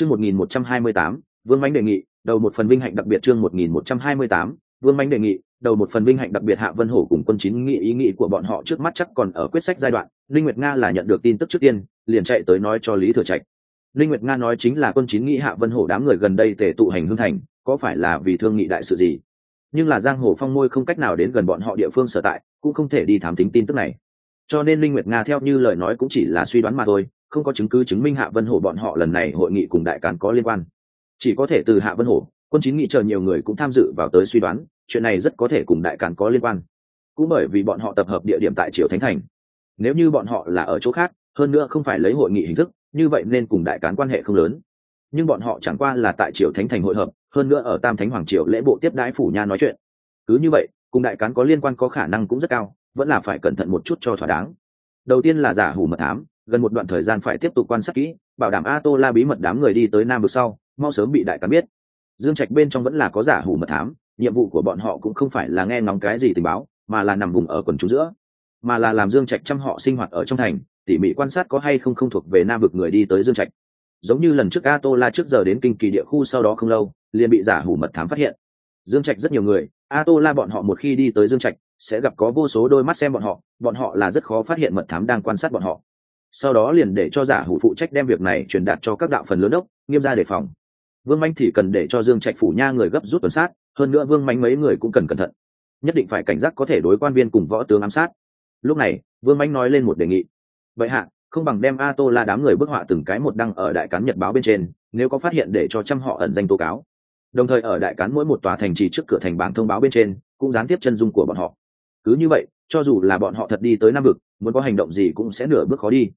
chương một nghìn một trăm hai mươi tám, vương mánh đề nghị, đầu một phần vinh hạnh đặc biệt chương một nghìn một trăm hai mươi tám, vương mánh đề nghị, đầu một phần vinh hạnh đặc biệt hạ vân hổ cùng quân chín nghị ý nghĩ của bọn họ trước mắt chắc còn ở quyết sách giai đoạn. Linh nguyệt nga là nhận được tin tức trước tiên, liền chạy tới nói cho lý thừa trạch. Linh nguyệt nga nói chính là quân chín nghị hạ vân hổ đám người gần đây tề tụ hành hương thành, có phải là vì thương nghị đại sự gì? Nhưng là giang hồ phong môi không cách nào đến gần bọn họ địa phương sở tại, cũng không thể đi thám tính tin tức này. Cho nên linh nguyệt nga theo như lời nói cũng chỉ là suy đoán mà thôi không có chứng cứ chứng minh hạ vân hổ bọn họ lần này hội nghị cùng đại cán có liên quan. Chỉ có thể từ hạ vân hổ, quân chín nghị chờ nhiều người cũng tham dự vào tới suy đoán, chuyện này rất có thể cùng đại cán có liên quan. Cũng bởi vì bọn họ tập hợp địa điểm tại triều thánh thành. Nếu như bọn họ là ở chỗ khác, hơn nữa không phải lấy hội nghị hình thức, như vậy nên cùng đại cán quan hệ không lớn. Nhưng bọn họ chẳng qua là tại triều thánh thành hội hợp, hơn nữa ở tam thánh hoàng triều lễ bộ tiếp đãi phủ nha nói chuyện. Cứ như vậy, cùng đại cán có liên quan có khả năng cũng rất cao, vẫn là phải cẩn thận một chút cho thỏa đáng. Đầu tiên là giả hủ mật thám gần một đoạn thời gian phải tiếp tục quan sát kỹ, bảo đảm a tô la bí mật đám người đi tới nam vực sau, mau sớm bị đại cán biết. Dương trạch bên trong vẫn là có giả hủ mật thám, nhiệm vụ của bọn họ cũng không phải là nghe ngóng cái gì tình báo, mà là nằm vùng ở quần chúng giữa. Mà là làm dương trạch chăm họ sinh hoạt ở trong thành, tỉ mỉ quan sát có hay không không thuộc về nam vực người đi tới dương trạch. Giống như lần trước a tô la trước giờ đến kinh kỳ địa khu sau đó không lâu, liền bị giả hủ mật thám phát hiện. Dương trạch rất nhiều người a tô la bọn họ một khi đi tới dương trạch, sẽ gặp có vô số đôi mắt xem bọn họ bọn họ là rất khó phát hiện mật thám đang quan sát bọn họ sau đó liền để cho giả hủ phụ trách đem việc này truyền đạt cho các đạo phần lớn đốc, nghiêm ra đề phòng. Vương manh thì cần để cho dương trạch phủ nha người gấp rút tuần sát, hơn nữa vương manh mấy người cũng cần cẩn thận. Nhất định phải cảnh giác có thể đối quan viên cùng võ tướng ám sát. Lúc này, vương manh nói lên một đề nghị. Vậy hạ, không bằng đem a tô la đám người bức họa từng cái một đăng ở đại cán nhật báo bên trên, nếu có phát hiện để cho trăm họ ẩn danh tố cáo. Đồng thời ở đại cán mỗi một tòa thành trì trước cửa thành bảng thông báo bên trên, cũng gián tiếp chân dung của bọn họ. Cứ như vậy, cho dù là bọn họ thật đi tới nam vực, muốn có hành động gì cũng sẽ nửa bước khó đi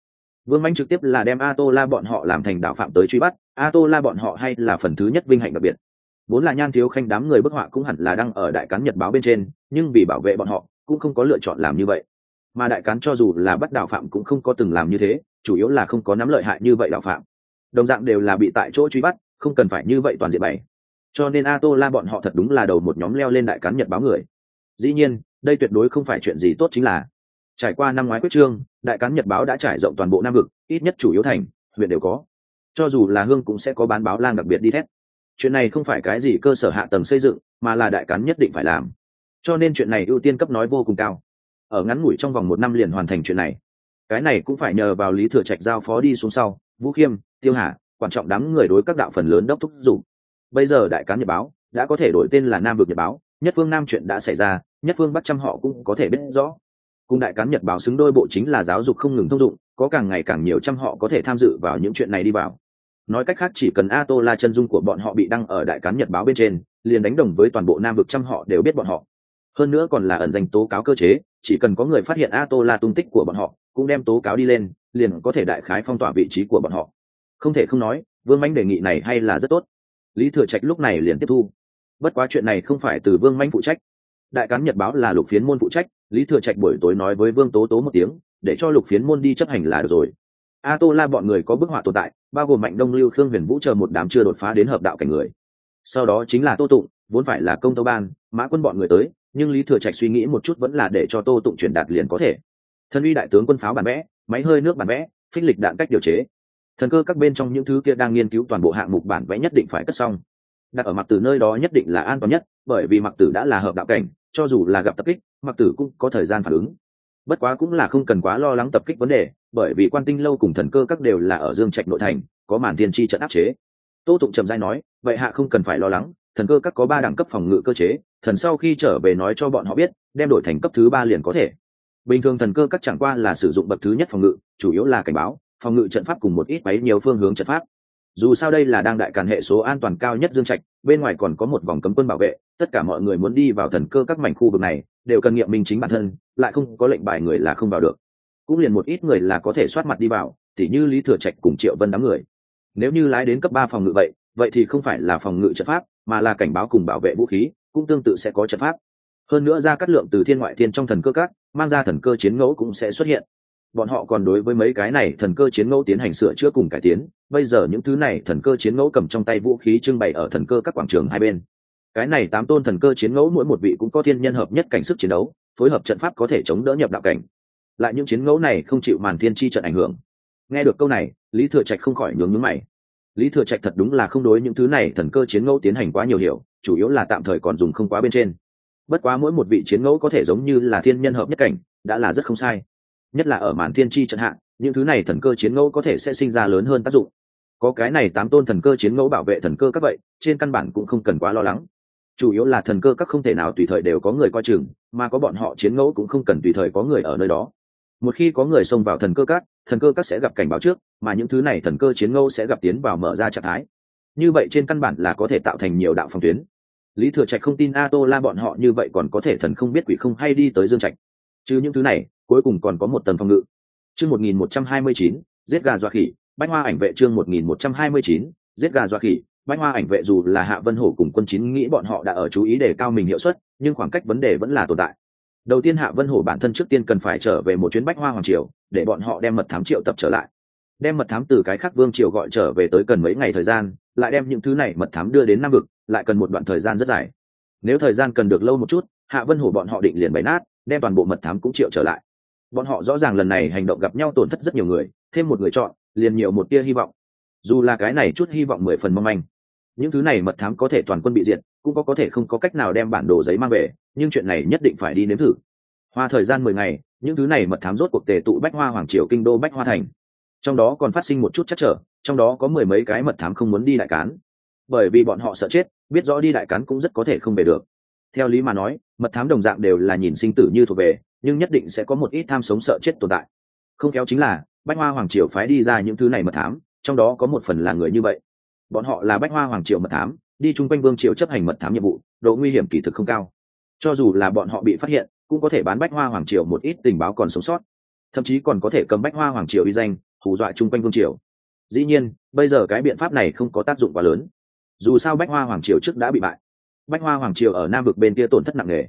vương manh trực tiếp là đem a tô la bọn họ làm thành đạo phạm tới truy bắt. A tô la bọn họ hay là phần thứ nhất vinh hạnh đặc biệt. Vốn là nhan thiếu khanh đám người bức họa cũng hẳn là đang ở đại cán nhật báo bên trên, nhưng vì bảo vệ bọn họ, cũng không có lựa chọn làm như vậy. Mà đại cán cho dù là bắt đạo phạm cũng không có từng làm như thế, chủ yếu là không có nắm lợi hại như vậy đạo phạm. Đồng dạng đều là bị tại chỗ truy bắt, không cần phải như vậy toàn diện bày. Cho nên a tô la bọn họ thật đúng là đầu một nhóm leo lên đại cán nhật báo người. Dĩ nhiên, đây tuyệt đối không phải chuyện gì tốt chính là trải qua năm ngoái quyết trương, đại cán nhật báo đã trải rộng toàn bộ nam vực, ít nhất chủ yếu thành, huyện đều có. Cho dù là hương cũng sẽ có bán báo lang đặc biệt đi thét. Chuyện này không phải cái gì cơ sở hạ tầng xây dựng, mà là đại cán nhất định phải làm. Cho nên chuyện này ưu tiên cấp nói vô cùng cao. Ở ngắn ngủi trong vòng một năm liền hoàn thành chuyện này. Cái này cũng phải nhờ vào lý thừa trạch giao phó đi xuống sau, vũ khiêm, tiêu hà, quan trọng đám người đối các đạo phần lớn đốc thúc dụng bây giờ đại cán nhật báo đã có thể đổi tên là nam vực nhật báo, nhất phương nam chuyện đã xảy ra, nhất phương bắc trăm họ cũng có thể biết rõ cùng đại cán nhật báo xứng đôi bộ chính là giáo dục không ngừng thông dụng, có càng ngày càng nhiều trăm họ có thể tham dự vào những chuyện này đi vào. Nói cách khác, chỉ cần a tô la chân dung của bọn họ bị đăng ở đại cán nhật báo bên trên, liền đánh đồng với toàn bộ nam vực trăm họ đều biết bọn họ. Hơn nữa còn là ẩn danh tố cáo cơ chế, chỉ cần có người phát hiện a tô la tung tích của bọn họ, cũng đem tố cáo đi lên, liền có thể đại khái phong tỏa vị trí của bọn họ. Không thể không nói, vương manh đề nghị này hay là rất tốt. Lý thừa trạch lúc này liền tiếp thu. Bất quá chuyện này không phải từ vương manh phụ trách. Đại cán nhật báo là lục phiến môn phụ trách lý thừa trạch buổi tối nói với vương tố tố một tiếng, để cho lục phiến môn đi chấp hành là được rồi. A tô la bọn người có bức họa tồn tại, bao gồm mạnh đông lưu, khương huyền vũ chờ một đám chưa đột phá đến hợp đạo cảnh người. Sau đó chính là tô tụng, vốn phải là công Tô ban, mã quân bọn người tới, nhưng lý thừa trạch suy nghĩ một chút vẫn là để cho tô tụng truyền đạt liền có thể. Thân uy đại tướng quân pháo bản vẽ, máy hơi nước bản vẽ, phích lịch đạn cách điều chế. Thần cơ các bên trong những thứ kia đang nghiên cứu toàn bộ hạng mục bản vẽ nhất định phải cất xong. Đặt ở mặc tử nơi đó nhất định là an toàn nhất, bởi vì mặc tử đã là hợp đạo cảnh cho dù là gặp tập kích, mặc tử cũng có thời gian phản ứng. Bất quá cũng là không cần quá lo lắng tập kích vấn đề, bởi vì quan tinh lâu cùng thần cơ các đều là ở dương trạch nội thành, có màn thiên tri trận áp chế. Tô tụng trầm giai nói, vậy hạ không cần phải lo lắng, thần cơ các có ba đẳng cấp phòng ngự cơ chế, thần sau khi trở về nói cho bọn họ biết, đem đổi thành cấp thứ ba liền có thể. Bình thường thần cơ các chẳng qua là sử dụng bậc thứ nhất phòng ngự, chủ yếu là cảnh báo, phòng ngự trận pháp cùng một ít bấy nhiều phương hướng trận pháp. Dù sao đây là đang đại càn hệ số an toàn cao nhất dương trạch, bên ngoài còn có một vòng cấm quân bảo vệ tất cả mọi người muốn đi vào thần cơ các mảnh khu vực này, đều cần nghiệm minh chính bản thân, lại không có lệnh bài người là không vào được. Cũng liền một ít người là có thể soát mặt đi vào, tỉ như lý thừa trạch cùng triệu vân đám người. Nếu như lái đến cấp ba phòng ngự vậy vậy thì không phải là phòng ngự trận pháp, mà là cảnh báo cùng bảo vệ vũ khí, cũng tương tự sẽ có trận pháp. Hơn nữa ra cắt lượng từ thiên ngoại thiên trong thần cơ các, mang ra thần cơ chiến ngẫu cũng sẽ xuất hiện. Bọn họ còn đối với mấy cái này thần cơ chiến ngẫu tiến hành sửa chữa cùng cải tiến. Bây giờ những thứ này thần cơ chiến ngẫu cầm trong tay vũ khí trưng bày ở thần cơ các quảng trường hai bên cái này tám tôn thần cơ chiến ngẫu mỗi một vị cũng có thiên nhân hợp nhất cảnh sức chiến đấu, phối hợp trận pháp có thể chống đỡ nhập đạo cảnh. Lại những chiến ngẫu này không chịu màn thiên chi trận ảnh hưởng. Nghe được câu này, lý thừa trạch không khỏi nhướng nhướng mày. Lý thừa trạch thật đúng là không đối những thứ này thần cơ chiến ngẫu tiến hành quá nhiều hiểu, chủ yếu là tạm thời còn dùng không quá bên trên. Bất quá mỗi một vị chiến ngẫu có thể giống như là thiên nhân hợp nhất cảnh, đã là rất không sai. Nhất là ở màn thiên chi trận hạ, những thứ này thần cơ chiến ngẫu có thể sẽ sinh ra lớn hơn tác dụng. Có cái này tám tôn thần cơ chiến ngẫu bảo vệ thần cơ các vậy, trên căn bản cũng không cần quá lo lắng chủ yếu là thần cơ các không thể nào tùy thời đều có người coi chừng, mà có bọn họ chiến ngẫu cũng không cần tùy thời có người ở nơi đó. Một khi có người xông vào thần cơ các, thần cơ các sẽ gặp cảnh báo trước, mà những thứ này thần cơ chiến ngẫu sẽ gặp tiến vào mở ra trạng thái. Như vậy trên căn bản là có thể tạo thành nhiều đạo phòng tuyến. Lý thừa trạch không tin a tô la bọn họ như vậy còn có thể thần không biết quỷ không hay đi tới dương trạch. Chứ những thứ này, cuối cùng còn có một tầng phòng ngự. Chương một nghìn một trăm hai mươi chín, giết gà dọa khỉ, bách hoa ảnh vệ chương một nghìn một trăm hai mươi chín, giết gà dọa khỉ bách hoa ảnh vệ dù là hạ vân hổ cùng quân chín nghĩ bọn họ đã ở chú ý để cao mình hiệu suất, nhưng khoảng cách vấn đề vẫn là tồn tại. Đầu tiên hạ vân hổ bản thân trước tiên cần phải trở về một chuyến bách hoa hoàng triều, để bọn họ đem mật thám triệu tập trở lại. Đem mật thám từ cái khác vương triều gọi trở về tới cần mấy ngày thời gian, lại đem những thứ này mật thám đưa đến nam vực, lại cần một đoạn thời gian rất dài. Nếu thời gian cần được lâu một chút, hạ vân hổ bọn họ định liền bày nát, đem toàn bộ mật thám cũng triệu trở lại. Bọn họ rõ ràng lần này hành động gặp nhau tổn thất rất nhiều người, thêm một người chọn, liền nhiều một tia hy vọng. Dù là cái này chút hy vọng mười phần mong manh những thứ này mật thám có thể toàn quân bị diệt, cũng có có thể không có cách nào đem bản đồ giấy mang về, nhưng chuyện này nhất định phải đi nếm thử. Hoa thời gian mười ngày, những thứ này mật thám rốt cuộc tề tụ bách hoa hoàng triều kinh đô bách hoa thành. Trong đó còn phát sinh một chút chắc trở, trong đó có mười mấy cái mật thám không muốn đi đại cán. Bởi vì bọn họ sợ chết, biết rõ đi đại cán cũng rất có thể không về được. Theo lý mà nói, mật thám đồng dạng đều là nhìn sinh tử như thuộc về, nhưng nhất định sẽ có một ít tham sống sợ chết tồn tại. Không kéo chính là, bách hoa hoàng triều phái đi ra những thứ này mật thám, trong đó có một phần là người như vậy bọn họ là bách hoa hoàng triều mật thám, đi chung quanh vương triều chấp hành mật thám nhiệm vụ, độ nguy hiểm kỳ thực không cao. Cho dù là bọn họ bị phát hiện, cũng có thể bán bách hoa hoàng triều một ít tình báo còn sống sót. Thậm chí còn có thể cầm bách hoa hoàng triều uy danh, hù dọa chung quanh vương triều. Dĩ nhiên, bây giờ cái biện pháp này không có tác dụng quá lớn. Dù sao bách hoa hoàng triều trước đã bị bại. Bách hoa hoàng triều ở nam vực bên kia tổn thất nặng nề.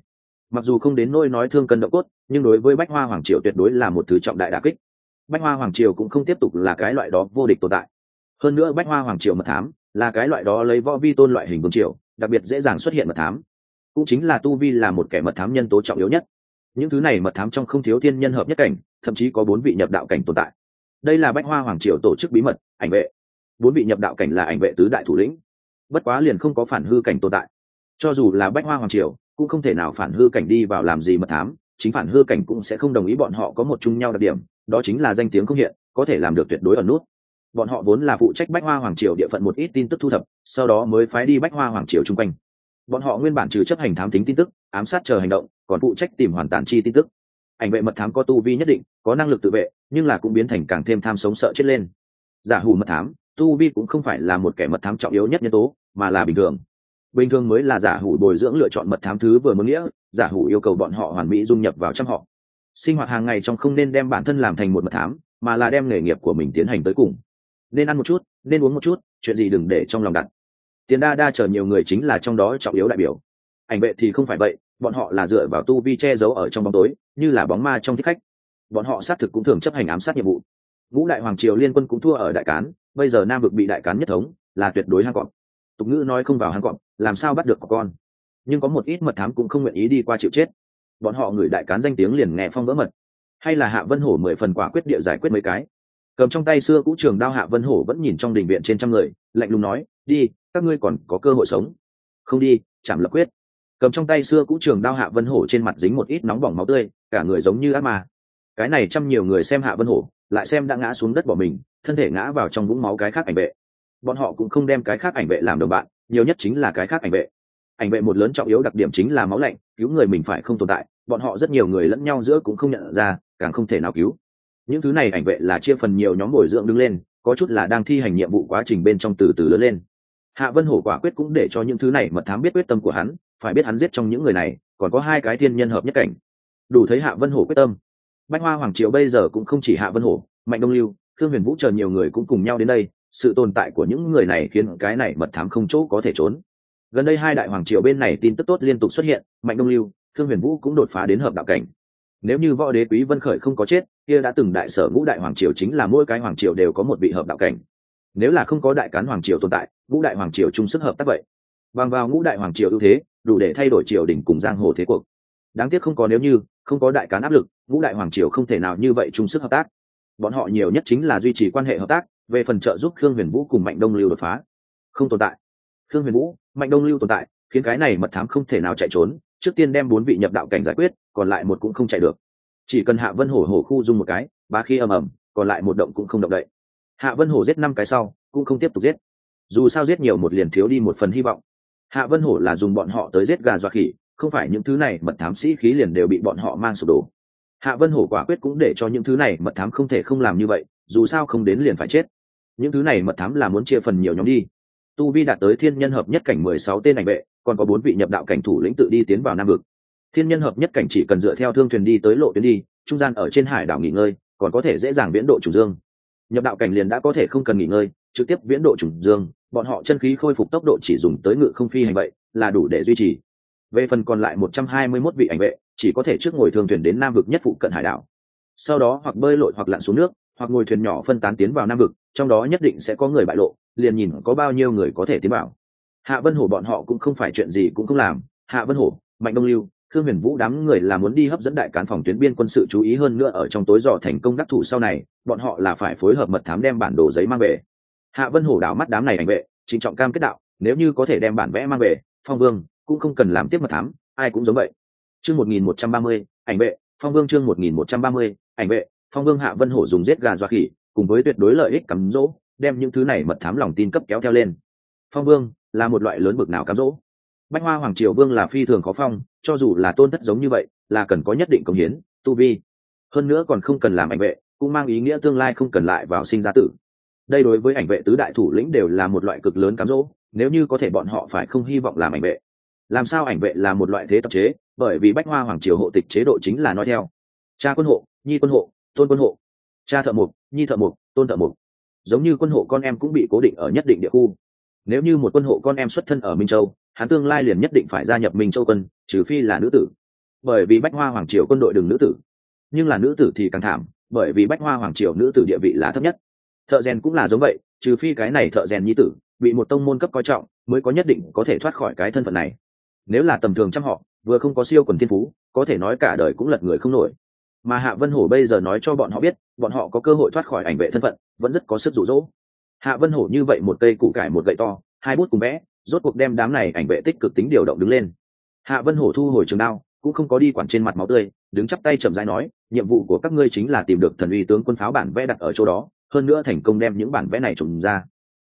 Mặc dù không đến nôi nói thương cân động cốt, nhưng đối với bách hoa hoàng triều tuyệt đối là một thứ trọng đại đà kích. Bách hoa hoàng triều cũng không tiếp tục là cái loại đó vô địch tồn tại hơn nữa bách hoa hoàng triều mật thám là cái loại đó lấy võ vi tôn loại hình vương triều, đặc biệt dễ dàng xuất hiện mật thám. Cũng chính là tu vi là một kẻ mật thám nhân tố trọng yếu nhất. Những thứ này mật thám trong không thiếu thiên nhân hợp nhất cảnh, thậm chí có bốn vị nhập đạo cảnh tồn tại. Đây là bách hoa hoàng triều tổ chức bí mật, ảnh vệ. Bốn vị nhập đạo cảnh là ảnh vệ tứ đại thủ lĩnh. Bất quá liền không có phản hư cảnh tồn tại. Cho dù là bách hoa hoàng triều, cũng không thể nào phản hư cảnh đi vào làm gì mật thám, chính phản hư cảnh cũng sẽ không đồng ý bọn họ có một chung nhau đặc điểm, đó chính là danh tiếng không hiện, có thể làm được tuyệt đối ở nút bọn họ vốn là phụ trách bách hoa hoàng triều địa phận một ít tin tức thu thập, sau đó mới phái đi bách hoa hoàng triều chung quanh. Bọn họ nguyên bản trừ chấp hành thám tính tin tức, ám sát chờ hành động, còn phụ trách tìm hoàn tản chi tin tức. Ảnh vệ mật thám có tu vi nhất định, có năng lực tự vệ, nhưng là cũng biến thành càng thêm tham sống sợ chết lên. Giả hủ mật thám, tu vi cũng không phải là một kẻ mật thám trọng yếu nhất nhân tố, mà là bình thường. Bình thường mới là giả hủ bồi dưỡng lựa chọn mật thám thứ vừa muốn nghĩa, giả hủ yêu cầu bọn họ hoàn mỹ dung nhập vào trong họ. Sinh hoạt hàng ngày trong không nên đem bản thân làm thành một mật thám, mà là đem nghề nghiệp của mình tiến hành tới cùng nên ăn một chút, nên uống một chút, chuyện gì đừng để trong lòng đặt. Tiền đa đa chờ nhiều người chính là trong đó trọng yếu đại biểu. Ảnh vệ thì không phải vậy, bọn họ là dựa vào tu vi che giấu ở trong bóng tối, như là bóng ma trong thích khách. Bọn họ xác thực cũng thường chấp hành ám sát nhiệm vụ. Ngũ đại hoàng triều liên quân cũng thua ở đại cán, bây giờ nam vực bị đại cán nhất thống, là tuyệt đối hang cọp. Tục ngữ nói không vào hang cọp, làm sao bắt được con? Nhưng có một ít mật thám cũng không nguyện ý đi qua chịu chết. Bọn họ người đại cán danh tiếng liền nghe phong vỡ mật. Hay là hạ vân hổ mười phần quả quyết địa giải quyết mấy cái cầm trong tay xưa cũ trường đao hạ vân hổ vẫn nhìn trong đình viện trên trăm người, lạnh lùng nói, đi, các ngươi còn có cơ hội sống. Không đi chảm lập quyết. Cầm trong tay xưa cũ trường đao hạ vân hổ trên mặt dính một ít nóng bỏng máu tươi, cả người giống như ác ma. Cái này trăm nhiều người xem hạ vân hổ, lại xem đã ngã xuống đất bỏ mình, thân thể ngã vào trong vũng máu cái khác ảnh vệ. Bọn họ cũng không đem cái khác ảnh vệ làm đồng bạn, nhiều nhất chính là cái khác ảnh vệ. Ảnh vệ một lớn trọng yếu đặc điểm chính là máu lạnh, cứu người mình phải không tồn tại, bọn họ rất nhiều người lẫn nhau giữa cũng không nhận ra, càng không thể nào cứu những thứ này ảnh vệ là chia phần nhiều nhóm bồi dưỡng đứng lên, có chút là đang thi hành nhiệm vụ quá trình bên trong từ từ lớn lên. Hạ vân hổ quả quyết cũng để cho những thứ này mật thám biết quyết tâm của hắn, phải biết hắn giết trong những người này, còn có hai cái thiên nhân hợp nhất cảnh. Đủ thấy hạ vân hổ quyết tâm. Bách hoa hoàng Triệu bây giờ cũng không chỉ hạ vân hổ, mạnh đông lưu thương huyền vũ chờ nhiều người cũng cùng nhau đến đây, sự tồn tại của những người này khiến cái này mật thám không chỗ có thể trốn. Gần đây hai đại hoàng triều bên này tin tức tốt liên tục xuất hiện, mạnh đông lưu thương huyền vũ cũng đột phá đến hợp đạo cảnh nếu như võ đế quý vân khởi không có chết, kia đã từng đại sở ngũ đại hoàng triều chính là mỗi cái hoàng triều đều có một vị hợp đạo cảnh. Nếu là không có đại cán hoàng triều tồn tại, ngũ đại hoàng triều chung sức hợp tác vậy. Bằng vào ngũ đại hoàng triều ưu thế, đủ để thay đổi triều đình cùng giang hồ thế cuộc. Đáng tiếc không có nếu như, không có đại cán áp lực, ngũ đại hoàng triều không thể nào như vậy chung sức hợp tác. Bọn họ nhiều nhất chính là duy trì quan hệ hợp tác, về phần trợ giúp khương huyền vũ cùng mạnh đông lưu đột phá. Không tồn tại. Khương huyền vũ, mạnh đông lưu tồn tại, khiến cái này mật thám không thể nào chạy trốn, trước tiên đem bốn vị nhập đạo cảnh giải quyết còn lại một cũng không chạy được. Chỉ cần hạ vân hổ hổ khu dung một cái ba khi ầm ầm, còn lại một động cũng không động đậy. Hạ vân hổ giết năm cái sau, cũng không tiếp tục giết. Dù sao giết nhiều một liền thiếu đi một phần hy vọng. Hạ vân hổ là dùng bọn họ tới giết gà dọa khỉ, không phải những thứ này mật thám sĩ khí liền đều bị bọn họ mang sụp đổ. Hạ vân hổ quả quyết cũng để cho những thứ này mật thám không thể không làm như vậy, dù sao không đến liền phải chết. Những thứ này mật thám là muốn chia phần nhiều nhóm đi. Tu vi đạt tới thiên nhân hợp nhất cảnh mười sáu tên ảnh vệ, còn có bốn vị nhập đạo cảnh thủ lĩnh tự đi tiến vào nam vực thiên nhân hợp nhất cảnh chỉ cần dựa theo thương thuyền đi tới lộ tuyến đi, trung gian ở trên hải đảo nghỉ ngơi, còn có thể dễ dàng viễn độ chủ dương. Nhập đạo cảnh liền đã có thể không cần nghỉ ngơi, trực tiếp viễn độ chủ dương, bọn họ chân khí khôi phục tốc độ chỉ dùng tới ngự không phi hành vậy, là đủ để duy trì. Về phần còn lại một trăm hai mươi 121 vị ảnh vệ, chỉ có thể trước ngồi thương thuyền đến nam vực nhất phụ cận hải đảo. Sau đó hoặc bơi lội hoặc lặn xuống nước, hoặc ngồi thuyền nhỏ phân tán tiến vào nam vực, trong đó nhất định sẽ có người bại lộ, liền nhìn có bao nhiêu người có thể tiến vào. Hạ vân hổ bọn họ cũng không phải chuyện gì cũng không làm. Hạ vân hổ, mạnh đông lưu khương huyền vũ đám người là muốn đi hấp dẫn đại cán phòng tuyến biên quân sự chú ý hơn nữa ở trong tối dò thành công đắc thủ sau này, bọn họ là phải phối hợp mật thám đem bản đồ giấy mang về. Hạ vân hổ đảo mắt đám này ảnh vệ, trịnh trọng cam kết đạo, nếu như có thể đem bản vẽ mang về, phong vương cũng không cần làm tiếp mật thám, ai cũng giống vậy. Chương một nghìn một trăm ba mươi, ảnh vệ, phong vương chương một nghìn một trăm ba mươi, ảnh vệ, phong vương hạ vân hổ dùng giết gà doa khỉ, cùng với tuyệt đối lợi ích cắm rỗ, đem những thứ này mật thám lòng tin cấp kéo theo lên. Phong vương là một loại lớn bực nào cám dỗ bách hoa hoàng triều vương là phi thường khó phong, cho dù là tôn thất giống như vậy, là cần có nhất định công hiến, tu vi. Hơn nữa còn không cần làm ảnh vệ, cũng mang ý nghĩa tương lai không cần lại vào sinh ra tử. Đây đối với ảnh vệ tứ đại thủ lĩnh đều là một loại cực lớn cám dỗ, nếu như có thể bọn họ phải không hy vọng làm ảnh vệ. Làm sao ảnh vệ là một loại thế tập chế, bởi vì bách hoa hoàng triều hộ tịch chế độ chính là nói theo. Cha quân hộ, nhi quân hộ, tôn quân hộ. Cha thợ mục nhi thợ mục tôn thợ mục giống như quân hộ con em cũng bị cố định ở nhất định địa khu. Nếu như một quân hộ con em xuất thân ở minh châu hắn tương lai liền nhất định phải gia nhập minh châu quân, trừ phi là nữ tử. Bởi vì bách hoa hoàng triều quân đội đừng nữ tử. Nhưng là nữ tử thì càng thảm, bởi vì bách hoa hoàng triều nữ tử địa vị là thấp nhất. Thợ rèn cũng là giống vậy, trừ phi cái này thợ rèn nhi tử bị một tông môn cấp coi trọng mới có nhất định có thể thoát khỏi cái thân phận này. Nếu là tầm thường trăm họ, vừa không có siêu quần thiên phú, có thể nói cả đời cũng lật người không nổi. Mà hạ vân hổ bây giờ nói cho bọn họ biết, bọn họ có cơ hội thoát khỏi ảnh vệ thân phận, vẫn rất có sức rụ rỗ hạ vân hổ như vậy một cây củ cải một gậy to, hai bút cùng vẽ rốt cuộc đem đám này ảnh vệ tích cực tính điều động đứng lên. Hạ vân hổ thu hồi trường đao, cũng không có đi quản trên mặt máu tươi, đứng chắp tay chậm rãi nói, nhiệm vụ của các ngươi chính là tìm được thần uy tướng quân pháo bản vẽ đặt ở chỗ đó, hơn nữa thành công đem những bản vẽ này trùng ra.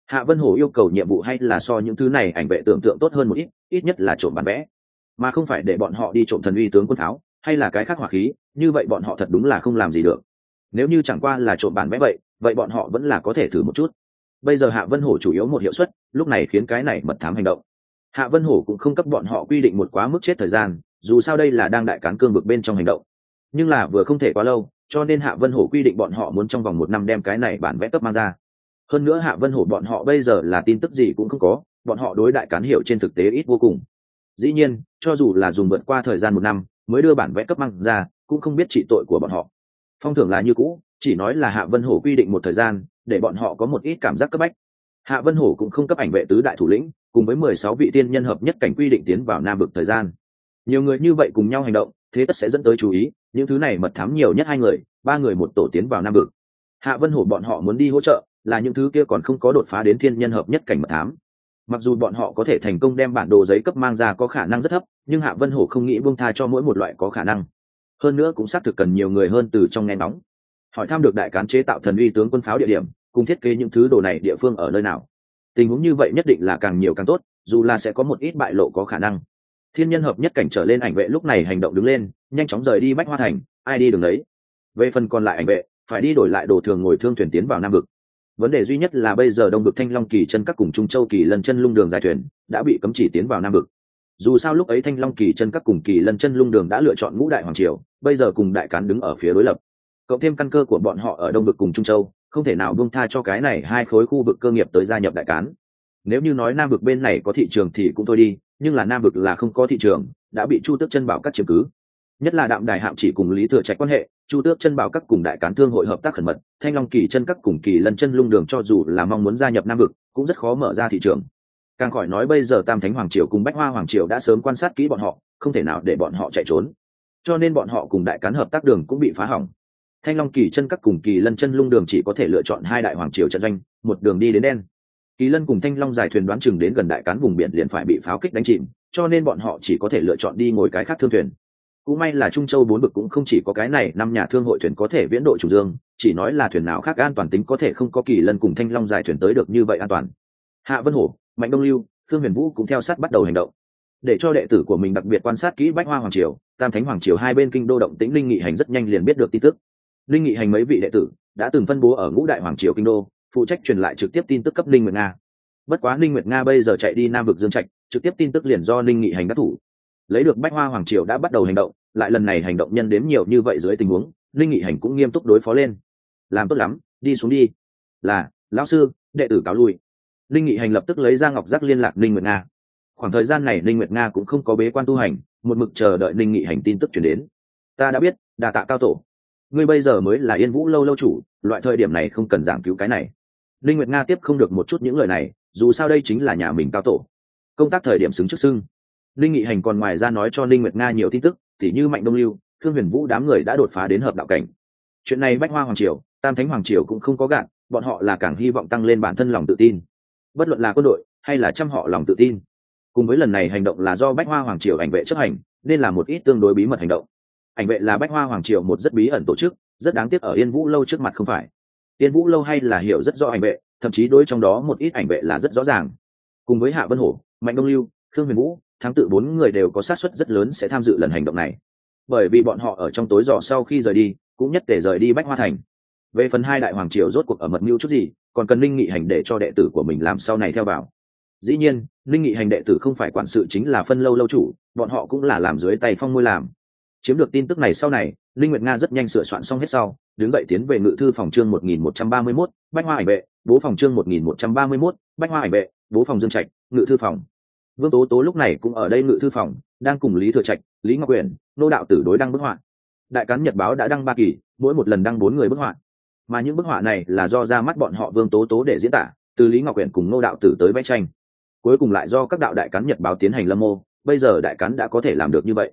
Hạ vân hổ yêu cầu nhiệm vụ hay là so những thứ này ảnh vệ tưởng tượng tốt hơn một ít ít nhất là trộm bản vẽ. Mà không phải để bọn họ đi trộm thần uy tướng quân pháo, hay là cái khác hỏa khí, như vậy bọn họ thật đúng là không làm gì được. Nếu như chẳng qua là trộm bản vẽ vậy vậy bọn họ vẫn là có thể thử một chút bây giờ hạ vân hổ chủ yếu một hiệu suất, lúc này khiến cái này mật thám hành động. Hạ vân hổ cũng không cấp bọn họ quy định một quá mức chết thời gian, dù sao đây là đang đại cán cương vực bên trong hành động. Nhưng là vừa không thể quá lâu, cho nên hạ vân hổ quy định bọn họ muốn trong vòng một năm đem cái này bản vẽ cấp mang ra. Hơn nữa hạ vân hổ bọn họ bây giờ là tin tức gì cũng không có, bọn họ đối đại cán hiệu trên thực tế ít vô cùng. Dĩ nhiên, cho dù là dùng vượt qua thời gian một năm mới đưa bản vẽ cấp mang ra, cũng không biết trị tội của bọn họ. Phong thưởng là như cũ, chỉ nói là hạ vân hổ quy định một thời gian để bọn họ có một ít cảm giác cấp bách. Hạ vân hổ cũng không cấp ảnh vệ tứ đại thủ lĩnh, cùng với mười sáu vị tiên nhân hợp nhất cảnh quy định tiến vào nam vực thời gian. Nhiều người như vậy cùng nhau hành động, thế tất sẽ dẫn tới chú ý, những thứ này mật thám nhiều nhất hai người, ba người một tổ tiến vào nam vực. Hạ vân hổ bọn họ muốn đi hỗ trợ, là những thứ kia còn không có đột phá đến thiên nhân hợp nhất cảnh mật thám. Mặc dù bọn họ có thể thành công đem bản đồ giấy cấp mang ra có khả năng rất thấp, nhưng hạ vân hổ không nghĩ buông tha cho mỗi một loại có khả năng. Hơn nữa cũng xác thực cần nhiều người hơn từ trong nghe nóng hỏi thăm được đại cán chế tạo thần uy tướng quân pháo địa điểm cùng thiết kế những thứ đồ này địa phương ở nơi nào. Tình huống như vậy nhất định là càng nhiều càng tốt, dù là sẽ có một ít bại lộ có khả năng. Thiên nhân hợp nhất cảnh trở lên ảnh vệ lúc này hành động đứng lên, nhanh chóng rời đi bách hoa thành, ai đi đường đấy? Về phần còn lại ảnh vệ, phải đi đổi lại đồ thường ngồi thương thuyền tiến vào nam vực. Vấn đề duy nhất là bây giờ đông vực thanh long kỳ chân các cùng trung châu kỳ lân chân lung đường dài thuyền đã bị cấm chỉ tiến vào nam vực. Dù sao lúc ấy thanh long kỳ chân các cùng kỳ lân chân lung đường đã lựa chọn ngũ đại hoàng triều, bây giờ cùng đại cán đứng ở phía đối lập. Cộng thêm căn cơ của bọn họ ở đông vực cùng trung châu không thể nào buông tha cho cái này hai khối khu vực cơ nghiệp tới gia nhập đại cán. Nếu như nói nam vực bên này có thị trường thì cũng thôi đi, nhưng là nam vực là không có thị trường, đã bị chu tước chân bảo các chiếm cứ. Nhất là đạm đài hạm chỉ cùng lý thừa trạch quan hệ, chu tước chân bảo các cùng đại cán thương hội hợp tác khẩn mật, thanh long kỳ chân các cùng kỳ lân chân lung đường cho dù là mong muốn gia nhập nam vực, cũng rất khó mở ra thị trường. Càng khỏi nói bây giờ tam thánh hoàng triều cùng bách hoa hoàng triều đã sớm quan sát kỹ bọn họ, không thể nào để bọn họ chạy trốn. Cho nên bọn họ cùng đại cán hợp tác đường cũng bị phá hỏng thanh long, kỳ chân các cùng kỳ lân chân lung đường chỉ có thể lựa chọn hai đại hoàng triều trận doanh, một đường đi đến đen. Kỳ lân cùng thanh long dài thuyền đoán chừng đến gần đại cán vùng biển liền phải bị pháo kích đánh chìm, cho nên bọn họ chỉ có thể lựa chọn đi ngồi cái khác thương thuyền. Cũng may là trung châu bốn bực cũng không chỉ có cái này, năm nhà thương hội thuyền có thể viễn độ chủ dương, chỉ nói là thuyền nào khác an toàn tính có thể không có kỳ lân cùng thanh long dài thuyền tới được như vậy an toàn. Hạ vân hổ, mạnh đông lưu thương huyền vũ cũng theo sát bắt đầu hành động. Để cho đệ tử của mình đặc biệt quan sát kỹ bách hoa hoàng triều, tam thánh hoàng triều hai bên kinh đô động tĩnh linh nghị hành rất nhanh liền biết được tin tức linh nghị hành mấy vị đệ tử đã từng phân bố ở ngũ đại hoàng triều kinh đô, phụ trách truyền lại trực tiếp tin tức cấp linh nguyệt nga. Bất quá linh nguyệt nga bây giờ chạy đi nam vực dương trạch, trực tiếp tin tức liền do linh nghị hành đắc thủ. Lấy được bách hoa hoàng triều đã bắt đầu hành động, lại lần này hành động nhân đếm nhiều như vậy dưới tình huống, linh nghị hành cũng nghiêm túc đối phó lên. Làm tốt lắm, đi xuống đi. Là, lão sư, đệ tử cáo lui. Linh nghị hành lập tức lấy ra ngọc giác liên lạc linh nguyệt nga. Khoảng thời gian này linh nguyệt nga cũng không có bế quan tu hành, một mực chờ đợi linh nghị hành tin tức chuyển đến. Ta đã biết, đà tạ cao tổ ngươi bây giờ mới là yên vũ lâu lâu chủ, loại thời điểm này không cần giảng cứu cái này. Linh nguyệt nga tiếp không được một chút những lời này, dù sao đây chính là nhà mình cao tổ. Công tác thời điểm xứng trước xưng. Linh nghị hành còn ngoài ra nói cho linh nguyệt nga nhiều tin tức, tỉ như mạnh đông lưu, thương huyền vũ đám người đã đột phá đến hợp đạo cảnh. Chuyện này bách hoa hoàng triều, tam thánh hoàng triều cũng không có gạn bọn họ là càng hy vọng tăng lên bản thân lòng tự tin. Bất luận là quân đội, hay là trăm họ lòng tự tin. Cùng với lần này hành động là do bách hoa hoàng triều ảnh vệ chấp hành, nên là một ít tương đối bí mật hành động ảnh vệ là bách hoa hoàng triều một rất bí ẩn tổ chức, rất đáng tiếc ở yên vũ lâu trước mặt không phải. Yên vũ lâu hay là hiểu rất rõ ảnh vệ, thậm chí đối trong đó một ít ảnh vệ là rất rõ ràng. Cùng với hạ vân hổ, mạnh đông lưu, khương huyền vũ tháng tự bốn người đều có sát suất rất lớn sẽ tham dự lần hành động này. Bởi vì bọn họ ở trong tối giò sau khi rời đi, cũng nhất để rời đi bách hoa thành. Về phần hai đại hoàng triều rốt cuộc ở mật mưu chút gì, còn cần linh nghị hành để cho đệ tử của mình làm sau này theo vào. Dĩ nhiên, linh nghị hành đệ tử không phải quản sự chính là phân lâu lâu chủ, bọn họ cũng là làm dưới tay phong môi làm chiếm được tin tức này sau này linh nguyệt nga rất nhanh sửa soạn xong hết sau đứng dậy tiến về ngự thư phòng chương 1131, bách hoa ảnh vệ bố phòng chương 1131, bách hoa ảnh vệ bố phòng dương trạch ngự thư phòng. Vương tố tố lúc này cũng ở đây ngự thư phòng đang cùng lý thừa trạch lý ngọc quyền nô đạo tử đối đăng bức họa. Đại cán nhật báo đã đăng ba kỳ mỗi một lần đăng bốn người bức họa. Mà những bức họa này là do ra mắt bọn họ vương tố tố để diễn tả từ lý ngọc quyền cùng nô đạo tử tới vẽ tranh. Cuối cùng lại do các đạo đại cán nhật báo tiến hành lâm mô bây giờ đại cán đã có thể làm được như vậy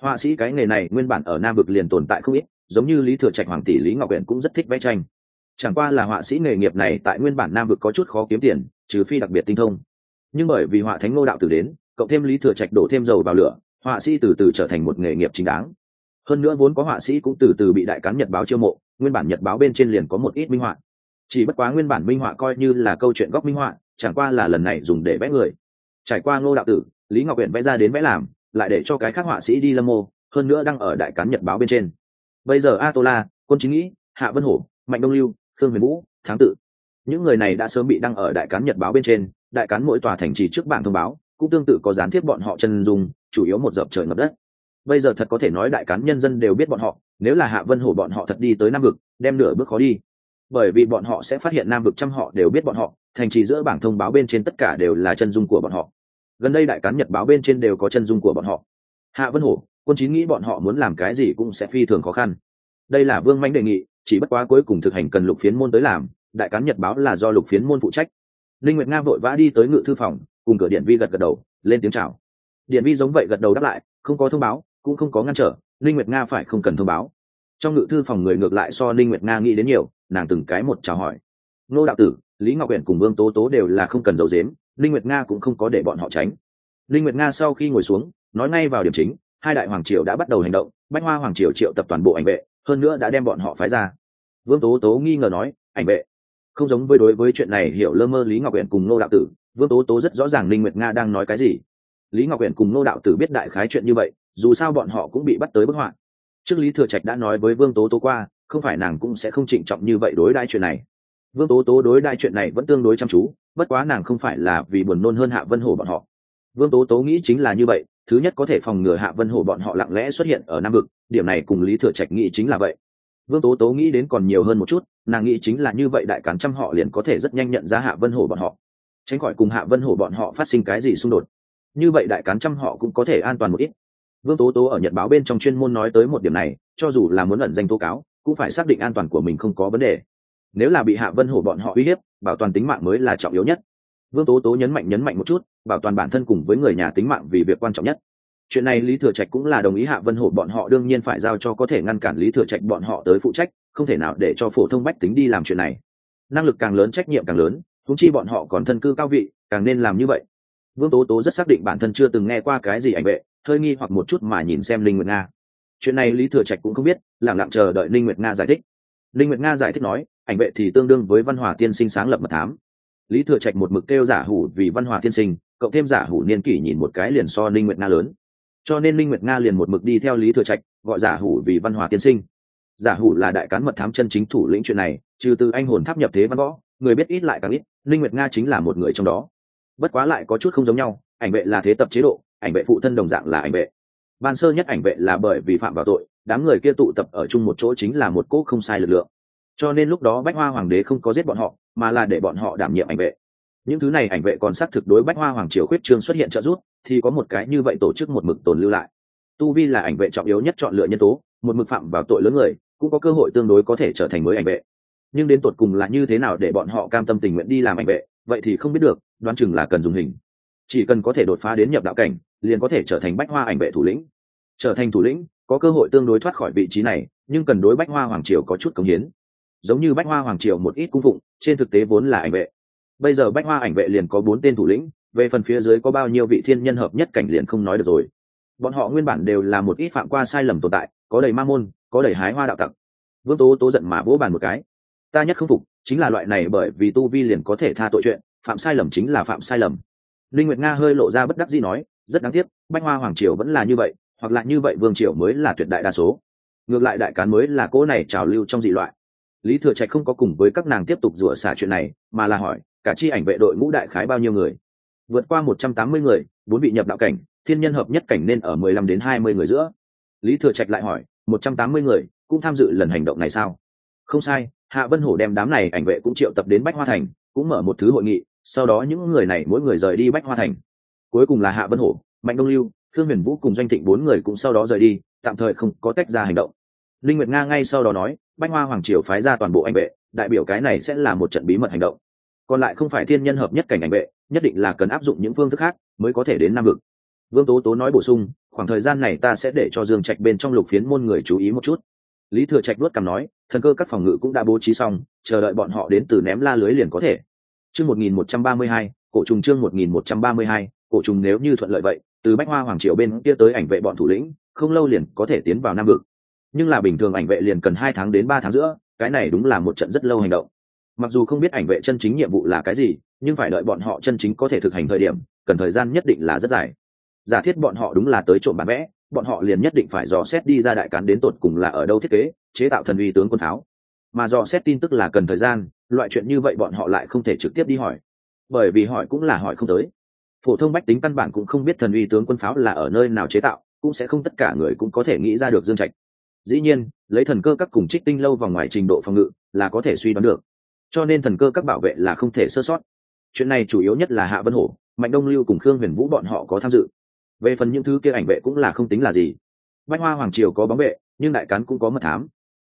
họa sĩ cái nghề này nguyên bản ở nam vực liền tồn tại không ít, giống như lý thừa trạch hoàng tỷ, lý ngọc huyện cũng rất thích vẽ tranh. Chẳng qua là họa sĩ nghề nghiệp này tại nguyên bản nam vực có chút khó kiếm tiền, trừ phi đặc biệt tinh thông. Nhưng bởi vì họa thánh ngô đạo tử đến, cộng thêm lý thừa trạch đổ thêm dầu vào lửa, họa sĩ từ từ trở thành một nghề nghiệp chính đáng. Hơn nữa vốn có họa sĩ cũng từ từ bị đại cán nhật báo chiêu mộ, nguyên bản nhật báo bên trên liền có một ít minh họa. Chỉ bất quá nguyên bản minh họa coi như là câu chuyện góc minh họa, chẳng qua là lần này dùng để vẽ người. Trải qua ngô đạo tử, lý ngọc huyện vẽ ra đến vẽ làm lại để cho cái khác họa sĩ đi lâm mô, hơn nữa đang ở đại cán nhật báo bên trên. Bây giờ a tô la quân chính nghĩ, hạ vân hổ, mạnh đông lưu, khương huyền vũ tháng tự những người này đã sớm bị đăng ở đại cán nhật báo bên trên, đại cán mỗi tòa thành trì trước bảng thông báo, cũng tương tự có gián tiếp bọn họ chân dung, chủ yếu một dập trời ngập đất. Bây giờ thật có thể nói đại cán nhân dân đều biết bọn họ, nếu là hạ vân hổ bọn họ thật đi tới nam vực, đem nửa bước khó đi. Bởi vì bọn họ sẽ phát hiện nam vực trăm họ đều biết bọn họ, thành trì giữa bảng thông báo bên trên tất cả đều là chân dung của bọn họ gần đây đại cán nhật báo bên trên đều có chân dung của bọn họ. Hạ vân hổ, quân chín nghĩ bọn họ muốn làm cái gì cũng sẽ phi thường khó khăn. Đây là vương manh đề nghị, chỉ bất quá cuối cùng thực hành cần lục phiến môn tới làm, đại cán nhật báo là do lục phiến môn phụ trách. Linh nguyệt nga vội vã đi tới ngự thư phòng, cùng cửa điện vi gật gật đầu, lên tiếng chào. Điện vi giống vậy gật đầu đáp lại, không có thông báo, cũng không có ngăn trở linh nguyệt nga phải không cần thông báo. Trong ngự thư phòng người ngược lại so linh nguyệt nga nghĩ đến nhiều, nàng từng cái một chào hỏi. Nô đạo tử, lý ngọc uyển cùng vương tố tố đều là không cần dầu dếm linh nguyệt nga cũng không có để bọn họ tránh. Linh nguyệt nga sau khi ngồi xuống, nói ngay vào điểm chính, hai đại hoàng triều đã bắt đầu hành động, bách hoa hoàng triều triệu tập toàn bộ ảnh vệ, hơn nữa đã đem bọn họ phái ra. Vương tố tố nghi ngờ nói, ảnh vệ, không giống với đối với chuyện này hiểu lơ mơ lý ngọc huyện cùng nô đạo tử, vương tố tố rất rõ ràng linh nguyệt nga đang nói cái gì. Lý ngọc huyện cùng nô đạo tử biết đại khái chuyện như vậy, dù sao bọn họ cũng bị bắt tới bức họa. Trước lý thừa trạch đã nói với vương tố tố qua, không phải nàng cũng sẽ không trịnh trọng như vậy đối đãi chuyện này vương tố tố đối đại chuyện này vẫn tương đối chăm chú, bất quá nàng không phải là vì buồn nôn hơn hạ vân hồ bọn họ. Vương tố tố nghĩ chính là như vậy, thứ nhất có thể phòng ngừa hạ vân hồ bọn họ lặng lẽ xuất hiện ở nam vực, điểm này cùng lý thừa trạch nghĩ chính là vậy. Vương tố tố nghĩ đến còn nhiều hơn một chút, nàng nghĩ chính là như vậy đại cán trăm họ liền có thể rất nhanh nhận ra hạ vân hồ bọn họ. Tránh khỏi cùng hạ vân hồ bọn họ phát sinh cái gì xung đột. Như vậy đại cán trăm họ cũng có thể an toàn một ít. Vương tố tố ở nhật báo bên trong chuyên môn nói tới một điểm này, cho dù là muốn ẩn danh tố cáo, cũng phải xác định an toàn của mình không có vấn đề nếu là bị hạ vân hổ bọn họ uy hiếp, bảo toàn tính mạng mới là trọng yếu nhất. Vương tố tố nhấn mạnh nhấn mạnh một chút, bảo toàn bản thân cùng với người nhà tính mạng vì việc quan trọng nhất. Chuyện này lý thừa trạch cũng là đồng ý hạ vân hổ bọn họ đương nhiên phải giao cho có thể ngăn cản lý thừa trạch bọn họ tới phụ trách, không thể nào để cho phổ thông bách tính đi làm chuyện này. Năng lực càng lớn, trách nhiệm càng lớn thúng chi bọn họ còn thân cư cao vị, càng nên làm như vậy. Vương tố tố rất xác định bản thân chưa từng nghe qua cái gì ảnh vệ, hơi nghi hoặc một chút mà nhìn xem linh nguyệt nga. Chuyện này lý thừa trạch cũng không biết lẳng lặng chờ đợi linh nguyệt nga giải thích. Linh nguyệt nga giải thích nói ảnh vệ thì tương đương với văn hòa tiên sinh sáng lập mật thám. Lý thừa trạch một mực kêu giả hủ vì văn hòa tiên sinh, cộng thêm giả hủ niên kỷ nhìn một cái liền so linh nguyệt nga lớn. Cho nên linh nguyệt nga liền một mực đi theo lý thừa trạch, gọi giả hủ vì văn hòa tiên sinh. Giả hủ là đại cán mật thám chân chính thủ lĩnh chuyện này, trừ từ anh hồn tháp nhập thế văn võ, người biết ít lại càng ít linh nguyệt nga chính là một người trong đó. Bất quá lại có chút không giống nhau, ảnh vệ là thế tập chế độ, ảnh vệ phụ thân đồng dạng là ảnh vệ. Ban sơ nhất ảnh vệ là bởi vì phạm vào tội, đám người kia tụ tập ở chung một chỗ chính là một cỗ không sai lực lượng cho nên lúc đó bách hoa hoàng đế không có giết bọn họ, mà là để bọn họ đảm nhiệm ảnh vệ. Những thứ này ảnh vệ còn xác thực đối bách hoa hoàng triều khuyết trương xuất hiện trợ giúp, thì có một cái như vậy tổ chức một mực tồn lưu lại. Tu vi là ảnh vệ trọng yếu nhất chọn lựa nhân tố, một mực phạm vào tội lớn người, cũng có cơ hội tương đối có thể trở thành mới ảnh vệ. Nhưng đến tột cùng là như thế nào để bọn họ cam tâm tình nguyện đi làm ảnh vệ, vậy thì không biết được, đoán chừng là cần dùng hình. Chỉ cần có thể đột phá đến nhập đạo cảnh, liền có thể trở thành bách hoa ảnh vệ thủ lĩnh. Trở thành thủ lĩnh, có cơ hội tương đối thoát khỏi vị trí này, nhưng cần đối bách hoa hoàng triều có chút cống hiến giống như bách hoa hoàng triều một ít cung phụng, trên thực tế vốn là ảnh vệ. Bây giờ bách hoa ảnh vệ liền có bốn tên thủ lĩnh, về phần phía dưới có bao nhiêu vị thiên nhân hợp nhất cảnh liền không nói được rồi. Bọn họ nguyên bản đều là một ít phạm qua sai lầm tồn tại, có đầy ma môn, có đầy hái hoa đạo tặc. Vương tố tố giận mà vỗ bàn một cái. Ta nhất không phục, chính là loại này bởi vì tu vi liền có thể tha tội chuyện, phạm sai lầm chính là phạm sai lầm. Linh nguyệt nga hơi lộ ra bất đắc dĩ nói, rất đáng tiếc, bách hoa hoàng triều vẫn là như vậy, hoặc là như vậy vương triều mới là tuyệt đại đa số. Ngược lại đại cán mới là cỗ này trào lưu trong dị loại lý thừa trạch không có cùng với các nàng tiếp tục rủa xả chuyện này, mà là hỏi, cả chi ảnh vệ đội ngũ đại khái bao nhiêu người? Vượt qua một trăm tám mươi người, bốn vị nhập đạo cảnh, thiên nhân hợp nhất cảnh nên ở mười lăm đến hai mươi người giữa. Lý thừa trạch lại hỏi, một trăm tám mươi người, cũng tham dự lần hành động này sao? Không sai, hạ vân hổ đem đám này ảnh vệ cũng triệu tập đến bách hoa thành, cũng mở một thứ hội nghị, sau đó những người này mỗi người rời đi bách hoa thành. Cuối cùng là hạ vân hổ, mạnh đông lưu thương huyền vũ cùng doanh thịnh bốn người cũng sau đó rời đi, tạm thời không có tách ra hành động linh nguyệt nga ngay sau đó nói, bách hoa hoàng triều phái ra toàn bộ ảnh vệ, đại biểu cái này sẽ là một trận bí mật hành động. Còn lại không phải thiên nhân hợp nhất cảnh ảnh vệ, nhất định là cần áp dụng những phương thức khác mới có thể đến nam vực. Vương tố tố nói bổ sung, khoảng thời gian này ta sẽ để cho dương trạch bên trong lục phiến môn người chú ý một chút. Lý thừa trạch luốt cằm nói, thần cơ các phòng ngự cũng đã bố trí xong, chờ đợi bọn họ đến từ ném la lưới liền có thể. Chương một nghìn một trăm ba mươi hai, cổ trùng chương một nghìn một trăm ba mươi hai, cổ trùng nếu như thuận lợi vậy, từ bách hoa hoàng triều bên kia tới ảnh vệ bọn thủ lĩnh, không lâu liền có thể tiến vào nam vực nhưng là bình thường ảnh vệ liền cần hai tháng đến ba tháng giữa, cái này đúng là một trận rất lâu hành động. Mặc dù không biết ảnh vệ chân chính nhiệm vụ là cái gì, nhưng phải đợi bọn họ chân chính có thể thực hành thời điểm, cần thời gian nhất định là rất dài. Giả thiết bọn họ đúng là tới trộm bản vẽ bọn họ liền nhất định phải dò xét đi ra đại cán đến tột cùng là ở đâu thiết kế, chế tạo thần uy tướng quân pháo. Mà dò xét tin tức là cần thời gian, loại chuyện như vậy bọn họ lại không thể trực tiếp đi hỏi. Bởi vì hỏi cũng là hỏi không tới. Phổ thông bách tính căn bản cũng không biết thần uy tướng quân pháo là ở nơi nào chế tạo, cũng sẽ không tất cả người cũng có thể nghĩ ra được dương trạch dĩ nhiên, lấy thần cơ các cùng trích tinh lâu vào ngoài trình độ phòng ngự là có thể suy đoán được. Cho nên thần cơ các bảo vệ là không thể sơ sót. Chuyện này chủ yếu nhất là hạ vân hổ, mạnh đông lưu cùng khương huyền vũ bọn họ có tham dự. Về phần những thứ kia ảnh vệ cũng là không tính là gì. Bách hoa hoàng triều có bóng vệ, nhưng đại cán cũng có mật thám.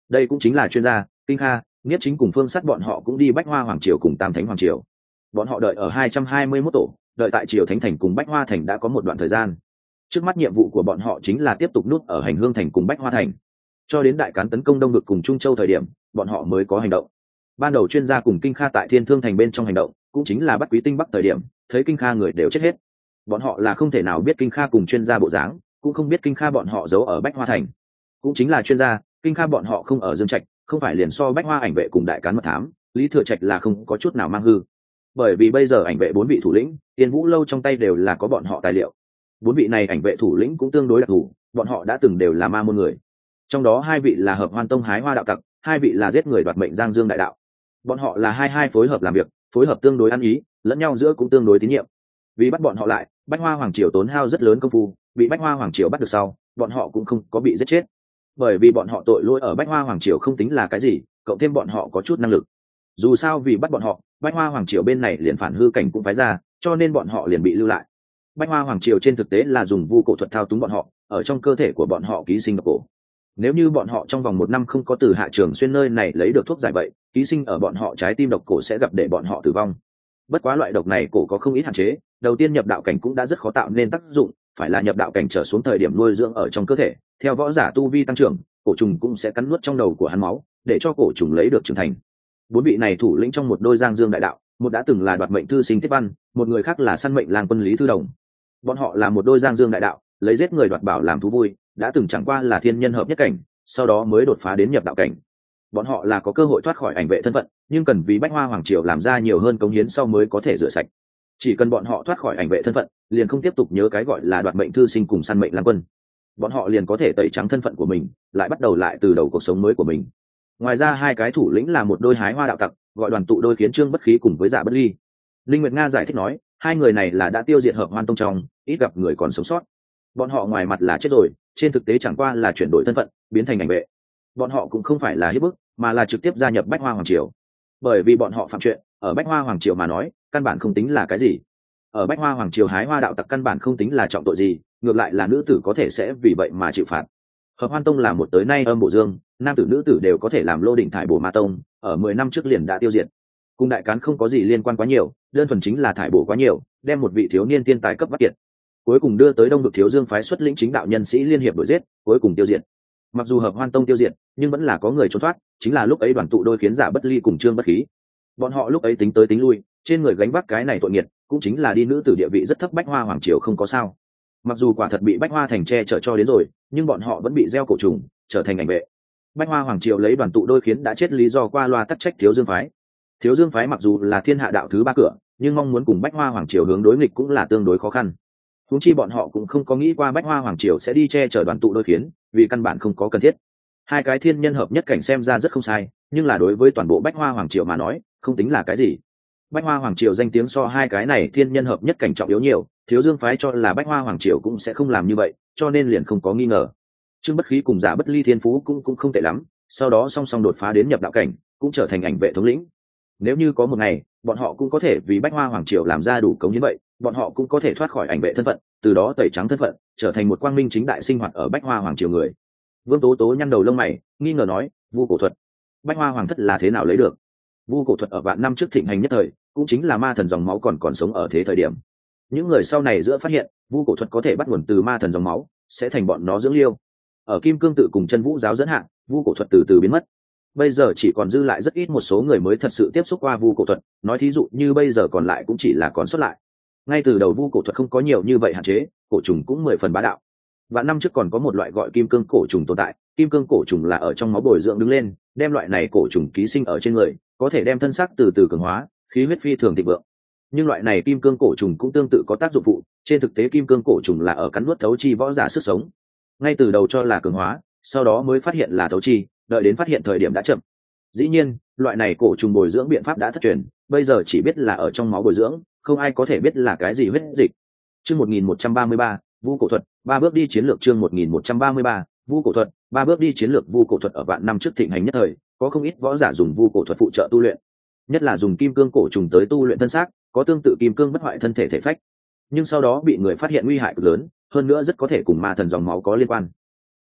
Đây cũng chính là chuyên gia, kinh kha nghiết chính cùng phương sắt bọn họ cũng đi bách hoa hoàng triều cùng tam thánh hoàng triều. Bọn họ đợi ở hai trăm hai mươi mốt tổ, đợi tại triều thánh thành cùng bách hoa thành đã có một đoạn thời gian. Trước mắt nhiệm vụ của bọn họ chính là tiếp tục nút ở hành hương thành cùng bách hoa thành cho đến đại cán tấn công đông vực cùng trung châu thời điểm, bọn họ mới có hành động. Ban đầu chuyên gia cùng kinh kha tại thiên thương thành bên trong hành động, cũng chính là bắt quý tinh bắc thời điểm, thấy kinh kha người đều chết hết. Bọn họ là không thể nào biết kinh kha cùng chuyên gia bộ dáng, cũng không biết kinh kha bọn họ giấu ở bách hoa thành. Cũng chính là chuyên gia, kinh kha bọn họ không ở dương trạch, không phải liền so bách hoa ảnh vệ cùng đại cán mật thám, lý thừa trạch là không có chút nào mang hư. Bởi vì bây giờ ảnh vệ bốn vị thủ lĩnh tiền vũ lâu trong tay đều là có bọn họ tài liệu. Bốn vị này ảnh vệ thủ lĩnh cũng tương đối đặc thù, bọn họ đã từng đều là ma môn người trong đó hai vị là hợp hoan tông hái hoa đạo tặc, hai vị là giết người đoạt mệnh giang dương đại đạo. Bọn họ là hai hai phối hợp làm việc, phối hợp tương đối ăn ý, lẫn nhau giữa cũng tương đối tín nhiệm. Vì bắt bọn họ lại, bách hoa hoàng triều tốn hao rất lớn công phu, bị bách hoa hoàng triều bắt được sau, bọn họ cũng không có bị giết chết. Bởi vì bọn họ tội lỗi ở bách hoa hoàng triều không tính là cái gì, cộng thêm bọn họ có chút năng lực. Dù sao vì bắt bọn họ, bách hoa hoàng triều bên này liền phản hư cảnh cũng phái ra, cho nên bọn họ liền bị lưu lại. Bách hoa hoàng triều trên thực tế là dùng vu cổ thuật thao túng bọn họ, ở trong cơ thể của bọn họ ký sinh độc cổ nếu như bọn họ trong vòng một năm không có từ hạ trường xuyên nơi này lấy được thuốc giải vậy ký sinh ở bọn họ trái tim độc cổ sẽ gặp để bọn họ tử vong. Bất quá loại độc này cổ có không ít hạn chế, đầu tiên nhập đạo cảnh cũng đã rất khó tạo nên tác dụng, phải là nhập đạo cảnh trở xuống thời điểm nuôi dưỡng ở trong cơ thể, theo võ giả tu vi tăng trưởng, cổ trùng cũng sẽ cắn nuốt trong đầu của hắn máu, để cho cổ trùng lấy được trưởng thành. Bốn vị này thủ lĩnh trong một đôi giang dương đại đạo, một đã từng là đoạt mệnh thư sinh tiết văn, một người khác là săn mệnh làng quân lý thư đồng. Bọn họ là một đôi giang dương đại đạo lấy giết người đoạt bảo làm thú vui, đã từng chẳng qua là thiên nhân hợp nhất cảnh, sau đó mới đột phá đến nhập đạo cảnh. Bọn họ là có cơ hội thoát khỏi ảnh vệ thân phận, nhưng cần vì bách hoa hoàng triều làm ra nhiều hơn cống hiến sau mới có thể rửa sạch. Chỉ cần bọn họ thoát khỏi ảnh vệ thân phận, liền không tiếp tục nhớ cái gọi là đoạt mệnh thư sinh cùng săn mệnh làm quân. Bọn họ liền có thể tẩy trắng thân phận của mình, lại bắt đầu lại từ đầu cuộc sống mới của mình. Ngoài ra hai cái thủ lĩnh là một đôi hái hoa đạo tặc, gọi đoàn tụ đôi khiến trương bất khí cùng với giả bất ly. Linh nguyệt nga giải thích nói, hai người này là đã tiêu diệt hợp hoan tông trong, ít gặp người còn sống sót bọn họ ngoài mặt là chết rồi, trên thực tế chẳng qua là chuyển đổi thân phận, biến thành ảnh vệ. Bọn họ cũng không phải là hiếp bức, mà là trực tiếp gia nhập bách hoa hoàng triều. Bởi vì bọn họ phạm chuyện, ở bách hoa hoàng triều mà nói, căn bản không tính là cái gì. Ở bách hoa hoàng triều hái hoa đạo tặc căn bản không tính là trọng tội gì, ngược lại là nữ tử có thể sẽ vì vậy mà chịu phạt. Hợp hoan tông là một tới nay âm bộ dương, nam tử nữ tử đều có thể làm lô đỉnh thải bổ ma tông, ở mười năm trước liền đã tiêu diệt. Cùng đại cán không có gì liên quan quá nhiều, đơn thuần chính là thải bổ quá nhiều, đem một vị thiếu niên tiên tài cấp bắt kiệt cuối cùng đưa tới đông được thiếu dương phái xuất lĩnh chính đạo nhân sĩ liên hiệp đổi giết, cuối cùng tiêu diệt. Mặc dù hợp hoan tông tiêu diệt, nhưng vẫn là có người trốn thoát, chính là lúc ấy đoàn tụ đôi khiến giả bất ly cùng trương bất khí. Bọn họ lúc ấy tính tới tính lui, trên người gánh vác cái này tội nghiệt, cũng chính là đi nữ tử địa vị rất thấp bách hoa hoàng triều không có sao. Mặc dù quả thật bị bách hoa thành tre chở cho đến rồi, nhưng bọn họ vẫn bị gieo cổ trùng, trở thành ảnh vệ. Bách hoa hoàng triều lấy đoàn tụ đôi khiến đã chết lý do qua loa tắc trách thiếu dương phái. Thiếu dương phái mặc dù là thiên hạ đạo thứ ba cửa, nhưng mong muốn cùng bách hoa hoàng triều hướng đối nghịch cũng là tương đối khó khăn húng chi bọn họ cũng không có nghĩ qua bách hoa hoàng triều sẽ đi che chở đoàn tụ đôi khiến, vì căn bản không có cần thiết. Hai cái thiên nhân hợp nhất cảnh xem ra rất không sai, nhưng là đối với toàn bộ bách hoa hoàng triều mà nói, không tính là cái gì. Bách hoa hoàng triều danh tiếng so hai cái này thiên nhân hợp nhất cảnh trọng yếu nhiều, thiếu dương phái cho là bách hoa hoàng triều cũng sẽ không làm như vậy, cho nên liền không có nghi ngờ. Trương bất khí cùng giả bất ly thiên phú cũng cũng không tệ lắm, sau đó song song đột phá đến nhập đạo cảnh, cũng trở thành ảnh vệ thống lĩnh nếu như có một ngày, bọn họ cũng có thể vì bách hoa hoàng triều làm ra đủ cống như vậy, bọn họ cũng có thể thoát khỏi ảnh vệ thân phận, từ đó tẩy trắng thân phận, trở thành một quang minh chính đại sinh hoạt ở bách hoa hoàng triều người. Vương tố tố nhăn đầu lông mày, nghi ngờ nói, vu cổ thuật, bách hoa hoàng thất là thế nào lấy được? Vu cổ thuật ở vạn năm trước thịnh hành nhất thời, cũng chính là ma thần dòng máu còn còn sống ở thế thời điểm. Những người sau này giữa phát hiện, vu cổ thuật có thể bắt nguồn từ ma thần dòng máu, sẽ thành bọn nó dưỡng liêu. Ở kim cương tự cùng chân vũ giáo dẫn hạng vu cổ thuật từ từ biến mất bây giờ chỉ còn dư lại rất ít một số người mới thật sự tiếp xúc qua vu cổ thuật, nói thí dụ như bây giờ còn lại cũng chỉ là còn xuất lại. Ngay từ đầu vu cổ thuật không có nhiều như vậy hạn chế, cổ trùng cũng mười phần bá đạo. Và năm trước còn có một loại gọi kim cương cổ trùng tồn tại, kim cương cổ trùng là ở trong máu bồi dưỡng đứng lên, đem loại này cổ trùng ký sinh ở trên người, có thể đem thân xác từ từ cường hóa, khí huyết phi thường thịnh vượng. Nhưng loại này kim cương cổ trùng cũng tương tự có tác dụng phụ, trên thực tế kim cương cổ trùng là ở cắn nuốt thấu chi võ giả sức sống. Ngay từ đầu cho là cường hóa, sau đó mới phát hiện là thấu chi đợi đến phát hiện thời điểm đã chậm. Dĩ nhiên, loại này cổ trùng bồi dưỡng biện pháp đã thất truyền, bây giờ chỉ biết là ở trong máu bồi dưỡng, không ai có thể biết là cái gì huyết dịch. Chương một nghìn một trăm ba mươi ba, vu cổ thuật, ba bước đi chiến lược chương một nghìn một trăm ba mươi ba, vu cổ thuật, ba bước đi chiến lược vu cổ thuật ở vạn năm trước thịnh hành nhất thời, có không ít võ giả dùng vu cổ thuật phụ trợ tu luyện. Nhất là dùng kim cương cổ trùng tới tu luyện thân xác, có tương tự kim cương bất hoại thân thể thể phách. Nhưng sau đó bị người phát hiện nguy hại cực lớn, hơn nữa rất có thể cùng ma thần dòng máu có liên quan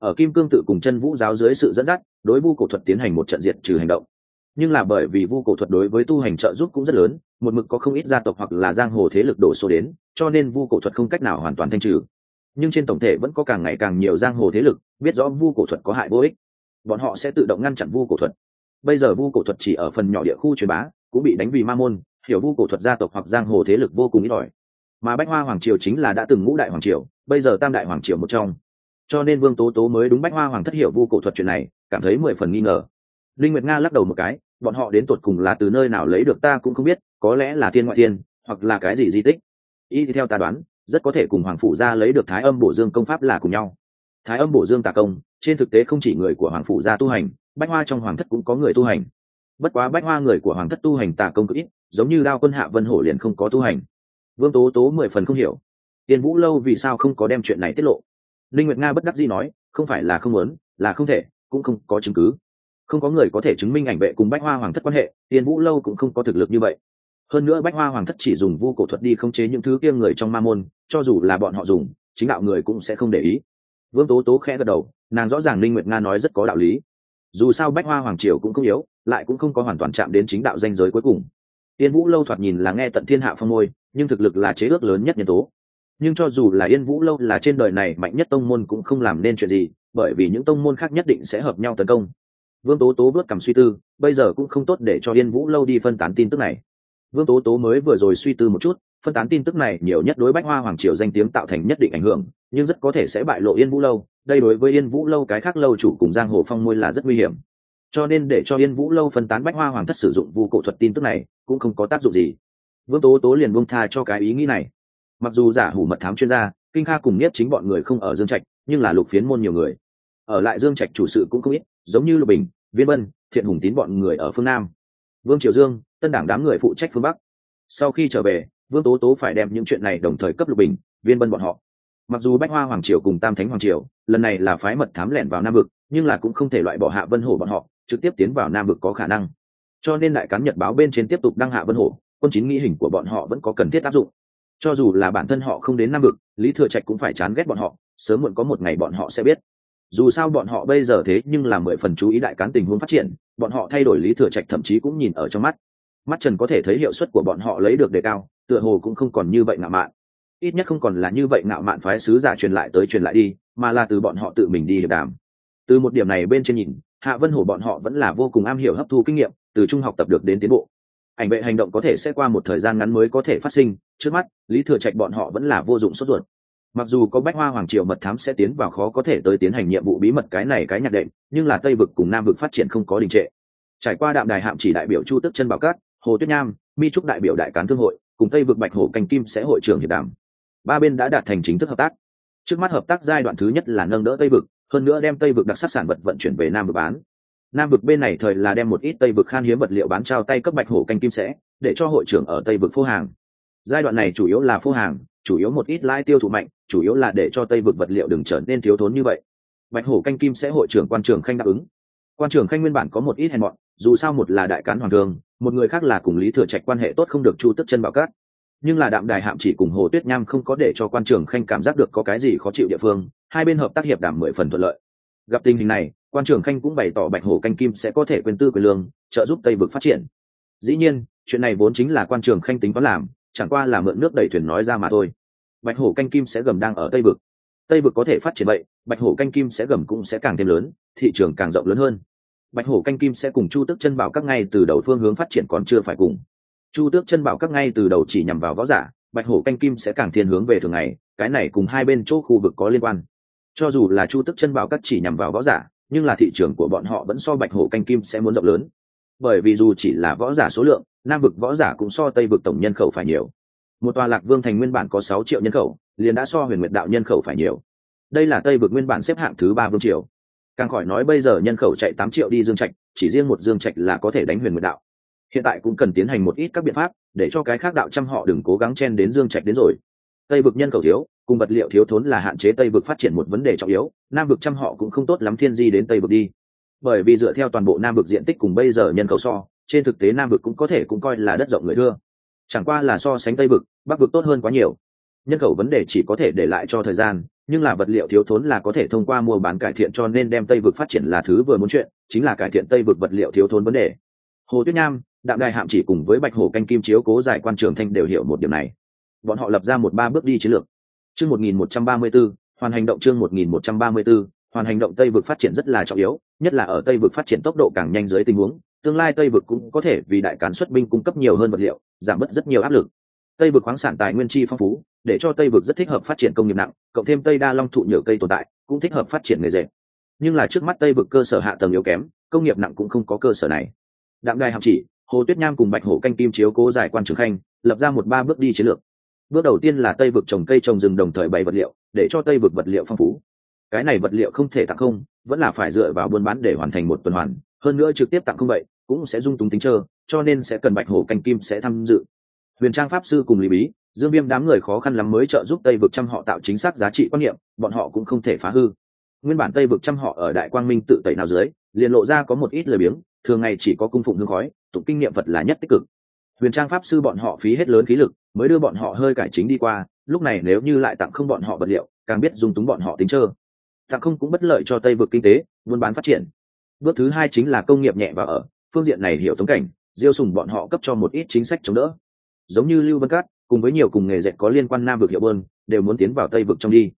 ở kim cương tự cùng chân vũ giáo dưới sự dẫn dắt, đối vu cổ thuật tiến hành một trận diệt trừ hành động. Nhưng là bởi vì vu cổ thuật đối với tu hành trợ giúp cũng rất lớn, một mực có không ít gia tộc hoặc là giang hồ thế lực đổ số đến, cho nên vu cổ thuật không cách nào hoàn toàn thanh trừ. Nhưng trên tổng thể vẫn có càng ngày càng nhiều giang hồ thế lực biết rõ vu cổ thuật có hại vô ích. Bọn họ sẽ tự động ngăn chặn vu cổ thuật. Bây giờ vu cổ thuật chỉ ở phần nhỏ địa khu truyền bá, cũng bị đánh vì ma môn, hiểu vu cổ thuật gia tộc hoặc giang hồ thế lực vô cùng ít ỏi. Mà bách hoa hoàng triều chính là đã từng ngũ đại hoàng triều, bây giờ tam đại hoàng triều một trong cho nên vương tố tố mới đúng bách hoa hoàng thất hiểu vu cổ thuật chuyện này, cảm thấy mười phần nghi ngờ. Linh nguyệt nga lắc đầu một cái, bọn họ đến tột cùng là từ nơi nào lấy được ta cũng không biết, có lẽ là thiên ngoại thiên, hoặc là cái gì di tích. Y theo ta đoán, rất có thể cùng hoàng phủ gia lấy được thái âm bổ dương công pháp là cùng nhau. Thái âm bổ dương tà công, trên thực tế không chỉ người của hoàng phủ gia tu hành, bách hoa trong hoàng thất cũng có người tu hành. Bất quá bách hoa người của hoàng thất tu hành tà công cực ít, giống như đao quân hạ vân hổ liền không có tu hành. Vương tố tố mười phần không hiểu. Tiền vũ lâu vì sao không có đem chuyện này tiết lộ? Linh nguyệt nga bất đắc dĩ nói, không phải là không muốn, là không thể, cũng không có chứng cứ. Không có người có thể chứng minh ảnh vệ cùng bách hoa hoàng thất quan hệ, tiền vũ lâu cũng không có thực lực như vậy. Hơn nữa bách hoa hoàng thất chỉ dùng vu cổ thuật đi khống chế những thứ kia người trong ma môn, cho dù là bọn họ dùng, chính đạo người cũng sẽ không để ý. Vương tố tố khẽ gật đầu, nàng rõ ràng linh nguyệt nga nói rất có đạo lý. Dù sao bách hoa hoàng triều cũng không yếu, lại cũng không có hoàn toàn chạm đến chính đạo danh giới cuối cùng. Tiên vũ lâu thoạt nhìn là nghe tận thiên hạ phong môi nhưng thực lực là chế ước lớn nhất nhân tố nhưng cho dù là yên vũ lâu là trên đời này mạnh nhất tông môn cũng không làm nên chuyện gì, bởi vì những tông môn khác nhất định sẽ hợp nhau tấn công. Vương tố tố vớt cầm suy tư, bây giờ cũng không tốt để cho yên vũ lâu đi phân tán tin tức này. Vương tố tố mới vừa rồi suy tư một chút, phân tán tin tức này nhiều nhất đối bách hoa hoàng triều danh tiếng tạo thành nhất định ảnh hưởng, nhưng rất có thể sẽ bại lộ yên vũ lâu, đây đối với yên vũ lâu cái khác lâu chủ cùng giang hồ phong môi là rất nguy hiểm. Cho nên để cho yên vũ lâu phân tán bách hoa hoàng thất sử dụng vu cổ thuật tin tức này, cũng không có tác dụng gì. Vương tố tố liền buông tha cho cái ý nghĩ này mặc dù giả hủ mật thám chuyên gia, kinh kha cùng nhất chính bọn người không ở dương trạch, nhưng là lục phiến môn nhiều người. Ở lại dương trạch chủ sự cũng không ít, giống như lục bình, viên vân, thiện hùng tín bọn người ở phương nam. Vương triều dương, tân đảng đám người phụ trách phương bắc. Sau khi trở về, vương tố tố phải đem những chuyện này đồng thời cấp lục bình, viên vân bọn họ. Mặc dù bách hoa hoàng triều cùng tam thánh hoàng triều, lần này là phái mật thám lẻn vào nam vực, nhưng là cũng không thể loại bỏ hạ vân hổ bọn họ, trực tiếp tiến vào nam vực có khả năng. Cho nên đại cán nhật báo bên trên tiếp tục đăng hạ vân hổ, quân chính nghĩ hình của bọn họ vẫn có cần thiết áp dụng cho dù là bản thân họ không đến nam vực, lý thừa trạch cũng phải chán ghét bọn họ, sớm muộn có một ngày bọn họ sẽ biết. Dù sao bọn họ bây giờ thế nhưng là mười phần chú ý đại cán tình huống phát triển, bọn họ thay đổi lý thừa trạch thậm chí cũng nhìn ở trong mắt. Mắt trần có thể thấy hiệu suất của bọn họ lấy được đề cao, tựa hồ cũng không còn như vậy ngạo mạn. Ít nhất không còn là như vậy ngạo mạn phái sứ giả truyền lại tới truyền lại đi, mà là từ bọn họ tự mình đi hiệp đàm. Từ một điểm này bên trên nhìn, hạ vân hổ bọn họ vẫn là vô cùng am hiểu hấp thu kinh nghiệm, từ trung học tập được đến tiến bộ ảnh vệ hành động có thể sẽ qua một thời gian ngắn mới có thể phát sinh. Trước mắt, lý thừa trạch bọn họ vẫn là vô dụng sốt ruột. Mặc dù có bách hoa hoàng triều mật thám sẽ tiến vào khó có thể tới tiến hành nhiệm vụ bí mật cái này cái nhạc đệm, nhưng là tây vực cùng nam vực phát triển không có đình trệ. Trải qua đạm đài hạm chỉ đại biểu chu tức chân bảo cát hồ tuyết nham, mi trúc đại biểu đại cán thương hội, cùng tây vực bạch hổ cành kim sẽ hội trưởng hiệp đàm. Ba bên đã đạt thành chính thức hợp tác. Trước mắt hợp tác giai đoạn thứ nhất là nâng đỡ tây vực, hơn nữa đem tây vực đặc sắc sản vật vận chuyển về nam vực bán nam vực bên này thời là đem một ít tây vực khan hiếm vật liệu bán trao tay cấp bạch hổ canh kim sẽ, để cho hội trưởng ở tây vực phô hàng. Giai đoạn này chủ yếu là phô hàng, chủ yếu một ít lãi tiêu thụ mạnh, chủ yếu là để cho tây vực vật liệu đừng trở nên thiếu thốn như vậy. Bạch hổ canh kim sẽ hội trưởng quan trường khanh đáp ứng. Quan trường khanh nguyên bản có một ít hèn mọn, dù sao một là đại cán hoàng thương một người khác là cùng lý thừa trạch quan hệ tốt không được chu tức chân bảo cát. Nhưng là đạm đài hạm chỉ cùng hồ tuyết nham không có để cho quan trường khanh cảm giác được có cái gì khó chịu địa phương, hai bên hợp tác hiệp đảm mười phần thuận lợi. Gặp tình hình này quan trưởng khanh cũng bày tỏ bạch hổ canh kim sẽ có thể quyền tư quyền lương, trợ giúp tây vực phát triển. Dĩ nhiên, chuyện này vốn chính là quan trường khanh tính toán làm, chẳng qua là mượn nước đẩy thuyền nói ra mà thôi. Bạch hổ canh kim sẽ gầm đang ở tây vực. Tây vực có thể phát triển vậy, bạch hổ canh kim sẽ gầm cũng sẽ càng thêm lớn, thị trường càng rộng lớn hơn. Bạch hổ canh kim sẽ cùng chu tước chân bảo các ngay từ đầu phương hướng phát triển còn chưa phải cùng. Chu tước chân bảo các ngay từ đầu chỉ nhằm vào võ giả, bạch hổ canh kim sẽ càng thiên hướng về thường ngày, cái này cùng hai bên chỗ khu vực có liên quan. Cho dù là chu tước chân bảo các chỉ nhằm vào võ giả nhưng là thị trường của bọn họ vẫn so bạch hổ canh kim sẽ muốn rộng lớn. Bởi vì dù chỉ là võ giả số lượng, nam vực võ giả cũng so tây vực tổng nhân khẩu phải nhiều. Một tòa lạc vương thành nguyên bản có sáu triệu nhân khẩu, liền đã so huyền nguyệt đạo nhân khẩu phải nhiều. Đây là tây vực nguyên bản xếp hạng thứ ba vương triều. Càng khỏi nói bây giờ nhân khẩu chạy tám triệu đi dương trạch, chỉ riêng một dương trạch là có thể đánh huyền nguyệt đạo. Hiện tại cũng cần tiến hành một ít các biện pháp để cho cái khác đạo trăm họ đừng cố gắng chen đến dương trạch đến rồi. Tây vực nhân khẩu thiếu cùng vật liệu thiếu thốn là hạn chế tây vực phát triển một vấn đề trọng yếu, nam vực trăm họ cũng không tốt lắm thiên di đến tây vực đi. Bởi vì dựa theo toàn bộ nam vực diện tích cùng bây giờ nhân khẩu so, trên thực tế nam vực cũng có thể cũng coi là đất rộng người thưa. Chẳng qua là so sánh tây vực, bắc vực tốt hơn quá nhiều. Nhân khẩu vấn đề chỉ có thể để lại cho thời gian, nhưng là vật liệu thiếu thốn là có thể thông qua mua bán cải thiện cho nên đem tây vực phát triển là thứ vừa muốn chuyện, chính là cải thiện tây vực vật liệu thiếu thốn vấn đề. Hồ tuyết nham, đạm đài hạm chỉ cùng với bạch hồ canh kim chiếu cố giải quan trường thanh đều hiểu một điểm này. Bọn họ lập ra một ba bước đi chiến lược chương một nghìn một trăm ba mươi b ố hoàn hành động chương một nghìn một trăm ba mươi b ố hoàn hành động tây vực phát triển rất là trọng yếu, nhất là ở tây vực phát triển tốc độ càng nhanh dưới tình huống, tương lai tây vực cũng có thể vì đại cán xuất binh cung cấp nhiều hơn vật liệu, giảm bớt rất nhiều áp lực. Tây vực khoáng sản tài nguyên chi phong phú, để cho tây vực rất thích hợp phát triển công nghiệp nặng, cộng thêm tây đa long thụ nhựa cây tồn tại, cũng thích hợp phát triển nghề dệt nhưng là trước mắt tây vực cơ sở hạ tầng yếu kém, công nghiệp nặng cũng không có cơ sở này. Đạm đài hạm chỉ, hồ tuyết nham cùng bạch hổ canh kim chiếu cố giải quan trường khanh, lập ra một ba bước đi chiến lược bước đầu tiên là tây vực trồng cây trồng rừng đồng thời bày vật liệu, để cho tây vực vật liệu phong phú. Cái này vật liệu không thể tặng không, vẫn là phải dựa vào buôn bán để hoàn thành một tuần hoàn. Hơn nữa trực tiếp tặng không vậy, cũng sẽ dung túng tính trơ, cho nên sẽ cần bạch hổ canh kim sẽ tham dự. Huyền trang pháp sư cùng lý bí, dương viêm đám người khó khăn lắm mới trợ giúp tây vực trăm họ tạo chính xác giá trị quan niệm, bọn họ cũng không thể phá hư. Nguyên bản tây vực trăm họ ở đại quang minh tự tẩy nào dưới, liền lộ ra có một ít lời biếng, thường ngày chỉ có cung phụng hương khói, tụng kinh niệm vật là nhất tích cực. Huyền trang pháp sư bọn họ phí hết lớn khí lực mới đưa bọn họ hơi cải chính đi qua, lúc này nếu như lại tặng không bọn họ vật liệu, càng biết dùng túng bọn họ tính trơ tặng không cũng bất lợi cho tây vực kinh tế, buôn bán phát triển. Bước thứ hai chính là công nghiệp nhẹ và ở, phương diện này hiểu tống cảnh, diêu sùng bọn họ cấp cho một ít chính sách chống đỡ. Giống như lưu vân cát, cùng với nhiều cùng nghề dệt có liên quan nam vực hiệu bơn, đều muốn tiến vào tây vực trong đi.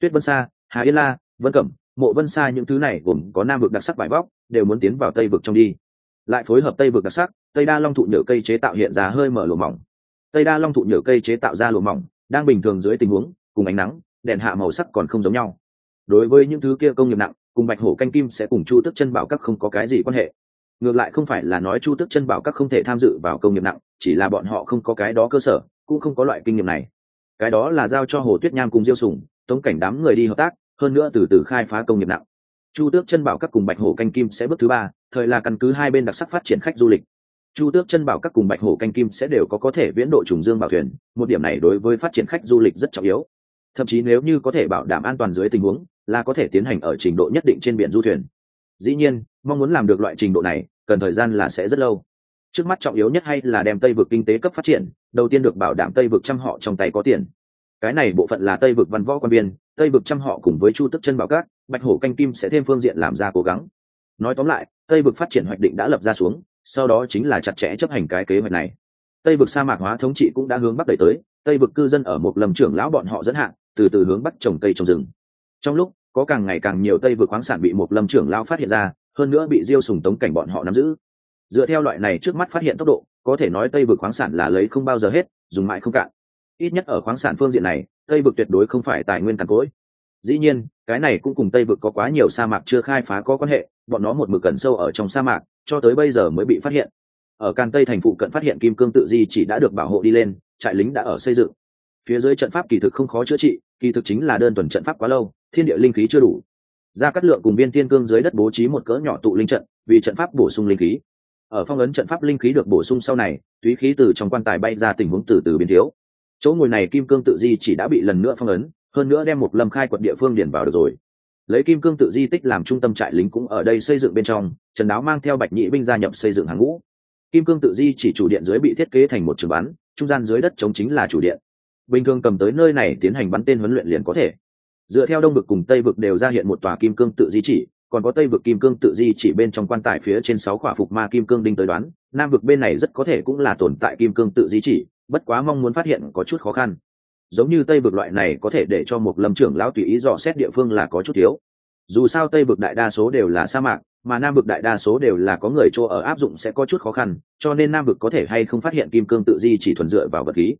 Tuyết vân sa, hà yên la, vân cẩm, mộ vân sa những thứ này gồm có nam vực đặc sắc vải vóc, đều muốn tiến vào tây vực trong đi. Lại phối hợp tây vực đặc sắc, tây đa long thụ nhựa cây chế tạo hiện ra hơi mở lỗ mỏng tây đa long thụ nhựa cây chế tạo ra lỗ mỏng, đang bình thường dưới tình huống, cùng ánh nắng, đèn hạ màu sắc còn không giống nhau. Đối với những thứ kia công nghiệp nặng, cùng bạch hổ canh kim sẽ cùng chu tức chân bảo các không có cái gì quan hệ. Ngược lại không phải là nói chu tức chân bảo các không thể tham dự vào công nghiệp nặng, chỉ là bọn họ không có cái đó cơ sở, cũng không có loại kinh nghiệm này. Cái đó là giao cho hồ tuyết nham cùng diêu sùng, tống cảnh đám người đi hợp tác, hơn nữa từ từ khai phá công nghiệp nặng. Chu tước chân bảo các cùng bạch hổ canh kim sẽ bước thứ ba, thời là căn cứ hai bên đặc sắc phát triển khách du lịch chu tước chân bảo các cùng bạch hổ canh kim sẽ đều có có thể viễn độ trùng dương bảo thuyền, một điểm này đối với phát triển khách du lịch rất trọng yếu. Thậm chí nếu như có thể bảo đảm an toàn dưới tình huống, là có thể tiến hành ở trình độ nhất định trên biển du thuyền. Dĩ nhiên, mong muốn làm được loại trình độ này, cần thời gian là sẽ rất lâu. Trước mắt trọng yếu nhất hay là đem tây vực kinh tế cấp phát triển, đầu tiên được bảo đảm tây vực trăm họ trong tay có tiền. Cái này bộ phận là tây vực văn võ quan biên tây vực trăm họ cùng với chu tức chân bảo các, bạch hổ canh kim sẽ thêm phương diện làm ra cố gắng. Nói tóm lại, tây vực phát triển hoạch định đã lập ra xuống sau đó chính là chặt chẽ chấp hành cái kế hoạch này. Tây vực sa mạc hóa thống trị cũng đã hướng bắc đẩy tới, tây vực cư dân ở một lầm trưởng lão bọn họ dẫn hạn từ từ hướng bắc trồng cây trồng rừng. Trong lúc, có càng ngày càng nhiều tây vực khoáng sản bị một lâm trưởng lão phát hiện ra, hơn nữa bị diêu sùng tống cảnh bọn họ nắm giữ. Dựa theo loại này trước mắt phát hiện tốc độ, có thể nói tây vực khoáng sản là lấy không bao giờ hết, dùng mãi không cạn. Ít nhất ở khoáng sản phương diện này, tây vực tuyệt đối không phải tài nguyên càn cỗi dĩ nhiên, cái này cũng cùng tây vực có quá nhiều sa mạc chưa khai phá có quan hệ, bọn nó một mực cẩn sâu ở trong sa mạc, cho tới bây giờ mới bị phát hiện. Ở càn tây thành phụ cận phát hiện kim cương tự di chỉ đã được bảo hộ đi lên, trại lính đã ở xây dựng. Phía dưới trận pháp kỳ thực không khó chữa trị, kỳ thực chính là đơn thuần trận pháp quá lâu, thiên địa linh khí chưa đủ. Ra cắt lượng cùng viên tiên cương dưới đất bố trí một cỡ nhỏ tụ linh trận, vì trận pháp bổ sung linh khí. Ở phong ấn trận pháp linh khí được bổ sung sau này, túy khí từ trong quan tài bay ra tình huống từ từ biến thiếu. Chỗ ngồi này kim cương tự di chỉ đã bị lần nữa phong ấn hơn nữa đem một lâm khai quật địa phương điển vào được rồi. Lấy kim cương tự di tích làm trung tâm trại lính cũng ở đây xây dựng bên trong, trần đáo mang theo bạch nhị binh gia nhập xây dựng hàng ngũ. Kim cương tự di chỉ chủ điện dưới bị thiết kế thành một trường bắn, trung gian dưới đất chống chính là chủ điện. Bình thường cầm tới nơi này tiến hành bắn tên huấn luyện liền có thể. Dựa theo đông vực cùng tây vực đều ra hiện một tòa kim cương tự di chỉ, còn có tây vực kim cương tự di chỉ bên trong quan tài phía trên sáu khỏa phục ma kim cương đinh tới đoán, nam vực bên này rất có thể cũng là tồn tại kim cương tự di chỉ, bất quá mong muốn phát hiện có chút khó khăn giống như tây vực loại này có thể để cho một lâm trưởng lão tùy ý dò xét địa phương là có chút thiếu. Dù sao tây vực đại đa số đều là sa mạc, mà nam vực đại đa số đều là có người chỗ ở áp dụng sẽ có chút khó khăn, cho nên nam vực có thể hay không phát hiện kim cương tự di chỉ thuần dựa vào vật khí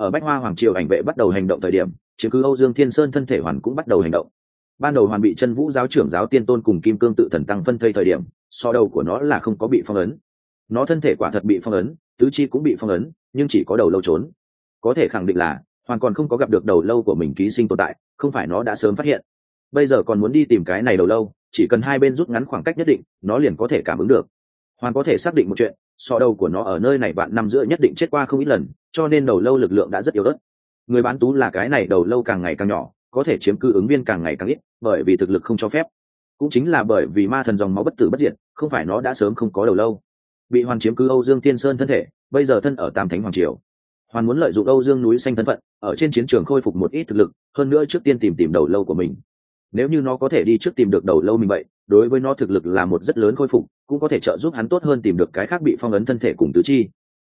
ở bách hoa hoàng triều ảnh vệ bắt đầu hành động thời điểm chiếm cứ âu dương thiên sơn thân thể hoàn cũng bắt đầu hành động. Ban đầu hoàn bị chân vũ giáo trưởng giáo tiên tôn cùng kim cương tự thần tăng phân thây thời điểm, so đầu của nó là không có bị phong ấn. Nó thân thể quả thật bị phong ấn, tứ chi cũng bị phong ấn, nhưng chỉ có đầu lâu trốn. Có thể khẳng định là hoàn còn không có gặp được đầu lâu của mình ký sinh tồn tại, không phải nó đã sớm phát hiện. Bây giờ còn muốn đi tìm cái này đầu lâu, chỉ cần hai bên rút ngắn khoảng cách nhất định, nó liền có thể cảm ứng được. Hoàn có thể xác định một chuyện sọ đầu của nó ở nơi này bạn năm giữa nhất định chết qua không ít lần, cho nên đầu lâu lực lượng đã rất yếu ớt. Người bán tú là cái này đầu lâu càng ngày càng nhỏ, có thể chiếm cư ứng viên càng ngày càng ít, bởi vì thực lực không cho phép. Cũng chính là bởi vì ma thần dòng máu bất tử bất diệt, không phải nó đã sớm không có đầu lâu. Bị hoàn chiếm cư âu dương tiên sơn thân thể, bây giờ thân ở tam thánh hoàng triều hoàn muốn lợi dụng âu dương núi xanh thân phận, ở trên chiến trường khôi phục một ít thực lực, hơn nữa trước tiên tìm tìm đầu lâu của mình. Nếu như nó có thể đi trước tìm được đầu lâu mình vậy, đối với nó thực lực là một rất lớn khôi phục, cũng có thể trợ giúp hắn tốt hơn tìm được cái khác bị phong ấn thân thể cùng tứ chi.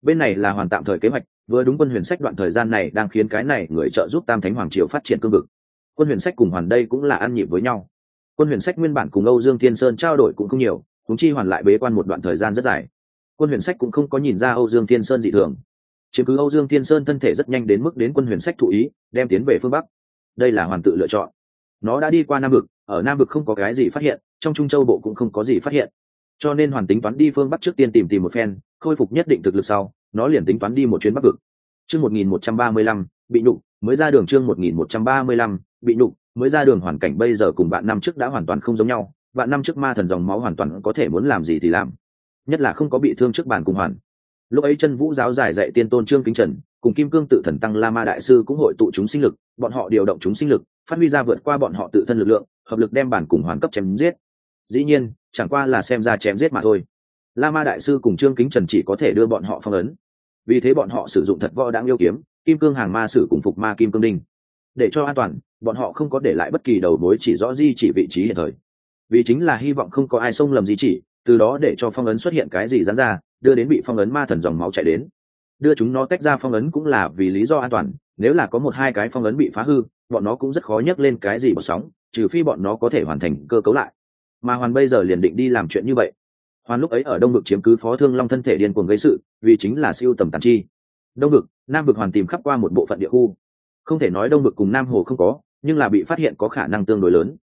Bên này là hoàn tạm thời kế hoạch, vừa đúng quân huyền sách đoạn thời gian này đang khiến cái này người trợ giúp tam thánh hoàng triều phát triển cương vực. Quân huyền sách cùng hoàn đây cũng là ăn nhịp với nhau. Quân huyền sách nguyên bản cùng âu dương thiên sơn trao đổi cũng không nhiều thúng chi hoàn lại bế quan một đoạn thời gian rất dài. Quân huyền sách cũng không có nhìn ra âu dương thiên sơn dị thường chiếm cứ âu dương thiên sơn thân thể rất nhanh đến mức đến quân huyền sách thụ ý, đem tiến về phương bắc. Đây là hoàn tự lựa chọn. Nó đã đi qua nam vực, ở nam vực không có cái gì phát hiện, trong trung châu bộ cũng không có gì phát hiện. Cho nên hoàn tính toán đi phương bắc trước tiên tìm tìm một phen, khôi phục nhất định thực lực sau, nó liền tính toán đi một chuyến bắc vực. Chương một nghìn một trăm ba mươi lăm, bị nhục, mới ra đường chương một nghìn một trăm ba mươi lăm, bị nhục, mới ra đường hoàn cảnh bây giờ cùng bạn năm trước đã hoàn toàn không giống nhau bạn năm trước ma thần dòng máu hoàn toàn có thể muốn làm gì thì làm. Nhất là không có bị thương trước bàn cùng hoàn lúc ấy chân vũ giáo giải dạy tiên tôn trương kính trần, cùng kim cương tự thần tăng la ma đại sư cũng hội tụ chúng sinh lực, bọn họ điều động chúng sinh lực, phát huy ra vượt qua bọn họ tự thân lực lượng, hợp lực đem bản cùng hoàn cấp chém giết. Dĩ nhiên, chẳng qua là xem ra chém giết mà thôi. La ma đại sư cùng trương kính trần chỉ có thể đưa bọn họ phong ấn. Vì thế bọn họ sử dụng thật võ đáng yêu kiếm, kim cương hàng ma sử cùng phục ma kim cương đinh. Để cho an toàn, bọn họ không có để lại bất kỳ đầu mối chỉ rõ di chỉ vị trí hiện thời. Vì chính là hy vọng không có ai xông lầm di chỉ, từ đó để cho phong ấn xuất hiện cái gì dán ra đưa đến bị phong ấn ma thần dòng máu chạy đến. Đưa chúng nó tách ra phong ấn cũng là vì lý do an toàn, nếu là có một hai cái phong ấn bị phá hư, bọn nó cũng rất khó nhấc lên cái gì bọt sóng, trừ phi bọn nó có thể hoàn thành cơ cấu lại. Mà hoàn bây giờ liền định đi làm chuyện như vậy. Hoàn lúc ấy ở đông vực chiếm cứ phó thương long thân thể điên cuồng gây sự, vì chính là siêu tầm tàn chi. Đông vực, nam vực hoàn tìm khắp qua một bộ phận địa khu. Không thể nói đông vực cùng nam hồ không có, nhưng là bị phát hiện có khả năng tương đối lớn.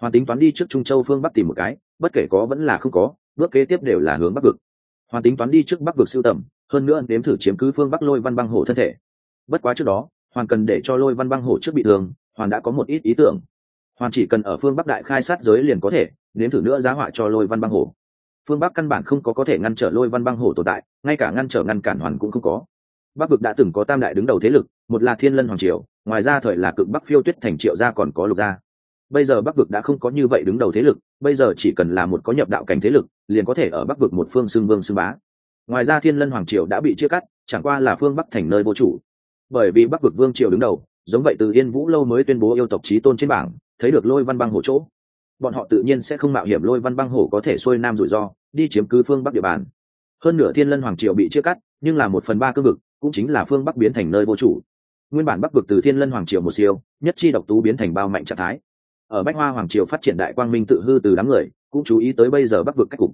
Hoàn tính toán đi trước trung châu phương bắc tìm một cái, bất kể có vẫn là không có, bước kế tiếp đều là hướng bắc vực hoàn tính toán đi trước bắc vực siêu tầm, hơn nữa nếm thử chiếm cứ phương bắc lôi văn băng Hổ thân thể. Bất quá trước đó, hoàn cần để cho lôi văn băng Hổ trước bị thương, hoàn đã có một ít ý tưởng. Hoàn chỉ cần ở phương bắc đại khai sát giới liền có thể, nếm thử nữa giá họa cho lôi văn băng Hổ. phương bắc căn bản không có có thể ngăn trở lôi văn băng Hổ tồn tại, ngay cả ngăn trở ngăn cản hoàn cũng không có. Bắc vực đã từng có tam đại đứng đầu thế lực, một là thiên lân hoàng triều, ngoài ra thời là cực bắc phiêu tuyết thành triệu gia còn có lục gia bây giờ bắc vực đã không có như vậy đứng đầu thế lực, bây giờ chỉ cần là một có nhập đạo cảnh thế lực, liền có thể ở bắc vực một phương xưng vương xưng bá. Ngoài ra thiên lân hoàng triều đã bị chia cắt, chẳng qua là phương bắc thành nơi vô chủ. Bởi vì bắc vực vương triều đứng đầu, giống vậy từ yên vũ lâu mới tuyên bố yêu tộc trí tôn trên bảng, thấy được lôi văn băng hổ chỗ. Bọn họ tự nhiên sẽ không mạo hiểm lôi văn băng hổ có thể xuôi nam rủi ro, đi chiếm cứ phương bắc địa bàn. Hơn nửa thiên lân hoàng triều bị chia cắt, nhưng là một phần ba cương vực cũng chính là phương bắc biến thành nơi vô chủ. Nguyên bản bắc vực từ thiên lân hoàng triều một siêu, nhất chi độc tú biến thành bao mạnh trạng thái ở bách hoa hoàng triều phát triển đại quang minh tự hư từ đám người, cũng chú ý tới bây giờ bắc vực cách cục.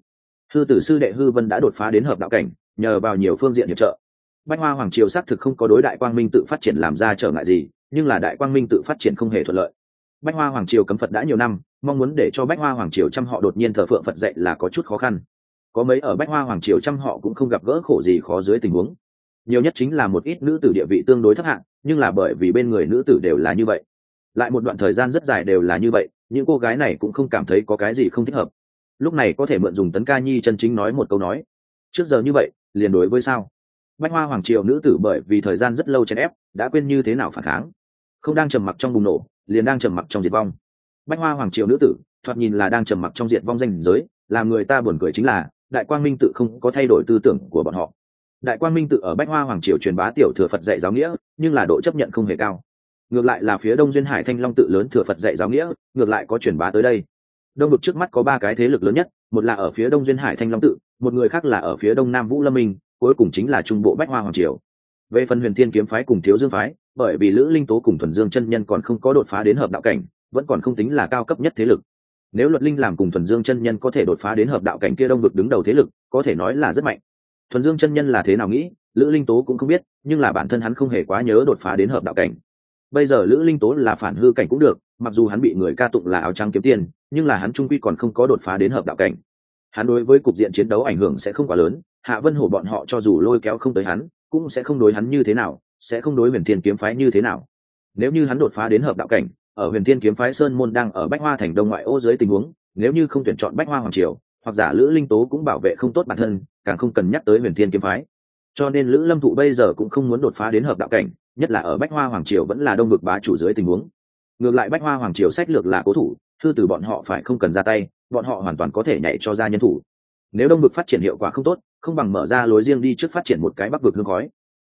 Hư tử sư đệ hư vân đã đột phá đến hợp đạo cảnh, nhờ vào nhiều phương diện hiệp trợ. Bách hoa hoàng triều xác thực không có đối đại quang minh tự phát triển làm ra trở ngại gì, nhưng là đại quang minh tự phát triển không hề thuận lợi. Bách hoa hoàng triều cấm phật đã nhiều năm, mong muốn để cho bách hoa hoàng triều trăm họ đột nhiên thờ phượng phật dạy là có chút khó khăn. Có mấy ở bách hoa hoàng triều trăm họ cũng không gặp gỡ khổ gì khó dưới tình huống. Nhiều nhất chính là một ít nữ tử địa vị tương đối thấp hạng, nhưng là bởi vì bên người nữ tử đều là như vậy lại một đoạn thời gian rất dài đều là như vậy, những cô gái này cũng không cảm thấy có cái gì không thích hợp. Lúc này có thể mượn dùng tấn ca nhi chân chính nói một câu nói, trước giờ như vậy, liền đối với sao? Bách hoa hoàng triều nữ tử bởi vì thời gian rất lâu chèn ép, đã quên như thế nào phản kháng. Không đang trầm mặc trong bùng nổ, liền đang trầm mặc trong diệt vong. Bách hoa hoàng triều nữ tử, thoạt nhìn là đang trầm mặc trong diệt vong danh giới, làm người ta buồn cười chính là, đại quang minh tự không có thay đổi tư tưởng của bọn họ. Đại quang minh tự ở bách hoa hoàng triều truyền bá tiểu thừa phật dạy giáo nghĩa, nhưng là độ chấp nhận không hề cao ngược lại là phía đông duyên hải thanh long tự lớn thừa phật dạy giáo nghĩa, ngược lại có truyền bá tới đây. Đông vực trước mắt có ba cái thế lực lớn nhất, một là ở phía đông duyên hải thanh long tự, một người khác là ở phía đông nam vũ lâm minh, cuối cùng chính là trung bộ bách hoa hoàng triều. Về phần huyền thiên kiếm phái cùng thiếu dương phái, bởi vì lữ linh tố cùng thuần dương chân nhân còn không có đột phá đến hợp đạo cảnh, vẫn còn không tính là cao cấp nhất thế lực. Nếu luật linh làm cùng thuần dương chân nhân có thể đột phá đến hợp đạo cảnh kia đông vực đứng đầu thế lực, có thể nói là rất mạnh. Thuần dương chân nhân là thế nào nghĩ, lữ linh tố cũng không biết, nhưng là bản thân hắn không hề quá nhớ đột phá đến hợp đạo cảnh bây giờ lữ linh tố là phản hư cảnh cũng được, mặc dù hắn bị người ca tụng là áo trắng kiếm tiền, nhưng là hắn trung quy còn không có đột phá đến hợp đạo cảnh. Hắn đối với cục diện chiến đấu ảnh hưởng sẽ không quá lớn, hạ vân hổ bọn họ cho dù lôi kéo không tới hắn, cũng sẽ không đối hắn như thế nào, sẽ không đối huyền thiên kiếm phái như thế nào. Nếu như hắn đột phá đến hợp đạo cảnh, ở huyền thiên kiếm phái sơn môn đang ở bách hoa thành đông ngoại ô dưới tình huống, nếu như không tuyển chọn bách hoa hoàng triều, hoặc giả lữ linh tố cũng bảo vệ không tốt bản thân, càng không cần nhắc tới huyền thiên kiếm phái. Cho nên lữ lâm thụ bây giờ cũng không muốn đột phá đến hợp đạo cảnh nhất là ở bách hoa hoàng triều vẫn là đông vực bá chủ dưới tình huống. Ngược lại bách hoa hoàng triều sách lược là cố thủ, thư từ bọn họ phải không cần ra tay, bọn họ hoàn toàn có thể nhảy cho ra nhân thủ. Nếu đông vực phát triển hiệu quả không tốt, không bằng mở ra lối riêng đi trước phát triển một cái bắc vực hương khói.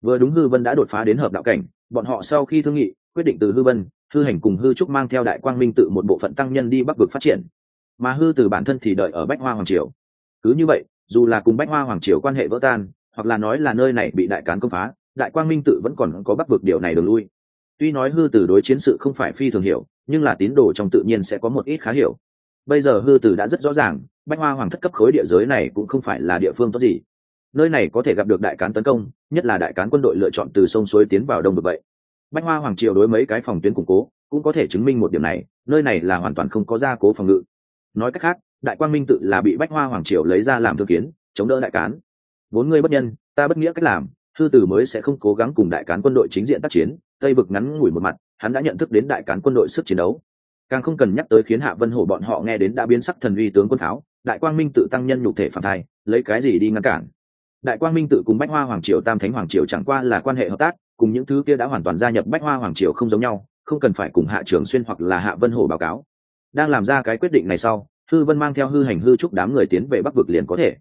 Vừa đúng hư vân đã đột phá đến hợp đạo cảnh, bọn họ sau khi thương nghị, quyết định từ hư vân, hư hành cùng hư trúc mang theo đại quang minh tự một bộ phận tăng nhân đi bắc vực phát triển. Mà hư từ bản thân thì đợi ở bách hoa hoàng triều. Cứ như vậy, dù là cùng bách hoa hoàng triều quan hệ vỡ tan, hoặc là nói là nơi này bị đại cán công phá đại quang minh tự vẫn còn có bắc vực điều này đường lui. Tuy nói hư tử đối chiến sự không phải phi thường hiểu, nhưng là tín đồ trong tự nhiên sẽ có một ít khá hiểu. Bây giờ hư tử đã rất rõ ràng, bách hoa hoàng thất cấp khối địa giới này cũng không phải là địa phương tốt gì. Nơi này có thể gặp được đại cán tấn công, nhất là đại cán quân đội lựa chọn từ sông suối tiến vào đông được vậy. Bách hoa hoàng triều đối mấy cái phòng tuyến củng cố, cũng có thể chứng minh một điểm này, nơi này là hoàn toàn không có gia cố phòng ngự. Nói cách khác, đại quang minh tự là bị bách hoa hoàng triều lấy ra làm thương kiến, chống đỡ đại cán. Bốn ngươi bất nhân, ta bất nghĩa cách làm thư tử mới sẽ không cố gắng cùng đại cán quân đội chính diện tác chiến, tây vực ngắn ngủi một mặt, hắn đã nhận thức đến đại cán quân đội sức chiến đấu. Càng không cần nhắc tới khiến hạ vân hổ bọn họ nghe đến đã biến sắc thần uy tướng quân tháo đại quang minh tự tăng nhân nhục thể phạm thai, lấy cái gì đi ngăn cản? Đại quang minh tự cùng bách hoa hoàng triều, tam thánh hoàng triều chẳng qua là quan hệ hợp tác, cùng những thứ kia đã hoàn toàn gia nhập bách hoa hoàng triều không giống nhau, không cần phải cùng hạ trường xuyên hoặc là hạ vân hổ báo cáo. Đang làm ra cái quyết định này sau hư vân mang theo hư hành hư chúc đám người tiến về bắc vực liền có thể.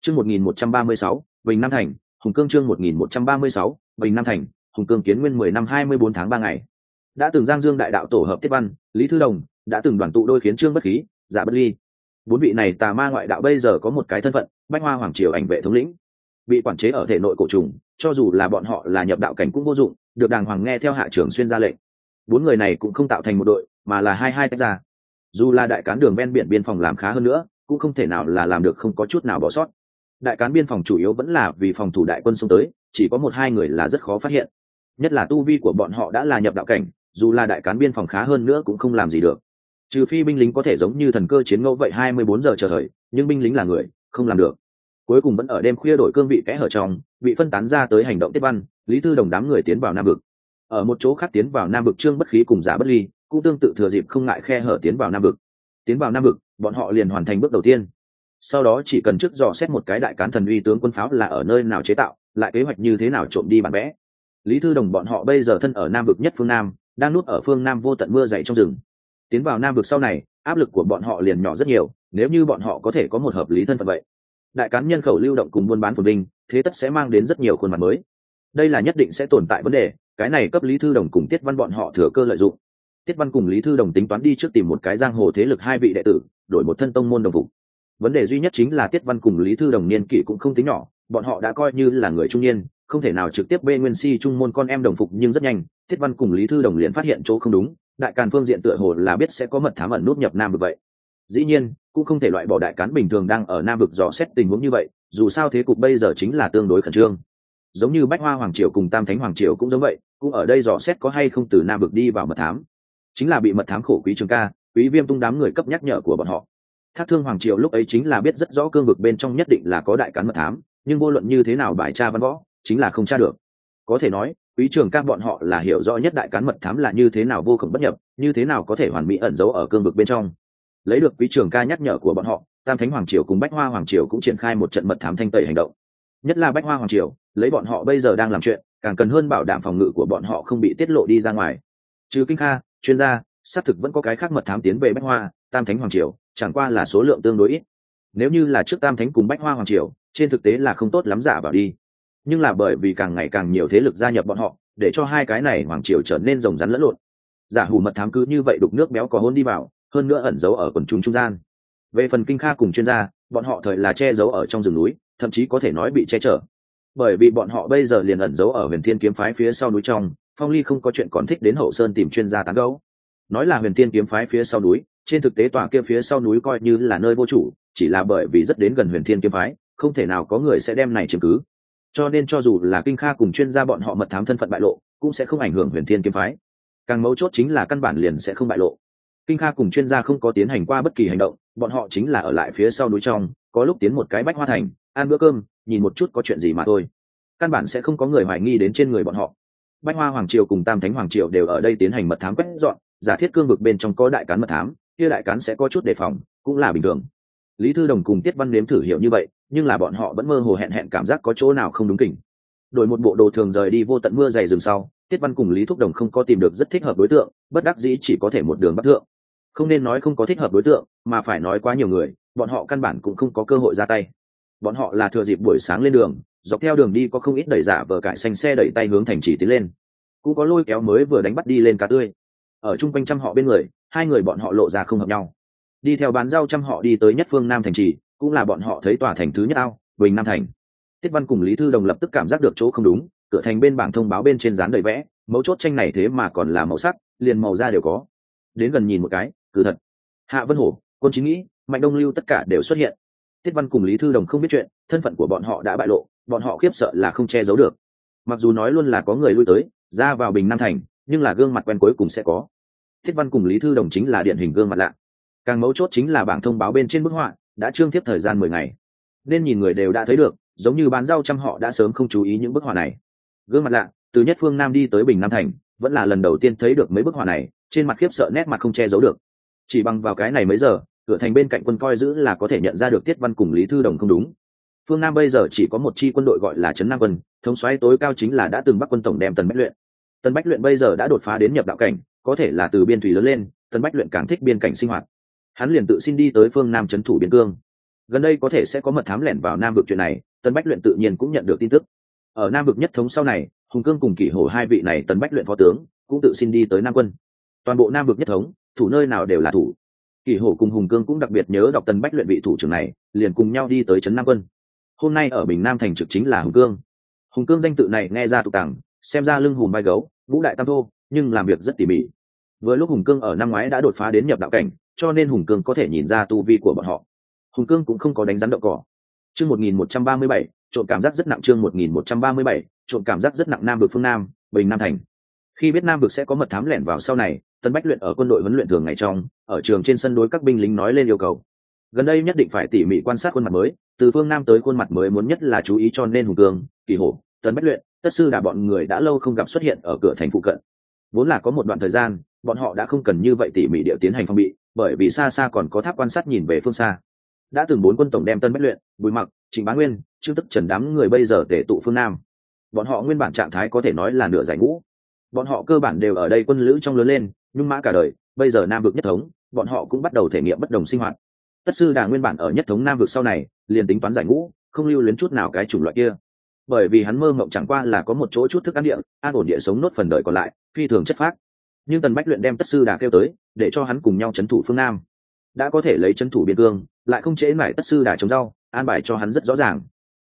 Chương một nghìn một trăm ba mươi sáu, bình nam thành hùng cương chương một nghìn một trăm ba mươi sáu, bình nam thành, hùng cương kiến nguyên mười năm hai mươi bốn tháng ba ngày. Đã từng giang dương đại đạo tổ hợp tiếp văn, lý thư đồng, đã từng đoàn tụ đôi khiến trương bất khí, giả bất ly. Bốn vị này tà ma ngoại đạo bây giờ có một cái thân phận, bách hoa hoàng triều ảnh vệ thống lĩnh. Bị quản chế ở thể nội cổ trùng, cho dù là bọn họ là nhập đạo cảnh cũng vô dụng, được đàng hoàng nghe theo hạ trưởng xuyên ra lệnh. Bốn người này cũng không tạo thành một đội, mà là hai hai tách ra. Dù là đại cán đường ven biển biên phòng làm khá hơn nữa, cũng không thể nào là làm được không có chút nào bỏ sót đại cán biên phòng chủ yếu vẫn là vì phòng thủ đại quân xông tới, chỉ có một hai người là rất khó phát hiện. Nhất là tu vi của bọn họ đã là nhập đạo cảnh, dù là đại cán biên phòng khá hơn nữa cũng không làm gì được. Trừ phi binh lính có thể giống như thần cơ chiến ngẫu vậy hai mươi bốn giờ chờ thời, nhưng binh lính là người, không làm được. Cuối cùng vẫn ở đêm khuya đổi cương vị kẽ hở trong bị phân tán ra tới hành động tiếp văn, lý thư đồng đám người tiến vào nam vực. Ở một chỗ khác tiến vào nam vực trương bất khí cùng giả bất ly, cũng tương tự thừa dịp không ngại khe hở tiến vào nam vực. Tiến vào nam vực, bọn họ liền hoàn thành bước đầu tiên sau đó chỉ cần trước dò xét một cái đại cán thần uy tướng quân pháo là ở nơi nào chế tạo, lại kế hoạch như thế nào trộm đi bản vẽ. Lý thư đồng bọn họ bây giờ thân ở nam vực nhất phương nam, đang nuốt ở phương nam vô tận mưa dày trong rừng. Tiến vào nam vực sau này, áp lực của bọn họ liền nhỏ rất nhiều, nếu như bọn họ có thể có một hợp lý thân phận vậy. Đại cán nhân khẩu lưu động cùng buôn bán phồn binh thế tất sẽ mang đến rất nhiều khuôn mặt mới. Đây là nhất định sẽ tồn tại vấn đề, cái này cấp lý thư đồng cùng tiết văn bọn họ thừa cơ lợi dụng. Tiết văn cùng lý thư đồng tính toán đi trước tìm một cái giang hồ thế lực hai vị đệ tử, đổi một thân tông môn đồng phục vấn đề duy nhất chính là tiết văn cùng lý thư đồng niên kỷ cũng không tính nhỏ, bọn họ đã coi như là người trung niên, không thể nào trực tiếp bê nguyên si trung môn con em đồng phục nhưng rất nhanh, tiết văn cùng lý thư đồng liền phát hiện chỗ không đúng, đại càn phương diện tựa hồ là biết sẽ có mật thám ẩn nút nhập nam vực vậy. Dĩ nhiên, cũng không thể loại bỏ đại cán bình thường đang ở nam vực dò xét tình huống như vậy, dù sao thế cục bây giờ chính là tương đối khẩn trương. Giống như bách hoa hoàng triều cùng tam thánh hoàng triều cũng giống vậy, cũng ở đây dò xét có hay không từ nam vực đi vào mật thám. Chính là bị mật thám khổ quý trường ca, quý viêm tung đám người cấp nhắc nhở của bọn họ thác thương hoàng triều lúc ấy chính là biết rất rõ cương vực bên trong nhất định là có đại cán mật thám, nhưng vô luận như thế nào bài tra văn võ, chính là không tra được. Có thể nói, quý trường ca bọn họ là hiểu rõ nhất đại cán mật thám là như thế nào vô khổng bất nhập, như thế nào có thể hoàn mỹ ẩn giấu ở cương vực bên trong. Lấy được quý trường ca nhắc nhở của bọn họ, tam thánh hoàng triều cùng bách hoa hoàng triều cũng triển khai một trận mật thám thanh tẩy hành động. Nhất là bách hoa hoàng triều, lấy bọn họ bây giờ đang làm chuyện, càng cần hơn bảo đảm phòng ngự của bọn họ không bị tiết lộ đi ra ngoài. Trừ kinh kha, chuyên gia, xác thực vẫn có cái khác mật thám tiến về bách hoa, tam thánh hoàng triều chẳng qua là số lượng tương đối ít. Nếu như là trước tam thánh cùng bách hoa hoàng triều, trên thực tế là không tốt lắm giả vào đi. Nhưng là bởi vì càng ngày càng nhiều thế lực gia nhập bọn họ, để cho hai cái này hoàng triều trở nên rồng rắn lẫn lộn. Giả hủ mật thám cứ như vậy đục nước béo có hôn đi vào, hơn nữa ẩn giấu ở quần chúng trung gian. Về phần kinh kha cùng chuyên gia, bọn họ thời là che giấu ở trong rừng núi, thậm chí có thể nói bị che chở. Bởi vì bọn họ bây giờ liền ẩn giấu ở huyền thiên kiếm phái phía sau núi trong, phong ly không có chuyện còn thích đến hậu sơn tìm chuyên gia tán gấu. Nói là huyền thiên kiếm phái phía sau núi trên thực tế tòa kia phía sau núi coi như là nơi vô chủ, chỉ là bởi vì rất đến gần huyền thiên kiếm phái, không thể nào có người sẽ đem này chứng cứ. Cho nên cho dù là kinh kha cùng chuyên gia bọn họ mật thám thân phận bại lộ, cũng sẽ không ảnh hưởng huyền thiên kiếm phái. Càng mấu chốt chính là căn bản liền sẽ không bại lộ. Kinh kha cùng chuyên gia không có tiến hành qua bất kỳ hành động, bọn họ chính là ở lại phía sau núi trong, có lúc tiến một cái bách hoa thành, ăn bữa cơm, nhìn một chút có chuyện gì mà thôi. Căn bản sẽ không có người hoài nghi đến trên người bọn họ. Bách hoa hoàng triều cùng tam thánh hoàng triều đều ở đây tiến hành mật thám quét dọn, giả thiết cương vực bên trong có đại cán mật thám kia đại cán sẽ có chút đề phòng, cũng là bình thường. Lý thư đồng cùng tiết văn nếm thử hiểu như vậy, nhưng là bọn họ vẫn mơ hồ hẹn hẹn cảm giác có chỗ nào không đúng kỉnh. Đổi một bộ đồ thường rời đi vô tận mưa dày rừng sau, tiết văn cùng lý thúc đồng không có tìm được rất thích hợp đối tượng, bất đắc dĩ chỉ có thể một đường bắt thượng. Không nên nói không có thích hợp đối tượng, mà phải nói quá nhiều người, bọn họ căn bản cũng không có cơ hội ra tay. Bọn họ là thừa dịp buổi sáng lên đường, dọc theo đường đi có không ít đẩy giả vờ cải xanh xe đẩy tay hướng thành trì tiến lên. Cũng có lôi kéo mới vừa đánh bắt đi lên cá tươi. Ở chung quanh trăm họ bên người hai người bọn họ lộ ra không hợp nhau. Đi theo bán rau trăm họ đi tới nhất phương nam thành trì, cũng là bọn họ thấy tòa thành thứ nhất ao, bình nam thành. Tiết văn cùng lý thư đồng lập tức cảm giác được chỗ không đúng, cửa thành bên bảng thông báo bên trên dán đầy vẽ, mấu chốt tranh này thế mà còn là màu sắc, liền màu da đều có. Đến gần nhìn một cái, cứ thật. Hạ vân hổ, quân chính nghĩ, mạnh đông lưu tất cả đều xuất hiện. Tiết văn cùng lý thư đồng không biết chuyện, thân phận của bọn họ đã bại lộ, bọn họ khiếp sợ là không che giấu được. Mặc dù nói luôn là có người lui tới, ra vào bình nam thành, nhưng là gương mặt quen cuối cùng sẽ có thiết văn cùng lý thư đồng chính là điển hình gương mặt lạ. Càng mấu chốt chính là bảng thông báo bên trên bức họa đã trương tiếp thời gian mười ngày. Nên nhìn người đều đã thấy được, giống như bán rau trăm họ đã sớm không chú ý những bức họa này. Gương mặt lạ, từ nhất phương nam đi tới bình nam thành, vẫn là lần đầu tiên thấy được mấy bức họa này, trên mặt khiếp sợ nét mặt không che giấu được. Chỉ bằng vào cái này mấy giờ, cửa thành bên cạnh quân coi giữ là có thể nhận ra được tiết văn cùng lý thư đồng không đúng. Phương nam bây giờ chỉ có một chi quân đội gọi là trấn nam quân, thống xoáy tối cao chính là đã từng bắt quân tổng đem tần bách luyện. Tần bách luyện bây giờ đã đột phá đến nhập đạo cảnh có thể là từ biên thủy lớn lên, tân bách luyện càng thích biên cảnh sinh hoạt. Hắn liền tự xin đi tới phương nam trấn thủ biên cương. Gần đây có thể sẽ có mật thám lẻn vào nam vực chuyện này, tân bách luyện tự nhiên cũng nhận được tin tức. Ở nam vực nhất thống sau này, hùng cương cùng kỷ hổ hai vị này tân bách luyện phó tướng cũng tự xin đi tới nam quân. Toàn bộ nam vực nhất thống, thủ nơi nào đều là thủ. Kỷ hổ cùng hùng cương cũng đặc biệt nhớ đọc tân bách luyện vị thủ trưởng này, liền cùng nhau đi tới trấn nam quân. Hôm nay ở bình nam thành trực chính là hùng cương. Hùng cương danh tự này nghe ra tục tàng, xem ra lưng hùm vai gấu vũ đại tam thô nhưng làm việc rất tỉ mỉ. Vừa lúc hùng cương ở năm ngoái đã đột phá đến nhập đạo cảnh, cho nên hùng cương có thể nhìn ra tu vi của bọn họ. Hùng cương cũng không có đánh rắn đậu cỏ. Chương một nghìn một trăm ba mươi bảy, trộm cảm giác rất nặng chương một nghìn một trăm ba mươi bảy, trộm cảm giác rất nặng nam vực phương nam, bình nam thành. Khi biết nam vực sẽ có mật thám lẻn vào sau này, tân bách luyện ở quân đội huấn luyện thường ngày trong, ở trường trên sân đối các binh lính nói lên yêu cầu. Gần đây nhất định phải tỉ mỉ quan sát khuôn mặt mới, từ phương nam tới khuôn mặt mới muốn nhất là chú ý cho nên hùng cương, kỳ hổ, tân bách luyện, tất sư đà bọn người đã lâu không gặp xuất hiện ở cửa thành phụ cận vốn là có một đoạn thời gian, bọn họ đã không cần như vậy tỉ mỉ địa tiến hành phong bị, bởi vì xa xa còn có tháp quan sát nhìn về phương xa. Đã từng bốn quân tổng đem tân bách luyện, bùi mặc trịnh bá nguyên, trương tức trần đám người bây giờ tể tụ phương nam. Bọn họ nguyên bản trạng thái có thể nói là nửa giải ngũ. Bọn họ cơ bản đều ở đây quân lữ trong lớn lên nhưng mã cả đời, bây giờ nam vực nhất thống, bọn họ cũng bắt đầu thể nghiệm bất đồng sinh hoạt. Tất sư đà nguyên bản ở nhất thống nam vực sau này, liền tính toán giải ngũ, không lưu luyến chút nào cái chủng loại kia bởi vì hắn mơ mộng chẳng qua là có một chỗ chút thức ăn địa, an ổn địa sống nốt phần đời còn lại, phi thường chất phác. Nhưng tần bách luyện đem tất sư đà kêu tới, để cho hắn cùng nhau c h ấ n thủ phương nam. Đã có thể lấy c h ấ n thủ biên cương, lại không chế mải tất sư đà trồng rau, an bài cho hắn rất rõ ràng.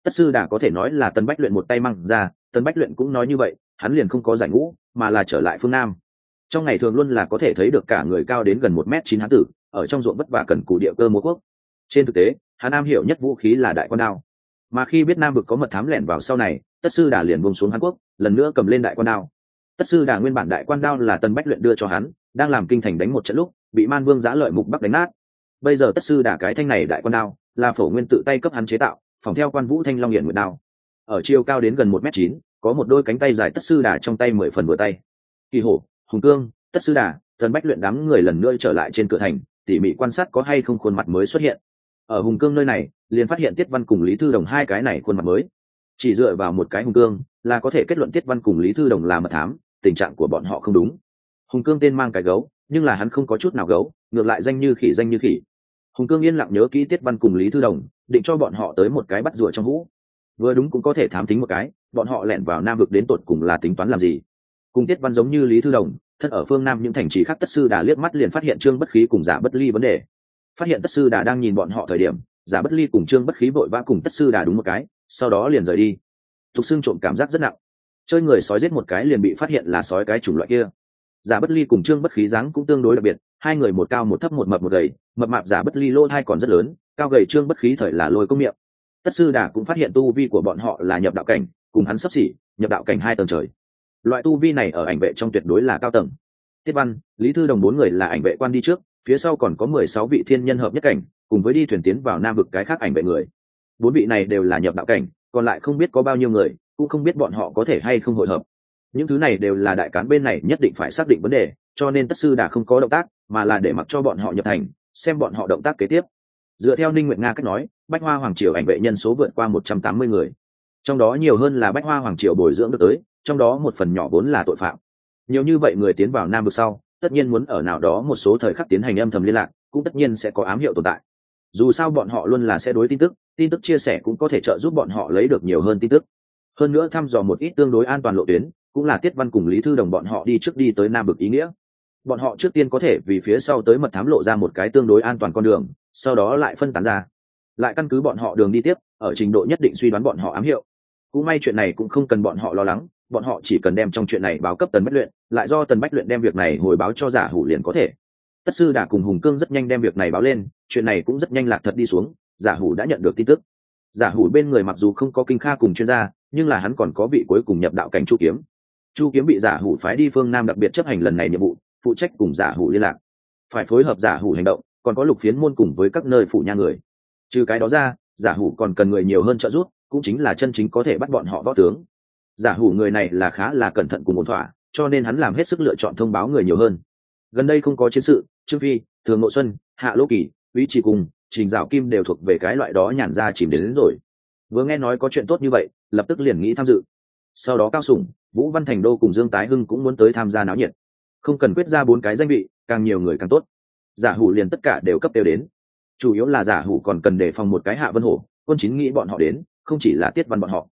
Tất sư đà có thể nói là tần bách luyện một tay măng ra, tần bách luyện cũng nói như vậy, hắn liền không có giải ngũ, mà là trở lại phương nam. Trong ngày thường luôn là có thể thấy được cả người cao đến gần một m chín hán tử, ở trong ruộng vất vả cần cù địa cơ múa quốc. Trên thực tế, hắn am hiểu nhất vũ khí là đại quan đao mà khi biết nam vực có mật thám lẻn vào sau này, tất sư đà liền buông xuống hàn quốc, lần nữa cầm lên đại quan đao. Tất sư đà nguyên bản đại quan đao là tân bách luyện đưa cho hắn, đang làm kinh thành đánh một trận lúc, bị man vương giã lợi mục bắc đánh nát. Bây giờ tất sư đà cái thanh này đại quan đao, là phổ nguyên tự tay cấp hắn chế tạo, phòng theo quan vũ thanh long hiển nguyệt đao. Ở chiều cao đến gần một m chín, có một đôi cánh tay dài tất sư đà trong tay mười phần vừa tay. Kỳ hổ, hùng cương, tất sư đà thần bách luyện đám người lần nữa trở lại trên cửa thành, tỉ mỉ quan sát có hay không khuôn mặt mới xuất hiện. Ở hùng cương nơi này liền phát hiện tiết văn cùng lý thư đồng hai cái này khuôn mặt mới. Chỉ dựa vào một cái hùng cương là có thể kết luận tiết văn cùng lý thư đồng là mật thám, tình trạng của bọn họ không đúng. Hùng cương tên mang cái gấu, nhưng là hắn không có chút nào gấu, ngược lại danh như khỉ, danh như khỉ. Hùng cương yên lặng nhớ kỹ tiết văn cùng lý thư đồng, định cho bọn họ tới một cái bắt rùa trong hũ. Vừa đúng cũng có thể thám tính một cái, bọn họ lẻn vào nam vực đến tột cùng là tính toán làm gì. Cùng tiết văn giống như lý thư đồng, thân ở phương nam những thành trì khác tất sư đà liếc mắt liền phát hiện trương bất khí cùng giả bất ly vấn đề. Phát hiện tất sư đà đang nhìn bọn họ thời điểm giả bất ly cùng trương bất khí vội vã cùng tất sư đà đúng một cái, sau đó liền rời đi. Thục xương trộm cảm giác rất nặng. Chơi người sói giết một cái liền bị phát hiện là sói cái chủng loại kia. Giả bất ly cùng trương bất khí dáng cũng tương đối đặc biệt, hai người một cao một thấp một mập một gầy, mập mạp giả bất ly lô hai còn rất lớn, cao gầy trương bất khí thời là lôi công miệng. Tất sư đà cũng phát hiện tu vi của bọn họ là nhập đạo cảnh, cùng hắn sắp xỉ, nhập đạo cảnh hai tầng trời. Loại tu vi này ở ảnh vệ trong tuyệt đối là cao tầng. Tiết văn, lý thư đồng bốn người là ảnh vệ quan đi trước, phía sau còn có mười sáu vị thiên nhân hợp nhất cảnh cùng với đi thuyền tiến vào nam vực cái khác ảnh vệ người. Bốn vị này đều là nhập đạo cảnh, còn lại không biết có bao nhiêu người, cũng không biết bọn họ có thể hay không hội hợp. Những thứ này đều là đại cán bên này nhất định phải xác định vấn đề, cho nên tất sư đã không có động tác, mà là để mặc cho bọn họ nhập thành, xem bọn họ động tác kế tiếp. Dựa theo ninh nguyện nga cách nói, bách hoa hoàng triều ảnh vệ nhân số vượt qua một trăm tám mươi người. Trong đó nhiều hơn là bách hoa hoàng triều bồi dưỡng được tới, trong đó một phần nhỏ vốn là tội phạm. Nhiều như vậy người tiến vào nam vực sau, tất nhiên muốn ở nào đó một số thời khắc tiến hành âm thầm liên lạc, cũng tất nhiên sẽ có ám hiệu tồn tại dù sao bọn họ luôn là sẽ đối tin tức tin tức chia sẻ cũng có thể trợ giúp bọn họ lấy được nhiều hơn tin tức. Hơn nữa thăm dò một ít tương đối an toàn lộ tuyến, cũng là tiết văn cùng lý thư đồng bọn họ đi trước đi tới nam Bực ý nghĩa. Bọn họ trước tiên có thể vì phía sau tới mật thám lộ ra một cái tương đối an toàn con đường, sau đó lại phân tán ra. Lại căn cứ bọn họ đường đi tiếp, ở trình độ nhất định suy đoán bọn họ ám hiệu. Cũng may chuyện này cũng không cần bọn họ lo lắng, bọn họ chỉ cần đem trong chuyện này báo cấp tần bách luyện, lại do tần bách luyện đem việc này hồi báo cho giả hủ liền có thể tất sư đã cùng hùng cương rất nhanh đem việc này báo lên, chuyện này cũng rất nhanh lạc thật đi xuống, giả hủ đã nhận được tin tức. Giả hủ bên người mặc dù không có kinh kha cùng chuyên gia, nhưng là hắn còn có vị cuối cùng nhập đạo cảnh chu kiếm. Chu kiếm bị giả hủ phái đi phương nam đặc biệt chấp hành lần này nhiệm vụ, phụ trách cùng giả hủ liên lạc. Phải phối hợp giả hủ hành động, còn có lục phiến môn cùng với các nơi phụ nha người. Trừ cái đó ra, giả hủ còn cần người nhiều hơn trợ giúp, cũng chính là chân chính có thể bắt bọn họ võ tướng. Giả hủ người này là khá là cẩn thận cùng ổn thỏa, cho nên hắn làm hết sức lựa chọn thông báo người nhiều hơn. Gần đây không có chiến sự trương phi thường ngộ xuân hạ lỗ kỳ uy trì cùng trình dạo kim đều thuộc về cái loại đó nhàn ra chìm đến, đến rồi. Vừa nghe nói có chuyện tốt như vậy lập tức liền nghĩ tham dự. Sau đó cao sủng vũ văn thành đô cùng dương tái hưng cũng muốn tới tham gia náo nhiệt. Không cần quyết ra bốn cái danh vị càng nhiều người càng tốt. Giả hủ liền tất cả đều cấp đều đến. Chủ yếu là giả hủ còn cần đề phòng một cái hạ vân hổ quân chính nghĩ bọn họ đến không chỉ là tiết văn bọn họ.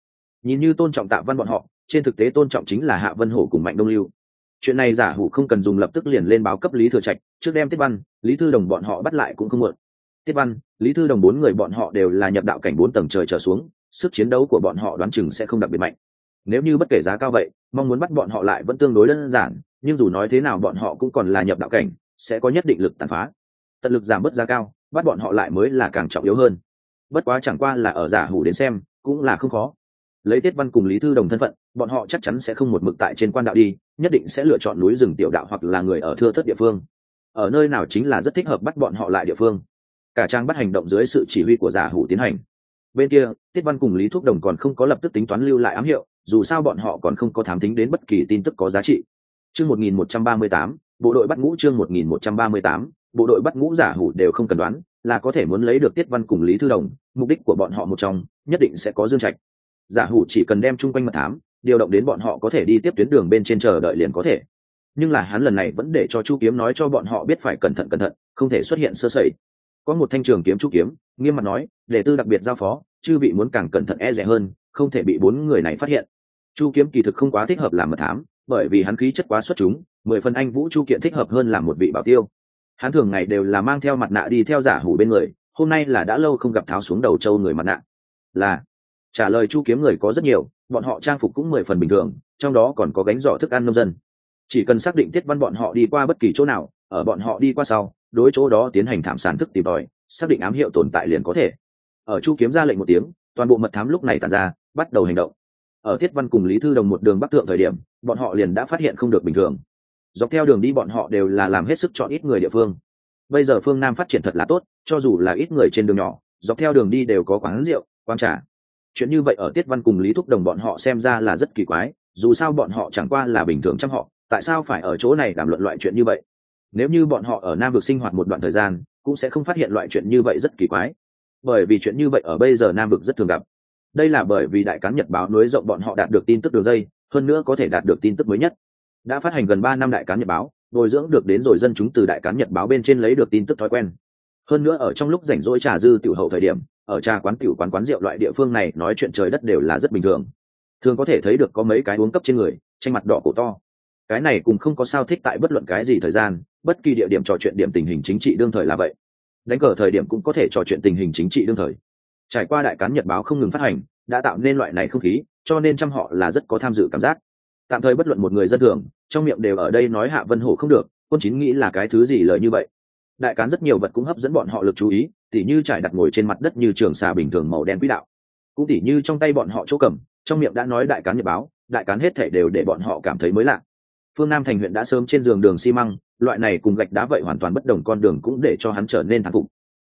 Nhìn như tôn trọng tạ văn bọn họ trên thực tế tôn trọng chính là hạ vân hổ cùng mạnh đông lưu chuyện này giả hủ không cần dùng lập tức liền lên báo cấp lý thừa trạch, trước đem tiết văn, lý thư đồng bọn họ bắt lại cũng không muộn. Tiết văn, lý thư đồng bốn người bọn họ đều là nhập đạo cảnh bốn tầng trời trở xuống, sức chiến đấu của bọn họ đoán chừng sẽ không đặc biệt mạnh. Nếu như bất kể giá cao vậy, mong muốn bắt bọn họ lại vẫn tương đối đơn giản, nhưng dù nói thế nào bọn họ cũng còn là nhập đạo cảnh, sẽ có nhất định lực tàn phá. Tận lực giảm bớt giá cao, bắt bọn họ lại mới là càng trọng yếu hơn. Bất quá chẳng qua là ở giả hủ đến xem, cũng là không khó lấy tiết văn cùng lý thư đồng thân phận, bọn họ chắc chắn sẽ không một mực tại trên quan đạo đi, nhất định sẽ lựa chọn núi rừng tiểu đạo hoặc là người ở thưa thất địa phương. Ở nơi nào chính là rất thích hợp bắt bọn họ lại địa phương. Cả trang bắt hành động dưới sự chỉ huy của giả hủ tiến hành. Bên kia, tiết văn cùng lý thuốc đồng còn không có lập tức tính toán lưu lại ám hiệu, dù sao bọn họ còn không có thám tính đến bất kỳ tin tức có giá trị. Chương một nghìn một trăm ba mươi tám, bộ đội bắt ngũ chương một nghìn một trăm ba mươi tám, bộ đội bắt ngũ giả hủ đều không cần đoán, là có thể muốn lấy được tiết văn cùng lý thư đồng, mục đích của bọn họ một trong, nhất định sẽ có dương trạch giả hủ chỉ cần đem chung quanh mật thám, điều động đến bọn họ có thể đi tiếp tuyến đường bên trên chờ đợi liền có thể. Nhưng là hắn lần này vẫn để cho chu kiếm nói cho bọn họ biết phải cẩn thận cẩn thận, không thể xuất hiện sơ sẩy. Có một thanh trường kiếm chu kiếm, nghiêm mặt nói để tư đặc biệt giao phó, chư vị muốn càng cẩn thận e rẻ hơn, không thể bị bốn người này phát hiện. Chu kiếm kỳ thực không quá thích hợp làm mật thám, bởi vì hắn khí chất quá xuất chúng, mười phần anh vũ chu kiện thích hợp hơn làm một vị bảo tiêu. Hắn thường ngày đều là mang theo mặt nạ đi theo giả hủ bên người, hôm nay là đã lâu không gặp tháo xuống đầu trâu người mặt nạ. Là trả lời chu kiếm người có rất nhiều, bọn họ trang phục cũng mười phần bình thường, trong đó còn có gánh giỏ thức ăn nông dân. Chỉ cần xác định tiết văn bọn họ đi qua bất kỳ chỗ nào, ở bọn họ đi qua sau, đối chỗ đó tiến hành thảm sản thức tìm tòi, xác định ám hiệu tồn tại liền có thể. Ở chu kiếm ra lệnh một tiếng, toàn bộ mật thám lúc này tàn ra, bắt đầu hành động. Ở tiết văn cùng lý thư đồng một đường bắc thượng thời điểm, bọn họ liền đã phát hiện không được bình thường. Dọc theo đường đi bọn họ đều là làm hết sức chọn ít người địa phương. Bây giờ phương nam phát triển thật là tốt, cho dù là ít người trên đường nhỏ, dọc theo đường đi đều có quán rượu, quán trà chuyện như vậy ở tiết văn cùng lý thúc đồng bọn họ xem ra là rất kỳ quái, dù sao bọn họ chẳng qua là bình thường trong họ, tại sao phải ở chỗ này đàm luận loại chuyện như vậy? Nếu như bọn họ ở nam vực sinh hoạt một đoạn thời gian, cũng sẽ không phát hiện loại chuyện như vậy rất kỳ quái. Bởi vì chuyện như vậy ở bây giờ nam vực rất thường gặp. Đây là bởi vì đại cán nhật báo nối rộng bọn họ đạt được tin tức đường dây, hơn nữa có thể đạt được tin tức mới nhất. Đã phát hành gần ba năm đại cán nhật báo, bồi dưỡng được đến rồi dân chúng từ đại cán nhật báo bên trên lấy được tin tức thói quen hơn nữa ở trong lúc rảnh rỗi trà dư tiểu hậu thời điểm, ở trà quán tiểu quán quán rượu loại địa phương này nói chuyện trời đất đều là rất bình thường. Thường có thể thấy được có mấy cái uống cấp trên người tranh mặt đỏ cổ to. Cái này cũng không có sao thích tại bất luận cái gì thời gian, bất kỳ địa điểm trò chuyện điểm tình hình chính trị đương thời là vậy. Đánh cờ thời điểm cũng có thể trò chuyện tình hình chính trị đương thời. Trải qua đại cán nhật báo không ngừng phát hành, đã tạo nên loại này không khí, cho nên trăm họ là rất có tham dự cảm giác. Tạm thời bất luận một người dân thường, trong miệng đều ở đây nói hạ vân hổ không được, quân chín nghĩ là cái thứ gì lời như vậy đại cán rất nhiều vật cũng hấp dẫn bọn họ lực chú ý, tỉ như trải đặt ngồi trên mặt đất như trường xà bình thường màu đen quỹ đạo. Cũng tỉ như trong tay bọn họ chỗ cầm, trong miệng đã nói đại cán nhật báo, đại cán hết thể đều để bọn họ cảm thấy mới lạ. Phương nam thành huyện đã sớm trên giường đường xi măng, loại này cùng gạch đá vậy hoàn toàn bất đồng con đường cũng để cho hắn trở nên thán phục.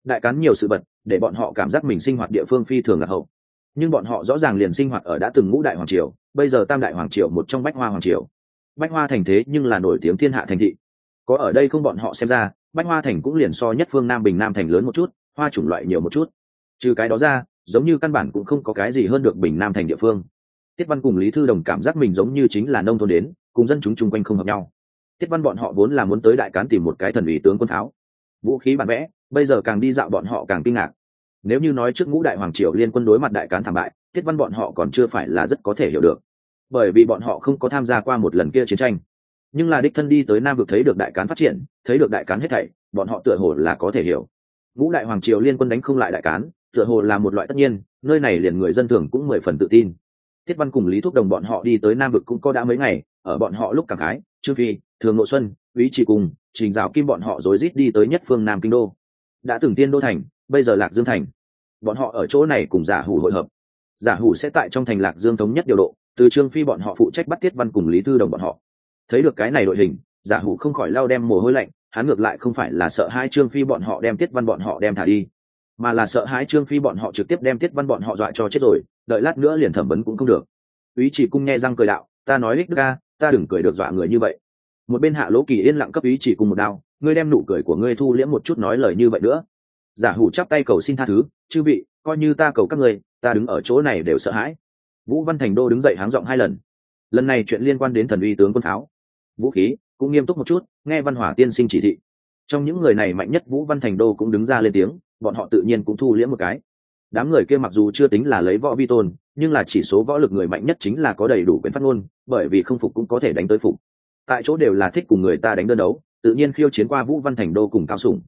Đại cán nhiều sự bật để bọn họ cảm giác mình sinh hoạt địa phương phi thường là hậu. Nhưng bọn họ rõ ràng liền sinh hoạt ở đã từng ngũ đại hoàng triều, bây giờ tam đại hoàng triều một trong bách hoa hoàng triều. Bách hoa thành thế nhưng là nổi tiếng thiên hạ thành thị. Có ở đây không bọn họ xem ra bách hoa thành cũng liền so nhất phương nam bình nam thành lớn một chút, hoa chủng loại nhiều một chút. Trừ cái đó ra, giống như căn bản cũng không có cái gì hơn được bình nam thành địa phương. Tiết văn cùng lý thư đồng cảm giác mình giống như chính là nông thôn đến, cùng dân chúng chung quanh không hợp nhau. Tiết văn bọn họ vốn là muốn tới đại cán tìm một cái thần ủy tướng quân tháo. Vũ khí bản vẽ, bây giờ càng đi dạo bọn họ càng kinh ngạc. Nếu như nói trước ngũ đại hoàng triều liên quân đối mặt đại cán thảm bại, tiết văn bọn họ còn chưa phải là rất có thể hiểu được. Bởi vì bọn họ không có tham gia qua một lần kia chiến tranh nhưng là đích thân đi tới nam vực thấy được đại cán phát triển, thấy được đại cán hết thảy, bọn họ tựa hồ là có thể hiểu. Ngũ đại hoàng triều liên quân đánh không lại đại cán, tựa hồ là một loại tất nhiên, nơi này liền người dân thường cũng mười phần tự tin. Tiết văn cùng lý thúc đồng bọn họ đi tới nam vực cũng có đã mấy ngày, ở bọn họ lúc cảm khái, trương phi, thường nội xuân ý chỉ cùng, trình giáo kim bọn họ rối rít đi tới nhất phương nam kinh đô. Đã từng tiên đô thành, bây giờ lạc dương thành. Bọn họ ở chỗ này cùng giả hủ hội hợp. Giả hủ sẽ tại trong thành lạc dương thống nhất điều độ, từ trương phi bọn họ phụ trách bắt tiết văn cùng lý thư đồng bọn họ thấy được cái này đội hình, giả hủ không khỏi lao đem mồ hôi lạnh, hắn ngược lại không phải là sợ hai trương phi bọn họ đem tiết văn bọn họ đem thả đi, mà là sợ hãi trương phi bọn họ trực tiếp đem tiết văn bọn họ dọa cho chết rồi, đợi lát nữa liền thẩm vấn cũng không được. Ý chỉ cung nghe răng cười đạo, ta nói ích đức ca, ta đừng cười được dọa người như vậy. Một bên hạ lỗ kỳ yên lặng cấp ý chỉ cùng một đao, ngươi đem nụ cười của ngươi thu liễm một chút nói lời như vậy nữa. Giả hủ chắp tay cầu xin tha thứ, chư vị, coi như ta cầu các ngươi, ta đứng ở chỗ này đều sợ hãi. Vũ văn thành đô đứng dậy háng giọng hai lần. Lần này chuyện liên quan đến thần uy tướng quân pháo vũ khí, cũng nghiêm túc một chút, nghe văn hỏa tiên sinh chỉ thị. Trong những người này mạnh nhất vũ văn thành đô cũng đứng ra lên tiếng, bọn họ tự nhiên cũng thu liễm một cái. Đám người kia mặc dù chưa tính là lấy võ vi tôn, nhưng là chỉ số võ lực người mạnh nhất chính là có đầy đủ quyền phát ngôn, bởi vì không phục cũng có thể đánh tới phục. Tại chỗ đều là thích cùng người ta đánh đơn đấu, tự nhiên khiêu chiến qua vũ văn thành đô cùng cao sủng.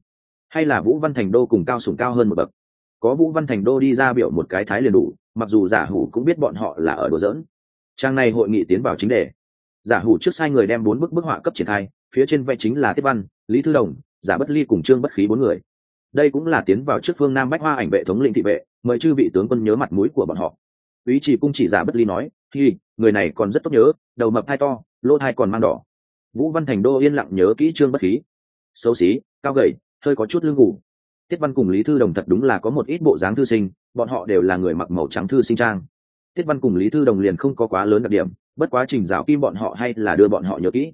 Hay là vũ văn thành đô cùng cao sủng cao hơn một bậc. Có vũ văn thành đô đi ra biểu một cái thái liền đủ, mặc dù giả hủ cũng biết bọn họ là ở đùa giỡn. Trang này hội nghị tiến vào chính đề giả hủ trước sai người đem bốn bức bức họa cấp triển khai, phía trên vẽ chính là tiếp văn, lý thư đồng, giả bất ly cùng trương bất khí bốn người. Đây cũng là tiến vào trước phương nam bách hoa ảnh vệ thống lĩnh thị vệ, mời chư vị tướng quân nhớ mặt mũi của bọn họ. Ý chỉ cung chỉ giả bất ly nói thì người này còn rất tốt nhớ, đầu mập hai to, lỗ thai còn mang đỏ. Vũ văn thành đô yên lặng nhớ kỹ trương bất khí. Xấu xí, cao gầy, hơi có chút lưng ngủ tiết văn cùng lý thư đồng thật đúng là có một ít bộ dáng thư sinh, bọn họ đều là người mặc màu trắng thư sinh trang. Tiết văn cùng lý thư đồng liền không có quá lớn đặc điểm bất quá trình giáo kim bọn họ hay là đưa bọn họ nhớ kỹ.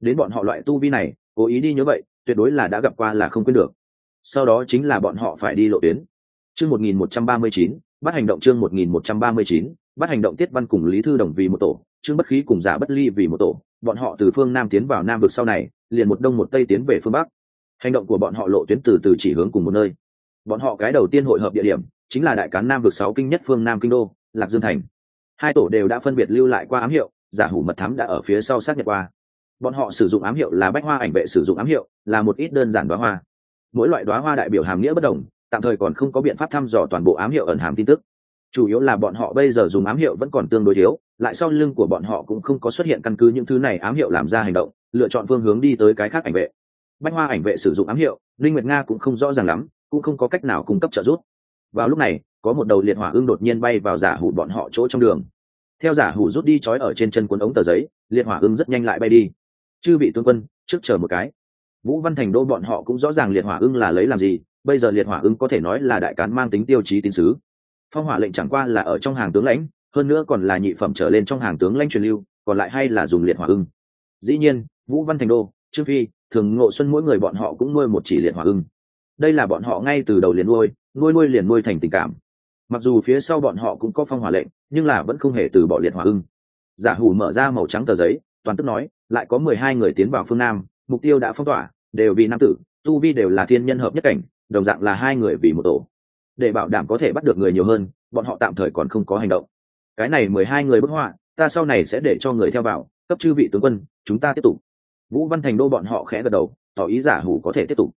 Đến bọn họ loại tu vi này, cố ý đi nhớ vậy, tuyệt đối là đã gặp qua là không quên được. Sau đó chính là bọn họ phải đi lộ tuyến. Chương một nghìn một trăm ba mươi chín, bắt hành động chương một nghìn một trăm ba mươi chín, bắt hành động tiết văn cùng lý thư đồng vì một tổ chương bất khí cùng giả bất ly vì một tổ, bọn họ từ phương nam tiến vào nam vực sau này, liền một đông một tây tiến về phương bắc. Hành động của bọn họ lộ tuyến từ từ chỉ hướng cùng một nơi. Bọn họ cái đầu tiên hội hợp địa điểm, chính là đại cán nam vực sáu kinh nhất phương nam kinh đô, lạc dương thành hai tổ đều đã phân biệt lưu lại qua ám hiệu, giả hủ mật thám đã ở phía sau xác nhận qua. Bọn họ sử dụng ám hiệu là bách hoa ảnh vệ sử dụng ám hiệu, là một ít đơn giản đoá hoa. Mỗi loại đoá hoa đại biểu hàm nghĩa bất đồng, tạm thời còn không có biện pháp thăm dò toàn bộ ám hiệu ẩn hàm tin tức. Chủ yếu là bọn họ bây giờ dùng ám hiệu vẫn còn tương đối thiếu lại sau lưng của bọn họ cũng không có xuất hiện căn cứ những thứ này ám hiệu làm ra hành động, lựa chọn phương hướng đi tới cái khác ảnh vệ. Bách hoa ảnh vệ sử dụng ám hiệu, linh nguyệt nga cũng không rõ ràng lắm, cũng không có cách nào cung cấp trợ giúp. Vào lúc này có một đầu liệt hỏa ưng đột nhiên bay vào giả hủ bọn họ chỗ trong đường. Theo giả hủ rút đi trói ở trên chân cuốn ống tờ giấy, liệt hỏa ưng rất nhanh lại bay đi. Chư vị tướng quân, trước chờ một cái. Vũ văn thành đô bọn họ cũng rõ ràng liệt hỏa ưng là lấy làm gì, bây giờ liệt hỏa ưng có thể nói là đại cán mang tính tiêu chí tín sứ. Phong hỏa lệnh chẳng qua là ở trong hàng tướng lãnh, hơn nữa còn là nhị phẩm trở lên trong hàng tướng lãnh truyền lưu, còn lại hay là dùng liệt hỏa ưng. Dĩ nhiên, vũ văn thành đô, trương phi, thường ngộ xuân mỗi người bọn họ cũng nuôi một chỉ liệt hỏa ưng. Đây là bọn họ ngay từ đầu liền nuôi nuôi nuôi liền nuôi thành tình cảm mặc dù phía sau bọn họ cũng có phong hỏa lệnh, nhưng là vẫn không hề từ bỏ liệt hỏa ưng. Giả hủ mở ra màu trắng tờ giấy, toàn tức nói, lại có mười hai người tiến vào phương nam, mục tiêu đã phong tỏa, đều vì nam tử, tu vi đều là thiên nhân hợp nhất cảnh, đồng dạng là hai người vì một tổ. Để bảo đảm có thể bắt được người nhiều hơn, bọn họ tạm thời còn không có hành động. Cái này mười hai người bức họa, ta sau này sẽ để cho người theo vào, cấp chư vị tướng quân, chúng ta tiếp tục. Vũ văn thành đô bọn họ khẽ gật đầu, tỏ ý giả hủ có thể tiếp tục.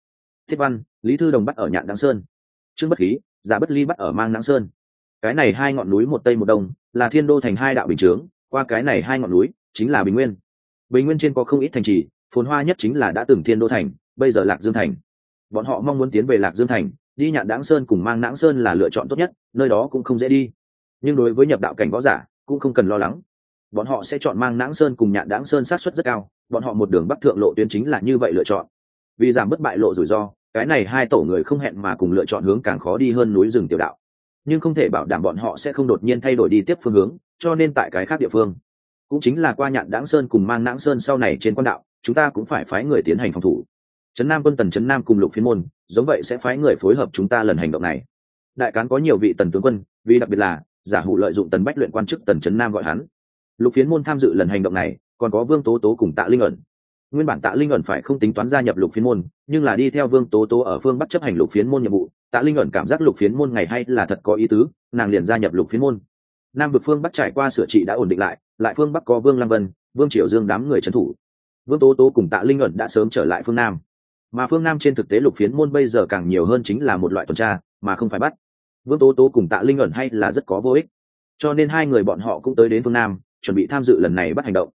Thiết văn, lý thư đồng bắt ở nhạn đăng sơn. Trương bất khí giả bất ly bắt ở mang nắng sơn. Cái này hai ngọn núi một tây một đông, là thiên đô thành hai đạo bình chướng, qua cái này hai ngọn núi chính là bình nguyên. Bình nguyên trên có không ít thành trì, phồn hoa nhất chính là đã từng thiên đô thành, bây giờ lạc dương thành. Bọn họ mong muốn tiến về lạc dương thành, đi nhạn đáng sơn cùng mang nãng sơn là lựa chọn tốt nhất, nơi đó cũng không dễ đi. Nhưng đối với nhập đạo cảnh võ giả, cũng không cần lo lắng. Bọn họ sẽ chọn mang nãng sơn cùng nhạn đáng sơn sát xuất rất cao, bọn họ một đường bắc thượng lộ tuyến chính là như vậy lựa chọn. Vì giảm bất bại lộ rủi ro cái này hai tổ người không hẹn mà cùng lựa chọn hướng càng khó đi hơn núi rừng tiểu đạo. Nhưng không thể bảo đảm bọn họ sẽ không đột nhiên thay đổi đi tiếp phương hướng, cho nên tại cái khác địa phương. Cũng chính là qua nhạn đáng sơn cùng mang nãng sơn sau này trên quan đạo, chúng ta cũng phải phái người tiến hành phòng thủ. Trấn nam quân tần, trấn nam cùng lục phiên môn, giống vậy sẽ phái người phối hợp chúng ta lần hành động này. Đại cán có nhiều vị tần tướng quân, vì đặc biệt là, giả hụ lợi dụng tần bách luyện quan chức tần trấn nam gọi hắn. Lục phiến môn tham dự lần hành động này, còn có vương tố tố cùng tạ linh ẩn nguyên bản tạ linh ẩn phải không tính toán gia nhập lục phiến môn, nhưng là đi theo vương tố tố ở phương bắc chấp hành lục phiến môn nhiệm vụ, tạ linh ẩn cảm giác lục phiến môn ngày hay là thật có ý tứ, nàng liền gia nhập lục phiến môn. Nam vực phương bắc trải qua sửa trị đã ổn định lại lại phương bắc có vương lam vân, vương triều dương đám người trấn thủ. Vương tố tố cùng tạ linh ẩn đã sớm trở lại phương nam. Mà phương nam trên thực tế lục phiến môn bây giờ càng nhiều hơn chính là một loại tuần tra, mà không phải bắt. Vương tố tố cùng tạ linh ẩn hay là rất có vô ích. Cho nên hai người bọn họ cũng tới đến phương nam, chuẩn bị tham dự lần này bắt hành động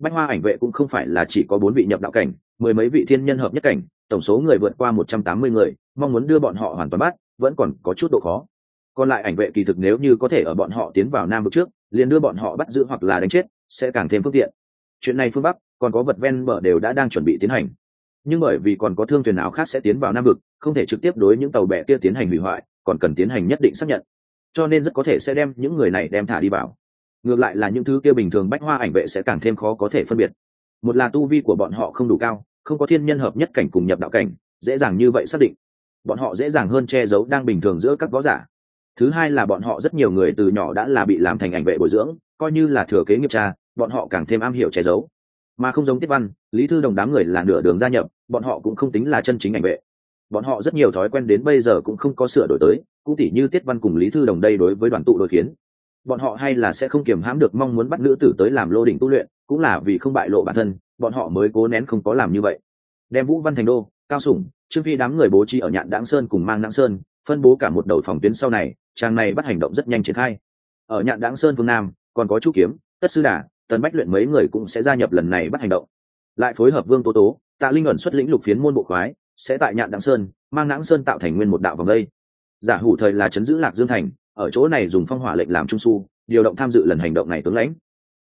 bách hoa ảnh vệ cũng không phải là chỉ có bốn vị nhập đạo cảnh, mười mấy vị thiên nhân hợp nhất cảnh, tổng số người vượt qua một trăm tám mươi người, mong muốn đưa bọn họ hoàn toàn bắt, vẫn còn có chút độ khó. Còn lại ảnh vệ kỳ thực nếu như có thể ở bọn họ tiến vào nam vực trước, liền đưa bọn họ bắt giữ hoặc là đánh chết, sẽ càng thêm phương tiện. Chuyện này phương bắc, còn có vật ven bờ đều đã đang chuẩn bị tiến hành. Nhưng bởi vì còn có thương thuyền nào khác sẽ tiến vào nam vực, không thể trực tiếp đối những tàu bè kia tiến hành hủy hoại, còn cần tiến hành nhất định xác nhận. Cho nên rất có thể sẽ đem những người này đem thả đi vào ngược lại là những thứ kia bình thường bách hoa ảnh vệ sẽ càng thêm khó có thể phân biệt. Một là tu vi của bọn họ không đủ cao, không có thiên nhân hợp nhất cảnh cùng nhập đạo cảnh, dễ dàng như vậy xác định. Bọn họ dễ dàng hơn che giấu đang bình thường giữa các võ giả. Thứ hai là bọn họ rất nhiều người từ nhỏ đã là bị làm thành ảnh vệ bồi dưỡng, coi như là thừa kế nghiệp cha, bọn họ càng thêm am hiểu che giấu. Mà không giống tiết văn, lý thư đồng đám người là nửa đường gia nhập, bọn họ cũng không tính là chân chính ảnh vệ. Bọn họ rất nhiều thói quen đến bây giờ cũng không có sửa đổi tới, cũng tỉ như tiết văn cùng lý thư đồng đây đối với đoàn tụ đội khiến bọn họ hay là sẽ không kiềm hãm được mong muốn bắt nữ tử tới làm lô đỉnh tu luyện, cũng là vì không bại lộ bản thân, bọn họ mới cố nén không có làm như vậy. Đem vũ văn thành đô, cao sủng, trương phi đám người bố trí ở nhạn đáng sơn cùng mang nãng sơn, phân bố cả một đầu phòng tuyến sau này, trang này bắt hành động rất nhanh triển khai. Ở nhạn đáng sơn phương nam, còn có chu kiếm, tất sư đà, tần bách luyện mấy người cũng sẽ gia nhập lần này bắt hành động. Lại phối hợp vương tố tố, tạ linh ẩn xuất lĩnh lục phiến môn bộ khoái, sẽ tại nhạn đặng sơn, mang nãng sơn tạo thành nguyên một đạo vòng đây. Giả hủ thời là chấn giữ lạc dương thành ở chỗ này dùng phong hỏa lệnh làm trung su, điều động tham dự lần hành động này tướng lãnh.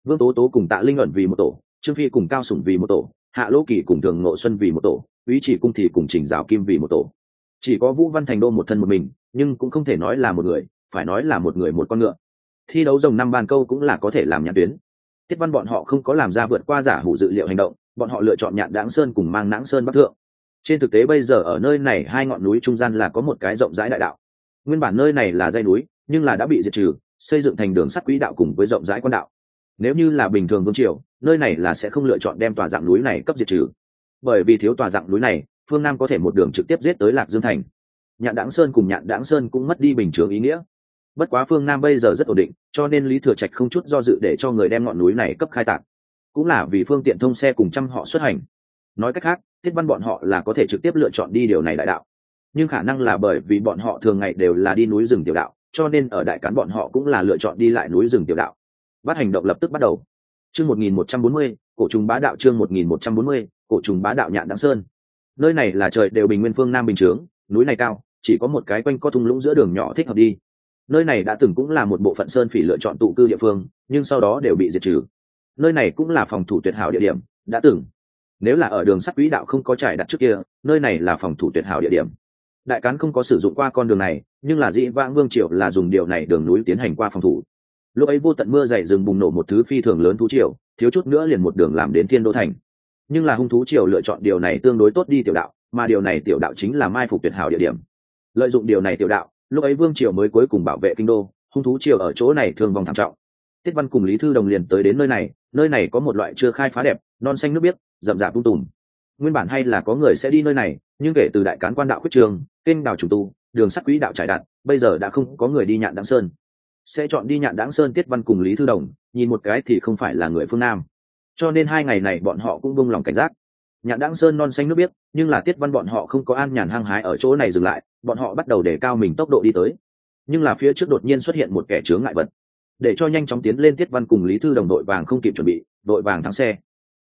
Vương tố tố cùng tạ linh ẩn vì một tổ, trương phi cùng cao sủng vì một tổ, hạ lỗ kỳ cùng thường nội xuân vì một tổ ý chỉ cung thì cùng trình giáo kim vì một tổ. Chỉ có vũ văn thành đô một thân một mình, nhưng cũng không thể nói là một người, phải nói là một người một con ngựa. Thi đấu rồng năm bàn câu cũng là có thể làm nhãn tuyến. Tiết văn bọn họ không có làm ra vượt qua giả hủ dự liệu hành động, bọn họ lựa chọn nhạn đáng sơn cùng mang nãng sơn bắc thượng. Trên thực tế bây giờ ở nơi này hai ngọn núi trung gian là có một cái rộng rãi đại đạo. Nguyên bản nơi này là dây núi nhưng là đã bị diệt trừ, xây dựng thành đường sắt quỹ đạo cùng với rộng rãi quan đạo. Nếu như là bình thường vương triều, nơi này là sẽ không lựa chọn đem tòa dạng núi này cấp diệt trừ. Bởi vì thiếu tòa dạng núi này, phương nam có thể một đường trực tiếp giết tới lạc dương thành. Nhạn đáng sơn cùng nhạn đáng sơn cũng mất đi bình thường ý nghĩa. Bất quá phương nam bây giờ rất ổn định, cho nên lý thừa trạch không chút do dự để cho người đem ngọn núi này cấp khai tạc. Cũng là vì phương tiện thông xe cùng trăm họ xuất hành. Nói cách khác, thiết văn bọn họ là có thể trực tiếp lựa chọn đi điều này đại đạo. Nhưng khả năng là bởi vì bọn họ thường ngày đều là đi núi rừng tiểu đạo cho nên ở đại cán bọn họ cũng là lựa chọn đi lại núi rừng tiểu đạo. Bắt hành động lập tức bắt đầu. Chương một nghìn một trăm bốn mươi, cổ trùng bá đạo chương một nghìn một trăm bốn mươi, cổ trùng bá đạo nhạn đáng sơn. Nơi này là trời đều bình nguyên phương nam bình chướng, núi này cao, chỉ có một cái quanh co thung lũng giữa đường nhỏ thích hợp đi. Nơi này đã từng cũng là một bộ phận sơn phỉ lựa chọn tụ cư địa phương, nhưng sau đó đều bị diệt trừ. Nơi này cũng là phòng thủ tuyệt hảo địa điểm, đã từng. Nếu là ở đường sắt quỹ đạo không có trải đặt trước kia, nơi này là phòng thủ tuyệt hảo địa điểm đại cán không có sử dụng qua con đường này, nhưng là dĩ vãng vương triều là dùng điều này đường núi tiến hành qua phòng thủ. Lúc ấy vô tận mưa dày rừng bùng nổ một thứ phi thường lớn thú triều, thiếu chút nữa liền một đường làm đến thiên đô thành. Nhưng là hung thú triều lựa chọn điều này tương đối tốt đi tiểu đạo, mà điều này tiểu đạo chính là mai phục tuyệt hảo địa điểm. Lợi dụng điều này tiểu đạo, lúc ấy vương triều mới cuối cùng bảo vệ kinh đô, hung thú triều ở chỗ này thường vòng thảm trọng. Tiết văn cùng lý thư đồng liền tới đến nơi này nơi này có một loại chưa khai phá đẹp, non xanh nước biếc, rậm rạp tung tùm nguyên bản hay là có người sẽ đi nơi này, nhưng kể từ đại cán quan đạo quyết trường, kênh đào trùng tu đường sắt quỹ đạo trải đặt bây giờ đã không có người đi nhạn đáng sơn. Sẽ chọn đi nhạn đáng sơn tiết văn cùng lý thư đồng, nhìn một cái thì không phải là người phương nam. Cho nên hai ngày này bọn họ cũng vung lòng cảnh giác. Nhạn đáng sơn non xanh nước biếc, nhưng là tiết văn bọn họ không có an nhàn hăng hái ở chỗ này dừng lại, bọn họ bắt đầu để cao mình tốc độ đi tới. Nhưng là phía trước đột nhiên xuất hiện một kẻ chướng ngại vật. Để cho nhanh chóng tiến lên tiết văn cùng lý thư đồng đội vàng không kịp chuẩn bị, đội vàng thắng xe.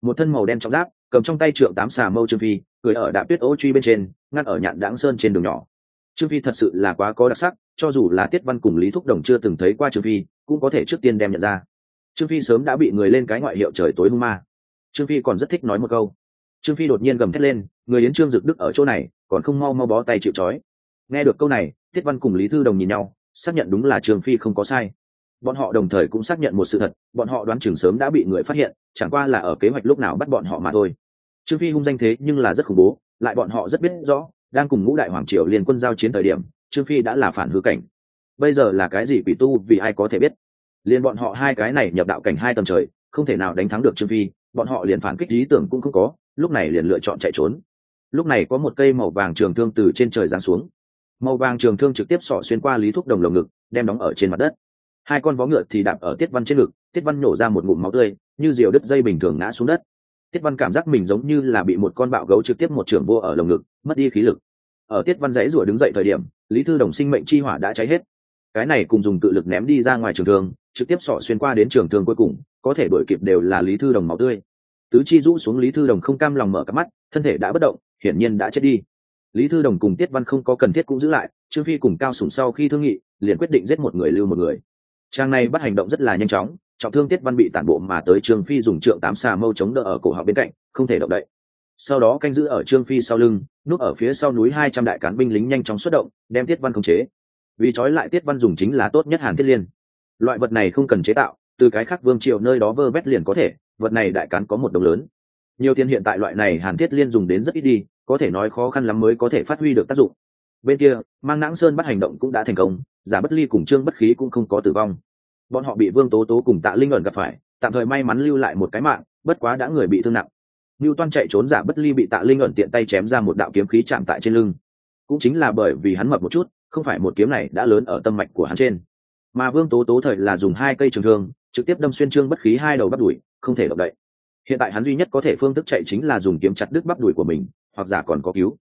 Một thân màu đen trong giáp cầm trong tay trượng tám xà mâu trương phi, cười ở đạp tuyết ô truy bên trên, ngăn ở nhạn đáng sơn trên đường nhỏ. Trương phi thật sự là quá có đặc sắc, cho dù là tiết văn cùng lý thúc đồng chưa từng thấy qua trương phi, cũng có thể trước tiên đem nhận ra. Trương phi sớm đã bị người lên cái ngoại hiệu trời tối hung ma. Trương phi còn rất thích nói một câu. Trương phi đột nhiên gầm thét lên, người yến trương dực đức ở chỗ này, còn không mau mau bó tay chịu trói. Nghe được câu này, tiết văn cùng lý thư đồng nhìn nhau, xác nhận đúng là trương phi không có sai. Bọn họ đồng thời cũng xác nhận một sự thật, bọn họ đoán chừng sớm đã bị người phát hiện, chẳng qua là ở kế hoạch lúc nào bắt bọn họ mà thôi trương phi hung danh thế nhưng là rất khủng bố lại bọn họ rất biết rõ đang cùng ngũ đại hoàng triều liên quân giao chiến thời điểm trương phi đã là phản hư cảnh. Bây giờ là cái gì quỷ tu vì ai có thể biết? Liền bọn họ hai cái này nhập đạo cảnh hai tầng trời không thể nào đánh thắng được trương phi bọn họ liền phản kích lý tưởng cũng không có lúc này liền lựa chọn chạy trốn. Lúc này có một cây màu vàng trường thương từ trên trời giáng xuống. Màu vàng trường thương trực tiếp xỏ xuyên qua lý thúc đồng lồng ngực đem đóng ở trên mặt đất. Hai con vó ngựa thì đạp ở tiết văn trên ngực tiết văn nổ ra một ngụm máu tươi như diều đứt dây bình thường ngã xuống đất tiết văn cảm giác mình giống như là bị một con bạo gấu trực tiếp một trưởng vô ở lồng ngực, mất đi khí lực. Ở tiết văn dãy rủa đứng dậy thời điểm, lý thư đồng sinh mệnh chi hỏa đã cháy hết. Cái này cùng dùng cự lực ném đi ra ngoài trường thương, trực tiếp sỏ xuyên qua đến trường thương cuối cùng, có thể đổi kịp đều là lý thư đồng máu tươi. Tứ chi rũ xuống lý thư đồng không cam lòng mở cặp mắt, thân thể đã bất động, hiển nhiên đã chết đi. Lý thư đồng cùng tiết văn không có cần thiết cũng giữ lại, trương phi cùng cao sùng sau khi thương nghị, liền quyết định giết một người lưu một người. Trang này bắt hành động rất là nhanh chóng trọng thương tiết văn bị tản bộ mà tới trương phi dùng trượng tám xà mâu chống đỡ ở cổ họ bên cạnh, không thể động đậy. Sau đó canh giữ ở trương phi sau lưng, núp ở phía sau núi hai trăm đại cán binh lính nhanh chóng xuất động, đem tiết văn khống chế. Vì trói lại tiết văn dùng chính là tốt nhất hàn thiết liên. Loại vật này không cần chế tạo, từ cái khác vương triều nơi đó vơ vét liền có thể, vật này đại cán có một đồng lớn. Nhiều tiền hiện tại loại này hàn thiết liên dùng đến rất ít đi, có thể nói khó khăn lắm mới có thể phát huy được tác dụng. Bên kia, mang nãng sơn bắt hành động cũng đã thành công, giả bất ly cùng trương bất khí cũng không có tử vong bọn họ bị vương tố tố cùng tạ linh ẩn gặp phải tạm thời may mắn lưu lại một cái mạng bất quá đã người bị thương nặng như Toan chạy trốn giả bất ly bị Tạ Linh ẩn tiện tay chém ra một đạo kiếm khí chạm tại trên lưng. Cũng chính là bởi vì hắn mập một chút, không phải một kiếm này đã lớn ở tâm mạch của hắn trên. Mà Vương Tố Tố thời là dùng hai cây trường thương, trực tiếp đâm xuyên trương bất khí hai đầu bắp đuổi, không thể động đậy. Hiện tại hắn duy nhất có thể phương thức chạy chính là dùng kiếm chặt đứt bắp đuổi của mình, hoặc giả còn có cứu.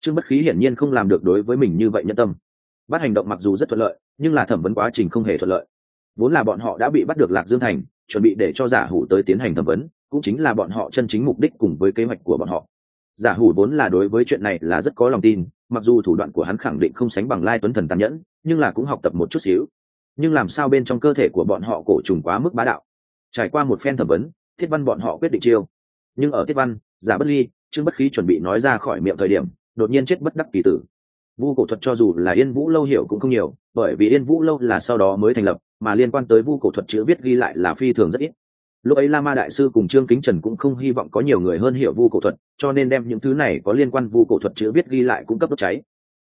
Trương bất khí hiển nhiên không làm được đối với mình như vậy nhân tâm. Bắt hành động mặc dù rất thuận lợi, nhưng là thẩm vấn quá trình không hề thuận lợi. Vốn là bọn họ đã bị bắt được Lạc Dương thành, chuẩn bị để cho giả hủ tới tiến hành thẩm vấn cũng chính là bọn họ chân chính mục đích cùng với kế hoạch của bọn họ. Giả hủ vốn là đối với chuyện này là rất có lòng tin mặc dù thủ đoạn của hắn khẳng định không sánh bằng lai tuấn thần tàn nhẫn nhưng là cũng học tập một chút xíu. Nhưng làm sao bên trong cơ thể của bọn họ cổ trùng quá mức bá đạo? Trải qua một phen thẩm vấn thiết văn bọn họ quyết định chiêu. Nhưng ở thiết văn giả bất ly trương bất khí chuẩn bị nói ra khỏi miệng thời điểm đột nhiên chết bất đắc kỳ tử vu cổ thuật cho dù là yên vũ lâu hiểu cũng không nhiều, bởi vì yên vũ lâu là sau đó mới thành lập, mà liên quan tới vu cổ thuật chữ viết ghi lại là phi thường rất ít. Lúc ấy la ma đại sư cùng trương kính trần cũng không hy vọng có nhiều người hơn hiểu vu cổ thuật, cho nên đem những thứ này có liên quan vu cổ thuật chữ viết ghi lại cung cấp đốt cháy.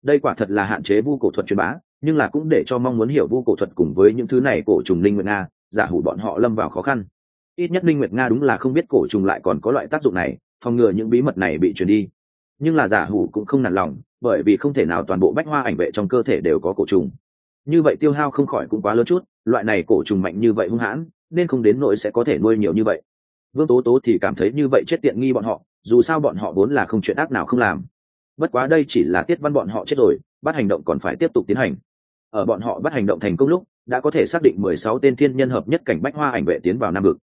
Đây quả thật là hạn chế vu cổ thuật truyền bá, nhưng là cũng để cho mong muốn hiểu vu cổ thuật cùng với những thứ này cổ trùng linh nguyệt nga, giả hủ bọn họ lâm vào khó khăn. Ít nhất linh nguyệt nga đúng là không biết cổ trùng lại còn có loại tác dụng này, phòng ngừa những bí mật này bị truyền đi nhưng là giả hủ cũng không nản lòng, bởi vì không thể nào toàn bộ bách hoa ảnh vệ trong cơ thể đều có cổ trùng. Như vậy tiêu hao không khỏi cũng quá lớn chút, loại này cổ trùng mạnh như vậy hung hãn, nên không đến nỗi sẽ có thể nuôi nhiều như vậy. Vương tố tố thì cảm thấy như vậy chết tiện nghi bọn họ, dù sao bọn họ vốn là không chuyện ác nào không làm. Bất quá đây chỉ là tiết văn bọn họ chết rồi, bắt hành động còn phải tiếp tục tiến hành. Ở bọn họ bắt hành động thành công lúc, đã có thể xác định mười sáu tên thiên nhân hợp nhất cảnh bách hoa ảnh vệ tiến vào nam vực.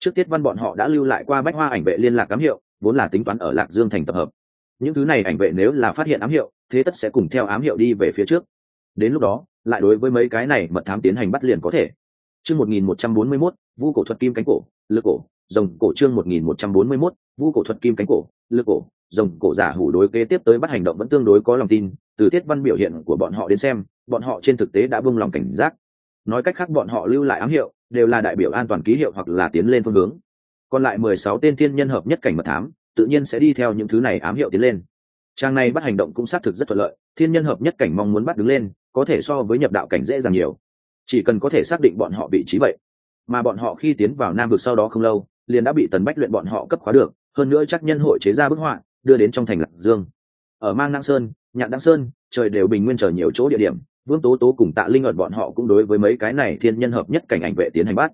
Trước tiết văn bọn họ đã lưu lại qua bách hoa ảnh vệ liên lạc cám hiệu, vốn là tính toán ở lạc dương thành tập hợp những thứ này ảnh vệ nếu là phát hiện ám hiệu, thế tất sẽ cùng theo ám hiệu đi về phía trước. Đến lúc đó, lại đối với mấy cái này mật thám tiến hành bắt liền có thể. Chương một nghìn một trăm bốn mươi mốt, vu cổ thuật kim cánh cổ, lực cổ, rồng cổ. Chương một nghìn một trăm bốn mươi mốt, vu cổ thuật kim cánh cổ, lực cổ, rồng cổ giả hủ đối kế tiếp tới bắt hành động vẫn tương đối có lòng tin, từ tiết văn biểu hiện của bọn họ đến xem, bọn họ trên thực tế đã bông lòng cảnh giác. Nói cách khác bọn họ lưu lại ám hiệu, đều là đại biểu an toàn ký hiệu hoặc là tiến lên phương hướng. Còn lại mười sáu tên thiên nhân hợp nhất cảnh mật thám tự nhiên sẽ đi theo những thứ này ám hiệu tiến lên. Trang này bắt hành động cũng xác thực rất thuận lợi, thiên nhân hợp nhất cảnh mong muốn bắt đứng lên, có thể so với nhập đạo cảnh dễ dàng nhiều. Chỉ cần có thể xác định bọn họ vị trí vậy, mà bọn họ khi tiến vào nam vực sau đó không lâu, liền đã bị tần bách luyện bọn họ cấp khóa được, hơn nữa chắc nhân hội chế ra bức họa, đưa đến trong thành lạc dương. Ở mang năng sơn, nhạn đăng sơn, trời đều bình nguyên chờ nhiều chỗ địa điểm, vương tố tố cùng tạ linh ẩn bọn họ cũng đối với mấy cái này thiên nhân hợp nhất cảnh ảnh vệ tiến hành bắt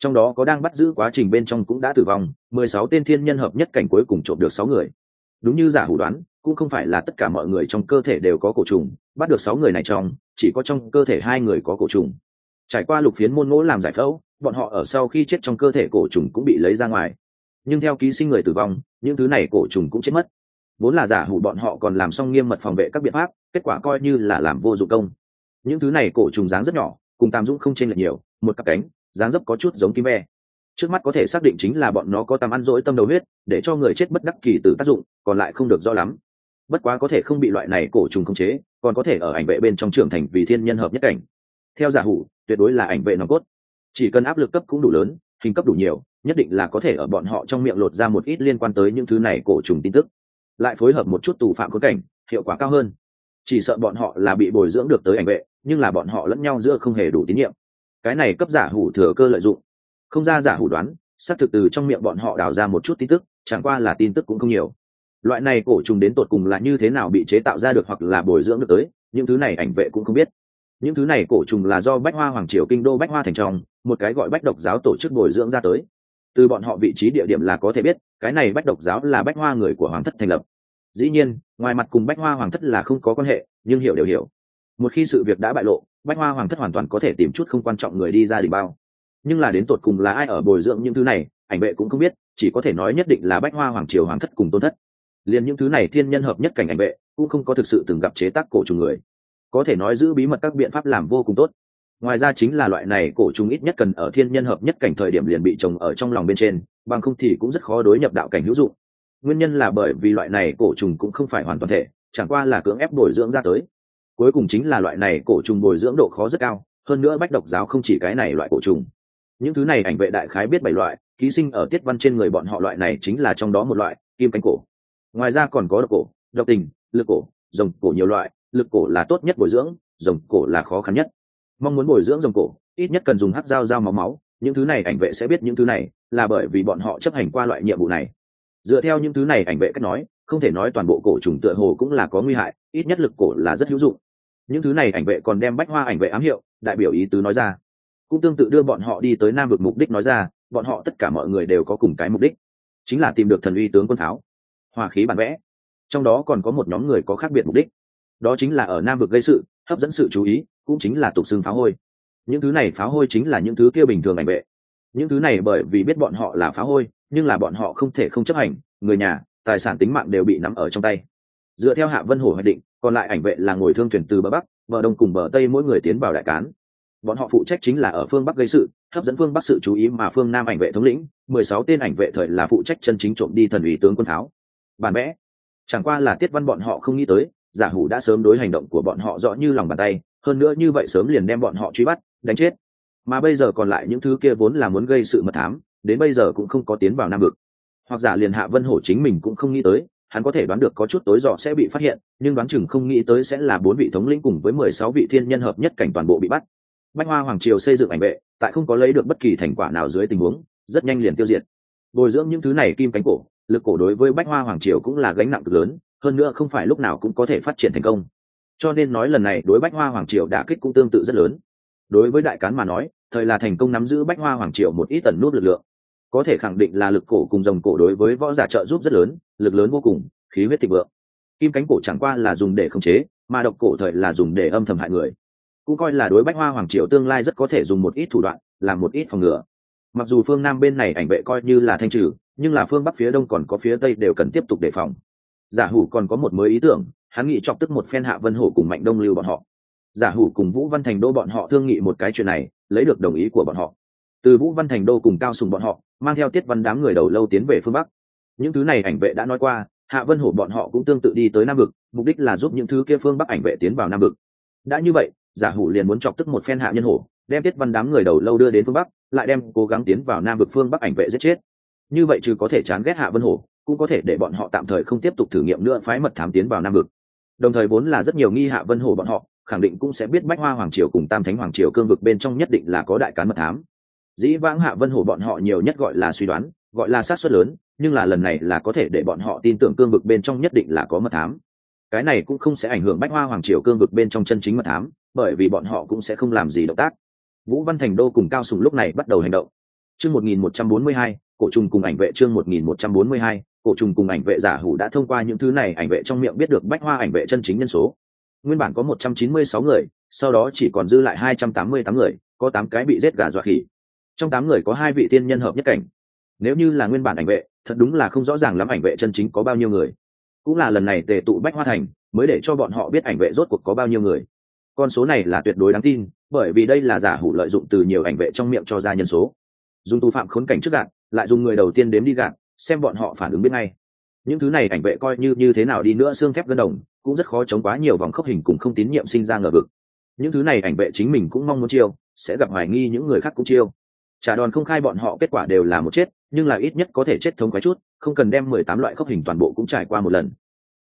trong đó có đang bắt giữ quá trình bên trong cũng đã tử vong, mười sáu tên thiên nhân hợp nhất cảnh cuối cùng trộm được sáu người. Đúng như giả hủ đoán, cũng không phải là tất cả mọi người trong cơ thể đều có cổ trùng, bắt được sáu người này trong, chỉ có trong cơ thể hai người có cổ trùng. Trải qua lục phiến môn ngỗ làm giải phẫu, bọn họ ở sau khi chết trong cơ thể cổ trùng cũng bị lấy ra ngoài. Nhưng theo ký sinh người tử vong, những thứ này cổ trùng cũng chết mất. Vốn là giả hủ bọn họ còn làm xong nghiêm mật phòng vệ các biện pháp, kết quả coi như là làm vô dụng công. Những thứ này cổ trùng dáng rất nhỏ, cùng tam dũng không chênh lệch nhiều, một cặp cánh dáng dấp có chút giống kim ve. Trước mắt có thể xác định chính là bọn nó có tầm ăn rỗi tâm đầu huyết, để cho người chết bất đắc kỳ từ tác dụng, còn lại không được rõ lắm. Bất quá có thể không bị loại này cổ trùng khống chế, còn có thể ở ảnh vệ bên trong trưởng thành vì thiên nhân hợp nhất cảnh. Theo giả hủ, tuyệt đối là ảnh vệ nòng cốt. Chỉ cần áp lực cấp cũng đủ lớn, hình cấp đủ nhiều, nhất định là có thể ở bọn họ trong miệng lột ra một ít liên quan tới những thứ này cổ trùng tin tức. Lại phối hợp một chút tù phạm khốn cảnh, hiệu quả cao hơn. Chỉ sợ bọn họ là bị bồi dưỡng được tới ảnh vệ, nhưng là bọn họ lẫn nhau giữa không hề đủ tín nhiệm cái này cấp giả hủ thừa cơ lợi dụng. Không ra giả hủ đoán, xác thực từ trong miệng bọn họ đào ra một chút tin tức, chẳng qua là tin tức cũng không nhiều. Loại này cổ trùng đến tột cùng là như thế nào bị chế tạo ra được hoặc là bồi dưỡng được tới, những thứ này ảnh vệ cũng không biết. Những thứ này cổ trùng là do bách hoa hoàng triều kinh đô bách hoa thành trong một cái gọi bách độc giáo tổ chức bồi dưỡng ra tới. Từ bọn họ vị trí địa điểm là có thể biết, cái này bách độc giáo là bách hoa người của hoàng thất thành lập. Dĩ nhiên, ngoài mặt cùng bách hoa hoàng thất là không có quan hệ, nhưng hiểu đều hiểu. Một khi sự việc đã bại lộ bách hoa hoàng thất hoàn toàn có thể tìm chút không quan trọng người đi ra đình bao. Nhưng là đến tột cùng là ai ở bồi dưỡng những thứ này, ảnh vệ cũng không biết, chỉ có thể nói nhất định là bách hoa hoàng triều hoàng thất cùng tôn thất. Liền những thứ này thiên nhân hợp nhất cảnh ảnh vệ, cũng không có thực sự từng gặp chế tác cổ trùng người. Có thể nói giữ bí mật các biện pháp làm vô cùng tốt. Ngoài ra chính là loại này cổ trùng ít nhất cần ở thiên nhân hợp nhất cảnh thời điểm liền bị trồng ở trong lòng bên trên, bằng không thì cũng rất khó đối nhập đạo cảnh hữu dụng. Nguyên nhân là bởi vì loại này cổ trùng cũng không phải hoàn toàn thể, chẳng qua là cưỡng ép bồi dưỡng ra tới cuối cùng chính là loại này cổ trùng bồi dưỡng độ khó rất cao, hơn nữa bách độc giáo không chỉ cái này loại cổ trùng. Những thứ này ảnh vệ đại khái biết bảy loại, ký sinh ở tiết văn trên người bọn họ loại này chính là trong đó một loại, kim cánh cổ. Ngoài ra còn có độc cổ, độc tình, lực cổ, rồng cổ nhiều loại, lực cổ là tốt nhất bồi dưỡng, rồng cổ là khó khăn nhất. Mong muốn bồi dưỡng rồng cổ, ít nhất cần dùng hát dao dao máu máu, những thứ này ảnh vệ sẽ biết những thứ này, là bởi vì bọn họ chấp hành qua loại nhiệm vụ này. Dựa theo những thứ này ảnh vệ cách nói, không thể nói toàn bộ cổ trùng tựa hồ cũng là có nguy hại, ít nhất lực cổ là rất hữu dụng những thứ này ảnh vệ còn đem bách hoa ảnh vệ ám hiệu, đại biểu ý tứ nói ra. Cũng tương tự đưa bọn họ đi tới nam vực mục đích nói ra, bọn họ tất cả mọi người đều có cùng cái mục đích. Chính là tìm được thần uy tướng quân tháo hòa khí bản vẽ. Trong đó còn có một nhóm người có khác biệt mục đích. Đó chính là ở nam vực gây sự, hấp dẫn sự chú ý, cũng chính là tục xương pháo hôi. Những thứ này pháo hôi chính là những thứ kia bình thường ảnh vệ. Những thứ này bởi vì biết bọn họ là phá hôi, nhưng là bọn họ không thể không chấp hành, người nhà, tài sản tính mạng đều bị nắm ở trong tay. Dựa theo hạ vân hổ hoạch định còn lại ảnh vệ là ngồi thương thuyền từ bờ bắc, bờ đông cùng bờ tây mỗi người tiến vào đại cán. Bọn họ phụ trách chính là ở phương bắc gây sự, hấp dẫn phương bắc sự chú ý mà phương nam ảnh vệ thống lĩnh, mười sáu tên ảnh vệ thời là phụ trách chân chính trộm đi thần ủy tướng quân tháo. Bản vẽ. Chẳng qua là tiết văn bọn họ không nghĩ tới, giả hủ đã sớm đối hành động của bọn họ rõ như lòng bàn tay, hơn nữa như vậy sớm liền đem bọn họ truy bắt, đánh chết. Mà bây giờ còn lại những thứ kia vốn là muốn gây sự mật thám, đến bây giờ cũng không có tiến vào nam vực. Hoặc giả liền hạ vân hổ chính mình cũng không nghĩ tới hắn có thể đoán được có chút tối dọ sẽ bị phát hiện, nhưng đoán chừng không nghĩ tới sẽ là bốn vị thống lĩnh cùng với mười sáu vị thiên nhân hợp nhất cảnh toàn bộ bị bắt. Bách hoa hoàng triều xây dựng ảnh vệ, tại không có lấy được bất kỳ thành quả nào dưới tình huống, rất nhanh liền tiêu diệt. Bồi dưỡng những thứ này kim cánh cổ, lực cổ đối với bách hoa hoàng triều cũng là gánh nặng cực lớn, hơn nữa không phải lúc nào cũng có thể phát triển thành công. Cho nên nói lần này đối bách hoa hoàng triều đả kích cũng tương tự rất lớn. Đối với đại cán mà nói, thời là thành công nắm giữ bách hoa hoàng triều một ít tần nút lực lượng có thể khẳng định là lực cổ cùng dòng cổ đối với võ giả trợ giúp rất lớn, lực lớn vô cùng, khí huyết thịnh vượng. Kim cánh cổ chẳng qua là dùng để khống chế, mà độc cổ thời là dùng để âm thầm hại người. Cũng coi là đối bách hoa hoàng triều tương lai rất có thể dùng một ít thủ đoạn, làm một ít phòng ngừa. Mặc dù phương nam bên này ảnh vệ coi như là thanh trừ, nhưng là phương bắc phía đông còn có phía tây đều cần tiếp tục đề phòng. Giả hủ còn có một mới ý tưởng, hắn nghĩ chọc tức một phen hạ vân hổ cùng mạnh đông lưu bọn họ. Giả hủ cùng vũ văn thành đô bọn họ thương nghị một cái chuyện này, lấy được đồng ý của bọn họ từ vũ văn thành đô cùng cao sùng bọn họ, mang theo tiết văn đám người đầu lâu tiến về phương bắc. Những thứ này ảnh vệ đã nói qua, hạ vân hổ bọn họ cũng tương tự đi tới nam vực, mục đích là giúp những thứ kia phương bắc ảnh vệ tiến vào nam vực. Đã như vậy, giả hủ liền muốn chọc tức một phen hạ nhân hổ, đem tiết văn đám người đầu lâu đưa đến phương bắc, lại đem cố gắng tiến vào nam vực phương bắc ảnh vệ giết chết. Như vậy chứ có thể chán ghét hạ vân hổ, cũng có thể để bọn họ tạm thời không tiếp tục thử nghiệm nữa phái mật thám tiến vào nam vực. Đồng thời vốn là rất nhiều nghi hạ vân hổ bọn họ, khẳng định cũng sẽ biết bách hoa hoàng triều cùng tam thánh hoàng triều cương vực bên trong nhất định là có đại cán mật thám dĩ vãng hạ vân hổ bọn họ nhiều nhất gọi là suy đoán, gọi là sát xuất lớn, nhưng là lần này là có thể để bọn họ tin tưởng cương vực bên trong nhất định là có mật thám. Cái này cũng không sẽ ảnh hưởng bách hoa hoàng triều cương vực bên trong chân chính mật thám, bởi vì bọn họ cũng sẽ không làm gì động tác. Vũ văn thành đô cùng cao sùng lúc này bắt đầu hành động. Chương một nghìn một trăm bốn mươi hai, cổ trùng cùng ảnh vệ chương một nghìn một trăm bốn mươi hai, cổ trùng cùng ảnh vệ giả hủ đã thông qua những thứ này, ảnh vệ trong miệng biết được bách hoa ảnh vệ chân chính nhân số. Nguyên bản có một trăm chín mươi sáu người, sau đó chỉ còn dư lại hai trăm tám mươi tám người, có tám cái bị giết gà dọa khỉ trong tám người có hai vị tiên nhân hợp nhất cảnh. Nếu như là nguyên bản ảnh vệ, thật đúng là không rõ ràng lắm ảnh vệ chân chính có bao nhiêu người. Cũng là lần này tề tụ bách hoa thành, mới để cho bọn họ biết ảnh vệ rốt cuộc có bao nhiêu người. Con số này là tuyệt đối đáng tin, bởi vì đây là giả hủ lợi dụng từ nhiều ảnh vệ trong miệng cho ra nhân số. Dùng tù phạm khốn cảnh trước gạt, lại dùng người đầu tiên đếm đi gạt, xem bọn họ phản ứng biết ngay. Những thứ này ảnh vệ coi như như thế nào đi nữa xương thép gân đồng, cũng rất khó chống quá nhiều vòng khốc hình cùng không tín nhiệm sinh ra ngờ vực. Những thứ này ảnh vệ chính mình cũng mong muốn chiêu, sẽ gặp hoài nghi những người khác cũng chiêu trả đòn không khai bọn họ kết quả đều là một chết, nhưng là ít nhất có thể chết thống quái chút, không cần đem mười tám loại khốc hình toàn bộ cũng trải qua một lần.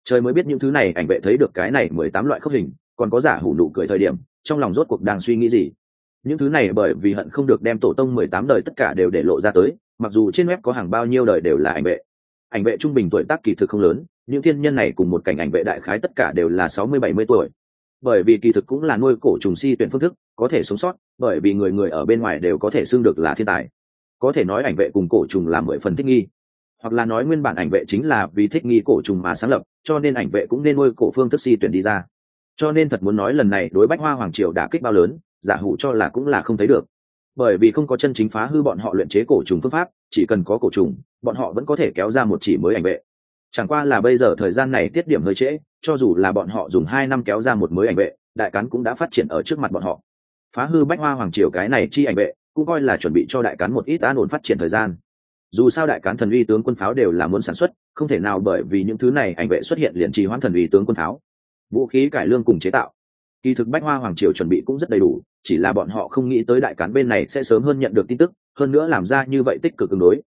Trời mới biết những thứ này ảnh vệ thấy được cái này mười tám loại khốc hình, còn có giả hủ nụ cười thời điểm, trong lòng rốt cuộc đang suy nghĩ gì. Những thứ này bởi vì hận không được đem tổ tông mười tám đời tất cả đều để lộ ra tới, mặc dù trên web có hàng bao nhiêu đời đều là ảnh vệ. Ảnh vệ trung bình tuổi tác kỳ thực không lớn, những thiên nhân này cùng một cảnh ảnh vệ đại khái tất cả đều là sáu mươi, bảy mươi tuổi bởi vì kỳ thực cũng là nuôi cổ trùng si tuyển phương thức, có thể sống sót, bởi vì người người ở bên ngoài đều có thể xưng được là thiên tài. Có thể nói ảnh vệ cùng cổ trùng là mười phần thích nghi. Hoặc là nói nguyên bản ảnh vệ chính là vì thích nghi cổ trùng mà sáng lập, cho nên ảnh vệ cũng nên nuôi cổ phương thức si tuyển đi ra. Cho nên thật muốn nói lần này đối bách hoa hoàng triều đã kích bao lớn, giả hủ cho là cũng là không thấy được. Bởi vì không có chân chính phá hư bọn họ luyện chế cổ trùng phương pháp, chỉ cần có cổ trùng, bọn họ vẫn có thể kéo ra một chỉ mới ảnh vệ chẳng qua là bây giờ thời gian này tiết điểm hơi trễ, cho dù là bọn họ dùng hai năm kéo ra một mới ảnh vệ, đại cán cũng đã phát triển ở trước mặt bọn họ. Phá hư bách hoa hoàng triều cái này chi ảnh vệ, cũng coi là chuẩn bị cho đại cán một ít an ổn phát triển thời gian. Dù sao đại cán thần uy tướng quân pháo đều là muốn sản xuất, không thể nào bởi vì những thứ này ảnh vệ xuất hiện liền trì hoãn thần uy tướng quân pháo. Vũ khí cải lương cùng chế tạo. Kỳ thực bách hoa hoàng triều chuẩn bị cũng rất đầy đủ, chỉ là bọn họ không nghĩ tới đại cán bên này sẽ sớm hơn nhận được tin tức, hơn nữa làm ra như vậy tích cực ứng đối.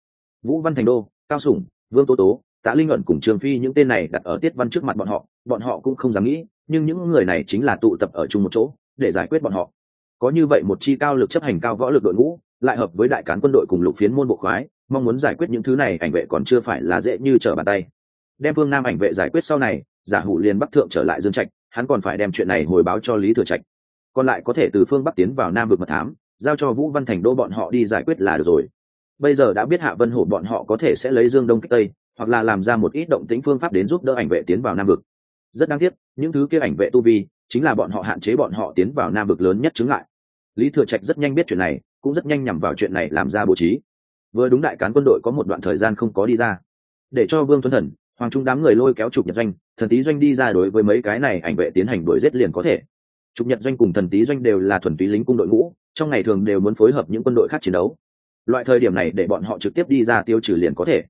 Vũ văn thành đô, cao sủng, vương tố tố tạ linh luận cùng trương phi những tên này đặt ở tiết văn trước mặt bọn họ bọn họ cũng không dám nghĩ, nhưng những người này chính là tụ tập ở chung một chỗ, để giải quyết bọn họ. Có như vậy một chi cao lực chấp hành cao võ lực đội ngũ, lại hợp với đại cán quân đội cùng lục phiến môn bộ khoái, mong muốn giải quyết những thứ này, ảnh vệ còn chưa phải là dễ như trở bàn tay. Đem phương nam ảnh vệ giải quyết sau này, giả hủ liền bắc thượng trở lại dương trạch, hắn còn phải đem chuyện này hồi báo cho lý thừa trạch. Còn lại có thể từ phương bắc tiến vào nam vực mật thám, giao cho vũ văn thành đô bọn họ đi giải quyết là được rồi. Bây giờ đã biết hạ vân hổ bọn họ có thể sẽ lấy dương đông kích tây hoặc là làm ra một ít động tĩnh phương pháp đến giúp đỡ ảnh vệ tiến vào nam vực. Rất đáng tiếc, những thứ kia ảnh vệ tu vi, chính là bọn họ hạn chế bọn họ tiến vào nam vực lớn nhất chứng lại lý thừa trạch rất nhanh biết chuyện này, cũng rất nhanh nhằm vào chuyện này làm ra bố trí. Vừa đúng đại cán quân đội có một đoạn thời gian không có đi ra. Để cho vương tuấn thần, hoàng trung đám người lôi kéo trục nhật doanh, thần tý doanh đi ra đối với mấy cái này ảnh vệ tiến hành đuổi giết liền có thể. Trục nhật doanh cùng thần tý doanh đều là thuần túy lính cung đội ngũ, trong ngày thường đều muốn phối hợp những quân đội khác chiến đấu. Loại thời điểm này để bọn họ trực tiếp đi ra tiêu trừ liền có thể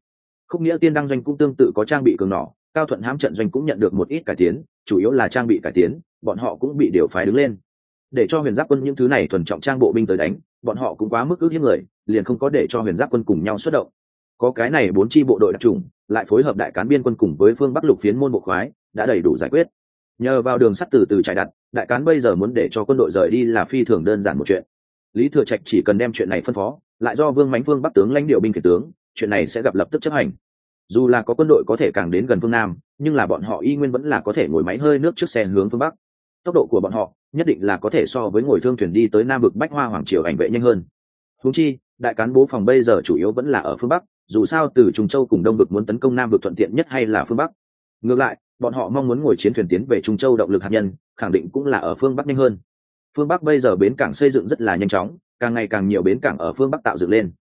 không nghĩa tiên đăng doanh cũng tương tự có trang bị cường nỏ, cao thuận hãm trận doanh cũng nhận được một ít cải tiến, chủ yếu là trang bị cải tiến, bọn họ cũng bị điều phái đứng lên. Để cho huyền giáp quân những thứ này thuần trọng trang bộ binh tới đánh, bọn họ cũng quá mức ước hiếp người, liền không có để cho huyền giáp quân cùng nhau xuất động. Có cái này bốn chi bộ đội đặc trùng lại phối hợp đại cán biên quân cùng với phương bắc lục phiến môn bộ khoái, đã đầy đủ giải quyết. Nhờ vào đường sắt từ từ trải đặt, đại cán bây giờ muốn để cho quân đội rời đi là phi thường đơn giản một chuyện. Lý thừa trạch chỉ cần đem chuyện này phân phó, lại do vương mánh phương bắc tướng lãnh điều binh kể tướng chuyện này sẽ gặp lập tức chấp hành. Dù là có quân đội có thể càng đến gần phương nam, nhưng là bọn họ y nguyên vẫn là có thể ngồi máy hơi nước trước xe hướng phương bắc. Tốc độ của bọn họ, nhất định là có thể so với ngồi thương thuyền đi tới nam vực bách hoa hoàng triều ảnh vệ nhanh hơn. Húng chi, đại cán bố phòng bây giờ chủ yếu vẫn là ở phương bắc, dù sao từ trung châu cùng đông vực muốn tấn công nam vực thuận tiện nhất hay là phương bắc. Ngược lại, bọn họ mong muốn ngồi chiến thuyền tiến về trung châu động lực hạt nhân, khẳng định cũng là ở phương bắc nhanh hơn. Phương bắc bây giờ bến cảng xây dựng rất là nhanh chóng, càng ngày càng nhiều bến cảng ở phương bắc tạo dựng lên.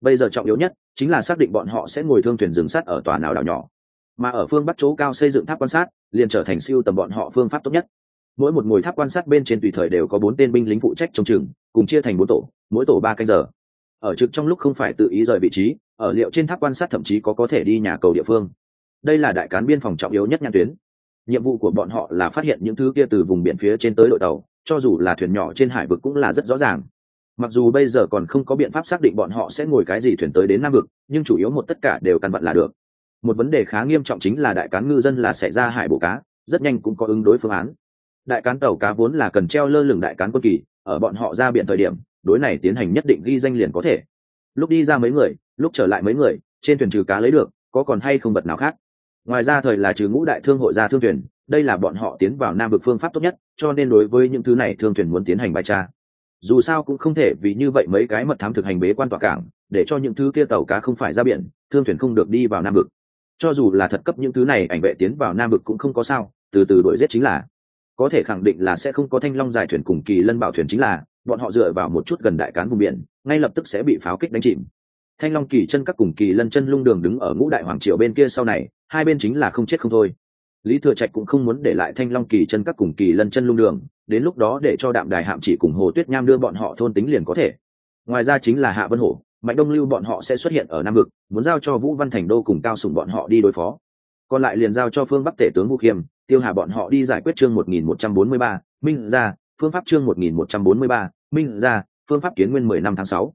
Bây giờ trọng yếu nhất chính là xác định bọn họ sẽ ngồi thương thuyền dừng sắt ở tòa nào đảo nhỏ. Mà ở phương bắc chỗ cao xây dựng tháp quan sát, liền trở thành siêu tầm bọn họ phương pháp tốt nhất. Mỗi một ngồi tháp quan sát bên trên tùy thời đều có bốn tên binh lính phụ trách trông chừng, cùng chia thành bốn tổ, mỗi tổ ba canh giờ. Ở trực trong lúc không phải tự ý rời vị trí, ở liệu trên tháp quan sát thậm chí có có thể đi nhà cầu địa phương. Đây là đại cán biên phòng trọng yếu nhất nhãn tuyến. Nhiệm vụ của bọn họ là phát hiện những thứ kia từ vùng biển phía trên tới đội tàu, cho dù là thuyền nhỏ trên hải vực cũng là rất rõ ràng mặc dù bây giờ còn không có biện pháp xác định bọn họ sẽ ngồi cái gì thuyền tới đến nam vực, nhưng chủ yếu một tất cả đều căn vận là được. Một vấn đề khá nghiêm trọng chính là đại cán ngư dân là xảy ra hải bộ cá, rất nhanh cũng có ứng đối phương án. Đại cán tàu cá vốn là cần treo lơ lửng đại cán quân kỳ, ở bọn họ ra biển thời điểm, đối này tiến hành nhất định ghi danh liền có thể. Lúc đi ra mấy người, lúc trở lại mấy người, trên thuyền trừ cá lấy được, có còn hay không vật nào khác? Ngoài ra thời là trừ ngũ đại thương hội ra thương thuyền, đây là bọn họ tiến vào nam vực phương pháp tốt nhất, cho nên đối với những thứ này thương thuyền muốn tiến hành bài tra dù sao cũng không thể vì như vậy mấy cái mật thám thực hành bế quan tỏa cảng, để cho những thứ kia tàu cá không phải ra biển, thương thuyền không được đi vào nam vực. Cho dù là thật cấp những thứ này, ảnh vệ tiến vào nam vực cũng không có sao, từ từ đuổi giết chính là. Có thể khẳng định là sẽ không có thanh long dài thuyền cùng kỳ lân bảo thuyền chính là, bọn họ dựa vào một chút gần đại cán vùng biển, ngay lập tức sẽ bị pháo kích đánh chìm. Thanh long kỳ chân các cùng kỳ lân chân lung đường đứng ở ngũ đại hoàng triều bên kia sau này, hai bên chính là không chết không thôi lý thừa trạch cũng không muốn để lại thanh long kỳ chân các cùng kỳ lân chân lung đường, đến lúc đó để cho đạm đài hạm chỉ cùng hồ tuyết nham đưa bọn họ thôn tính liền có thể. Ngoài ra chính là hạ vân hổ, mạnh đông lưu bọn họ sẽ xuất hiện ở nam vực, muốn giao cho vũ văn thành đô cùng cao sùng bọn họ đi đối phó. Còn lại liền giao cho phương bắc tể tướng vũ khiêm, tiêu hà bọn họ đi giải quyết chương một nghìn một trăm bốn mươi ba, minh ra phương pháp chương một nghìn một trăm bốn mươi ba, minh ra phương pháp kiến nguyên mười năm tháng sáu.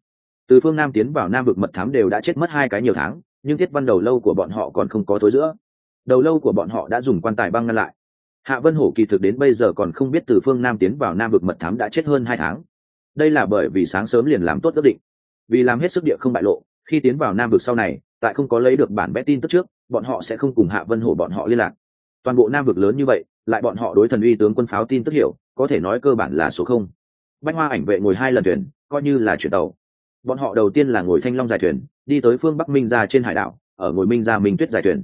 Từ phương nam tiến vào nam vực mật thám đều đã chết mất hai cái nhiều tháng, nhưng thiết văn đầu lâu của bọn họ còn không có thối giữa đầu lâu của bọn họ đã dùng quan tài băng ngăn lại. Hạ vân hổ kỳ thực đến bây giờ còn không biết từ phương nam tiến vào nam vực mật thám đã chết hơn hai tháng. Đây là bởi vì sáng sớm liền làm tốt ước định. Vì làm hết sức địa không bại lộ, khi tiến vào nam vực sau này, tại không có lấy được bản vẽ tin tức trước, bọn họ sẽ không cùng hạ vân hổ bọn họ liên lạc. Toàn bộ nam vực lớn như vậy, lại bọn họ đối thần uy tướng quân pháo tin tức hiểu, có thể nói cơ bản là số không. Bách hoa ảnh vệ ngồi hai lần thuyền, coi như là chuyển tàu. Bọn họ đầu tiên là ngồi thanh long dài thuyền, đi tới phương bắc minh ra trên hải đảo, ở ngồi minh ra minh tuyết dài thuyền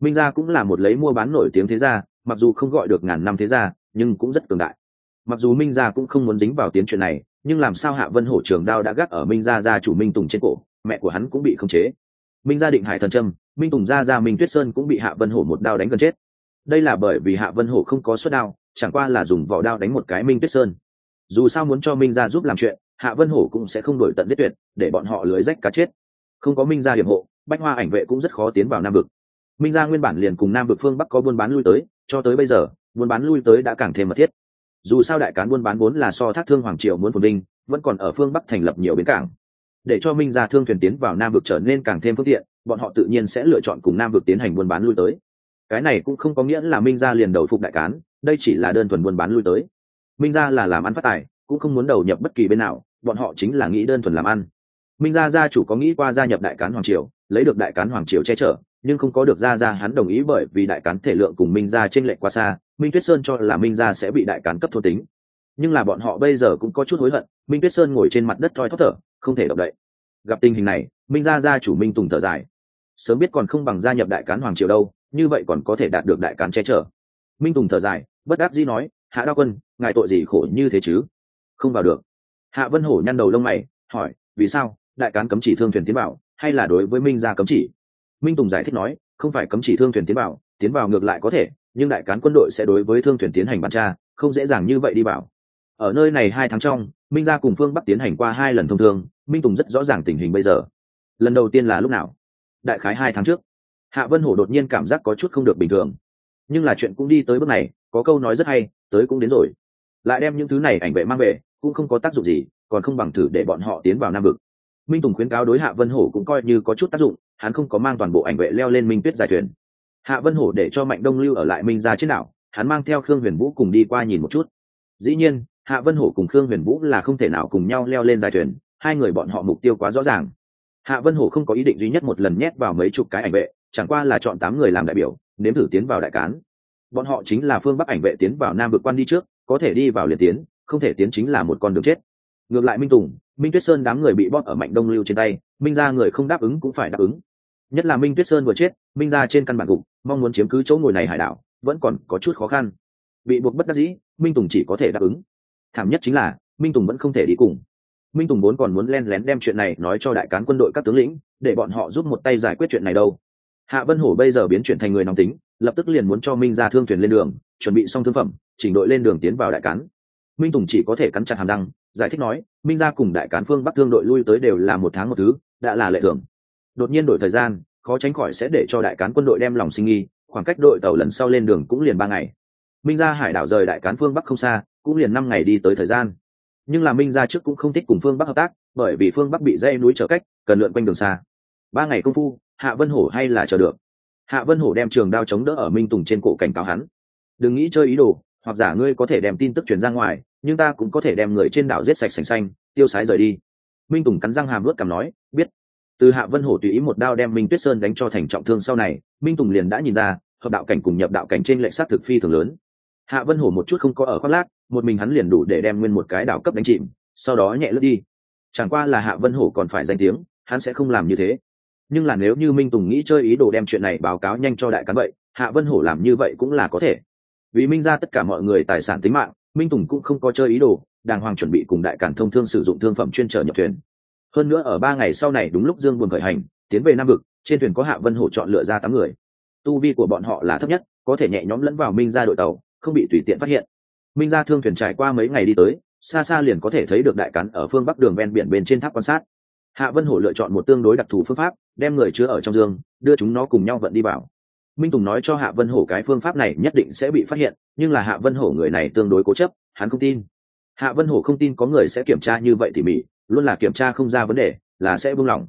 minh gia cũng là một lấy mua bán nổi tiếng thế gia, mặc dù không gọi được ngàn năm thế gia, nhưng cũng rất cường đại. Mặc dù minh gia cũng không muốn dính vào tiến chuyện này, nhưng làm sao hạ vân hổ trường đao đã gác ở minh gia gia chủ minh tùng trên cổ, mẹ của hắn cũng bị khống chế. Minh gia định hải thần trâm, minh tùng gia gia minh tuyết sơn cũng bị hạ vân hổ một đao đánh gần chết. Đây là bởi vì hạ vân hổ không có suất đao, chẳng qua là dùng vỏ đao đánh một cái minh tuyết sơn. Dù sao muốn cho minh gia giúp làm chuyện, hạ vân hổ cũng sẽ không đổi tận giết tuyệt, để bọn họ lưới rách cá chết. Không có minh gia hiểm hộ, bách hoa ảnh vệ cũng rất khó tiến vào nam vực minh gia nguyên bản liền cùng nam vực phương bắc có buôn bán lui tới, cho tới bây giờ, buôn bán lui tới đã càng thêm mật thiết. Dù sao đại cán buôn bán vốn là so thác thương hoàng triều muốn phồn vinh, vẫn còn ở phương bắc thành lập nhiều bến cảng. Để cho minh gia thương thuyền tiến vào nam vực trở nên càng thêm phương tiện, bọn họ tự nhiên sẽ lựa chọn cùng nam vực tiến hành buôn bán lui tới. Cái này cũng không có nghĩa là minh gia liền đầu phục đại cán, đây chỉ là đơn thuần buôn bán lui tới. Minh gia là làm ăn phát tài, cũng không muốn đầu nhập bất kỳ bên nào, bọn họ chính là nghĩ đơn thuần làm ăn minh gia gia chủ có nghĩ qua gia nhập đại cán hoàng triều, lấy được đại cán hoàng triều che chở, nhưng không có được gia gia hắn đồng ý bởi vì đại cán thể lượng cùng minh gia trên lệch quá xa, minh tuyết sơn cho là minh gia sẽ bị đại cán cấp thô tính. Nhưng là bọn họ bây giờ cũng có chút hối hận, minh tuyết sơn ngồi trên mặt đất thoi thóp thở, không thể động đậy. Gặp tình hình này, minh gia gia chủ minh tùng thở dài. Sớm biết còn không bằng gia nhập đại cán hoàng triều đâu, như vậy còn có thể đạt được đại cán che chở. Minh tùng thở dài, bất đắc dĩ nói, hạ đao quân, ngài tội gì khổ như thế chứ? Không vào được. Hạ vân hổ nhăn đầu lông mày, hỏi, vì sao? Đại cán cấm chỉ thương thuyền tiến vào, hay là đối với minh gia cấm chỉ? Minh tùng giải thích nói, không phải cấm chỉ thương thuyền tiến vào tiến vào ngược lại có thể, nhưng đại cán quân đội sẽ đối với thương thuyền tiến hành bàn tra, không dễ dàng như vậy đi bảo. ở nơi này hai tháng trong, minh gia cùng phương bắc tiến hành qua hai lần thông thương, minh tùng rất rõ ràng tình hình bây giờ. Lần đầu tiên là lúc nào? Đại khái hai tháng trước. Hạ vân hổ đột nhiên cảm giác có chút không được bình thường. Nhưng là chuyện cũng đi tới bước này, có câu nói rất hay, tới cũng đến rồi. Lại đem những thứ này ảnh vệ mang về, cũng không có tác dụng gì, còn không bằng thử để bọn họ tiến vào nam vực minh tùng khuyến cáo đối hạ vân hổ cũng coi như có chút tác dụng, hắn không có mang toàn bộ ảnh vệ leo lên minh tuyết dài thuyền. Hạ vân hổ để cho mạnh đông lưu ở lại minh ra trên đảo, hắn mang theo khương huyền vũ cùng đi qua nhìn một chút. Dĩ nhiên, hạ vân hổ cùng khương huyền vũ là không thể nào cùng nhau leo lên dài thuyền, hai người bọn họ mục tiêu quá rõ ràng. Hạ vân hổ không có ý định duy nhất một lần nhét vào mấy chục cái ảnh vệ, chẳng qua là chọn tám người làm đại biểu, nếm thử tiến vào đại cán. Bọn họ chính là phương bắc ảnh vệ tiến vào nam vực quan đi trước, có thể đi vào liền tiến, không thể tiến chính là một con đường chết ngược lại minh tùng, minh tuyết sơn đám người bị bóp ở mạnh đông lưu trên tay, minh ra người không đáp ứng cũng phải đáp ứng. Nhất là minh tuyết sơn vừa chết, minh ra trên căn bản gục, mong muốn chiếm cứ chỗ ngồi này hải đảo, vẫn còn có chút khó khăn. Bị buộc bất đắc dĩ, minh tùng chỉ có thể đáp ứng. Thảm nhất chính là, minh tùng vẫn không thể đi cùng. Minh tùng vốn còn muốn len lén đem chuyện này nói cho đại cán quân đội các tướng lĩnh, để bọn họ giúp một tay giải quyết chuyện này đâu. Hạ vân hổ bây giờ biến chuyển thành người nóng tính, lập tức liền muốn cho minh ra thương thuyền lên đường, chuẩn bị xong thương phẩm, chỉnh đội lên đường tiến vào đại cán. Minh tùng chỉ có thể cắn chặt hàm răng giải thích nói minh Gia cùng đại cán phương bắc thương đội lui tới đều là một tháng một thứ, đã là lệ thường đột nhiên đổi thời gian, khó tránh khỏi sẽ để cho đại cán quân đội đem lòng sinh nghi, khoảng cách đội tàu lần sau lên đường cũng liền ba ngày. Minh Gia hải đảo rời đại cán phương bắc không xa, cũng liền năm ngày đi tới thời gian. Nhưng là minh Gia trước cũng không thích cùng phương bắc hợp tác, bởi vì phương bắc bị dây núi trở cách, cần lượn quanh đường xa. Ba ngày công phu, hạ vân hổ hay là chờ được. Hạ vân hổ đem trường đao chống đỡ ở minh tùng trên cổ cảnh cáo hắn. Đừng nghĩ chơi ý đồ hoặc giả ngươi có thể đem tin tức truyền ra ngoài, nhưng ta cũng có thể đem người trên đảo giết sạch sành xanh, tiêu sái rời đi. Minh tùng cắn răng hàm luất cảm nói, biết. Từ hạ vân hổ tùy ý một đao đem minh tuyết sơn đánh cho thành trọng thương sau này, minh tùng liền đã nhìn ra, hợp đạo cảnh cùng nhập đạo cảnh trên lệ sát thực phi thường lớn. Hạ vân hổ một chút không có ở khoác lác, một mình hắn liền đủ để đem nguyên một cái đảo cấp đánh chìm, sau đó nhẹ lướt đi. Chẳng qua là hạ vân hổ còn phải danh tiếng, hắn sẽ không làm như thế. Nhưng là nếu như minh tùng nghĩ chơi ý đồ đem chuyện này báo cáo nhanh cho đại cán vậy, hạ vân hổ làm như vậy cũng là có thể vì minh ra tất cả mọi người tài sản tính mạng, minh tùng cũng không có chơi ý đồ, đàng hoàng chuẩn bị cùng đại cản thông thương sử dụng thương phẩm chuyên trở nhập thuyền. Hơn nữa ở ba ngày sau này đúng lúc dương buồn khởi hành, tiến về nam vực, trên thuyền có hạ vân hổ chọn lựa ra tám người. Tu vi của bọn họ là thấp nhất, có thể nhẹ nhõm lẫn vào minh ra đội tàu, không bị tùy tiện phát hiện. Minh ra thương thuyền trải qua mấy ngày đi tới, xa xa liền có thể thấy được đại cắn ở phương bắc đường ven biển bên trên tháp quan sát. Hạ vân hổ lựa chọn một tương đối đặc thù phương pháp, đem người chứa ở trong dương, đưa chúng nó cùng nhau vận đi vào minh tùng nói cho hạ vân hổ cái phương pháp này nhất định sẽ bị phát hiện nhưng là hạ vân hổ người này tương đối cố chấp hắn không tin. Hạ vân hổ không tin có người sẽ kiểm tra như vậy tỉ mỉ luôn là kiểm tra không ra vấn đề là sẽ buông lỏng.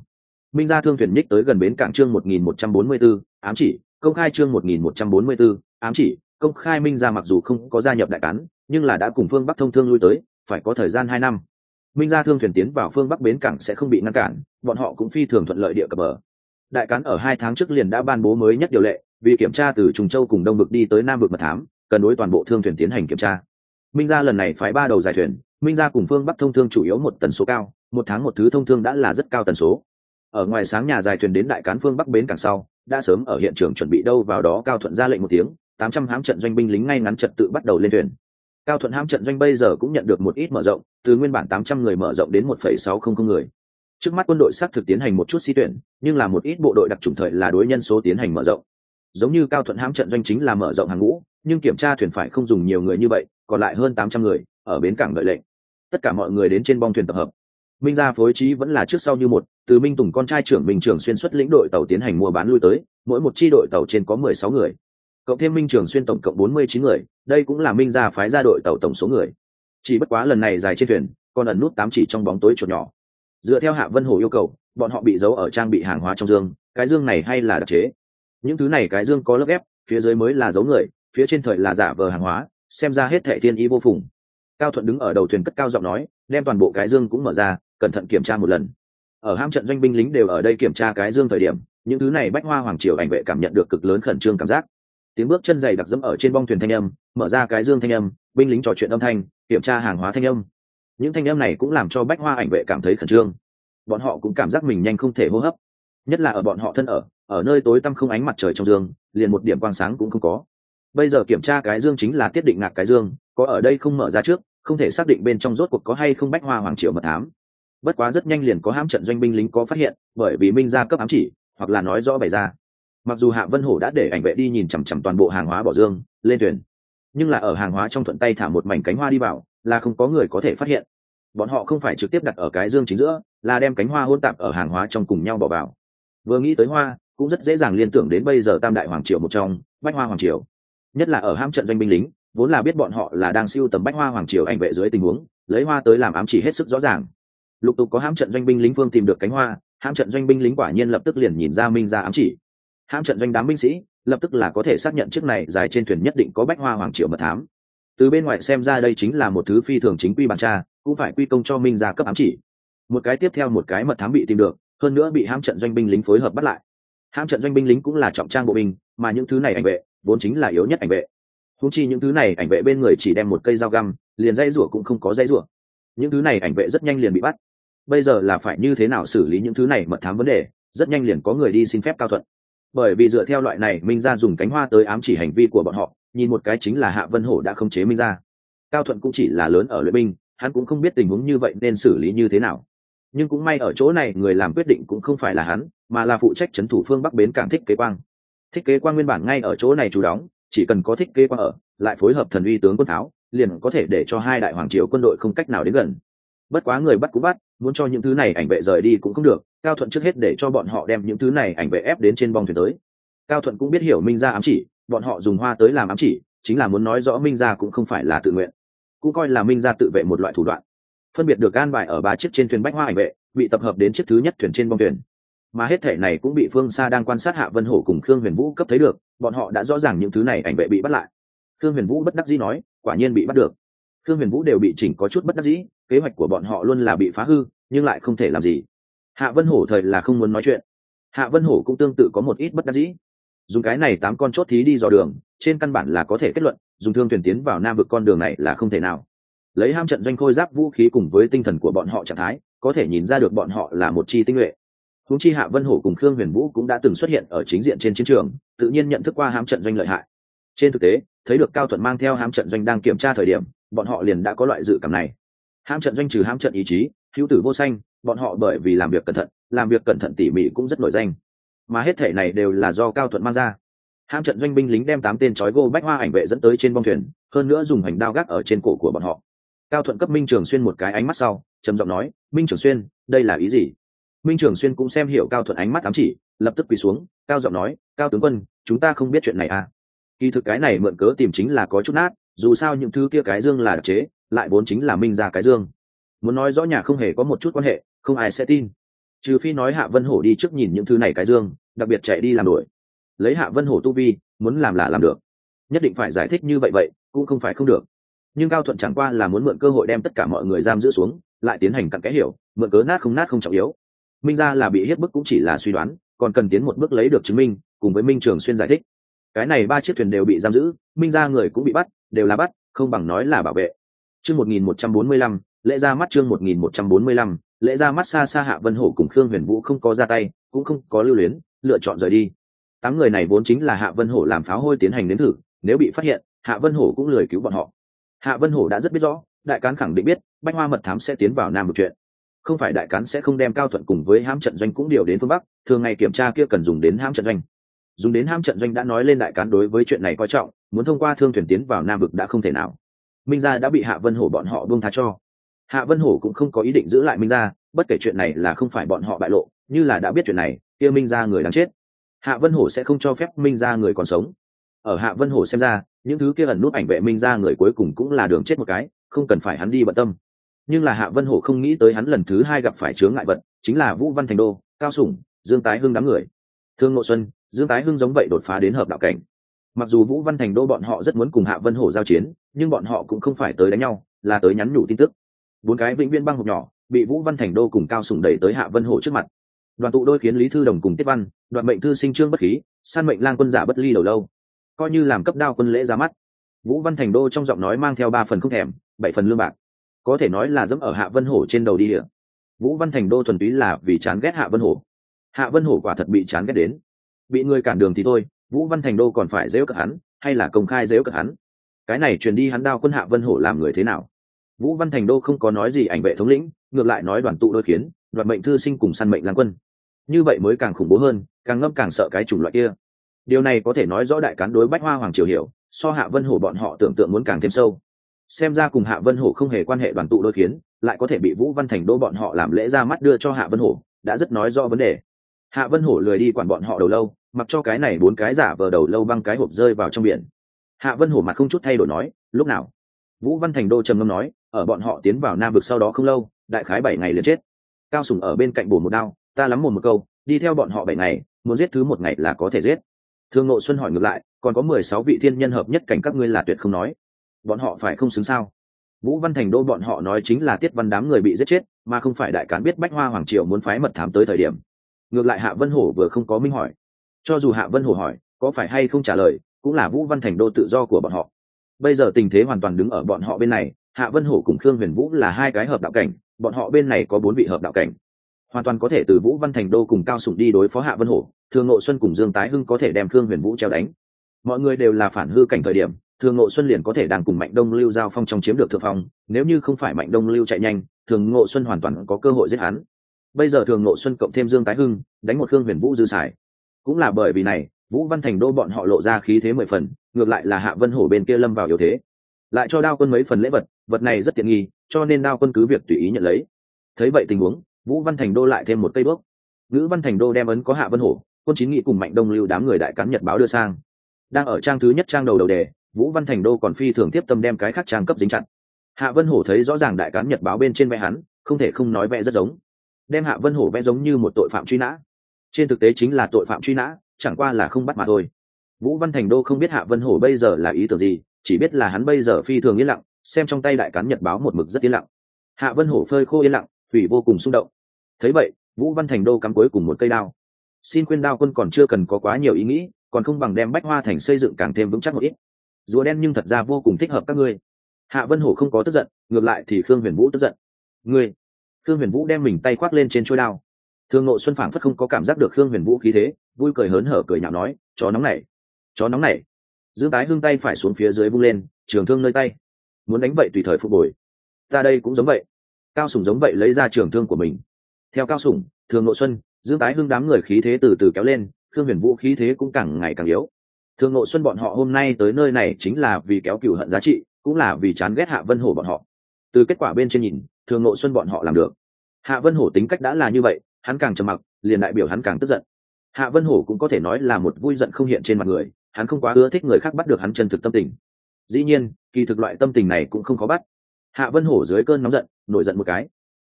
Minh ra thương thuyền nhích tới gần bến cảng trương 1144, ám chỉ công khai trương 1144, ám chỉ công khai minh ra mặc dù không có gia nhập đại cán nhưng là đã cùng phương bắc thông thương lui tới phải có thời gian hai năm. Minh ra thương thuyền tiến vào phương bắc bến cảng sẽ không bị ngăn cản bọn họ cũng phi thường thuận lợi địa cập bờ. Đại cán ở hai tháng trước liền đã ban bố mới nhất điều lệ vì kiểm tra từ trùng châu cùng đông vực đi tới nam vực mật thám, cần đối toàn bộ thương thuyền tiến hành kiểm tra. Minh Gia lần này phái ba đầu dài thuyền, minh Gia cùng phương bắc thông thương chủ yếu một tần số cao, một tháng một thứ thông thương đã là rất cao tần số. Ở ngoài sáng nhà dài thuyền đến đại cán phương bắc bến cảng sau, đã sớm ở hiện trường chuẩn bị đâu vào đó cao thuận ra lệnh một tiếng, tám trăm hãm trận doanh binh lính ngay ngắn trật tự bắt đầu lên thuyền. Cao thuận hãm trận doanh bây giờ cũng nhận được một ít mở rộng, từ nguyên bản tám trăm người mở rộng đến một phẩy sáu không không người. Trước mắt quân đội xác thực tiến hành một chút si tuyển, nhưng là một ít bộ đội đặc trùng thời là đối nhân số tiến hành mở rộng giống như cao thuận hãm trận doanh chính là mở rộng hàng ngũ, nhưng kiểm tra thuyền phải không dùng nhiều người như vậy, còn lại hơn tám trăm người, ở bến cảng đợi lệnh. Tất cả mọi người đến trên bong thuyền tập hợp. Minh gia phối trí vẫn là trước sau như một, từ minh tùng con trai trưởng minh trường xuyên xuất lĩnh đội tàu tiến hành mua bán lui tới, mỗi một chi đội tàu trên có mười sáu người. Cộng thêm minh trường xuyên tổng cộng bốn mươi chín người, đây cũng là minh gia phái ra đội tàu tổng số người. Chỉ bất quá lần này dài trên thuyền, còn ẩn nút tám chỉ trong bóng tối chuột nhỏ. Dựa theo hạ vân hồ yêu cầu, bọn họ bị giấu ở trang bị hàng hóa trong dương, cái dương này hay là đặc chế? Những thứ này cái dương có lớp ép, phía dưới mới là dấu người, phía trên thời là giả vờ hàng hóa, xem ra hết thệ thiên ý vô phùng. Cao thuận đứng ở đầu thuyền cất cao giọng nói, đem toàn bộ cái dương cũng mở ra, cẩn thận kiểm tra một lần. Ở ham trận doanh binh lính đều ở đây kiểm tra cái dương thời điểm, những thứ này bách hoa hoàng triều ảnh vệ cảm nhận được cực lớn khẩn trương cảm giác. Tiếng bước chân dày đặc dẫm ở trên bong thuyền thanh âm, mở ra cái dương thanh âm, binh lính trò chuyện âm thanh, kiểm tra hàng hóa thanh âm. Những thanh âm này cũng làm cho bách hoa ảnh vệ cảm thấy khẩn trương. Bọn họ cũng cảm giác mình nhanh không thể hô hấp, nhất là ở bọn họ thân ở ở nơi tối tăm không ánh mặt trời trong dương, liền một điểm quang sáng cũng không có. Bây giờ kiểm tra cái dương chính là tiết định ngạc cái dương, có ở đây không mở ra trước, không thể xác định bên trong rốt cuộc có hay không bách hoa hoàng triều mật thám bất quá rất nhanh liền có hãm trận doanh binh lính có phát hiện, bởi vì minh ra cấp ám chỉ, hoặc là nói rõ bày ra. Mặc dù hạ vân hổ đã để ảnh vệ đi nhìn chằm chằm toàn bộ hàng hóa bỏ dương, lên thuyền. Nhưng là ở hàng hóa trong thuận tay thả một mảnh cánh hoa đi vào, là không có người có thể phát hiện. Bọn họ không phải trực tiếp đặt ở cái dương chính giữa, là đem cánh hoa hôn tạp ở hàng hóa trong cùng nhau bỏ vào. Vừa nghĩ tới hoa cũng rất dễ dàng liên tưởng đến bây giờ tam đại hoàng triều một trong, bách hoa hoàng triều. Nhất là ở ham trận doanh binh lính, vốn là biết bọn họ là đang siêu tầm bách hoa hoàng triều ảnh vệ dưới tình huống, lấy hoa tới làm ám chỉ hết sức rõ ràng. Lục tục có ham trận doanh binh lính phương tìm được cánh hoa ham trận doanh binh lính quả nhiên lập tức liền nhìn ra minh ra ám chỉ. Ham trận doanh đám binh sĩ, lập tức là có thể xác nhận chiếc này dài trên thuyền nhất định có bách hoa hoàng triều mật thám. Từ bên ngoài xem ra đây chính là một thứ phi thường chính quy bản tra, cũng phải quy công cho minh ra cấp ám chỉ. Một cái tiếp theo một cái mật thám bị tìm được, hơn nữa bị ham trận doanh binh lính phối hợp bắt lại ham trận doanh binh lính cũng là trọng trang bộ binh, mà những thứ này ảnh vệ, vốn chính là yếu nhất ảnh vệ. Húng chi những thứ này ảnh vệ bên người chỉ đem một cây dao găm, liền dây rủa cũng không có dây rủa. Những thứ này ảnh vệ rất nhanh liền bị bắt. Bây giờ là phải như thế nào xử lý những thứ này mật thám vấn đề, rất nhanh liền có người đi xin phép cao thuận. Bởi vì dựa theo loại này, minh ra dùng cánh hoa tới ám chỉ hành vi của bọn họ, nhìn một cái chính là hạ vân hổ đã không chế minh ra cao thuận cũng chỉ là lớn ở luyện binh, hắn cũng không biết tình huống như vậy nên xử lý như thế nào nhưng cũng may ở chỗ này người làm quyết định cũng không phải là hắn, mà là phụ trách c h ấ n thủ phương bắc bến cảng thích kế quang. Thích kế quang nguyên bản ngay ở chỗ này chủ đóng, chỉ cần có thích kế quang ở, lại phối hợp thần uy tướng quân tháo, liền có thể để cho hai đại hoàng triều quân đội không cách nào đến gần. Bất quá người bắt cũng bắt, muốn cho những thứ này ảnh vệ rời đi cũng không được, cao thuận trước hết để cho bọn họ đem những thứ này ảnh vệ ép đến trên bong thuyền tới. Cao thuận cũng biết hiểu minh ra ám chỉ, bọn họ dùng hoa tới làm ám chỉ, chính là muốn nói rõ minh ra cũng không phải là tự nguyện. Cũng coi là minh ra tự vệ một loại thủ đoạn phân biệt được an bài ở ba chiếc trên thuyền bách hoa ảnh vệ, bị tập hợp đến chiếc thứ nhất thuyền trên bông thuyền. Mà hết thể này cũng bị phương xa đang quan sát hạ vân hổ cùng khương huyền vũ cấp thấy được, bọn họ đã rõ ràng những thứ này ảnh vệ bị bắt lại. Khương huyền vũ bất đắc dĩ nói, quả nhiên bị bắt được. Khương huyền vũ đều bị chỉnh có chút bất đắc dĩ, kế hoạch của bọn họ luôn là bị phá hư, nhưng lại không thể làm gì. Hạ vân hổ thời là không muốn nói chuyện. Hạ vân hổ cũng tương tự có một ít bất đắc dĩ. Dùng cái này tám con chốt thí đi dò đường, trên căn bản là có thể kết luận, dùng thương thuyền tiến vào nam vực con đường này là không thể nào lấy ham trận doanh khôi giáp vũ khí cùng với tinh thần của bọn họ trạng thái, có thể nhìn ra được bọn họ là một chi tinh nhuệ. Húng chi hạ vân hổ cùng khương huyền vũ cũng đã từng xuất hiện ở chính diện trên chiến trường, tự nhiên nhận thức qua hám trận doanh lợi hại. Trên thực tế, thấy được cao thuận mang theo hám trận doanh đang kiểm tra thời điểm, bọn họ liền đã có loại dự cảm này. Hám trận doanh trừ hám trận ý chí, hữu tử vô xanh bọn họ bởi vì làm việc cẩn thận, làm việc cẩn thận tỉ mỉ cũng rất nổi danh. Mà hết thể này đều là do cao thuận mang ra. Hám trận doanh binh lính đem tám tên trói gô bách hoa ảnh vệ dẫn tới trên bông thuyền, hơn nữa dùng hành đao gác ở trên cổ của bọn họ cao thuận cấp minh trường xuyên một cái ánh mắt sau, trầm giọng nói, minh trường xuyên, đây là ý gì? Minh trường xuyên cũng xem hiểu cao thuận ánh mắt ám chỉ, lập tức quỳ xuống, cao giọng nói, cao tướng quân, chúng ta không biết chuyện này à? Kỳ thực cái này mượn cớ tìm chính là có chút nát, dù sao những thứ kia cái dương là đặc chế, lại vốn chính là minh ra cái dương. Muốn nói rõ nhà không hề có một chút quan hệ, không ai sẽ tin. Trừ phi nói hạ vân hổ đi trước nhìn những thứ này cái dương, đặc biệt chạy đi làm đuổi. Lấy hạ vân hổ tu vi, muốn làm là làm được. Nhất định phải giải thích như vậy vậy, cũng không phải không được nhưng cao thuận chẳng qua là muốn mượn cơ hội đem tất cả mọi người giam giữ xuống, lại tiến hành cặn kẽ hiểu, mượn cớ nát không nát không trọng yếu. Minh ra là bị hiếp bức cũng chỉ là suy đoán, còn cần tiến một bước lấy được chứng minh, cùng với minh trường xuyên giải thích. Cái này ba chiếc thuyền đều bị giam giữ, minh ra người cũng bị bắt, đều là bắt, không bằng nói là bảo vệ. Chương một nghìn một trăm bốn mươi lăm, lễ ra mắt chương một nghìn một trăm bốn mươi lăm, lễ ra mắt xa xa hạ vân hổ cùng khương huyền vũ không có ra tay, cũng không có lưu luyến, lựa chọn rời đi. Tám người này vốn chính là hạ vân hổ làm pháo hôi tiến hành đến thử, nếu bị phát hiện, hạ vân hổ cũng lười cứu bọn họ hạ vân hổ đã rất biết rõ, đại cán khẳng định biết, bách hoa mật thám sẽ tiến vào nam một chuyện. Không phải đại cán sẽ không đem cao thuận cùng với hãm trận doanh cũng điều đến phương bắc, thường ngày kiểm tra kia cần dùng đến hãm trận doanh. Dùng đến hãm trận doanh đã nói lên đại cán đối với chuyện này coi trọng, muốn thông qua thương thuyền tiến vào nam vực đã không thể nào. Minh gia đã bị hạ vân hổ bọn họ buông tha cho. Hạ vân hổ cũng không có ý định giữ lại minh gia, bất kể chuyện này là không phải bọn họ bại lộ, như là đã biết chuyện này, kia minh gia người đáng chết. Hạ vân hổ sẽ không cho phép minh gia người còn sống ở hạ vân hổ xem ra, những thứ kia ẩn nút ảnh vệ minh gia người cuối cùng cũng là đường chết một cái, không cần phải hắn đi bận tâm. Nhưng là hạ vân hổ không nghĩ tới hắn lần thứ hai gặp phải chướng ngại vật, chính là vũ văn thành đô, cao sủng, dương tái hưng đám người. Thương ngộ xuân, dương tái hưng giống vậy đột phá đến hợp đạo cảnh. Mặc dù vũ văn thành đô bọn họ rất muốn cùng hạ vân hổ giao chiến, nhưng bọn họ cũng không phải tới đánh nhau, là tới nhắn nhủ tin tức. Bốn cái vĩnh viên băng hộp nhỏ, bị vũ văn thành đô cùng cao sủng đẩy tới hạ vân hổ trước mặt. Đoàn tụ đôi khiến lý thư đồng cùng tiết văn đoạn mệnh thư sinh trương bất khí, san mệnh lang quân giả bất ly đầu lâu coi như làm cấp đao quân lễ ra mắt. Vũ văn thành đô trong giọng nói mang theo ba phần không thèm, bảy phần lương bạc. Có thể nói là dẫm ở hạ vân hổ trên đầu đi địa. Vũ văn thành đô thuần túy là vì chán ghét hạ vân hổ. Hạ vân hổ quả thật bị chán ghét đến. Bị người cản đường thì thôi, vũ văn thành đô còn phải dễu cợt hắn, hay là công khai dễu cợt hắn? Cái này truyền đi hắn đao quân hạ vân hổ làm người thế nào? Vũ văn thành đô không có nói gì ảnh vệ thống lĩnh, ngược lại nói đoàn tụ đôi khiến đoạt mệnh thư sinh cùng săn mệnh lan quân. Như vậy mới càng khủng bố hơn, càng ngâm càng sợ cái chủng loại kia điều này có thể nói rõ đại cán đối bách hoa hoàng triều hiểu, so hạ vân hổ bọn họ tưởng tượng muốn càng thêm sâu. Xem ra cùng hạ vân hổ không hề quan hệ đoàn tụ đôi khiến lại có thể bị vũ văn thành đô bọn họ làm lễ ra mắt đưa cho hạ vân hổ, đã rất nói rõ vấn đề. Hạ vân hổ lười đi quản bọn họ đầu lâu, mặc cho cái này bốn cái giả vờ đầu lâu băng cái hộp rơi vào trong biển. Hạ vân hổ mặt không chút thay đổi nói, lúc nào? Vũ văn thành đô trầm ngâm nói, ở bọn họ tiến vào nam vực sau đó không lâu, đại khái bảy ngày liền chết. Cao sùng ở bên cạnh bổ một đao, ta lắm một một câu, đi theo bọn họ bảy ngày, muốn giết thứ một ngày là có thể giết thương nội xuân hỏi ngược lại, còn có mười sáu vị thiên nhân hợp nhất cảnh các ngươi là tuyệt không nói. Bọn họ phải không xứng sao? Vũ văn thành đô bọn họ nói chính là tiết văn đám người bị giết chết, mà không phải đại cán biết bách hoa hoàng triều muốn phái mật thám tới thời điểm. Ngược lại hạ vân hổ vừa không có minh hỏi. Cho dù hạ vân hổ hỏi, có phải hay không trả lời, cũng là vũ văn thành đô tự do của bọn họ. Bây giờ tình thế hoàn toàn đứng ở bọn họ bên này, hạ vân hổ cùng khương huyền vũ là hai cái hợp đạo cảnh, bọn họ bên này có bốn vị hợp đạo cảnh hoàn toàn có thể từ vũ văn thành đô cùng cao sủng đi đối phó hạ vân hổ, thường nội xuân cùng dương tái hưng có thể đem khương huyền vũ treo đánh. Mọi người đều là phản hư cảnh thời điểm, thường ngộ xuân liền có thể đang cùng mạnh đông lưu giao phong trong chiếm được thượng phong, nếu như không phải mạnh đông lưu chạy nhanh, thường ngộ xuân hoàn toàn có cơ hội giết hắn. Bây giờ thường ngộ xuân cộng thêm dương tái hưng, đánh một khương huyền vũ dư sải. cũng là bởi vì này, vũ văn thành đô bọn họ lộ ra khí thế mười phần, ngược lại là hạ vân hổ bên kia lâm vào yếu thế. Lại cho đao quân mấy phần lễ vật vật này rất tiện nghi, cho nên đao quân cứ việc tùy ý nhận lấy. Thấy vậy tình huống vũ văn thành đô lại thêm một cây bước. Ngữ văn thành đô đem ấn có hạ vân hổ, quân chín nghị cùng mạnh đông lưu đám người đại cán nhật báo đưa sang. Đang ở trang thứ nhất trang đầu đầu đề vũ văn thành đô còn phi thường tiếp tâm đem cái khác trang cấp dính chặt. Hạ vân hổ thấy rõ ràng đại cán nhật báo bên trên vẽ hắn, không thể không nói vẽ rất giống. Đem hạ vân hổ vẽ giống như một tội phạm truy nã. Trên thực tế chính là tội phạm truy nã, chẳng qua là không bắt mà thôi. Vũ văn thành đô không biết hạ vân hổ bây giờ là ý tưởng gì, chỉ biết là hắn bây giờ phi thường yên lặng, xem trong tay đại cán nhật báo một mực rất yên lặng. Hạ vân hổ phơi khô yên lặng, thủy vô cùng xung động thấy vậy, vũ văn thành đô cắm cuối cùng một cây đao. Xin khuyên đao quân còn chưa cần có quá nhiều ý nghĩ, còn không bằng đem bách hoa thành xây dựng càng thêm vững chắc một ít. Rùa đen nhưng thật ra vô cùng thích hợp các ngươi. Hạ vân hổ không có tức giận, ngược lại thì khương huyền vũ tức giận. Ngươi! Khương huyền vũ đem mình tay khoác lên trên chuôi đao. Thương nội xuân phảng phất không có cảm giác được khương huyền vũ khí thế, vui cười hớn hở cười nhạo nói, chó nóng này! Chó nóng này! Dương tái hương tay phải xuống phía dưới vung lên, trường thương nơi tay. Muốn đánh vậy tùy thời phục hồi. Ta đây cũng giống vậy. Cao sùng giống vậy lấy ra trường thương của mình theo cao sủng, thường nội xuân dương tái hương đám người khí thế từ từ kéo lên khương huyền vũ khí thế cũng càng ngày càng yếu. Thường nội xuân bọn họ hôm nay tới nơi này chính là vì kéo cựu hận giá trị cũng là vì chán ghét hạ vân hổ bọn họ. Từ kết quả bên trên nhìn thường nội xuân bọn họ làm được. Hạ vân hổ tính cách đã là như vậy hắn càng trầm mặc liền đại biểu hắn càng tức giận. Hạ vân hổ cũng có thể nói là một vui giận không hiện trên mặt người hắn không quá ưa thích người khác bắt được hắn chân thực tâm tình. Dĩ nhiên kỳ thực loại tâm tình này cũng không khó bắt. Hạ vân hổ dưới cơn nóng giận nổi giận một cái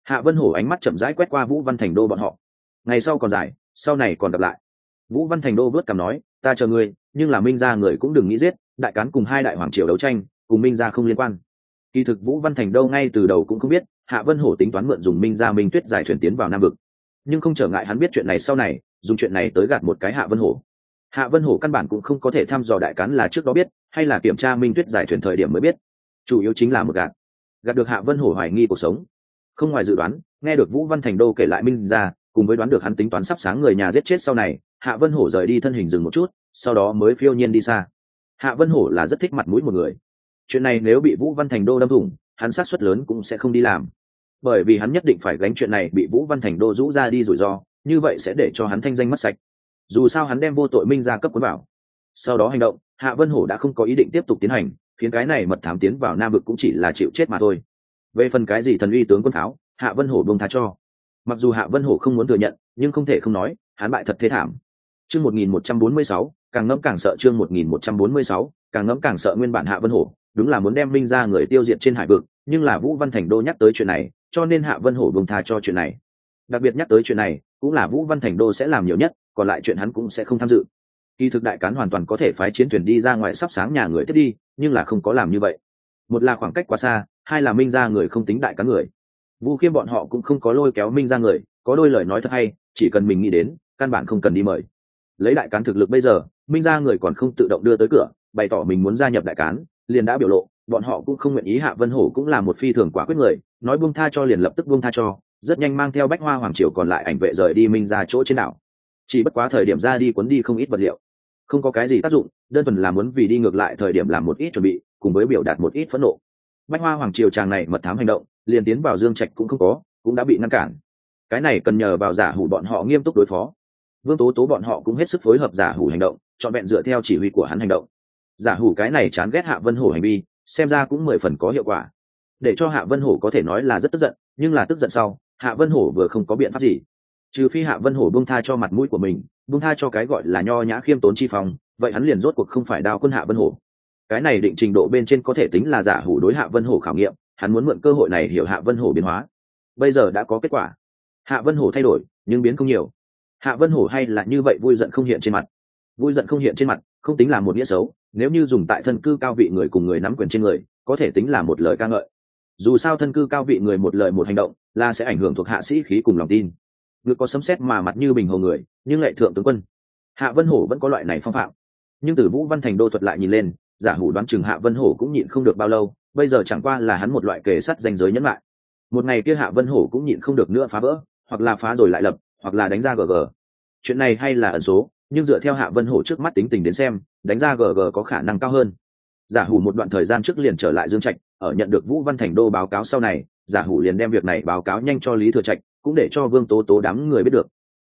hạ vân hổ ánh mắt chậm rãi quét qua vũ văn thành đô bọn họ. Ngày sau còn dài, sau này còn gặp lại. Vũ văn thành đô vớt cảm nói, ta chờ ngươi, nhưng là minh gia người cũng đừng nghĩ giết, đại cán cùng hai đại hoàng triều đấu tranh, cùng minh gia không liên quan. Kỳ thực vũ văn thành đâu ngay từ đầu cũng không biết, hạ vân hổ tính toán mượn dùng minh gia minh tuyết giải thuyền tiến vào nam vực. Nhưng không trở ngại hắn biết chuyện này sau này, dùng chuyện này tới gạt một cái hạ vân hổ. Hạ vân hổ căn bản cũng không có thể thăm dò đại cán là trước đó biết, hay là kiểm tra minh tuyết giải thuyền thời điểm mới biết. Chủ yếu chính là một gạt. Gạt được hạ vân hổ hoài nghi cuộc sống không ngoài dự đoán, nghe được vũ văn thành đô kể lại minh ra, cùng với đoán được hắn tính toán sắp sáng người nhà giết chết sau này, hạ vân hổ rời đi thân hình dừng một chút, sau đó mới phiêu nhiên đi xa. Hạ vân hổ là rất thích mặt mũi một người. Chuyện này nếu bị vũ văn thành đô đâm thủng, hắn sát suất lớn cũng sẽ không đi làm. Bởi vì hắn nhất định phải gánh chuyện này bị vũ văn thành đô rũ ra đi rủi ro, như vậy sẽ để cho hắn thanh danh mất sạch. Dù sao hắn đem vô tội minh ra cấp cuốn bảo sau đó hành động, hạ vân hổ đã không có ý định tiếp tục tiến hành, khiến cái này mật thám tiến vào nam vực cũng chỉ là chịu chết mà thôi về phần cái gì thần uy tướng quân pháo, hạ vân hổ buông tha cho. Mặc dù hạ vân hổ không muốn thừa nhận, nhưng không thể không nói, hắn bại thật thế thảm. Chương một nghìn một trăm bốn mươi sáu, càng ngẫm càng sợ chương một nghìn một trăm bốn mươi sáu, càng ngẫm càng sợ nguyên bản hạ vân hổ, đúng là muốn đem minh ra người tiêu diệt trên hải vực, nhưng là vũ văn thành đô nhắc tới chuyện này, cho nên hạ vân hổ buông tha cho chuyện này. Đặc biệt nhắc tới chuyện này, cũng là vũ văn thành đô sẽ làm nhiều nhất, còn lại chuyện hắn cũng sẽ không tham dự. Kỳ thực đại cán hoàn toàn có thể phái chiến thuyền đi ra ngoài sắp sáng nhà người tiếp đi, nhưng là không có làm như vậy. Một là khoảng cách quá xa hai là minh ra người không tính đại cá người. Vu khiêm bọn họ cũng không có lôi kéo minh ra người, có đôi lời nói thật hay, chỉ cần mình nghĩ đến, căn bản không cần đi mời. Lấy đại cán thực lực bây giờ, minh ra người còn không tự động đưa tới cửa, bày tỏ mình muốn gia nhập đại cán, liền đã biểu lộ, bọn họ cũng không nguyện ý hạ vân hổ cũng là một phi thường quả quyết người, nói buông tha cho liền lập tức buông tha cho, rất nhanh mang theo bách hoa hoàng triều còn lại ảnh vệ rời đi minh ra chỗ trên đảo. Chỉ bất quá thời điểm ra đi cuốn đi không ít vật liệu. Không có cái gì tác dụng, đơn thuần là muốn vì đi ngược lại thời điểm làm một ít chuẩn bị, cùng với biểu đạt một ít phẫn nộ bách hoa hoàng triều tràng này mật thám hành động liền tiến vào dương trạch cũng không có cũng đã bị ngăn cản. Cái này cần nhờ vào giả hủ bọn họ nghiêm túc đối phó. Vương tố tố bọn họ cũng hết sức phối hợp giả hủ hành động trọn vẹn dựa theo chỉ huy của hắn hành động. Giả hủ cái này chán ghét hạ vân hổ hành vi xem ra cũng mười phần có hiệu quả. Để cho hạ vân hổ có thể nói là rất tức giận nhưng là tức giận sau hạ vân hổ vừa không có biện pháp gì. Trừ phi hạ vân hổ bung tha cho mặt mũi của mình bung tha cho cái gọi là nho nhã khiêm tốn chi phòng, vậy hắn liền rốt cuộc không phải đao quân hạ vân hổ cái này định trình độ bên trên có thể tính là giả hủ đối hạ vân hổ khảo nghiệm, hắn muốn mượn cơ hội này hiểu hạ vân hổ biến hóa. Bây giờ đã có kết quả. Hạ vân hổ thay đổi, nhưng biến không nhiều. Hạ vân hổ hay là như vậy vui giận không hiện trên mặt. Vui giận không hiện trên mặt, không tính là một nghĩa xấu, nếu như dùng tại thân cư cao vị người cùng người nắm quyền trên người, có thể tính là một lời ca ngợi. Dù sao thân cư cao vị người một lời một hành động, là sẽ ảnh hưởng thuộc hạ sĩ khí cùng lòng tin. Ngực có sấm xét mà mặt như bình hồ người, nhưng lại thượng tướng quân. Hạ vân hổ vẫn có loại này phong phạm. Nhưng từ vũ văn thành đô thuật lại nhìn lên giả hủ đoán chừng hạ vân hổ cũng nhịn không được bao lâu, bây giờ chẳng qua là hắn một loại kề sắt danh giới nhẫn lại. Một ngày kia hạ vân hổ cũng nhịn không được nữa phá vỡ, hoặc là phá rồi lại lập, hoặc là đánh ra gg chuyện này hay là ẩn số, nhưng dựa theo hạ vân hổ trước mắt tính tình đến xem, đánh ra gg có khả năng cao hơn. Giả hủ một đoạn thời gian trước liền trở lại dương trạch, ở nhận được vũ văn thành đô báo cáo sau này, giả hủ liền đem việc này báo cáo nhanh cho lý thừa trạch, cũng để cho vương tố tố đám người biết được.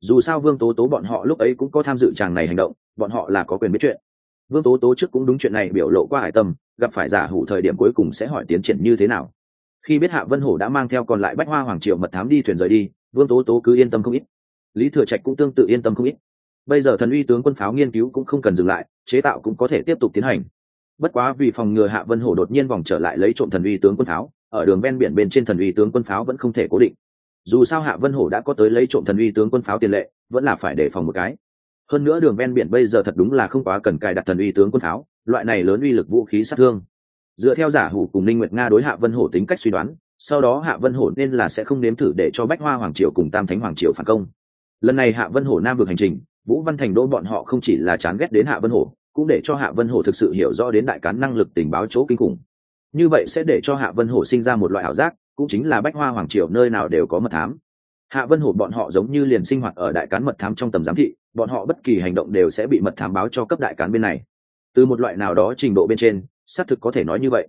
Dù sao vương tố tố bọn họ lúc ấy cũng có tham dự chàng này hành động, bọn họ là có quyền biết chuyện vương tố tố trước cũng đúng chuyện này biểu lộ qua hải tâm, gặp phải giả hủ thời điểm cuối cùng sẽ hỏi tiến triển như thế nào. Khi biết hạ vân hổ đã mang theo còn lại bách hoa hoàng triều mật thám đi thuyền rời đi, vương tố tố cứ yên tâm không ít. Lý thừa trạch cũng tương tự yên tâm không ít. Bây giờ thần uy tướng quân pháo nghiên cứu cũng không cần dừng lại, chế tạo cũng có thể tiếp tục tiến hành. Bất quá vì phòng ngừa hạ vân hổ đột nhiên vòng trở lại lấy trộm thần uy tướng quân pháo, ở đường ven biển bên trên thần uy tướng quân pháo vẫn không thể cố định. Dù sao hạ vân hổ đã có tới lấy trộm thần uy tướng quân pháo tiền lệ, vẫn là phải đề phòng một cái hơn nữa đường ven biển bây giờ thật đúng là không quá cần cài đặt thần uy tướng quân pháo, loại này lớn uy lực vũ khí sát thương. Dựa theo giả hủ cùng ninh nguyệt nga đối hạ vân hổ tính cách suy đoán, sau đó hạ vân hổ nên là sẽ không nếm thử để cho bách hoa hoàng triều cùng tam thánh hoàng triều phản công. Lần này hạ vân hổ nam vực hành trình, vũ văn thành đô bọn họ không chỉ là chán ghét đến hạ vân hổ, cũng để cho hạ vân hổ thực sự hiểu rõ đến đại cán năng lực tình báo chỗ kinh khủng. Như vậy sẽ để cho hạ vân hổ sinh ra một loại ảo giác, cũng chính là bách hoa hoàng triều nơi nào đều có mật thám. Hạ vân hổ bọn họ giống như liền sinh hoạt ở đại cán mật thám trong tầm giám thị bọn họ bất kỳ hành động đều sẽ bị mật thám báo cho cấp đại cán bên này. Từ một loại nào đó trình độ bên trên, xác thực có thể nói như vậy.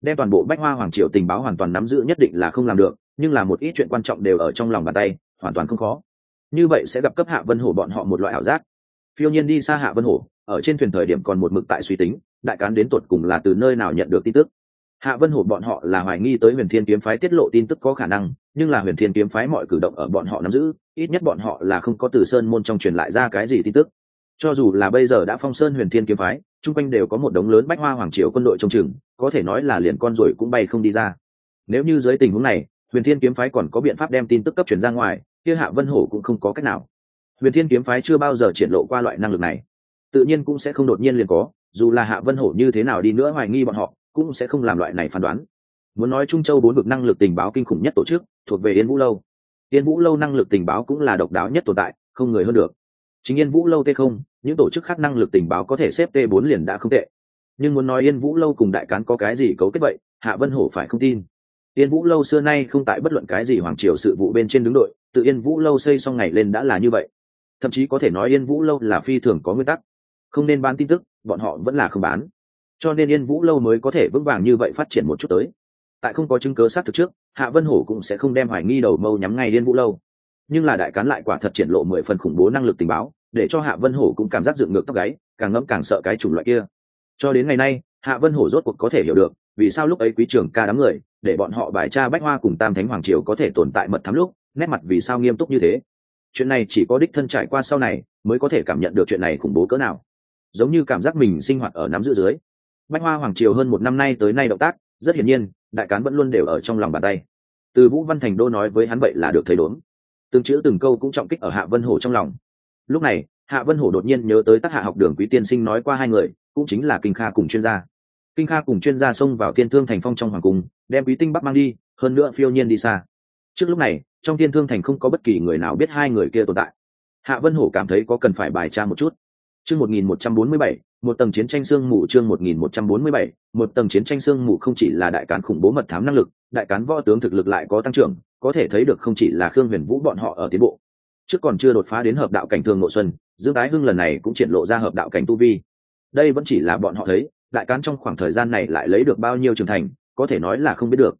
Đem toàn bộ bách hoa hoàng triều tình báo hoàn toàn nắm giữ nhất định là không làm được, nhưng là một ít chuyện quan trọng đều ở trong lòng bàn tay, hoàn toàn không khó. Như vậy sẽ gặp cấp hạ vân hổ bọn họ một loại ảo giác. Phiêu nhiên đi xa hạ vân hổ, ở trên thuyền thời điểm còn một mực tại suy tính, đại cán đến tột cùng là từ nơi nào nhận được tin tức. Hạ vân hổ bọn họ là hoài nghi tới huyền thiên kiếm phái tiết lộ tin tức có khả năng nhưng là huyền thiên kiếm phái mọi cử động ở bọn họ nắm giữ, ít nhất bọn họ là không có từ sơn môn trong truyền lại ra cái gì tin tức. Cho dù là bây giờ đã phong sơn huyền thiên kiếm phái, chung quanh đều có một đống lớn bách hoa hoàng triều quân đội trong chừng, có thể nói là liền con rồi cũng bay không đi ra. Nếu như dưới tình huống này, huyền thiên kiếm phái còn có biện pháp đem tin tức cấp truyền ra ngoài, kia hạ vân hổ cũng không có cách nào. Huyền thiên kiếm phái chưa bao giờ triển lộ qua loại năng lực này. Tự nhiên cũng sẽ không đột nhiên liền có, dù là hạ vân hổ như thế nào đi nữa hoài nghi bọn họ, cũng sẽ không làm loại này phán đoán muốn nói trung châu bốn vực năng lực tình báo kinh khủng nhất tổ chức, thuộc về yên vũ lâu. Yên vũ lâu năng lực tình báo cũng là độc đáo nhất tồn tại, không người hơn được. Chính yên vũ lâu t không, những tổ chức khác năng lực tình báo có thể xếp t bốn liền đã không tệ. Nhưng muốn nói yên vũ lâu cùng đại cán có cái gì cấu kết vậy, hạ vân hổ phải không tin. Yên vũ lâu xưa nay không tại bất luận cái gì hoàng triều sự vụ bên trên đứng đội, tự yên vũ lâu xây xong ngày lên đã là như vậy. Thậm chí có thể nói yên vũ lâu là phi thường có nguyên tắc. Không nên bán tin tức, bọn họ vẫn là không bán. Cho nên yên vũ lâu mới có thể vững vàng như vậy phát triển một chút tới tại không có chứng cớ xác thực trước, hạ vân hổ cũng sẽ không đem hoài nghi đầu mâu nhắm ngay liên vũ lâu. Nhưng là đại cán lại quả thật triển lộ mười phần khủng bố năng lực tình báo, để cho hạ vân hổ cũng cảm giác dựng ngược tóc gáy, càng ngẫm càng sợ cái chủng loại kia. Cho đến ngày nay, hạ vân hổ rốt cuộc có thể hiểu được, vì sao lúc ấy quý trưởng ca đám người, để bọn họ bài tra bách hoa cùng tam thánh hoàng triều có thể tồn tại mật thám lúc, nét mặt vì sao nghiêm túc như thế. Chuyện này chỉ có đích thân trải qua sau này, mới có thể cảm nhận được chuyện này khủng bố cỡ nào. Giống như cảm giác mình sinh hoạt ở nắm giữ dưới. Bách hoa hoàng triều hơn một năm nay tới nay động tác, rất hiển nhiên đại cán vẫn luôn đều ở trong lòng bàn tay. Từ vũ văn thành đô nói với hắn vậy là được thấy đốn. Từng chữ từng câu cũng trọng kích ở hạ vân hổ trong lòng. Lúc này, hạ vân hổ đột nhiên nhớ tới tác hạ học đường quý tiên sinh nói qua hai người, cũng chính là kinh kha cùng chuyên gia. Kinh kha cùng chuyên gia xông vào thiên thương thành phong trong hoàng cung, đem quý tinh bắc mang đi, hơn nữa phiêu nhiên đi xa. Trước lúc này, trong thiên thương thành không có bất kỳ người nào biết hai người kia tồn tại. Hạ vân hổ cảm thấy có cần phải bài tra một chút chương một nghìn một tầng chiến tranh xương mù chương một nghìn một tầng chiến tranh xương mù không chỉ là đại cán khủng bố mật thám năng lực, đại cán võ tướng thực lực lại có tăng trưởng, có thể thấy được không chỉ là khương huyền vũ bọn họ ở tiến bộ. Trước còn chưa đột phá đến hợp đạo cảnh thường nội xuân, dương tái hưng lần này cũng triển lộ ra hợp đạo cảnh tu vi. Đây vẫn chỉ là bọn họ thấy, đại cán trong khoảng thời gian này lại lấy được bao nhiêu trưởng thành, có thể nói là không biết được.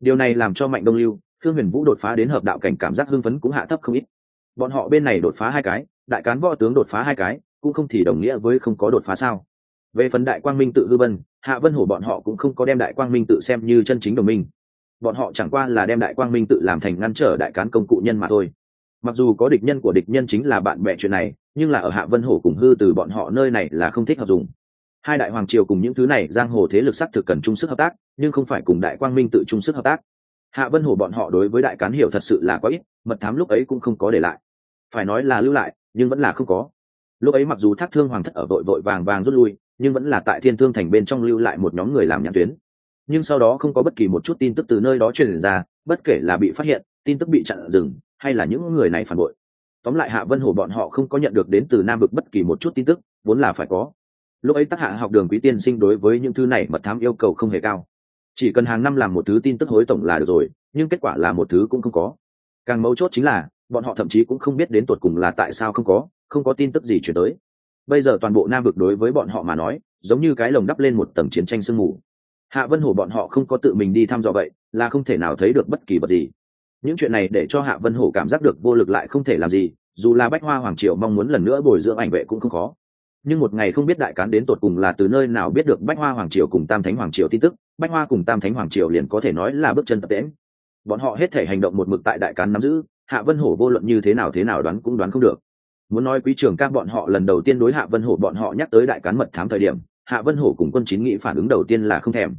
Điều này làm cho mạnh đông lưu, Khương huyền vũ đột phá đến hợp đạo cảnh cảm giác hưng phấn cũng hạ thấp không ít. Bọn họ bên này đột phá hai cái, đại cán võ tướng đột phá hai cái cũng không thì đồng nghĩa với không có đột phá sao. Về phần đại quang minh tự hư vân, hạ vân hổ bọn họ cũng không có đem đại quang minh tự xem như chân chính đồng minh. Bọn họ chẳng qua là đem đại quang minh tự làm thành ngăn trở đại cán công cụ nhân mà thôi. Mặc dù có địch nhân của địch nhân chính là bạn bè chuyện này, nhưng là ở hạ vân hổ cùng hư từ bọn họ nơi này là không thích hợp dùng. Hai đại hoàng triều cùng những thứ này giang hồ thế lực sắc thực cần chung sức hợp tác, nhưng không phải cùng đại quang minh tự chung sức hợp tác. Hạ vân hổ bọn họ đối với đại cán hiểu thật sự là quá ít, mật thám lúc ấy cũng không có để lại. Phải nói là lưu lại, nhưng vẫn là không có lúc ấy mặc dù thác thương hoàng thất ở vội vội vàng vàng rút lui, nhưng vẫn là tại thiên thương thành bên trong lưu lại một nhóm người làm nhãn tuyến. Nhưng sau đó không có bất kỳ một chút tin tức từ nơi đó truyền ra, bất kể là bị phát hiện, tin tức bị chặn dừng, hay là những người này phản bội. Tóm lại hạ vân hồ bọn họ không có nhận được đến từ nam vực bất kỳ một chút tin tức, vốn là phải có. Lúc ấy tác hạ học đường quý tiên sinh đối với những thứ này mật thám yêu cầu không hề cao. Chỉ cần hàng năm làm một thứ tin tức hối tổng là được rồi, nhưng kết quả là một thứ cũng không có. Càng mấu chốt chính là, bọn họ thậm chí cũng không biết đến tột cùng là tại sao không có không có tin tức gì chuyển tới. Bây giờ toàn bộ nam vực đối với bọn họ mà nói, giống như cái lồng đắp lên một tầng chiến tranh sương mù. Hạ vân hồ bọn họ không có tự mình đi thăm dò vậy, là không thể nào thấy được bất kỳ vật gì. Những chuyện này để cho hạ vân hổ cảm giác được vô lực lại không thể làm gì, dù là bách hoa hoàng triều mong muốn lần nữa bồi dưỡng ảnh vệ cũng không khó. Nhưng một ngày không biết đại cán đến tột cùng là từ nơi nào biết được bách hoa hoàng triều cùng tam thánh hoàng triều tin tức, bách hoa cùng tam thánh hoàng triều liền có thể nói là bước chân tập tễm bọn họ hết thể hành động một mực tại đại cán nắm giữ, hạ vân hổ vô luận như thế nào thế nào đoán cũng đoán không được muốn nói quý trường các bọn họ lần đầu tiên đối hạ vân hổ bọn họ nhắc tới đại cán mật thám thời điểm, hạ vân hổ cùng quân chín nghĩ phản ứng đầu tiên là không thèm.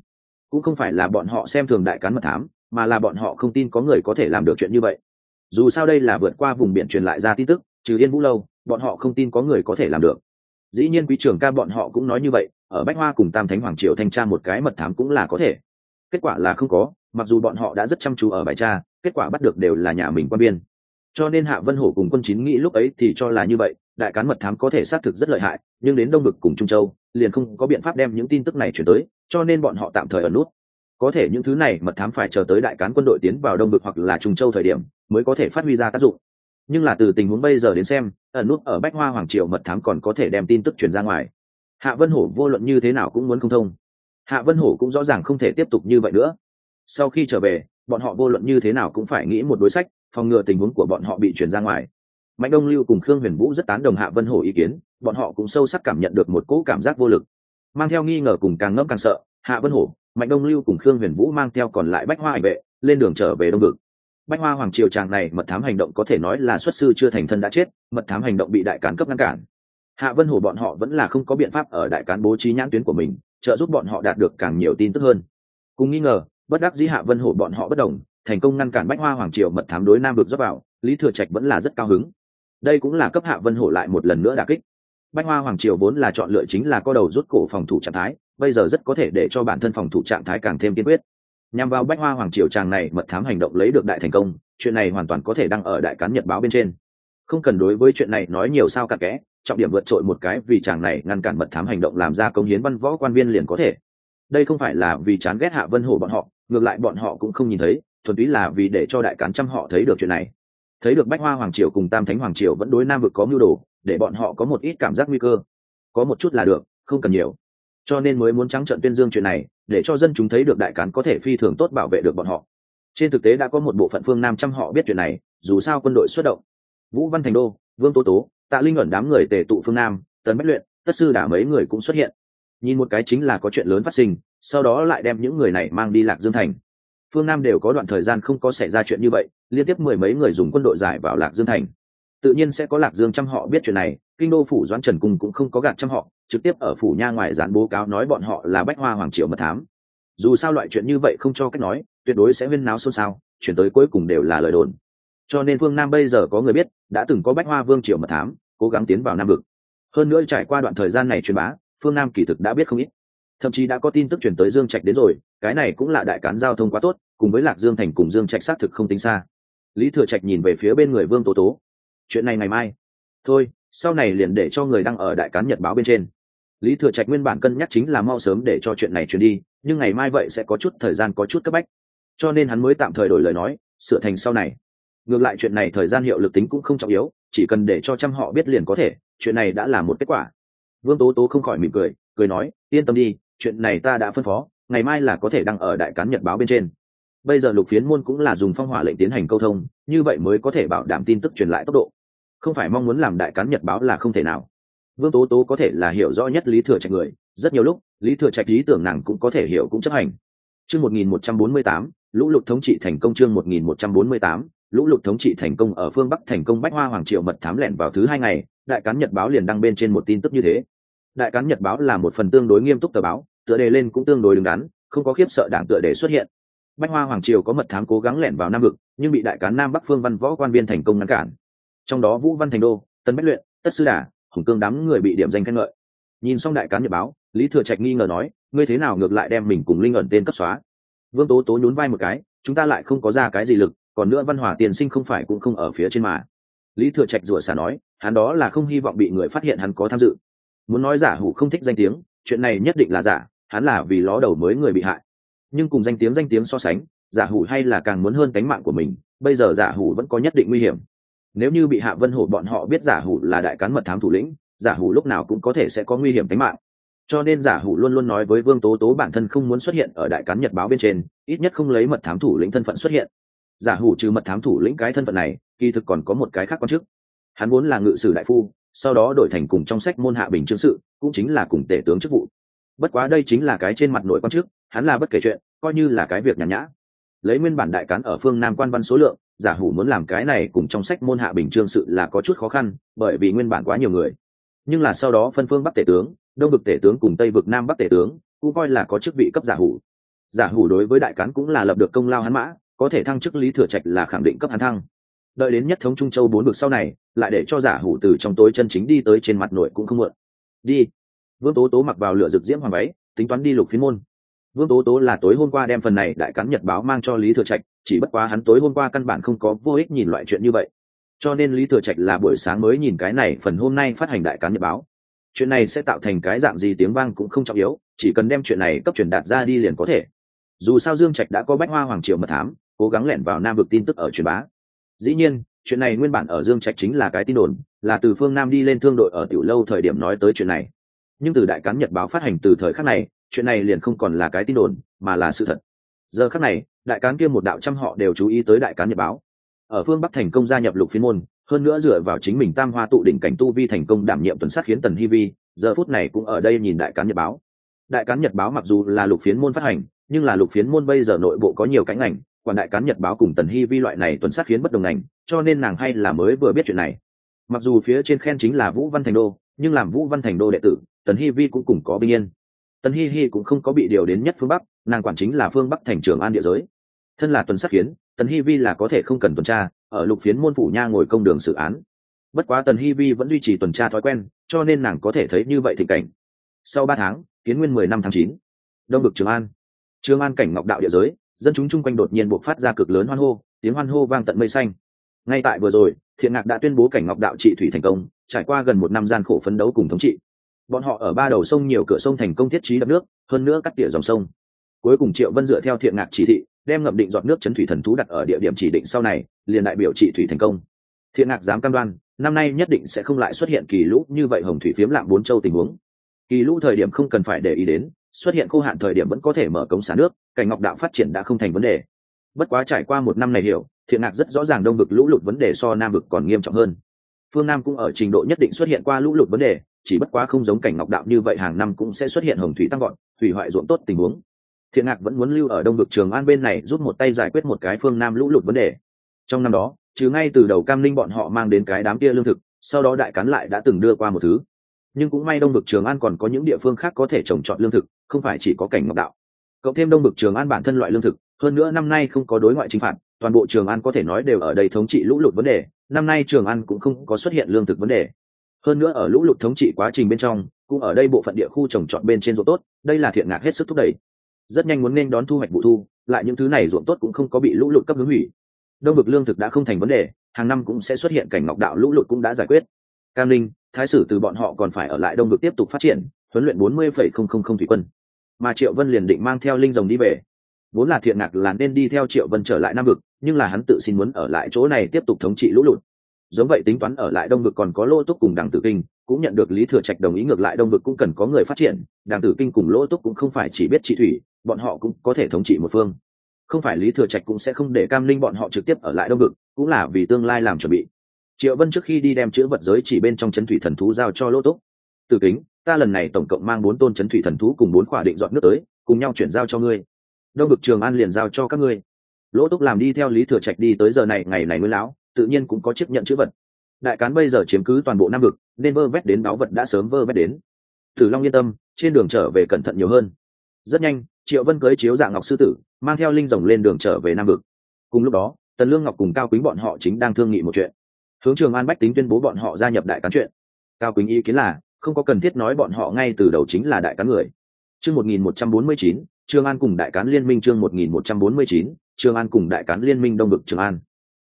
Cũng không phải là bọn họ xem thường đại cán mật thám, mà là bọn họ không tin có người có thể làm được chuyện như vậy. Dù sao đây là vượt qua vùng biển truyền lại ra tin tức, trừ yên vũ lâu, bọn họ không tin có người có thể làm được. Dĩ nhiên quý trưởng ca bọn họ cũng nói như vậy, ở bách hoa cùng tam thánh hoàng triều thanh tra một cái mật thám cũng là có thể. Kết quả là không có, mặc dù bọn họ đã rất chăm chú ở bài tra, kết quả bắt được đều là nhà mình quan biên cho nên hạ vân hổ cùng quân chín nghĩ lúc ấy thì cho là như vậy, đại cán mật thám có thể xác thực rất lợi hại, nhưng đến đông bực cùng trung châu, liền không có biện pháp đem những tin tức này chuyển tới, cho nên bọn họ tạm thời ở nút. Có thể những thứ này mật thám phải chờ tới đại cán quân đội tiến vào đông bực hoặc là trung châu thời điểm, mới có thể phát huy ra tác dụng. Nhưng là từ tình huống bây giờ đến xem, ẩn nút ở bách hoa hoàng triều mật thám còn có thể đem tin tức truyền ra ngoài. Hạ vân hổ vô luận như thế nào cũng muốn không thông. Hạ vân hổ cũng rõ ràng không thể tiếp tục như vậy nữa. Sau khi trở về, bọn họ vô luận như thế nào cũng phải nghĩ một đối sách phòng ngừa tình huống của bọn họ bị truyền ra ngoài. Mạnh đông lưu cùng khương huyền vũ rất tán đồng hạ vân hổ ý kiến, bọn họ cũng sâu sắc cảm nhận được một cỗ cảm giác vô lực. Mang theo nghi ngờ cùng càng ngẫm càng sợ, hạ vân hổ, mạnh đông lưu cùng khương huyền vũ mang theo còn lại bách hoa ảnh vệ, lên đường trở về đông vực. Bách hoa hoàng triều tràng này mật thám hành động có thể nói là xuất sư chưa thành thân đã chết, mật thám hành động bị đại cán cấp ngăn cản. Hạ vân hổ bọn họ vẫn là không có biện pháp ở đại cán bố trí nhãn tuyến của mình, trợ giúp bọn họ đạt được càng nhiều tin tức hơn. Cùng nghi ngờ, bất đắc dĩ hạ vân hổ bọn họ bất đồng thành công ngăn cản bách hoa hoàng triều mật thám đối nam vực dốc vào, lý thừa trạch vẫn là rất cao hứng. Đây cũng là cấp hạ vân hổ lại một lần nữa đà kích. Bách hoa hoàng triều vốn là chọn lựa chính là co đầu rút cổ phòng thủ trạng thái, bây giờ rất có thể để cho bản thân phòng thủ trạng thái càng thêm kiên quyết. Nhằm vào bách hoa hoàng triều tràng này mật thám hành động lấy được đại thành công, chuyện này hoàn toàn có thể đăng ở đại cán nhật báo bên trên. Không cần đối với chuyện này nói nhiều sao cặn kẽ trọng điểm vượt trội một cái vì chàng này ngăn cản mật thám hành động làm ra công hiến văn võ quan viên liền có thể. Đây không phải là vì chán ghét hạ vân hổ bọn họ, ngược lại bọn họ cũng không nhìn thấy thuần túy là vì để cho đại cán trăm họ thấy được chuyện này. Thấy được bách hoa hoàng triều cùng tam thánh hoàng triều vẫn đối nam vực có mưu đồ, để bọn họ có một ít cảm giác nguy cơ. Có một chút là được, không cần nhiều. Cho nên mới muốn trắng trận tuyên dương chuyện này, để cho dân chúng thấy được đại cán có thể phi thường tốt bảo vệ được bọn họ. Trên thực tế đã có một bộ phận phương nam trăm họ biết chuyện này, dù sao quân đội xuất động. Vũ văn thành đô, vương tố tố, tạ linh ẩn đám người tề tụ phương nam tấn bách luyện, tất sư đả mấy người cũng xuất hiện. Nhìn một cái chính là có chuyện lớn phát sinh, sau đó lại đem những người này mang đi lạc dương thành phương nam đều có đoạn thời gian không có xảy ra chuyện như vậy, liên tiếp mười mấy người dùng quân đội giải vào lạc dương thành. Tự nhiên sẽ có lạc dương trăm họ biết chuyện này, kinh đô phủ doãn trần cung cũng không có gạt trăm họ, trực tiếp ở phủ nha ngoài dán bố cáo nói bọn họ là bách hoa hoàng triệu mật thám. Dù sao loại chuyện như vậy không cho cách nói, tuyệt đối sẽ huyên náo xôn xao, chuyển tới cuối cùng đều là lời đồn. Cho nên phương nam bây giờ có người biết, đã từng có bách hoa vương triệu mật thám, cố gắng tiến vào nam vực. Hơn nữa trải qua đoạn thời gian này truyền bá, phương nam kỳ thực đã biết không ít thậm chí đã có tin tức chuyển tới dương trạch đến rồi, cái này cũng là đại cán giao thông quá tốt, cùng với lạc dương thành cùng dương trạch xác thực không tính xa. Lý thừa trạch nhìn về phía bên người vương tố tố. Chuyện này ngày mai. Thôi, sau này liền để cho người đang ở đại cán nhật báo bên trên. Lý thừa trạch nguyên bản cân nhắc chính là mau sớm để cho chuyện này chuyển đi, nhưng ngày mai vậy sẽ có chút thời gian có chút cấp bách. Cho nên hắn mới tạm thời đổi lời nói, sửa thành sau này. Ngược lại chuyện này thời gian hiệu lực tính cũng không trọng yếu, chỉ cần để cho trăm họ biết liền có thể, chuyện này đã là một kết quả. Vương tố tố không khỏi mỉm cười cười nói, yên tâm đi chuyện này ta đã phân phó, ngày mai là có thể đăng ở đại cán nhật báo bên trên. Bây giờ lục phiến môn cũng là dùng phong hỏa lệnh tiến hành câu thông, như vậy mới có thể bảo đảm tin tức truyền lại tốc độ. Không phải mong muốn làm đại cán nhật báo là không thể nào. Vương tố tố có thể là hiểu rõ nhất lý thừa trạch người, rất nhiều lúc, lý thừa trạch lý tưởng nàng cũng có thể hiểu cũng chấp hành. Chương một nghìn một trăm bốn mươi tám, lũ lụt thống trị thành công chương một nghìn một trăm bốn mươi tám, lũ lụt thống trị thành công ở phương bắc thành công bách hoa hoàng triệu mật thám lẹn vào thứ hai ngày, đại cán nhật báo liền đăng bên trên một tin tức như thế đại cán nhật báo là một phần tương đối nghiêm túc tờ báo, tựa đề lên cũng tương đối đứng đắn, không có khiếp sợ đảng tựa đề xuất hiện. Bách hoa hoàng triều có mật thám cố gắng lẻn vào nam vực, nhưng bị đại cán nam bắc phương văn võ quan viên thành công ngăn cản. Trong đó vũ văn thành đô, tân bách luyện, tất sư đà, hùng cương đám người bị điểm danh khen ngợi. Nhìn xong đại cán nhật báo, lý thừa trạch nghi ngờ nói, ngươi thế nào ngược lại đem mình cùng linh ẩn tên cấp xóa? Vương tố tố nhún vai một cái, chúng ta lại không có ra cái gì lực, còn nữa văn hỏa tiền sinh không phải cũng không ở phía trên mà. Lý thừa trạch rủa xả nói, hắn đó là không hy vọng bị người phát hiện hắn có tham dự muốn nói giả hủ không thích danh tiếng, chuyện này nhất định là giả, hắn là vì ló đầu mới người bị hại. Nhưng cùng danh tiếng danh tiếng so sánh, giả hủ hay là càng muốn hơn cánh mạng của mình, bây giờ giả hủ vẫn có nhất định nguy hiểm. Nếu như bị hạ vân hổ bọn họ biết giả hủ là đại cán mật thám thủ lĩnh, giả hủ lúc nào cũng có thể sẽ có nguy hiểm tính mạng. Cho nên giả hủ luôn luôn nói với vương tố tố bản thân không muốn xuất hiện ở đại cán nhật báo bên trên, ít nhất không lấy mật thám thủ lĩnh thân phận xuất hiện. Giả hủ trừ mật thám thủ lĩnh cái thân phận này, kỳ thực còn có một cái khác quan chức. Hắn vốn là ngự sử đại phu sau đó đổi thành cùng trong sách môn hạ bình chương sự, cũng chính là cùng tể tướng chức vụ. Bất quá đây chính là cái trên mặt nội quan chức hắn là bất kể chuyện, coi như là cái việc nhàn nhã. Lấy nguyên bản đại cán ở phương nam quan văn số lượng, giả hủ muốn làm cái này cùng trong sách môn hạ bình chương sự là có chút khó khăn, bởi vì nguyên bản quá nhiều người. Nhưng là sau đó phân phương bắc tể tướng, đông vực tể tướng cùng tây vực nam bắc tể tướng, cũng coi là có chức vị cấp giả hủ. Giả hủ đối với đại cán cũng là lập được công lao hắn mã, có thể thăng chức lý thừa trạch là khẳng định cấp hắn thăng đợi đến nhất thống trung châu bốn vực sau này, lại để cho giả hủ từ trong tối chân chính đi tới trên mặt nội cũng không mượn. Đi. Vương tố tố mặc vào lửa rực diễm hoàng váy, tính toán đi lục phiên môn. Vương tố tố là tối hôm qua đem phần này đại cắn nhật báo mang cho lý thừa trạch, chỉ bất quá hắn tối hôm qua căn bản không có vô ích nhìn loại chuyện như vậy. Cho nên lý thừa trạch là buổi sáng mới nhìn cái này phần hôm nay phát hành đại cán nhật báo. Chuyện này sẽ tạo thành cái dạng gì tiếng vang cũng không trọng yếu, chỉ cần đem chuyện này cấp truyền đạt ra đi liền có thể. Dù sao dương trạch đã có bách hoa hoàng triều mật thám, cố gắng lẻn vào nam vực tin tức ở truyền bá dĩ nhiên, chuyện này nguyên bản ở dương trạch chính là cái tin đồn, là từ phương nam đi lên thương đội ở tiểu lâu thời điểm nói tới chuyện này. Nhưng từ đại cán nhật báo phát hành từ thời khắc này, chuyện này liền không còn là cái tin đồn, mà là sự thật. Giờ khắc này, đại cán kia một đạo trăm họ đều chú ý tới đại cán nhật báo. Ở phương bắc thành công gia nhập lục phiên môn, hơn nữa dựa vào chính mình tam hoa tụ đỉnh cảnh tu vi thành công đảm nhiệm tuần sát khiến tần hi vi, giờ phút này cũng ở đây nhìn đại cán nhật báo. Đại cán nhật báo mặc dù là lục phiến môn phát hành, nhưng là lục phiến môn bây giờ nội bộ có nhiều cánh ảnh quản đại cán nhật báo cùng tần hi vi loại này tuần sát khiến bất đồng ngành, cho nên nàng hay là mới vừa biết chuyện này. Mặc dù phía trên khen chính là vũ văn thành đô, nhưng làm vũ văn thành đô đệ tử, tần hi vi cũng cùng có bình yên. Tần hi hi cũng không có bị điều đến nhất phương bắc, nàng quản chính là phương bắc thành trường an địa giới. Thân là tuần sát khiến, tần hi vi là có thể không cần tuần tra, ở lục phiến môn phủ nha ngồi công đường xử án. Bất quá tần hi vi vẫn duy trì tuần tra thói quen, cho nên nàng có thể thấy như vậy tình cảnh. Sau ba tháng, kiến nguyên mười năm tháng chín, đông bực trường an. Trường an cảnh ngọc đạo địa giới dân chúng chung quanh đột nhiên buộc phát ra cực lớn hoan hô, tiếng hoan hô vang tận mây xanh. Ngay tại vừa rồi, thiện ngạc đã tuyên bố cảnh ngọc đạo trị thủy thành công, trải qua gần một năm gian khổ phấn đấu cùng thống trị. Bọn họ ở ba đầu sông nhiều cửa sông thành công thiết trí đập nước, hơn nữa cắt tỉa dòng sông. Cuối cùng triệu vân dựa theo thiện ngạc chỉ thị, đem ngậm định dọn nước chấn thủy thần thú đặt ở địa điểm chỉ định sau này, liền đại biểu trị thủy thành công. Thiện ngạc dám cam đoan, năm nay nhất định sẽ không lại xuất hiện kỳ lũ như vậy hồng thủy phiếm lạng bốn châu tình huống. Kỳ lũ thời điểm không cần phải để ý đến xuất hiện khô hạn thời điểm vẫn có thể mở cống xả nước, cảnh ngọc đạo phát triển đã không thành vấn đề. Bất quá trải qua một năm này hiểu, thiện ngạc rất rõ ràng đông vực lũ lụt vấn đề so nam vực còn nghiêm trọng hơn. Phương nam cũng ở trình độ nhất định xuất hiện qua lũ lụt vấn đề, chỉ bất quá không giống cảnh ngọc đạo như vậy hàng năm cũng sẽ xuất hiện hồng thủy tăng gọn hủy hoại ruộng tốt tình huống. Thiện ngạc vẫn muốn lưu ở đông vực trường an bên này giúp một tay giải quyết một cái phương nam lũ lụt vấn đề. Trong năm đó chứ ngay từ đầu cam linh bọn họ mang đến cái đám kia lương thực, sau đó đại cán lại đã từng đưa qua một thứ nhưng cũng may đông bực trường an còn có những địa phương khác có thể trồng trọt lương thực, không phải chỉ có cảnh ngọc đạo. Cộng thêm đông bực trường an bản thân loại lương thực, hơn nữa năm nay không có đối ngoại chính phạt, toàn bộ trường an có thể nói đều ở đây thống trị lũ lụt vấn đề, năm nay trường an cũng không có xuất hiện lương thực vấn đề. Hơn nữa ở lũ lụt thống trị quá trình bên trong, cũng ở đây bộ phận địa khu trồng trọt bên trên ruộng tốt, đây là thiện ngạc hết sức thúc đẩy. Rất nhanh muốn nên đón thu hoạch vụ thu, lại những thứ này ruộng tốt cũng không có bị lũ lụt cấp hướng hủy. Đông vực lương thực đã không thành vấn đề, hàng năm cũng sẽ xuất hiện cảnh ngọc đạo lũ lụt cũng đã giải quyết cam linh thái sử từ bọn họ còn phải ở lại đông được tiếp tục phát triển, huấn luyện bốn mươi phẩy không không không thủy quân. Mà triệu vân liền định mang theo linh rồng đi về. Vốn là thiện ngạc là nên đi theo triệu vân trở lại nam vực, nhưng là hắn tự xin muốn ở lại chỗ này tiếp tục thống trị lũ lụt. Giống vậy tính toán ở lại đông vực còn có lô túc cùng đảng tử kinh, cũng nhận được lý thừa trạch đồng ý ngược lại đông vực cũng cần có người phát triển đảng tử kinh cùng lô túc cũng không phải chỉ biết trị thủy, bọn họ cũng có thể thống trị một phương. Không phải lý thừa trạch cũng sẽ không để cam linh bọn họ trực tiếp ở lại đông vực, cũng là vì tương lai làm chuẩn bị triệu vân trước khi đi đem chữ vật giới chỉ bên trong chấn thủy thần thú giao cho lỗ túc. Từ kính, ta lần này tổng cộng mang bốn tôn chấn thủy thần thú cùng bốn khỏa định dọn nước tới, cùng nhau chuyển giao cho ngươi. Đông vực trường an liền giao cho các ngươi. Lỗ túc làm đi theo lý thừa trạch đi tới giờ này, ngày này mới lão, tự nhiên cũng có chiếc nhận chữ vật. Đại cán bây giờ chiếm cứ toàn bộ nam vực, nên vơ vét đến báo vật đã sớm vơ vét đến. Tử long yên tâm, trên đường trở về cẩn thận nhiều hơn. Rất nhanh, triệu vân cưới chiếu dạng ngọc sư tử, mang theo linh rồng lên đường trở về nam vực. Cùng lúc đó, tần lương ngọc cùng cao quý bọn họ chính đang thương nghị một chuyện hướng trường an bách tính tuyên bố bọn họ gia nhập đại cán chuyện. Cao quỳnh ý kiến là, không có cần thiết nói bọn họ ngay từ đầu chính là đại cán người. Chương một nghìn một trăm bốn mươi chín, trường an cùng đại cán liên minh chương một nghìn một trăm bốn mươi chín, trường an cùng đại cán liên minh đông vực trường an.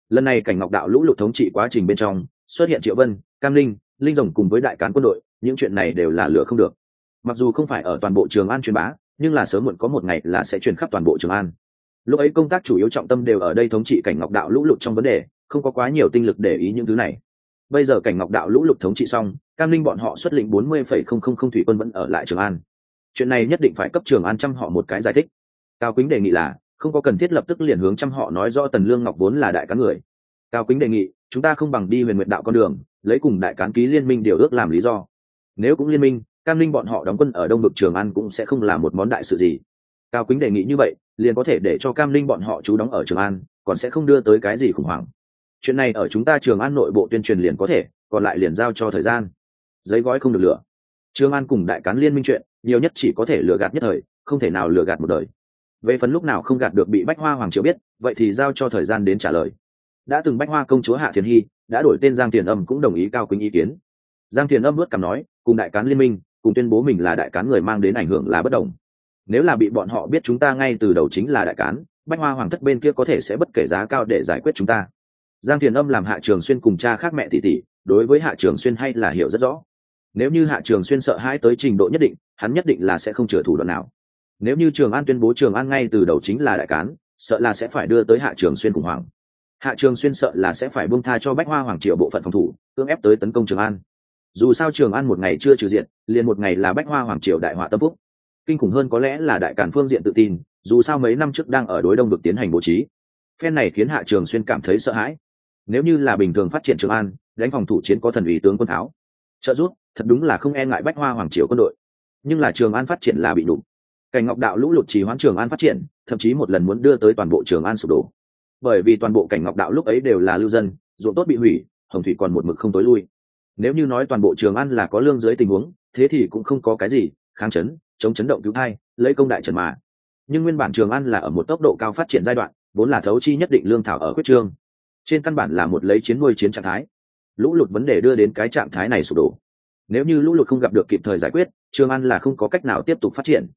Lần này cảnh ngọc đạo lũ lụt thống trị quá trình bên trong, xuất hiện triệu vân, cam linh linh rồng cùng với đại cán quân đội, những chuyện này đều là lửa không được. Mặc dù không phải ở toàn bộ trường an truyền bá, nhưng là sớm muộn có một ngày là sẽ truyền khắp toàn bộ trường an. Lúc ấy công tác chủ yếu trọng tâm đều ở đây thống trị cảnh ngọc đạo lũ lụt trong vấn đề không có quá nhiều tinh lực để ý những thứ này. Bây giờ cảnh ngọc đạo lũ lụt thống trị xong, cam linh bọn họ xuất lĩnh bốn mươi phẩy không không không thủy quân vẫn ở lại trường an. Chuyện này nhất định phải cấp trường an chăm họ một cái giải thích. Cao quýnh đề nghị là, không có cần thiết lập tức liền hướng chăm họ nói do tần lương ngọc vốn là đại cán người. Cao quýnh đề nghị, chúng ta không bằng đi huyền nguyệt đạo con đường, lấy cùng đại cán ký liên minh điều ước làm lý do. Nếu cũng liên minh, cam linh bọn họ đóng quân ở đông vực trường an cũng sẽ không là một món đại sự gì. Cao quýnh đề nghị như vậy, liền có thể để cho cam linh bọn họ trú đóng ở trường an, còn sẽ không đưa tới cái gì khủng hoảng chuyện này ở chúng ta trường an nội bộ tuyên truyền liền có thể, còn lại liền giao cho thời gian. Giấy gói không được lửa. Trường an cùng đại cán liên minh chuyện, nhiều nhất chỉ có thể lừa gạt nhất thời, không thể nào lừa gạt một đời. Về phần lúc nào không gạt được bị bách hoa hoàng triều biết, vậy thì giao cho thời gian đến trả lời. Đã từng bách hoa công chúa hạ thiền hy, đã đổi tên giang thiền âm cũng đồng ý cao quýnh ý kiến. Giang thiền âm vớt cảm nói, cùng đại cán liên minh, cùng tuyên bố mình là đại cán người mang đến ảnh hưởng là bất đồng. Nếu là bị bọn họ biết chúng ta ngay từ đầu chính là đại cán, bách hoa hoàng thất bên kia có thể sẽ bất kể giá cao để giải quyết chúng ta giang thiền âm làm hạ trường xuyên cùng cha khác mẹ tỷ tỷ, đối với hạ trường xuyên hay là hiểu rất rõ. Nếu như hạ trường xuyên sợ hãi tới trình độ nhất định, hắn nhất định là sẽ không chừa thủ đoạn nào. Nếu như trường an tuyên bố trường an ngay từ đầu chính là đại cán, sợ là sẽ phải đưa tới hạ trường xuyên khủng hoảng. Hạ trường xuyên sợ là sẽ phải buông tha cho bách hoa hoàng triệu bộ phận phòng thủ, cưỡng ép tới tấn công trường an. Dù sao trường an một ngày chưa trừ diện, liền một ngày là bách hoa hoàng triều đại họa tâm phúc. Kinh khủng hơn có lẽ là đại cản phương diện tự tin, dù sao mấy năm trước đang ở đối đông được tiến hành bố trí. Phen này khiến hạ trường xuyên cảm thấy sợ hãi nếu như là bình thường phát triển trường an, đánh phòng thủ chiến có thần ủy tướng quân tháo. Trợ giúp, thật đúng là không e ngại bách hoa hoàng triều quân đội. Nhưng là trường an phát triển là bị đủ cảnh ngọc đạo lũ lụt trì hoãn trường an phát triển, thậm chí một lần muốn đưa tới toàn bộ trường an sụp đổ. Bởi vì toàn bộ cảnh ngọc đạo lúc ấy đều là lưu dân, ruộng tốt bị hủy, hồng thủy còn một mực không tối lui. Nếu như nói toàn bộ trường an là có lương dưới tình huống, thế thì cũng không có cái gì, kháng chấn, chống chấn động cứu thai, lấy công đại trần mà. Nhưng nguyên bản trường an là ở một tốc độ cao phát triển giai đoạn, vốn là thấu chi nhất định lương thảo ở quyết trương trên căn bản là một lấy chiến nuôi chiến trạng thái. Lũ lụt vấn đề đưa đến cái trạng thái này sụp đổ. Nếu như lũ lụt không gặp được kịp thời giải quyết trường an là không có cách nào tiếp tục phát triển.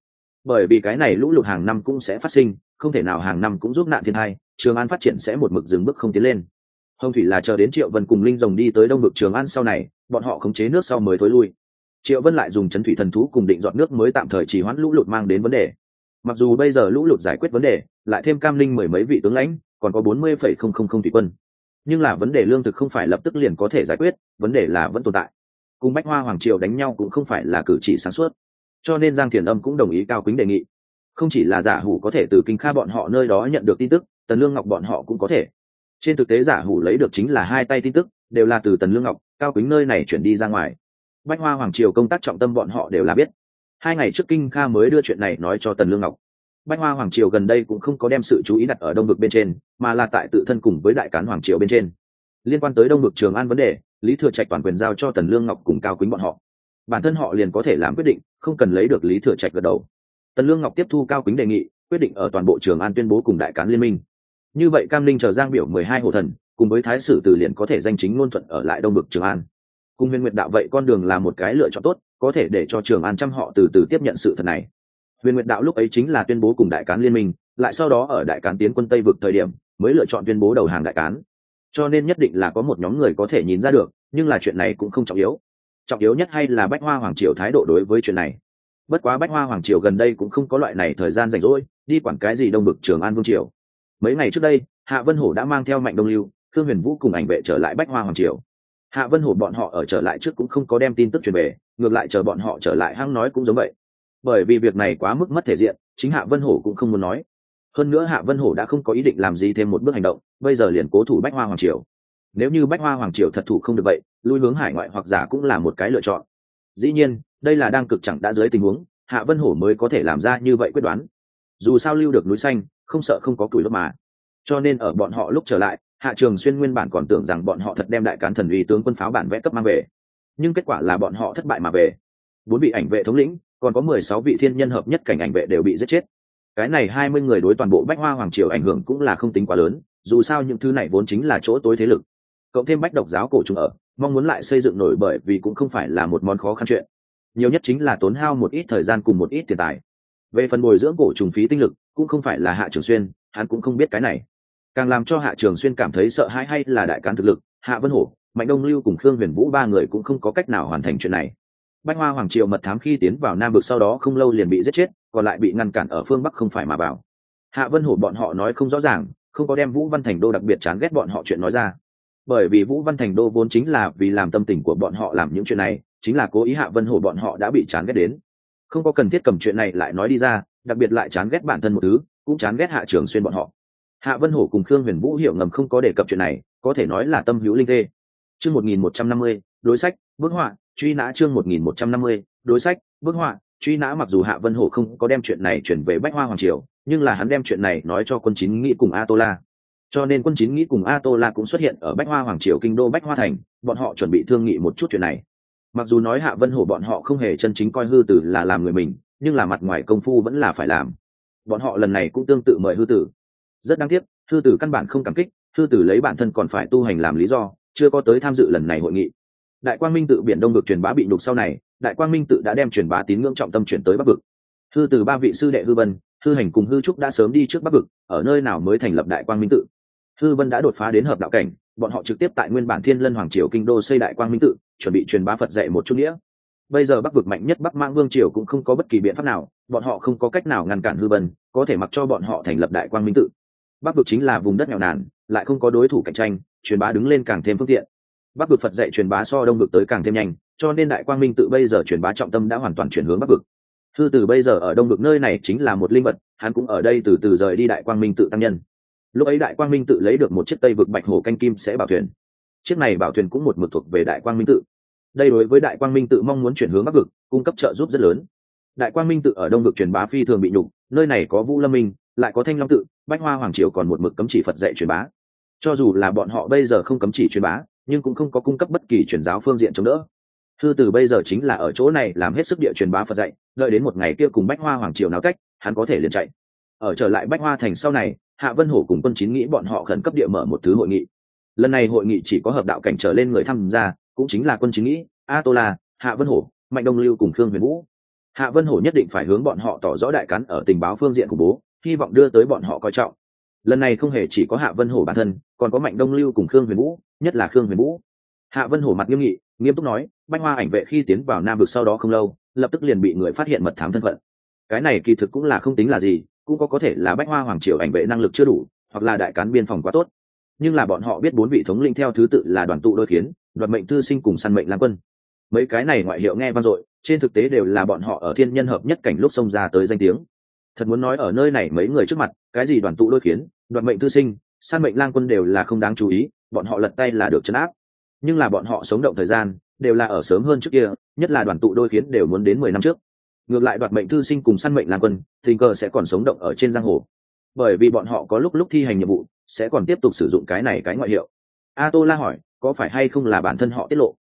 Bởi vì cái này lũ lụt hàng năm cũng sẽ phát sinh, không thể nào hàng năm cũng giúp nạn thiên hai trường an phát triển sẽ một mực dừng bước không tiến lên. Hồng thủy là chờ đến triệu vân cùng linh rồng đi tới đông vực trường an sau này, bọn họ khống chế nước sau mới thối lui. Triệu vân lại dùng chấn thủy thần thú cùng định dọn nước mới tạm thời chỉ hoãn lũ lụt mang đến vấn đề. Mặc dù bây giờ lũ lụt giải quyết vấn đề, lại thêm cam linh mười mấy vị tướng lãnh còn có bốn mươi phẩy không không không thủy quân. Nhưng là vấn đề lương thực không phải lập tức liền có thể giải quyết, vấn đề là vẫn tồn tại. Cùng bách hoa hoàng triều đánh nhau cũng không phải là cử chỉ sáng suốt. Cho nên giang thiền âm cũng đồng ý cao kính đề nghị. Không chỉ là giả hủ có thể từ kinh kha bọn họ nơi đó nhận được tin tức, tần lương ngọc bọn họ cũng có thể. Trên thực tế giả hủ lấy được chính là hai tay tin tức, đều là từ tần lương ngọc, cao kính nơi này chuyển đi ra ngoài. Bách hoa hoàng triều công tác trọng tâm bọn họ đều là biết. Hai ngày trước kinh kha mới đưa chuyện này nói cho tần lương ngọc bách hoa hoàng triều gần đây cũng không có đem sự chú ý đặt ở đông vực bên trên, mà là tại tự thân cùng với đại cán hoàng triều bên trên. Liên quan tới đông vực trường an vấn đề, lý thừa trạch toàn quyền giao cho tần lương ngọc cùng cao quýnh bọn họ. Bản thân họ liền có thể làm quyết định, không cần lấy được lý thừa trạch gật đầu. Tần lương ngọc tiếp thu cao quýnh đề nghị, quyết định ở toàn bộ trường an tuyên bố cùng đại cán liên minh. Như vậy cam linh chờ giang biểu mười hai hồ thần, cùng với thái sử từ liền có thể danh chính ngôn thuận ở lại đông bực trường an. Cùng huyền nguyệt đạo vậy con đường là một cái lựa chọn tốt, có thể để cho trường an trăm họ từ từ tiếp nhận sự thật này huyền nguyệt đạo lúc ấy chính là tuyên bố cùng đại cán liên minh, lại sau đó ở đại cán tiến quân tây vực thời điểm, mới lựa chọn tuyên bố đầu hàng đại cán. Cho nên nhất định là có một nhóm người có thể nhìn ra được, nhưng là chuyện này cũng không trọng yếu. Trọng yếu nhất hay là bách hoa hoàng triều thái độ đối với chuyện này. Bất quá bách hoa hoàng triều gần đây cũng không có loại này thời gian rảnh rỗi, đi quản cái gì đông bực trường an vương triều. Mấy ngày trước đây, hạ vân hổ đã mang theo mạnh đông lưu thương huyền vũ cùng ảnh vệ trở lại bách hoa hoàng triều. Hạ vân hổ bọn họ ở trở lại trước cũng không có đem tin tức truyền về, ngược lại chờ bọn họ trở lại hăng nói cũng giống vậy bởi vì việc này quá mức mất thể diện, chính hạ vân hổ cũng không muốn nói. Hơn nữa hạ vân hổ đã không có ý định làm gì thêm một bước hành động, bây giờ liền cố thủ bách hoa hoàng triều. Nếu như bách hoa hoàng triều thật thủ không được vậy, lui hướng hải ngoại hoặc giả cũng là một cái lựa chọn. Dĩ nhiên, đây là đang cực chẳng đã dưới tình huống, hạ vân hổ mới có thể làm ra như vậy quyết đoán. Dù sao lưu được núi xanh, không sợ không có củi đốt mà. Cho nên ở bọn họ lúc trở lại, hạ trường xuyên nguyên bản còn tưởng rằng bọn họ thật đem đại cán thần uy tướng quân pháo bản vẽ cấp mang về. Nhưng kết quả là bọn họ thất bại mà về. Bốn vị ảnh vệ thống lĩnh còn có mười sáu vị thiên nhân hợp nhất cảnh ảnh vệ đều bị giết chết. Cái này hai mươi người đối toàn bộ bách hoa hoàng triều ảnh hưởng cũng là không tính quá lớn, dù sao những thứ này vốn chính là chỗ tối thế lực. Cộng thêm bách độc giáo cổ trùng ở, mong muốn lại xây dựng nổi bởi vì cũng không phải là một món khó khăn chuyện. Nhiều nhất chính là tốn hao một ít thời gian cùng một ít tiền tài. Về phần bồi dưỡng cổ trùng phí tinh lực, cũng không phải là hạ trường xuyên, hắn cũng không biết cái này. Càng làm cho hạ trường xuyên cảm thấy sợ hãi hay là đại cán thực lực, hạ vân hổ, mạnh đông lưu cùng khương huyền vũ ba người cũng không có cách nào hoàn thành chuyện này bách hoa hoàng triều mật thám khi tiến vào nam vực sau đó không lâu liền bị giết chết, còn lại bị ngăn cản ở phương bắc không phải mà vào. Hạ vân hổ bọn họ nói không rõ ràng, không có đem vũ văn thành đô đặc biệt chán ghét bọn họ chuyện nói ra. Bởi vì vũ văn thành đô vốn chính là vì làm tâm tình của bọn họ làm những chuyện này, chính là cố ý hạ vân hổ bọn họ đã bị chán ghét đến. Không có cần thiết cầm chuyện này lại nói đi ra, đặc biệt lại chán ghét bản thân một thứ, cũng chán ghét hạ trường xuyên bọn họ. Hạ vân hổ cùng khương huyền vũ hiểu ngầm không có đề cập chuyện này, có thể nói là tâm hữu linh tê. Chương một nghìn một trăm năm mươi, đối sách, bức họa truy nã chương một nghìn một trăm năm mươi, đối sách, bức họa. Truy nã mặc dù hạ vân hổ không có đem chuyện này chuyển về bách hoa hoàng triều, nhưng là hắn đem chuyện này nói cho quân chín nghĩ cùng a tô la cho nên quân chín nghĩ cùng a tô la cũng xuất hiện ở bách hoa hoàng triều kinh đô bách hoa thành, bọn họ chuẩn bị thương nghị một chút chuyện này. Mặc dù nói hạ vân hổ bọn họ không hề chân chính coi hư tử là làm người mình, nhưng là mặt ngoài công phu vẫn là phải làm. Bọn họ lần này cũng tương tự mời hư tử. Rất đáng tiếc, hư tử căn bản không cảm kích, hư tử lấy bản thân còn phải tu hành làm lý do, chưa có tới tham dự lần này hội nghị đại quang minh tự biển đông vực truyền bá bị nhục sau này, đại quang minh tự đã đem truyền bá tín ngưỡng trọng tâm chuyển tới bắc vực. Hư từ ba vị sư đệ hư vân, hư hành cùng hư trúc đã sớm đi trước bắc vực, ở nơi nào mới thành lập đại quang minh tự? Hư vân đã đột phá đến hợp đạo cảnh, bọn họ trực tiếp tại nguyên bản thiên lân hoàng triều kinh đô xây đại quang minh tự, chuẩn bị truyền bá phật dạy một chút nghĩa. Bây giờ bắc vực mạnh nhất bắc mang vương triều cũng không có bất kỳ biện pháp nào, bọn họ không có cách nào ngăn cản hư vân, có thể mặc cho bọn họ thành lập đại quang minh tự. Bắc vực chính là vùng đất nghèo nàn, lại không có đối thủ cạnh tranh, truyền bá đứng lên càng thêm phương tiện bắc vực phật dạy truyền bá so đông vực tới càng thêm nhanh, cho nên đại quang minh tự bây giờ truyền bá trọng tâm đã hoàn toàn chuyển hướng bắc vực. Thư từ bây giờ ở đông vực nơi này chính là một linh vật, hắn cũng ở đây từ từ rời đi đại quang minh tự tăng nhân. Lúc ấy đại quang minh tự lấy được một chiếc tây vực bạch hồ canh kim sẽ bảo thuyền. Chiếc này bảo thuyền cũng một mực thuộc về đại quang minh tự. Đây đối với đại quang minh tự mong muốn chuyển hướng bắc vực, cung cấp trợ giúp rất lớn. Đại quang minh tự ở đông vực truyền bá phi thường bị nhục, nơi này có vũ lâm minh, lại có thanh long tự, bách hoa hoàng triều còn một mực cấm chỉ phật dạy truyền bá. Cho dù là bọn họ bây giờ không cấm chỉ truyền bá nhưng cũng không có cung cấp bất kỳ truyền giáo phương diện chống đỡ. Thư từ bây giờ chính là ở chỗ này làm hết sức địa truyền bá phật dạy, đợi đến một ngày kia cùng bách hoa hoàng triều náo cách, hắn có thể liền chạy. Ở trở lại bách hoa thành sau này, hạ vân hổ cùng quân chín nghĩ bọn họ khẩn cấp địa mở một thứ hội nghị. Lần này hội nghị chỉ có hợp đạo cảnh trở lên người tham gia, cũng chính là quân chín nghĩ a tô la hạ vân hổ, mạnh đông lưu cùng khương huyền vũ. Hạ vân hổ nhất định phải hướng bọn họ tỏ rõ đại cắn ở tình báo phương diện của bố, hy vọng đưa tới bọn họ coi trọng lần này không hề chỉ có hạ vân hổ bản thân, còn có mạnh đông lưu cùng khương huyền vũ, nhất là khương huyền vũ. Hạ vân hổ mặt nghiêm nghị, nghiêm túc nói, bách hoa ảnh vệ khi tiến vào nam vực sau đó không lâu, lập tức liền bị người phát hiện mật thám thân phận. Cái này kỳ thực cũng là không tính là gì, cũng có có thể là bách hoa hoàng triều ảnh vệ năng lực chưa đủ, hoặc là đại cán biên phòng quá tốt. Nhưng là bọn họ biết bốn vị thống linh theo thứ tự là đoàn tụ đôi khiến đoạt mệnh thư sinh cùng săn mệnh lam quân. Mấy cái này ngoại hiệu nghe vang dội, trên thực tế đều là bọn họ ở thiên nhân hợp nhất cảnh lúc xông ra tới danh tiếng thật muốn nói ở nơi này mấy người trước mặt, cái gì đoàn tụ đôi khiến đoạt mệnh thư sinh san mệnh lang quân đều là không đáng chú ý, bọn họ lật tay là được chấn áp. Nhưng là bọn họ sống động thời gian, đều là ở sớm hơn trước kia, nhất là đoàn tụ đôi khiến đều muốn đến mười năm trước. Ngược lại đoạt mệnh thư sinh cùng săn mệnh lang quân, tình cờ sẽ còn sống động ở trên giang hồ. Bởi vì bọn họ có lúc lúc thi hành nhiệm vụ, sẽ còn tiếp tục sử dụng cái này cái ngoại hiệu. A tô la hỏi, có phải hay không là bản thân họ tiết lộ?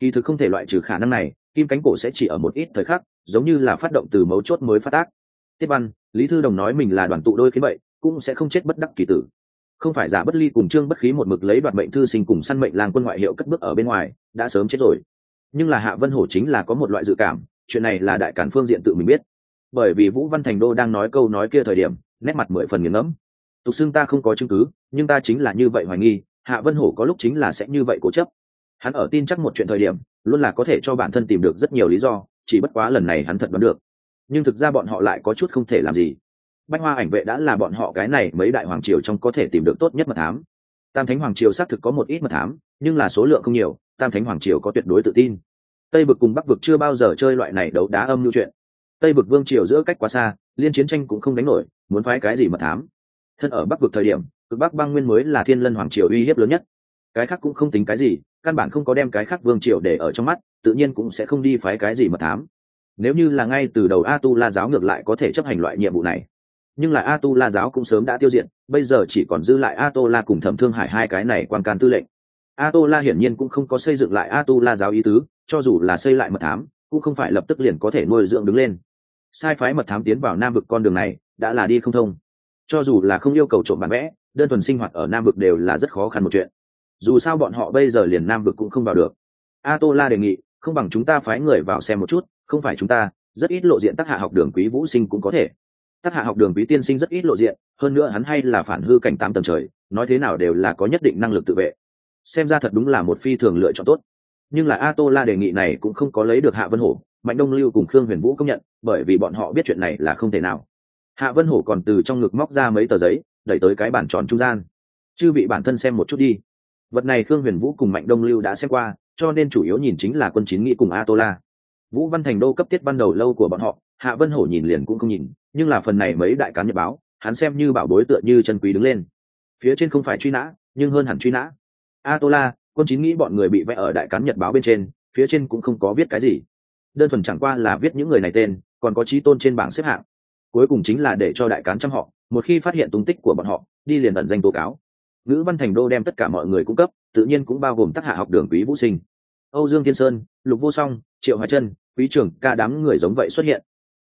Kỳ thực không thể loại trừ khả năng này, kim cánh cổ sẽ chỉ ở một ít thời khắc, giống như là phát động từ mấu chốt mới phát tác tiếp văn, lý thư đồng nói mình là đoàn tụ đôi khiến vậy, cũng sẽ không chết bất đắc kỳ tử. Không phải giả bất ly cùng trương bất khí một mực lấy đoạt mệnh thư sinh cùng săn mệnh làng quân ngoại hiệu cất bước ở bên ngoài, đã sớm chết rồi. Nhưng là hạ vân hổ chính là có một loại dự cảm, chuyện này là đại cản phương diện tự mình biết. Bởi vì vũ văn thành đô đang nói câu nói kia thời điểm, nét mặt mười phần nghiền ngẫm. Tục xưng ta không có chứng cứ, nhưng ta chính là như vậy hoài nghi, hạ vân hổ có lúc chính là sẽ như vậy cố chấp. Hắn ở tin chắc một chuyện thời điểm, luôn là có thể cho bản thân tìm được rất nhiều lý do, chỉ bất quá lần này hắn thật đoán được nhưng thực ra bọn họ lại có chút không thể làm gì. Bách hoa ảnh vệ đã là bọn họ cái này mấy đại hoàng triều trong có thể tìm được tốt nhất mật thám. Tam thánh hoàng triều xác thực có một ít mật thám, nhưng là số lượng không nhiều, tam thánh hoàng triều có tuyệt đối tự tin. Tây vực cùng bắc vực chưa bao giờ chơi loại này đấu đá âm lưu chuyện. Tây vực vương triều giữa cách quá xa, liên chiến tranh cũng không đánh nổi, muốn phái cái gì mật thám. Thân ở bắc vực thời điểm, cực bắc băng nguyên mới là thiên lân hoàng triều uy hiếp lớn nhất. Cái khác cũng không tính cái gì, căn bản không có đem cái khác vương triều để ở trong mắt, tự nhiên cũng sẽ không đi phái cái gì mật thám nếu như là ngay từ đầu a tu la giáo ngược lại có thể chấp hành loại nhiệm vụ này. Nhưng là a tu la giáo cũng sớm đã tiêu diệt, bây giờ chỉ còn dư lại a tô la cùng thẩm thương hải hai cái này quan can tư lệnh. A tô la hiển nhiên cũng không có xây dựng lại a tu la giáo ý tứ, cho dù là xây lại mật thám, cũng không phải lập tức liền có thể nuôi dưỡng đứng lên. Sai phái mật thám tiến vào nam vực con đường này, đã là đi không thông. Cho dù là không yêu cầu trộm bản vẽ, đơn thuần sinh hoạt ở nam vực đều là rất khó khăn một chuyện. Dù sao bọn họ bây giờ liền nam vực cũng không vào được. A tô la đề nghị không bằng chúng ta phái người vào xem một chút, không phải chúng ta, rất ít lộ diện tác hạ học đường quý vũ sinh cũng có thể. Tác hạ học đường quý tiên sinh rất ít lộ diện, hơn nữa hắn hay là phản hư cảnh tám tầng trời, nói thế nào đều là có nhất định năng lực tự vệ. Xem ra thật đúng là một phi thường lựa chọn tốt. Nhưng là a tô la đề nghị này cũng không có lấy được hạ vân hổ, mạnh đông lưu cùng khương huyền vũ công nhận, bởi vì bọn họ biết chuyện này là không thể nào. Hạ vân hổ còn từ trong ngực móc ra mấy tờ giấy, đẩy tới cái bản tròn trung gian. Chư bị bản thân xem một chút đi. Vật này khương huyền vũ cùng mạnh đông lưu đã xem qua cho nên chủ yếu nhìn chính là quân chín nghĩ cùng a tô la vũ văn thành đô cấp tiết ban đầu lâu của bọn họ, hạ vân hổ nhìn liền cũng không nhìn, nhưng là phần này mấy đại cán nhật báo, hắn xem như bảo bối tựa như chân quý đứng lên. Phía trên không phải truy nã, nhưng hơn hẳn truy nã. A tô la quân chín nghĩ bọn người bị vẽ ở đại cán nhật báo bên trên, phía trên cũng không có viết cái gì. Đơn thuần chẳng qua là viết những người này tên, còn có trí tôn trên bảng xếp hạng. Cuối cùng chính là để cho đại cán trăm họ, một khi phát hiện tung tích của bọn họ, đi liền ẩn danh tố cáo. Ngữ văn thành đô đem tất cả mọi người cung cấp, tự nhiên cũng bao gồm tác hạ học đường quý vũ sinh âu dương thiên sơn, lục vô song, triệu hoài chân quý trưởng ca đám người giống vậy xuất hiện.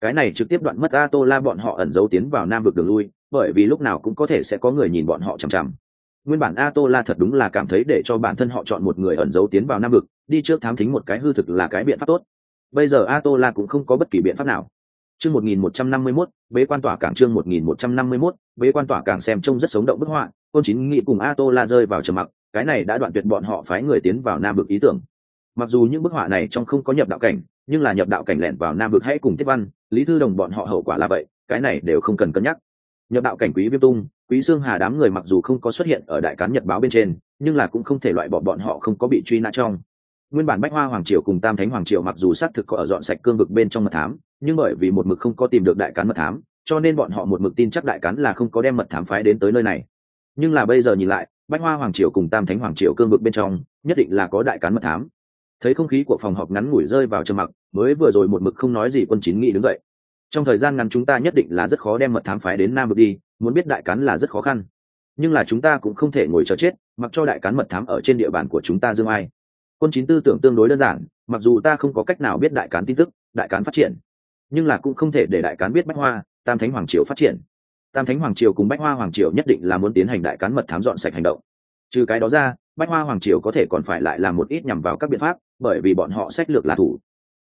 Cái này trực tiếp đoạn mất a tô la bọn họ ẩn giấu tiến vào nam vực đường lui, bởi vì lúc nào cũng có thể sẽ có người nhìn bọn họ chằm chằm. Nguyên bản a tô la thật đúng là cảm thấy để cho bản thân họ chọn một người ẩn giấu tiến vào nam vực, đi trước thám thính một cái hư thực là cái biện pháp tốt. Bây giờ a tô la cũng không có bất kỳ biện pháp nào. Chương một nghìn một trăm năm mươi mốt, bế quan tỏa cảng chương một nghìn một trăm năm mươi mốt, bế quan tỏa cảng xem trông rất sống động bức họa, côn chín nghị cùng a tô la rơi vào trầm mặc, cái này đã đoạn tuyệt bọn họ phái người tiến vào nam vực ý tưởng mặc dù những bức họa này trong không có nhập đạo cảnh, nhưng là nhập đạo cảnh lẻn vào nam vực hãy cùng tiếp văn, lý thư đồng bọn họ hậu quả là vậy, cái này đều không cần cân nhắc. Nhập đạo cảnh quý viêm tung, quý dương hà đám người mặc dù không có xuất hiện ở đại cán nhật báo bên trên, nhưng là cũng không thể loại bỏ bọn họ không có bị truy nã trong. Nguyên bản bách hoa hoàng triều cùng tam thánh hoàng triều mặc dù xác thực có ở dọn sạch cương vực bên trong mật thám, nhưng bởi vì một mực không có tìm được đại cán mật thám, cho nên bọn họ một mực tin chắc đại cán là không có đem mật thám phái đến tới nơi này. Nhưng là bây giờ nhìn lại, bách hoa hoàng triều cùng tam thánh hoàng triều cương vực bên trong, nhất định là có đại cán mật thám thấy không khí của phòng họp ngắn ngủi rơi vào trầm mặc, mới vừa rồi một mực không nói gì quân chín nghị đứng dậy. Trong thời gian ngắn chúng ta nhất định là rất khó đem mật thám phái đến nam vực đi, muốn biết đại cán là rất khó khăn. Nhưng là chúng ta cũng không thể ngồi chờ chết, mặc cho đại cán mật thám ở trên địa bàn của chúng ta dương ai. Quân chín tư tưởng tương đối đơn giản, mặc dù ta không có cách nào biết đại cán tin tức, đại cán phát triển, nhưng là cũng không thể để đại cán biết bách hoa, tam thánh hoàng triều phát triển. Tam thánh hoàng triều cùng bách hoa hoàng triều nhất định là muốn tiến hành đại cán mật thám dọn sạch hành động. Trừ cái đó ra bách hoa hoàng triều có thể còn phải lại làm một ít nhằm vào các biện pháp, bởi vì bọn họ sách lược là thủ.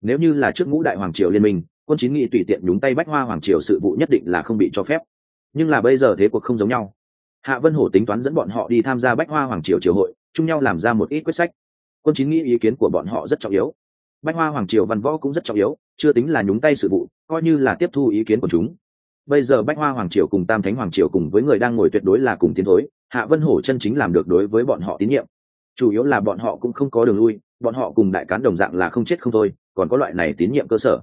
Nếu như là trước ngũ đại hoàng triều liên minh, quân chín nghị tùy tiện nhúng tay bách hoa hoàng triều sự vụ nhất định là không bị cho phép. Nhưng là bây giờ thế cuộc không giống nhau. Hạ vân hổ tính toán dẫn bọn họ đi tham gia bách hoa hoàng triều triều hội, chung nhau làm ra một ít quyết sách. Quân chín nghĩ ý kiến của bọn họ rất trọng yếu. Bách hoa hoàng triều văn võ cũng rất trọng yếu, chưa tính là nhúng tay sự vụ, coi như là tiếp thu ý kiến của chúng. Bây giờ bách hoa hoàng triều cùng tam thánh hoàng triều cùng với người đang ngồi tuyệt đối là cùng tiến thối hạ vân hổ chân chính làm được đối với bọn họ tín nhiệm. Chủ yếu là bọn họ cũng không có đường lui, bọn họ cùng đại cán đồng dạng là không chết không thôi, còn có loại này tín nhiệm cơ sở.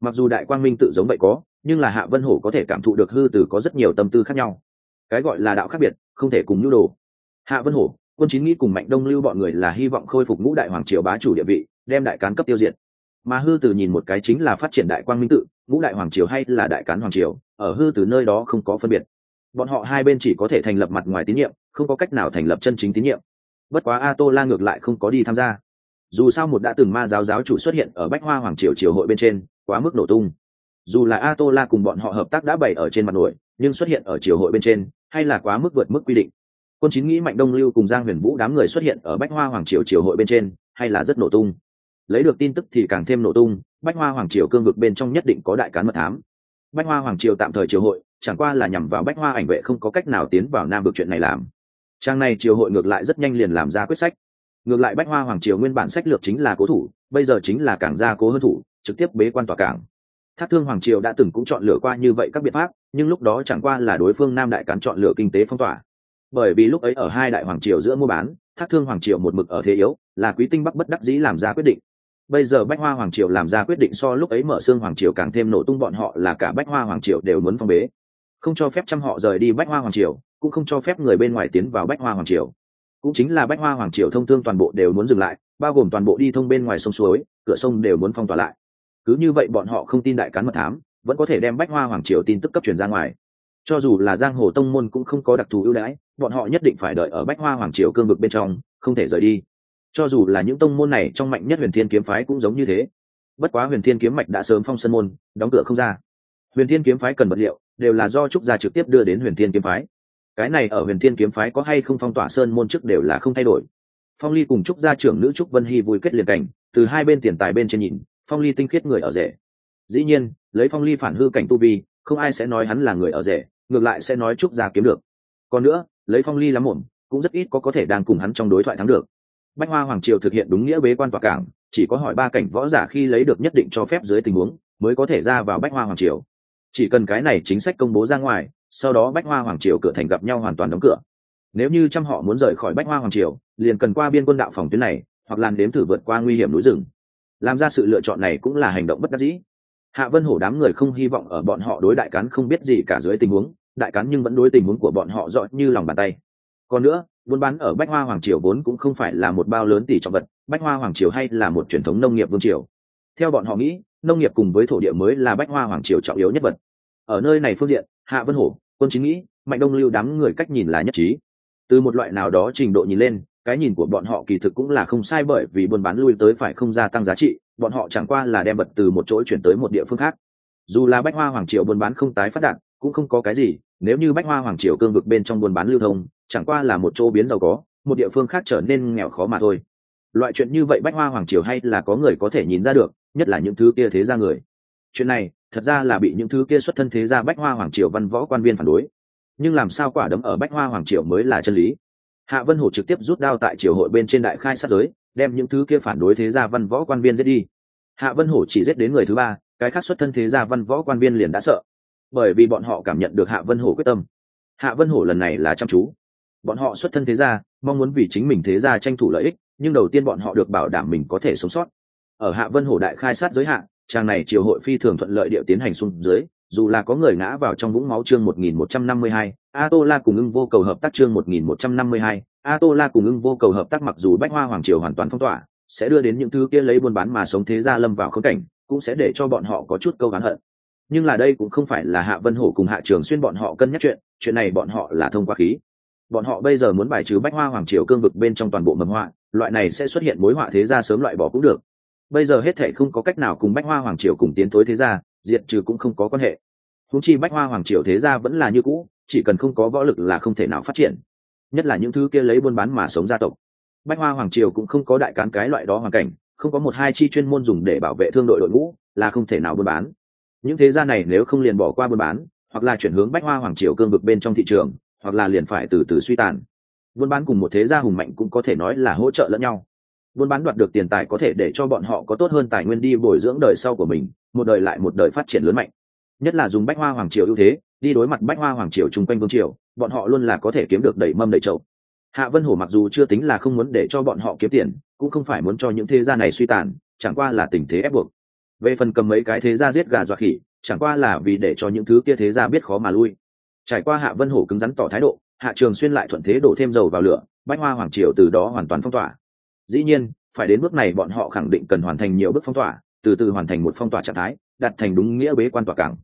Mặc dù đại quang minh tự giống vậy có, nhưng là hạ vân hổ có thể cảm thụ được hư từ có rất nhiều tâm tư khác nhau. Cái gọi là đạo khác biệt, không thể cùng nhu đồ. Hạ vân hổ, quân chín nghĩ cùng mạnh đông lưu bọn người là hy vọng khôi phục ngũ đại hoàng triều bá chủ địa vị, đem đại cán cấp tiêu diệt. Mà hư từ nhìn một cái chính là phát triển đại quang minh tự, ngũ đại hoàng triều hay là đại cán hoàng triều, ở hư từ nơi đó không có phân biệt bọn họ hai bên chỉ có thể thành lập mặt ngoài tín nhiệm, không có cách nào thành lập chân chính tín nhiệm. Bất quá a tô la ngược lại không có đi tham gia. Dù sao một đã từng ma giáo giáo chủ xuất hiện ở bách hoa hoàng triều triều hội bên trên, quá mức nổ tung. Dù là a tô la cùng bọn họ hợp tác đã bày ở trên mặt nổi nhưng xuất hiện ở triều hội bên trên, hay là quá mức vượt mức quy định. Quân chín nghĩ, mạnh đông lưu cùng giang huyền vũ đám người xuất hiện ở bách hoa hoàng triều triều hội bên trên, hay là rất nổ tung. Lấy được tin tức thì càng thêm nổ tung, bách hoa hoàng triều cương vực bên trong nhất định có đại cán mật thám. Bách hoa hoàng triều tạm thời triều hội chẳng qua là nhằm vào bách hoa ảnh vệ không có cách nào tiến vào nam vực chuyện này làm. Trang này triều hội ngược lại rất nhanh liền làm ra quyết sách. Ngược lại bách hoa hoàng triều nguyên bản sách lược chính là cố thủ, bây giờ chính là cảng gia cố hơn thủ, trực tiếp bế quan tòa cảng. Thác thương hoàng triều đã từng cũng chọn lựa qua như vậy các biện pháp, nhưng lúc đó chẳng qua là đối phương nam đại cán chọn lựa kinh tế phong tỏa. Bởi vì lúc ấy ở hai đại hoàng triều giữa mua bán, thác thương hoàng triều một mực ở thế yếu, là quý tinh bắc bất đắc dĩ làm ra quyết định. Bây giờ bách hoa hoàng triều làm ra quyết định so lúc ấy mở xương hoàng triều càng thêm nổ tung bọn họ là cả bách hoa hoàng triều đều muốn phong bế không cho phép trăm họ rời đi bách hoa hoàng triều, cũng không cho phép người bên ngoài tiến vào bách hoa hoàng triều. Cũng chính là bách hoa hoàng triều thông thương toàn bộ đều muốn dừng lại, bao gồm toàn bộ đi thông bên ngoài sông suối, cửa sông đều muốn phong tỏa lại. Cứ như vậy bọn họ không tin đại cán mật thám, vẫn có thể đem bách hoa hoàng triều tin tức cấp truyền ra ngoài. Cho dù là giang hồ tông môn cũng không có đặc thù ưu đãi, bọn họ nhất định phải đợi ở bách hoa hoàng triều cương vực bên trong, không thể rời đi. Cho dù là những tông môn này trong mạnh nhất huyền thiên kiếm phái cũng giống như thế. Bất quá huyền thiên kiếm mạch đã sớm phong sân môn, đóng cửa không ra. Huyền thiên kiếm phái cần vật liệu đều là do trúc gia trực tiếp đưa đến huyền thiên kiếm phái. Cái này ở huyền thiên kiếm phái có hay không phong tỏa sơn môn trước đều là không thay đổi. Phong ly cùng trúc gia trưởng nữ trúc vân hy vui kết liền cảnh, từ hai bên tiền tài bên trên nhìn, phong ly tinh khiết người ở rể. Dĩ nhiên, lấy phong ly phản hư cảnh tu vi, không ai sẽ nói hắn là người ở rể, ngược lại sẽ nói trúc gia kiếm được. Còn nữa, lấy phong ly lắm ổn cũng rất ít có có thể đang cùng hắn trong đối thoại thắng được. Bách hoa hoàng triều thực hiện đúng nghĩa bế quan tòa cảng, chỉ có hỏi ba cảnh võ giả khi lấy được nhất định cho phép dưới tình huống, mới có thể ra vào bách hoa hoàng triều chỉ cần cái này chính sách công bố ra ngoài, sau đó bách hoa hoàng triều cửa thành gặp nhau hoàn toàn đóng cửa. Nếu như trăm họ muốn rời khỏi bách hoa hoàng triều, liền cần qua biên quân đạo phòng tuyến này, hoặc làn đếm thử vượt qua nguy hiểm núi rừng. Làm ra sự lựa chọn này cũng là hành động bất đắc dĩ. Hạ vân hổ đám người không hy vọng ở bọn họ đối đại cán không biết gì cả dưới tình huống, đại cán nhưng vẫn đối tình huống của bọn họ rõ như lòng bàn tay. Còn nữa, buôn bán ở bách hoa hoàng triều vốn cũng không phải là một bao lớn tỷ trọng vật, bách hoa hoàng triều hay là một truyền thống nông nghiệp vương triều. Theo bọn họ nghĩ, nông nghiệp cùng với thổ địa mới là bách hoa hoàng triều trọng yếu nhất vật ở nơi này phương diện, hạ vân hổ, quân chính nghĩ, mạnh đông lưu đám người cách nhìn là nhất trí. Từ một loại nào đó trình độ nhìn lên, cái nhìn của bọn họ kỳ thực cũng là không sai bởi vì buôn bán lui tới phải không gia tăng giá trị, bọn họ chẳng qua là đem vật từ một chỗ chuyển tới một địa phương khác. Dù là bách hoa hoàng triều buôn bán không tái phát đạt, cũng không có cái gì, nếu như bách hoa hoàng triều cương vực bên trong buôn bán lưu thông, chẳng qua là một chỗ biến giàu có, một địa phương khác trở nên nghèo khó mà thôi. Loại chuyện như vậy bách hoa hoàng triều hay là có người có thể nhìn ra được, nhất là những thứ kia thế ra người. Chuyện này thật ra là bị những thứ kia xuất thân thế ra bách hoa hoàng triều văn võ quan viên phản đối. Nhưng làm sao quả đấm ở bách hoa hoàng triều mới là chân lý? Hạ vân hổ trực tiếp rút đao tại triều hội bên trên đại khai sát giới, đem những thứ kia phản đối thế gia văn võ quan viên giết đi. Hạ vân hổ chỉ giết đến người thứ ba, cái khác xuất thân thế gia văn võ quan viên liền đã sợ. Bởi vì bọn họ cảm nhận được hạ vân hổ quyết tâm. Hạ vân hổ lần này là chăm chú. Bọn họ xuất thân thế gia, mong muốn vì chính mình thế gia tranh thủ lợi ích, nhưng đầu tiên bọn họ được bảo đảm mình có thể sống sót. Ở hạ vân hổ đại khai sát giới hạn trang này triều hội phi thường thuận lợi địa tiến hành xuống dưới dù là có người ngã vào trong vũng máu chương 1152, Atola cùng ưng vô cầu hợp tác chương 1152, Atola cùng ưng vô cầu hợp tác mặc dù Bách Hoa Hoàng Triều hoàn toàn phong tỏa, sẽ đưa đến những thứ kia lấy buôn bán mà sống thế gia lâm vào khốn cảnh, cũng sẽ để cho bọn họ có chút câu oán hận. Nhưng là đây cũng không phải là Hạ Vân Hổ cùng Hạ Trường Xuyên bọn họ cân nhắc chuyện, chuyện này bọn họ là thông qua khí. Bọn họ bây giờ muốn bài trừ Bách Hoa Hoàng Triều cương vực bên trong toàn bộ mầm họa, loại này sẽ xuất hiện mối họa thế gia sớm loại bỏ cũng được. Bây giờ hết thể không có cách nào cùng Bách Hoa Hoàng Triều cùng tiến thối thế gia, diệt trừ cũng không có quan hệ. Húng chi bách hoa hoàng triều thế gia vẫn là như cũ chỉ cần không có võ lực là không thể nào phát triển. Nhất là những thứ kia lấy buôn bán mà sống gia tộc. Bách hoa hoàng triều cũng không có đại cán cái loại đó hoàn cảnh không có một hai chi chuyên môn dùng để bảo vệ thương đội đội ngũ là không thể nào buôn bán. Những thế gia này nếu không liền bỏ qua buôn bán hoặc là chuyển hướng bách hoa hoàng triều cương vực bên trong thị trường hoặc là liền phải từ từ suy tàn. Buôn bán cùng một thế gia hùng mạnh cũng có thể nói là hỗ trợ lẫn nhau buôn bán đoạt được tiền tài có thể để cho bọn họ có tốt hơn tài nguyên đi bồi dưỡng đời sau của mình, một đời lại một đời phát triển lớn mạnh. Nhất là dùng bách hoa hoàng triều ưu thế, đi đối mặt bách hoa hoàng triều chung quanh vương triều, bọn họ luôn là có thể kiếm được đẩy mâm đẩy trậu hạ vân hổ mặc dù chưa tính là không muốn để cho bọn họ kiếm tiền, cũng không phải muốn cho những thế gia này suy tàn, chẳng qua là tình thế ép buộc. Về phần cầm mấy cái thế gia giết gà dọa khỉ, chẳng qua là vì để cho những thứ kia thế gia biết khó mà lui. Trải qua hạ vân hổ cứng rắn tỏ thái độ, hạ trường xuyên lại thuận thế đổ thêm dầu vào lửa, bách hoa hoàng triều từ đó hoàn toàn phong tỏa dĩ nhiên, phải đến bước này bọn họ khẳng định cần hoàn thành nhiều bước phong tỏa, từ từ hoàn thành một phong tỏa trạng thái, đặt thành đúng nghĩa bế quan tỏa cảng.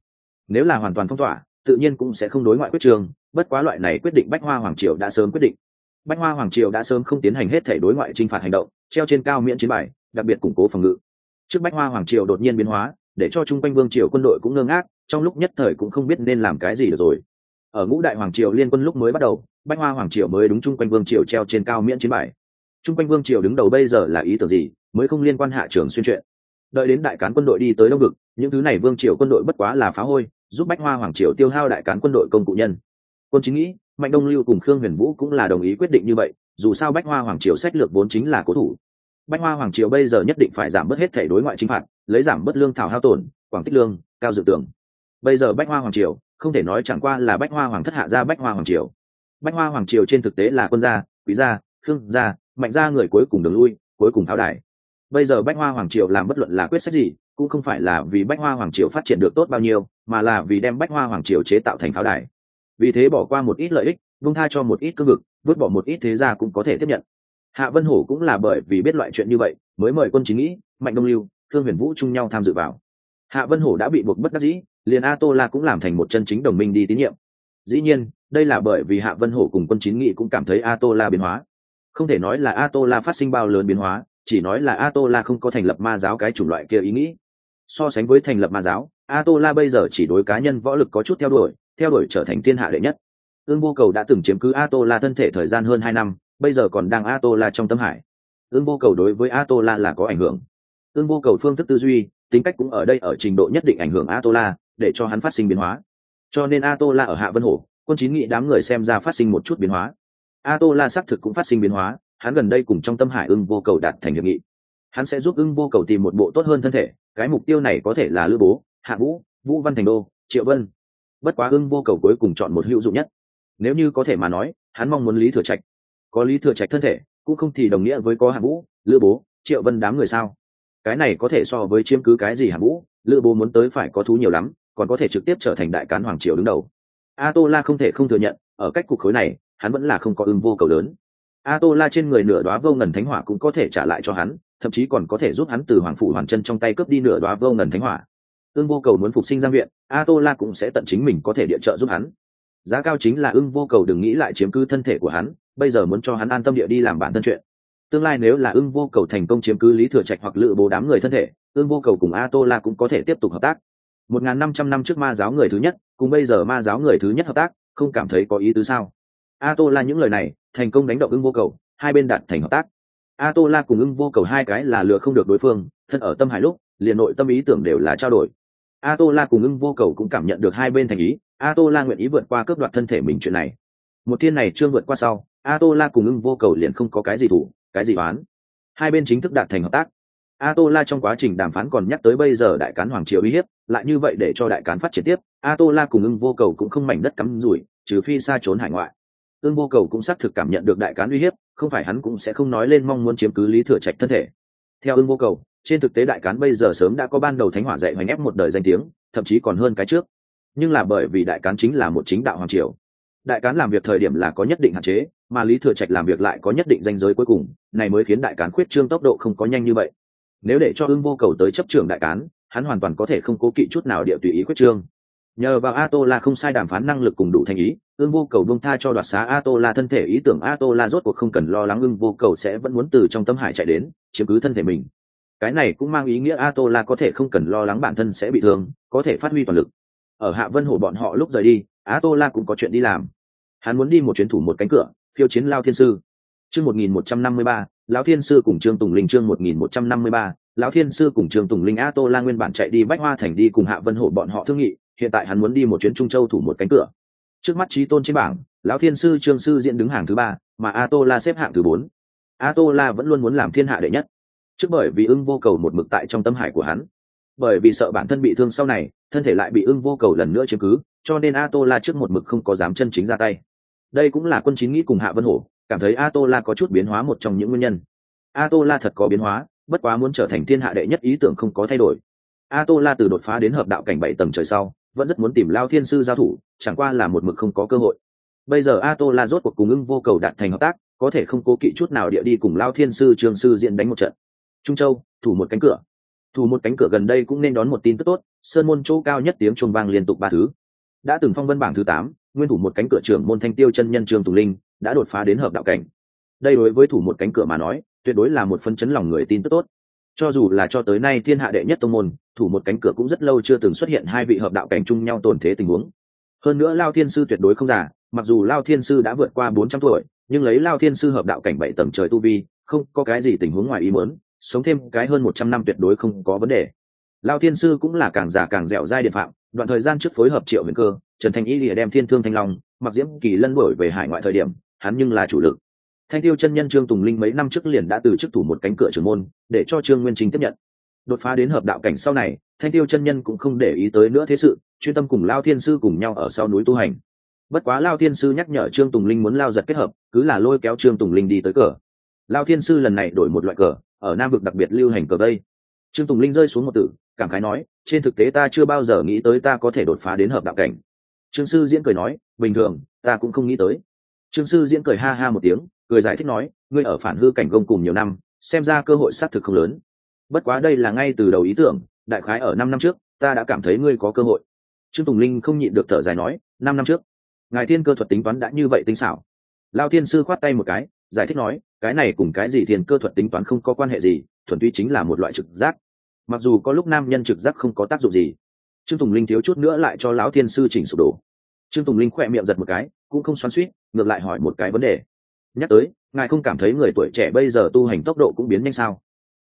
Nếu là hoàn toàn phong tỏa, tự nhiên cũng sẽ không đối ngoại quyết trường, bất quá loại này quyết định bách hoa hoàng triều đã sớm quyết định. Bách hoa hoàng triều đã sớm không tiến hành hết thể đối ngoại t r i n h phạt hành động, treo trên cao miễn chiến bài, đặc biệt củng cố phòng ngự. Trước bách hoa hoàng triều đột nhiên biến hóa, để cho chung quanh vương triều quân đội cũng ngơ ngác, trong lúc nhất thời cũng không biết nên làm cái gì được rồi. Ở ngũ đại hoàng triều liên quân lúc mới bắt đầu, bách hoa hoàng triều mới đúng chung quanh vương triều treo trên cao miễn chiến bài chung quanh vương triều đứng đầu bây giờ là ý tưởng gì, mới không liên quan hạ trường xuyên chuyện? Đợi đến đại cán quân đội đi tới đông vực, những thứ này vương triều quân đội bất quá là phá hôi, giúp bách hoa hoàng triều tiêu hao đại cán quân đội công cụ nhân. Quân chính nghĩ, mạnh đông lưu cùng khương huyền vũ cũng là đồng ý quyết định như vậy, dù sao bách hoa hoàng triều sách lược vốn chính là cố thủ. Bách hoa hoàng triều bây giờ nhất định phải giảm bớt hết thể đối ngoại chính phạt, lấy giảm bớt lương thảo hao tổn, quảng tích lương, cao dự tưởng. Bây giờ bách hoa hoàng triều, không thể nói chẳng qua là bách hoa hoàng thất hạ gia bách hoa hoàng triều. Bách hoa hoàng triều trên thực tế là quân gia, quý gia, khương gia mạnh ra người cuối cùng đường lui, cuối cùng tháo đài. Bây giờ bách hoa hoàng triều làm bất luận là quyết sách gì, cũng không phải là vì bách hoa hoàng triều phát triển được tốt bao nhiêu, mà là vì đem bách hoa hoàng triều chế tạo thành pháo đài. Vì thế bỏ qua một ít lợi ích vung tha cho một ít cương vực, vứt bỏ một ít thế gia cũng có thể tiếp nhận. Hạ vân hổ cũng là bởi vì biết loại chuyện như vậy, mới mời quân chính nghĩ, mạnh đông lưu thương huyền vũ chung nhau tham dự vào. Hạ vân hổ đã bị buộc bất đắc dĩ, liền a tô la cũng làm thành một chân chính đồng minh đi tín nhiệm. Dĩ nhiên, đây là bởi vì hạ vân hổ cùng quân chính nghị cũng cảm thấy a tô la biến hóa không thể nói là a tô la phát sinh bao lớn biến hóa, chỉ nói là a tô la không có thành lập ma giáo cái chủng loại kia ý nghĩ. So sánh với thành lập ma giáo a tô la bây giờ chỉ đối cá nhân võ lực có chút theo đuổi theo đuổi trở thành thiên hạ đệ nhất. Ương vô cầu đã từng chiếm cứ a tô la thân thể thời gian hơn hai năm, bây giờ còn đang a tô la trong tâm hải. Ương vô cầu đối với a tô la là có ảnh hưởng. Ương vô cầu phương thức tư duy, tính cách cũng ở đây ở trình độ nhất định ảnh hưởng a tô la để cho hắn phát sinh biến hóa. Cho nên a tô la ở hạ vân hổ, quân chín nghị đám người xem ra phát sinh một chút biến hóa a tô la xác thực cũng phát sinh biến hóa, hắn gần đây cùng trong tâm hải ưng vô cầu đạt thành hiệp nghị. Hắn sẽ giúp ưng vô cầu tìm một bộ tốt hơn thân thể, cái mục tiêu này có thể là lữ bố, hạ vũ vũ văn thành đô, triệu vân. Bất quá ưng vô cầu cuối cùng chọn một hữu dụng nhất. Nếu như có thể mà nói, hắn mong muốn lý thừa trạch. Có lý thừa trạch thân thể, cũng không thì đồng nghĩa với có hạ vũ, lữ bố, triệu vân đám người sao? Cái này có thể so với chiếm cứ cái gì hạ vũ, lữ bố muốn tới phải có thú nhiều lắm, còn có thể trực tiếp trở thành đại cán hoàng triều đứng đầu. A tô la không thể không thừa nhận, ở cách cục khối này hắn vẫn là không có ưng vô cầu lớn. A tô la trên người nửa đoá vô ngần thánh hỏa cũng có thể trả lại cho hắn, thậm chí còn có thể giúp hắn từ hoàng phủ hoàn chân trong tay cướp đi nửa đoá vô ngần thánh hỏa. Ưng vô cầu muốn phục sinh giang viện a tô la cũng sẽ tận chính mình có thể địa trợ giúp hắn. Giá cao chính là ưng vô cầu đừng nghĩ lại chiếm cứ thân thể của hắn, bây giờ muốn cho hắn an tâm địa đi làm bản thân chuyện. Tương lai nếu là ưng vô cầu thành công chiếm cứ lý thừa trạch hoặc lự bố đám người thân thể, ưng vô cầu cùng a tô la cũng có thể tiếp tục hợp tác. Một n g h n năm trăm năm trước ma giáo người thứ nhất, cùng bây giờ ma giáo người thứ nhất hợp tác, không cảm thấy có ý tứ sao? A tô la những lời này, thành công đánh động ưng vô cầu, hai bên đạt thành hợp tác. A tô la cùng ưng vô cầu hai cái là lừa không được đối phương thân ở tâm hải lúc, liền nội tâm ý tưởng đều là trao đổi. A tô la cùng ưng vô cầu cũng cảm nhận được hai bên thành ý a tô la nguyện ý vượt qua cướp đoạt thân thể mình chuyện này. Một thiên này chưa vượt qua sau a tô la cùng ưng vô cầu liền không có cái gì thủ, cái gì bán hai bên chính thức đạt thành hợp tác. A tô la trong quá trình đàm phán còn nhắc tới bây giờ đại cán hoàng triều uy hiếp, lại như vậy để cho đại cán phát triển tiếp a tô la cùng ưng vô cầu cũng không mảnh đất cắm rủi, trừ phi xa trốn hải ngoại ương vô cầu cũng xác thực cảm nhận được đại cán uy hiếp, không phải hắn cũng sẽ không nói lên mong muốn chiếm cứ lý thừa trạch thân thể. Theo ương vô cầu, trên thực tế đại cán bây giờ sớm đã có ban đầu thánh hỏa dạy hoành ép một đời danh tiếng, thậm chí còn hơn cái trước. Nhưng là bởi vì đại cán chính là một chính đạo hoàng triều. Đại cán làm việc thời điểm là có nhất định hạn chế, mà lý thừa trạch làm việc lại có nhất định danh giới cuối cùng, này mới khiến đại cán khuyết trương tốc độ không có nhanh như vậy. Nếu để cho ưng vô cầu tới chấp trường đại cán, hắn hoàn toàn có thể không cố kỵ chút nào địa tùy ý quyết trương nhờ vào a tô la không sai đàm phán năng lực cùng đủ thành ý, ưng vô cầu bông tha cho đoạt xá a tô la thân thể, ý tưởng a tô la rốt cuộc không cần lo lắng, ưng vô cầu sẽ vẫn muốn từ trong tâm hải chạy đến, chiếm cứ thân thể mình. Cái này cũng mang ý nghĩa a tô la có thể không cần lo lắng bản thân sẽ bị thương, có thể phát huy toàn lực. Ở hạ vân hồ bọn họ lúc rời đi a tô la cũng có chuyện đi làm. Hắn muốn đi một chuyến thủ một cánh cửa phiêu chiến lao thiên sư. Chương một nghìn một trăm năm mươi ba, lão thiên sư cùng trương tùng linh chương một nghìn một trăm năm mươi ba, lão thiên sư cùng trương tùng linh a tô la nguyên bản chạy đi bách hoa thành đi cùng hạ vân hổ bọn họ thương nghị hiện tại hắn muốn đi một chuyến trung châu thủ một cánh cửa. Trước mắt trí tôn trên bảng, lão thiên sư trương sư diễn đứng hàng thứ ba, mà a tô la xếp hạng thứ bốn. A tô la vẫn luôn muốn làm thiên hạ đệ nhất. Trước bởi vì ưng vô cầu một mực tại trong tâm hải của hắn. Bởi vì sợ bản thân bị thương sau này, thân thể lại bị ưng vô cầu lần nữa chiếm cứ, cho nên a tô la trước một mực không có dám chân chính ra tay. Đây cũng là quân chín nghĩ cùng hạ vân hổ, cảm thấy a tô la có chút biến hóa một trong những nguyên nhân. A tô la thật có biến hóa, bất quá muốn trở thành thiên hạ đệ nhất ý tưởng không có thay đổi. A tô la từ đột phá đến hợp đạo cảnh bảy tầng trời sau vẫn rất muốn tìm lao thiên sư giao thủ, chẳng qua là một mực không có cơ hội. Bây giờ a tô la rốt cuộc cùng ưng vô cầu đạt thành hợp tác, có thể không cố kỵ chút nào địa đi cùng lao thiên sư trường sư diện đánh một trận. Trung châu, thủ một cánh cửa. Thủ một cánh cửa gần đây cũng nên đón một tin tức tốt, sơn môn chỗ cao nhất tiếng chuông vang liên tục ba thứ. Đã từng phong vân bảng thứ tám, nguyên thủ một cánh cửa trưởng môn thanh tiêu chân nhân trương tùng linh, đã đột phá đến hợp đạo cảnh. Đây đối với thủ một cánh cửa mà nói, tuyệt đối là một phân chấn lòng người tin tức tốt cho dù là cho tới nay thiên hạ đệ nhất tông môn, thủ một cánh cửa cũng rất lâu chưa từng xuất hiện hai vị hợp đạo cảnh chung nhau tồn thế tình huống. Hơn nữa lao thiên sư tuyệt đối không giả mặc dù lao thiên sư đã vượt qua bốn trăm tuổi, nhưng lấy lao thiên sư hợp đạo cảnh bảy tầng trời tu vi, không có cái gì tình huống ngoài ý muốn, sống thêm cái hơn một trăm năm tuyệt đối không có vấn đề. Lao thiên sư cũng là càng già càng dẻo dai điện phạm, đoạn thời gian trước phối hợp triệu huyền cơ, trần Thanh ý lìa đem thiên thương thanh long, mặc diễm kỳ lân đổi về hải ngoại thời điểm, hắn nhưng là chủ lực thanh tiêu chân nhân trương tùng linh mấy năm trước liền đã từ chức thủ một cánh cửa trưởng môn, để cho trương nguyên chính tiếp nhận. Đột phá đến hợp đạo cảnh sau này, thanh tiêu chân nhân cũng không để ý tới nữa thế sự, chuyên tâm cùng lao thiên sư cùng nhau ở sau núi tu hành. Bất quá lao thiên sư nhắc nhở trương tùng linh muốn lao giật kết hợp, cứ là lôi kéo trương tùng linh đi tới cờ lao thiên sư lần này đổi một loại cờ ở nam vực đặc biệt lưu hành cờ đây. Trương tùng linh rơi xuống một tử, cảm khái nói, trên thực tế ta chưa bao giờ nghĩ tới ta có thể đột phá đến hợp đạo cảnh. Trương sư diễn cười nói, bình thường, ta cũng không nghĩ tới. Trương sư diễn cười ha ha một tiếng cười giải thích nói, ngươi ở phản hư cảnh gông cùng nhiều năm, xem ra cơ hội xác thực không lớn. Bất quá đây là ngay từ đầu ý tưởng, đại khái ở năm năm trước, ta đã cảm thấy ngươi có cơ hội. Trương tùng linh không nhịn được thở dài nói, năm năm trước, ngài thiên cơ thuật tính toán đã như vậy tinh xảo. Lao thiên sư khoát tay một cái, giải thích nói, cái này cùng cái gì thiên cơ thuật tính toán không có quan hệ gì, thuần túy chính là một loại trực giác. Mặc dù có lúc nam nhân trực giác không có tác dụng gì. Trương tùng linh thiếu chút nữa lại cho lão thiên sư chỉnh sụp đổ. Trương tùng linh khỏe miệng giật một cái, cũng không xoắn suýt ngược lại hỏi một cái vấn đề nhắc tới, ngài không cảm thấy người tuổi trẻ bây giờ tu hành tốc độ cũng biến nhanh sao?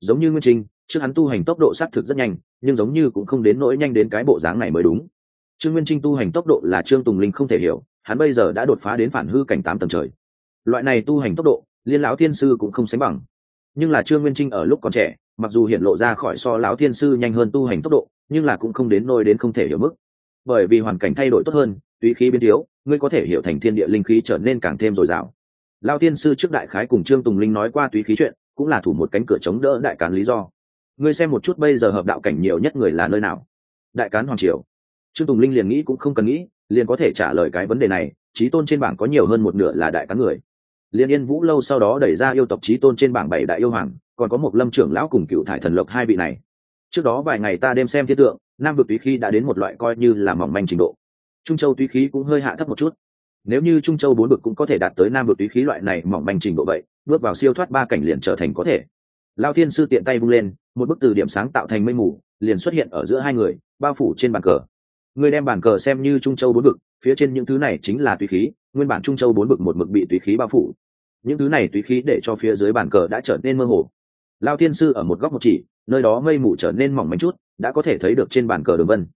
Giống như nguyên trinh, trước hắn tu hành tốc độ xác thực rất nhanh, nhưng giống như cũng không đến nỗi nhanh đến cái bộ dáng này mới đúng. Trương nguyên trinh tu hành tốc độ là trương tùng linh không thể hiểu, hắn bây giờ đã đột phá đến phản hư cảnh tám tầng trời. Loại này tu hành tốc độ, liên lão thiên sư cũng không sánh bằng. Nhưng là trương nguyên trinh ở lúc còn trẻ, mặc dù hiện lộ ra khỏi so lão thiên sư nhanh hơn tu hành tốc độ, nhưng là cũng không đến nôi đến không thể hiểu mức. Bởi vì hoàn cảnh thay đổi tốt hơn tùy khí biến thiếu, ngươi có thể hiểu thành thiên địa linh khí trở nên càng thêm dồi dào lao tiên sư trước đại khái cùng trương tùng linh nói qua túy khí chuyện, cũng là thủ một cánh cửa chống đỡ đại cán lý do. Ngươi xem một chút bây giờ hợp đạo cảnh nhiều nhất người là nơi nào? Đại cán hoàng triều. Trương tùng linh liền nghĩ cũng không cần nghĩ, liền có thể trả lời cái vấn đề này, trí tôn trên bảng có nhiều hơn một nửa là đại cán người. Liên yên vũ lâu sau đó đẩy ra yêu tộc trí tôn trên bảng bảy đại yêu hoàng, còn có một lâm trưởng lão cùng cựu thải thần lộc hai vị này. Trước đó vài ngày ta đem xem thiên tượng, nam vực túy khí đã đến một loại coi như là mỏng manh trình độ. Trung châu túy khí cũng hơi hạ thấp một chút nếu như trung châu bốn bực cũng có thể đạt tới nam bực túy khí loại này mỏng manh trình độ vậy, bước vào siêu thoát ba cảnh liền trở thành có thể. Lao thiên sư tiện tay vung lên, một bức từ điểm sáng tạo thành mây mù, liền xuất hiện ở giữa hai người, bao phủ trên bàn cờ. Người đem bàn cờ xem như trung châu bốn bực, phía trên những thứ này chính là túy khí, nguyên bản trung châu bốn bực một mực bị túy khí bao phủ. Những thứ này túy khí để cho phía dưới bàn cờ đã trở nên mơ hồ. Lao thiên sư ở một góc một chỉ, nơi đó mây mù trở nên mỏng manh chút, đã có thể thấy được trên bàn cờ đường vân.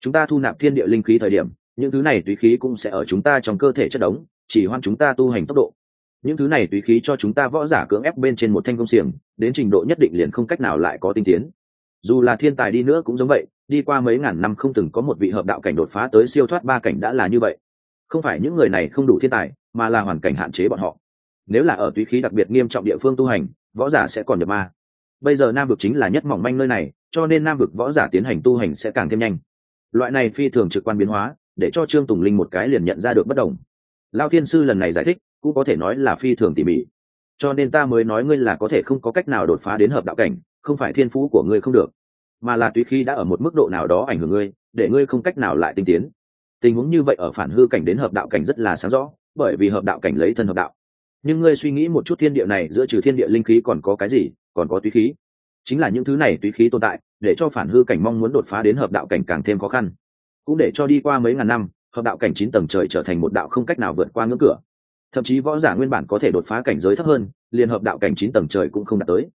Chúng ta thu nạp thiên địa linh khí thời điểm những thứ này tùy khí cũng sẽ ở chúng ta trong cơ thể chất đống, chỉ hoan chúng ta tu hành tốc độ. Những thứ này tùy khí cho chúng ta võ giả cưỡng ép bên trên một thanh công xiềng, đến trình độ nhất định liền không cách nào lại có tinh tiến. Dù là thiên tài đi nữa cũng giống vậy, đi qua mấy ngàn năm không từng có một vị hợp đạo cảnh đột phá tới siêu thoát ba cảnh đã là như vậy. Không phải những người này không đủ thiên tài, mà là hoàn cảnh hạn chế bọn họ. Nếu là ở tùy khí đặc biệt nghiêm trọng địa phương tu hành, võ giả sẽ còn nhập ma. Bây giờ nam vực chính là nhất mỏng manh nơi này, cho nên nam vực võ giả tiến hành tu hành sẽ càng thêm nhanh. Loại này phi thường trực quan biến hóa để cho trương tùng linh một cái liền nhận ra được bất đồng. Lao thiên sư lần này giải thích, cũng có thể nói là phi thường tỉ mỉ. Cho nên ta mới nói ngươi là có thể không có cách nào đột phá đến hợp đạo cảnh, không phải thiên phú của ngươi không được, mà là tùy khi đã ở một mức độ nào đó ảnh hưởng ngươi, để ngươi không cách nào lại tinh tiến. Tình huống như vậy ở phản hư cảnh đến hợp đạo cảnh rất là sáng rõ, bởi vì hợp đạo cảnh lấy thân hợp đạo. Nhưng ngươi suy nghĩ một chút thiên địa này giữa trừ thiên địa linh khí còn có cái gì, còn có tùy khí. Chính là những thứ này tùy khí tồn tại, để cho phản hư cảnh mong muốn đột phá đến hợp đạo cảnh càng thêm khó khăn cũng để cho đi qua mấy ngàn năm, hợp đạo cảnh chín tầng trời trở thành một đạo không cách nào vượt qua ngưỡng cửa. Thậm chí võ giả nguyên bản có thể đột phá cảnh giới thấp hơn, liền hợp đạo cảnh chín tầng trời cũng không đạt tới.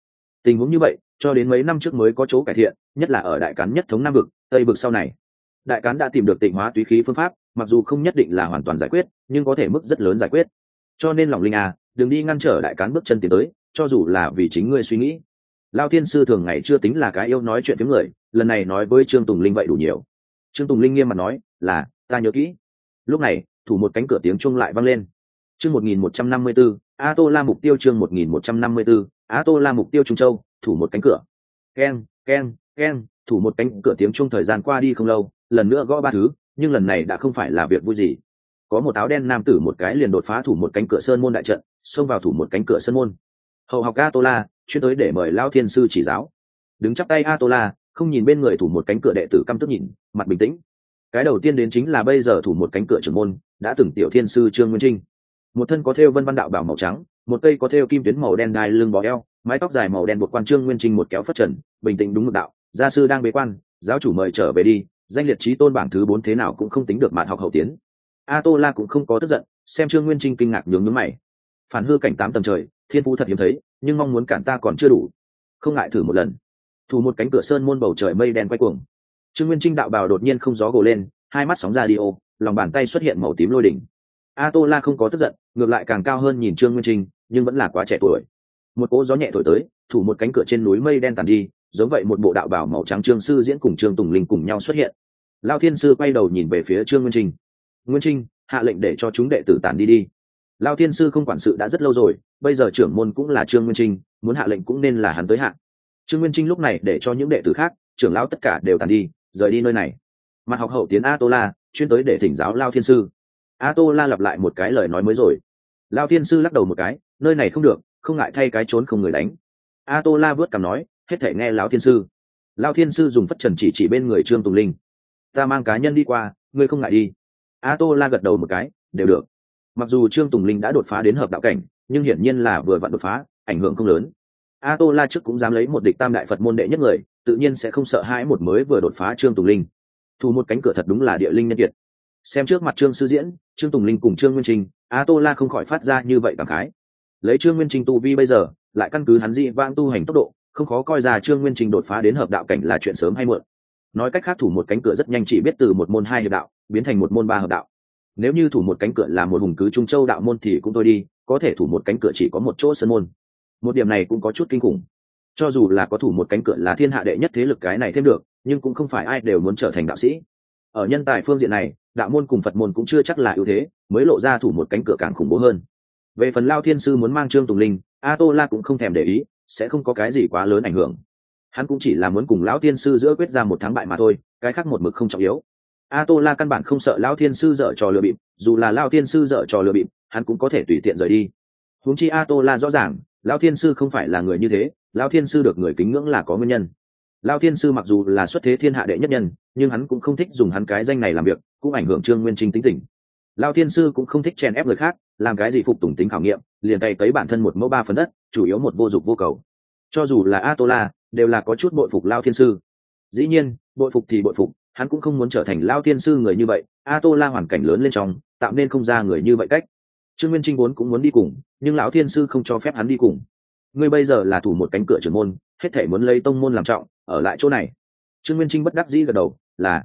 Tình huống như vậy, cho đến mấy năm trước mới có chỗ cải thiện, nhất là ở đại cán nhất thống nam vực, tây vực sau này. Đại cán đã tìm được tịnh hóa túy khí phương pháp, mặc dù không nhất định là hoàn toàn giải quyết, nhưng có thể mức rất lớn giải quyết. Cho nên lòng linh à đừng đi ngăn trở đại cán bước chân tiến tới, cho dù là vì chính ngươi suy nghĩ. Lao thiên sư thường ngày chưa tính là cái yêu nói chuyện với người, lần này nói với trương tùng linh vậy đủ nhiều trương tùng linh nghiêm mặt nói, là, ta nhớ kỹ. Lúc này, thủ một cánh cửa tiếng chuông lại vang lên. Chương một nghìn một trăm năm mươi b ố a tô la mục tiêu chương một nghìn một trăm năm mươi b ố a tô la mục tiêu trung châu, thủ một cánh cửa. Keng keng keng, thủ một cánh cửa tiếng chuông thời gian qua đi không lâu, lần nữa gõ ba thứ, nhưng lần này đã không phải là việc vui gì. Có một áo đen nam tử một cái liền đột phá thủ một cánh cửa sơn môn đại trận, xông vào thủ một cánh cửa sơn môn. Hậu học a tô la chuyên tới để mời lao thiên sư chỉ giáo. Đứng chắp tay a tô la không nhìn bên người thủ một cánh cửa đệ tử căm tức nhìn, mặt bình tĩnh. Cái đầu tiên đến chính là bây giờ thủ một cánh cửa trưởng môn, đã từng tiểu thiên sư trương nguyên trinh. Một thân có thêu vân văn đạo bảo màu trắng, một cây có thêu kim tuyến màu đen đai lưng bó eo, mái tóc dài màu đen buộc quan trương nguyên trinh một kéo phất trần, bình tĩnh đúng mực đạo, gia sư đang bế quan, giáo chủ mời trở về đi, danh liệt trí tôn bảng thứ bốn thế nào cũng không tính được mạn học hậu tiến. A tô la cũng không có tức giận, xem trương nguyên trinh kinh ngạc nhướng nhướng mày. Phản hư cảnh tám tầng trời, thiên phú thật hiếm thấy, nhưng mong muốn cản ta còn chưa đủ. Không ngại thử một lần thủ một cánh cửa sơn môn bầu trời mây đen quay cuồng. Trương nguyên trinh đạo bào đột nhiên không gió gồ lên, hai mắt sóng ra đi ô, lòng bàn tay xuất hiện màu tím lôi đỉnh. A tô la không có tức giận, ngược lại càng cao hơn nhìn trương nguyên trinh, nhưng vẫn là quá trẻ tuổi. Một cỗ gió nhẹ thổi tới, thủ một cánh cửa trên núi mây đen tàn đi, giống vậy một bộ đạo bảo màu trắng trương sư diễn cùng trương tùng linh cùng nhau xuất hiện. Lao thiên sư quay đầu nhìn về phía trương nguyên trinh. Nguyên trinh, hạ lệnh để cho chúng đệ tử tàn đi đi. Lao thiên sư không quản sự đã rất lâu rồi, bây giờ trưởng môn cũng là trương nguyên trinh, muốn hạ lệnh cũng nên là hắn tới hạ trương nguyên trinh lúc này để cho những đệ tử khác, trưởng lão tất cả đều tàn đi, rời đi nơi này. Mặt học hậu tiến a tô la chuyên tới để thỉnh giáo lao thiên sư. A tô la lặp lại một cái lời nói mới rồi. Lao thiên sư lắc đầu một cái, nơi này không được, không ngại thay cái trốn không người đánh. A tô la vớt cằm nói, hết thể nghe lão thiên sư. Lao thiên sư dùng phất trần chỉ chỉ bên người trương tùng linh. Ta mang cá nhân đi qua, ngươi không ngại đi. A tô la gật đầu một cái, đều được. Mặc dù trương tùng linh đã đột phá đến hợp đạo cảnh, nhưng hiển nhiên là vừa vặn đột phá, ảnh hưởng không lớn a tô la trước cũng dám lấy một địch tam đại phật môn đệ nhất người, tự nhiên sẽ không sợ hãi một mới vừa đột phá trương tùng linh. Thủ một cánh cửa thật đúng là địa linh nhân kiệt. Xem trước mặt trương sư diễn, trương tùng linh cùng trương nguyên trinh a tô la không khỏi phát ra như vậy cảm khái. Lấy trương nguyên trinh tu vi bây giờ, lại căn cứ hắn dị vang tu hành tốc độ, không khó coi ra trương nguyên trinh đột phá đến hợp đạo cảnh là chuyện sớm hay muộn. Nói cách khác thủ một cánh cửa rất nhanh chỉ biết từ một môn hai hợp đạo, biến thành một môn ba hợp đạo. Nếu như thủ một cánh cửa là một hùng cứ trung châu đạo môn thì cũng thôi đi, có thể thủ một cánh cửa chỉ có một chỗ sân môn một điểm này cũng có chút kinh khủng. Cho dù là có thủ một cánh cửa là thiên hạ đệ nhất thế lực cái này thêm được, nhưng cũng không phải ai đều muốn trở thành đạo sĩ. Ở nhân tài phương diện này, đạo môn cùng phật môn cũng chưa chắc là ưu thế, mới lộ ra thủ một cánh cửa càng khủng bố hơn. Về phần lao thiên sư muốn mang trương tùng linh a tô la cũng không thèm để ý, sẽ không có cái gì quá lớn ảnh hưởng. Hắn cũng chỉ là muốn cùng lão thiên sư giữa quyết ra một thắng bại mà thôi, cái khác một mực không trọng yếu. A tô la căn bản không sợ lão thiên sư dở trò lừa bịp, dù là lao thiên sư dở trò lừa bịp, hắn cũng có thể tùy tiện rời đi. Huống chi a tô la rõ ràng lão thiên sư không phải là người như thế, lão thiên sư được người kính ngưỡng là có nguyên nhân. Lão thiên sư mặc dù là xuất thế thiên hạ đệ nhất nhân, nhưng hắn cũng không thích dùng hắn cái danh này làm việc, cũng ảnh hưởng trương nguyên trinh tính tình. Lão thiên sư cũng không thích chèn ép người khác, làm cái gì phục tùng tính khảo nghiệm, liền tay tới bản thân một mẫu ba phần đất, chủ yếu một vô dụng vô cầu. Cho dù là a tô la đều là có chút bội phục lao thiên sư. Dĩ nhiên, bội phục thì bội phục, hắn cũng không muốn trở thành lao thiên sư người như vậy. A tô la hoàn cảnh lớn lên trong, tạo nên không ra người như vậy cách trương nguyên trinh vốn cũng muốn đi cùng, nhưng lão thiên sư không cho phép hắn đi cùng. Ngươi bây giờ là thủ một cánh cửa trưởng môn, hết thể muốn lấy tông môn làm trọng, ở lại chỗ này. Trương nguyên trinh bất đắc dĩ gật đầu, là.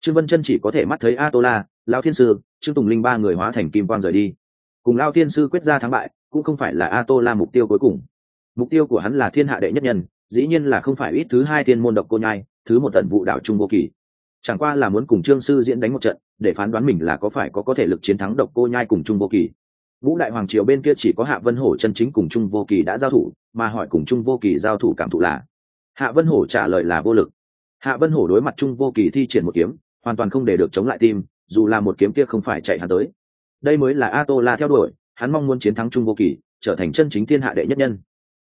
Trương vân chân chỉ có thể mắt thấy a tô la lão thiên sư, trương tùng linh ba người hóa thành kim quang rời đi. Cùng lao thiên sư quyết ra thắng bại, cũng không phải là a tô la mục tiêu cuối cùng. Mục tiêu của hắn là thiên hạ đệ nhất nhân, dĩ nhiên là không phải ít thứ hai thiên môn độc cô nhai, thứ một tận vụ đạo trung vô kỳ. Chẳng qua là muốn cùng trương sư diễn đánh một trận, để phán đoán mình là có phải có có thể lực chiến thắng độc cô nhai cùng trung vô kỳ vũ đại hoàng triều bên kia chỉ có hạ vân hổ chân chính cùng trung vô kỳ đã giao thủ, mà hỏi cùng trung vô kỳ giao thủ cảm thụ là? Hạ vân hổ trả lời là vô lực. Hạ vân hổ đối mặt trung vô kỳ thi triển một kiếm, hoàn toàn không để được chống lại tim, dù là một kiếm kia không phải chạy hắn tới. Đây mới là a tô la theo đuổi, hắn mong muốn chiến thắng trung vô kỳ, trở thành chân chính thiên hạ đệ nhất nhân.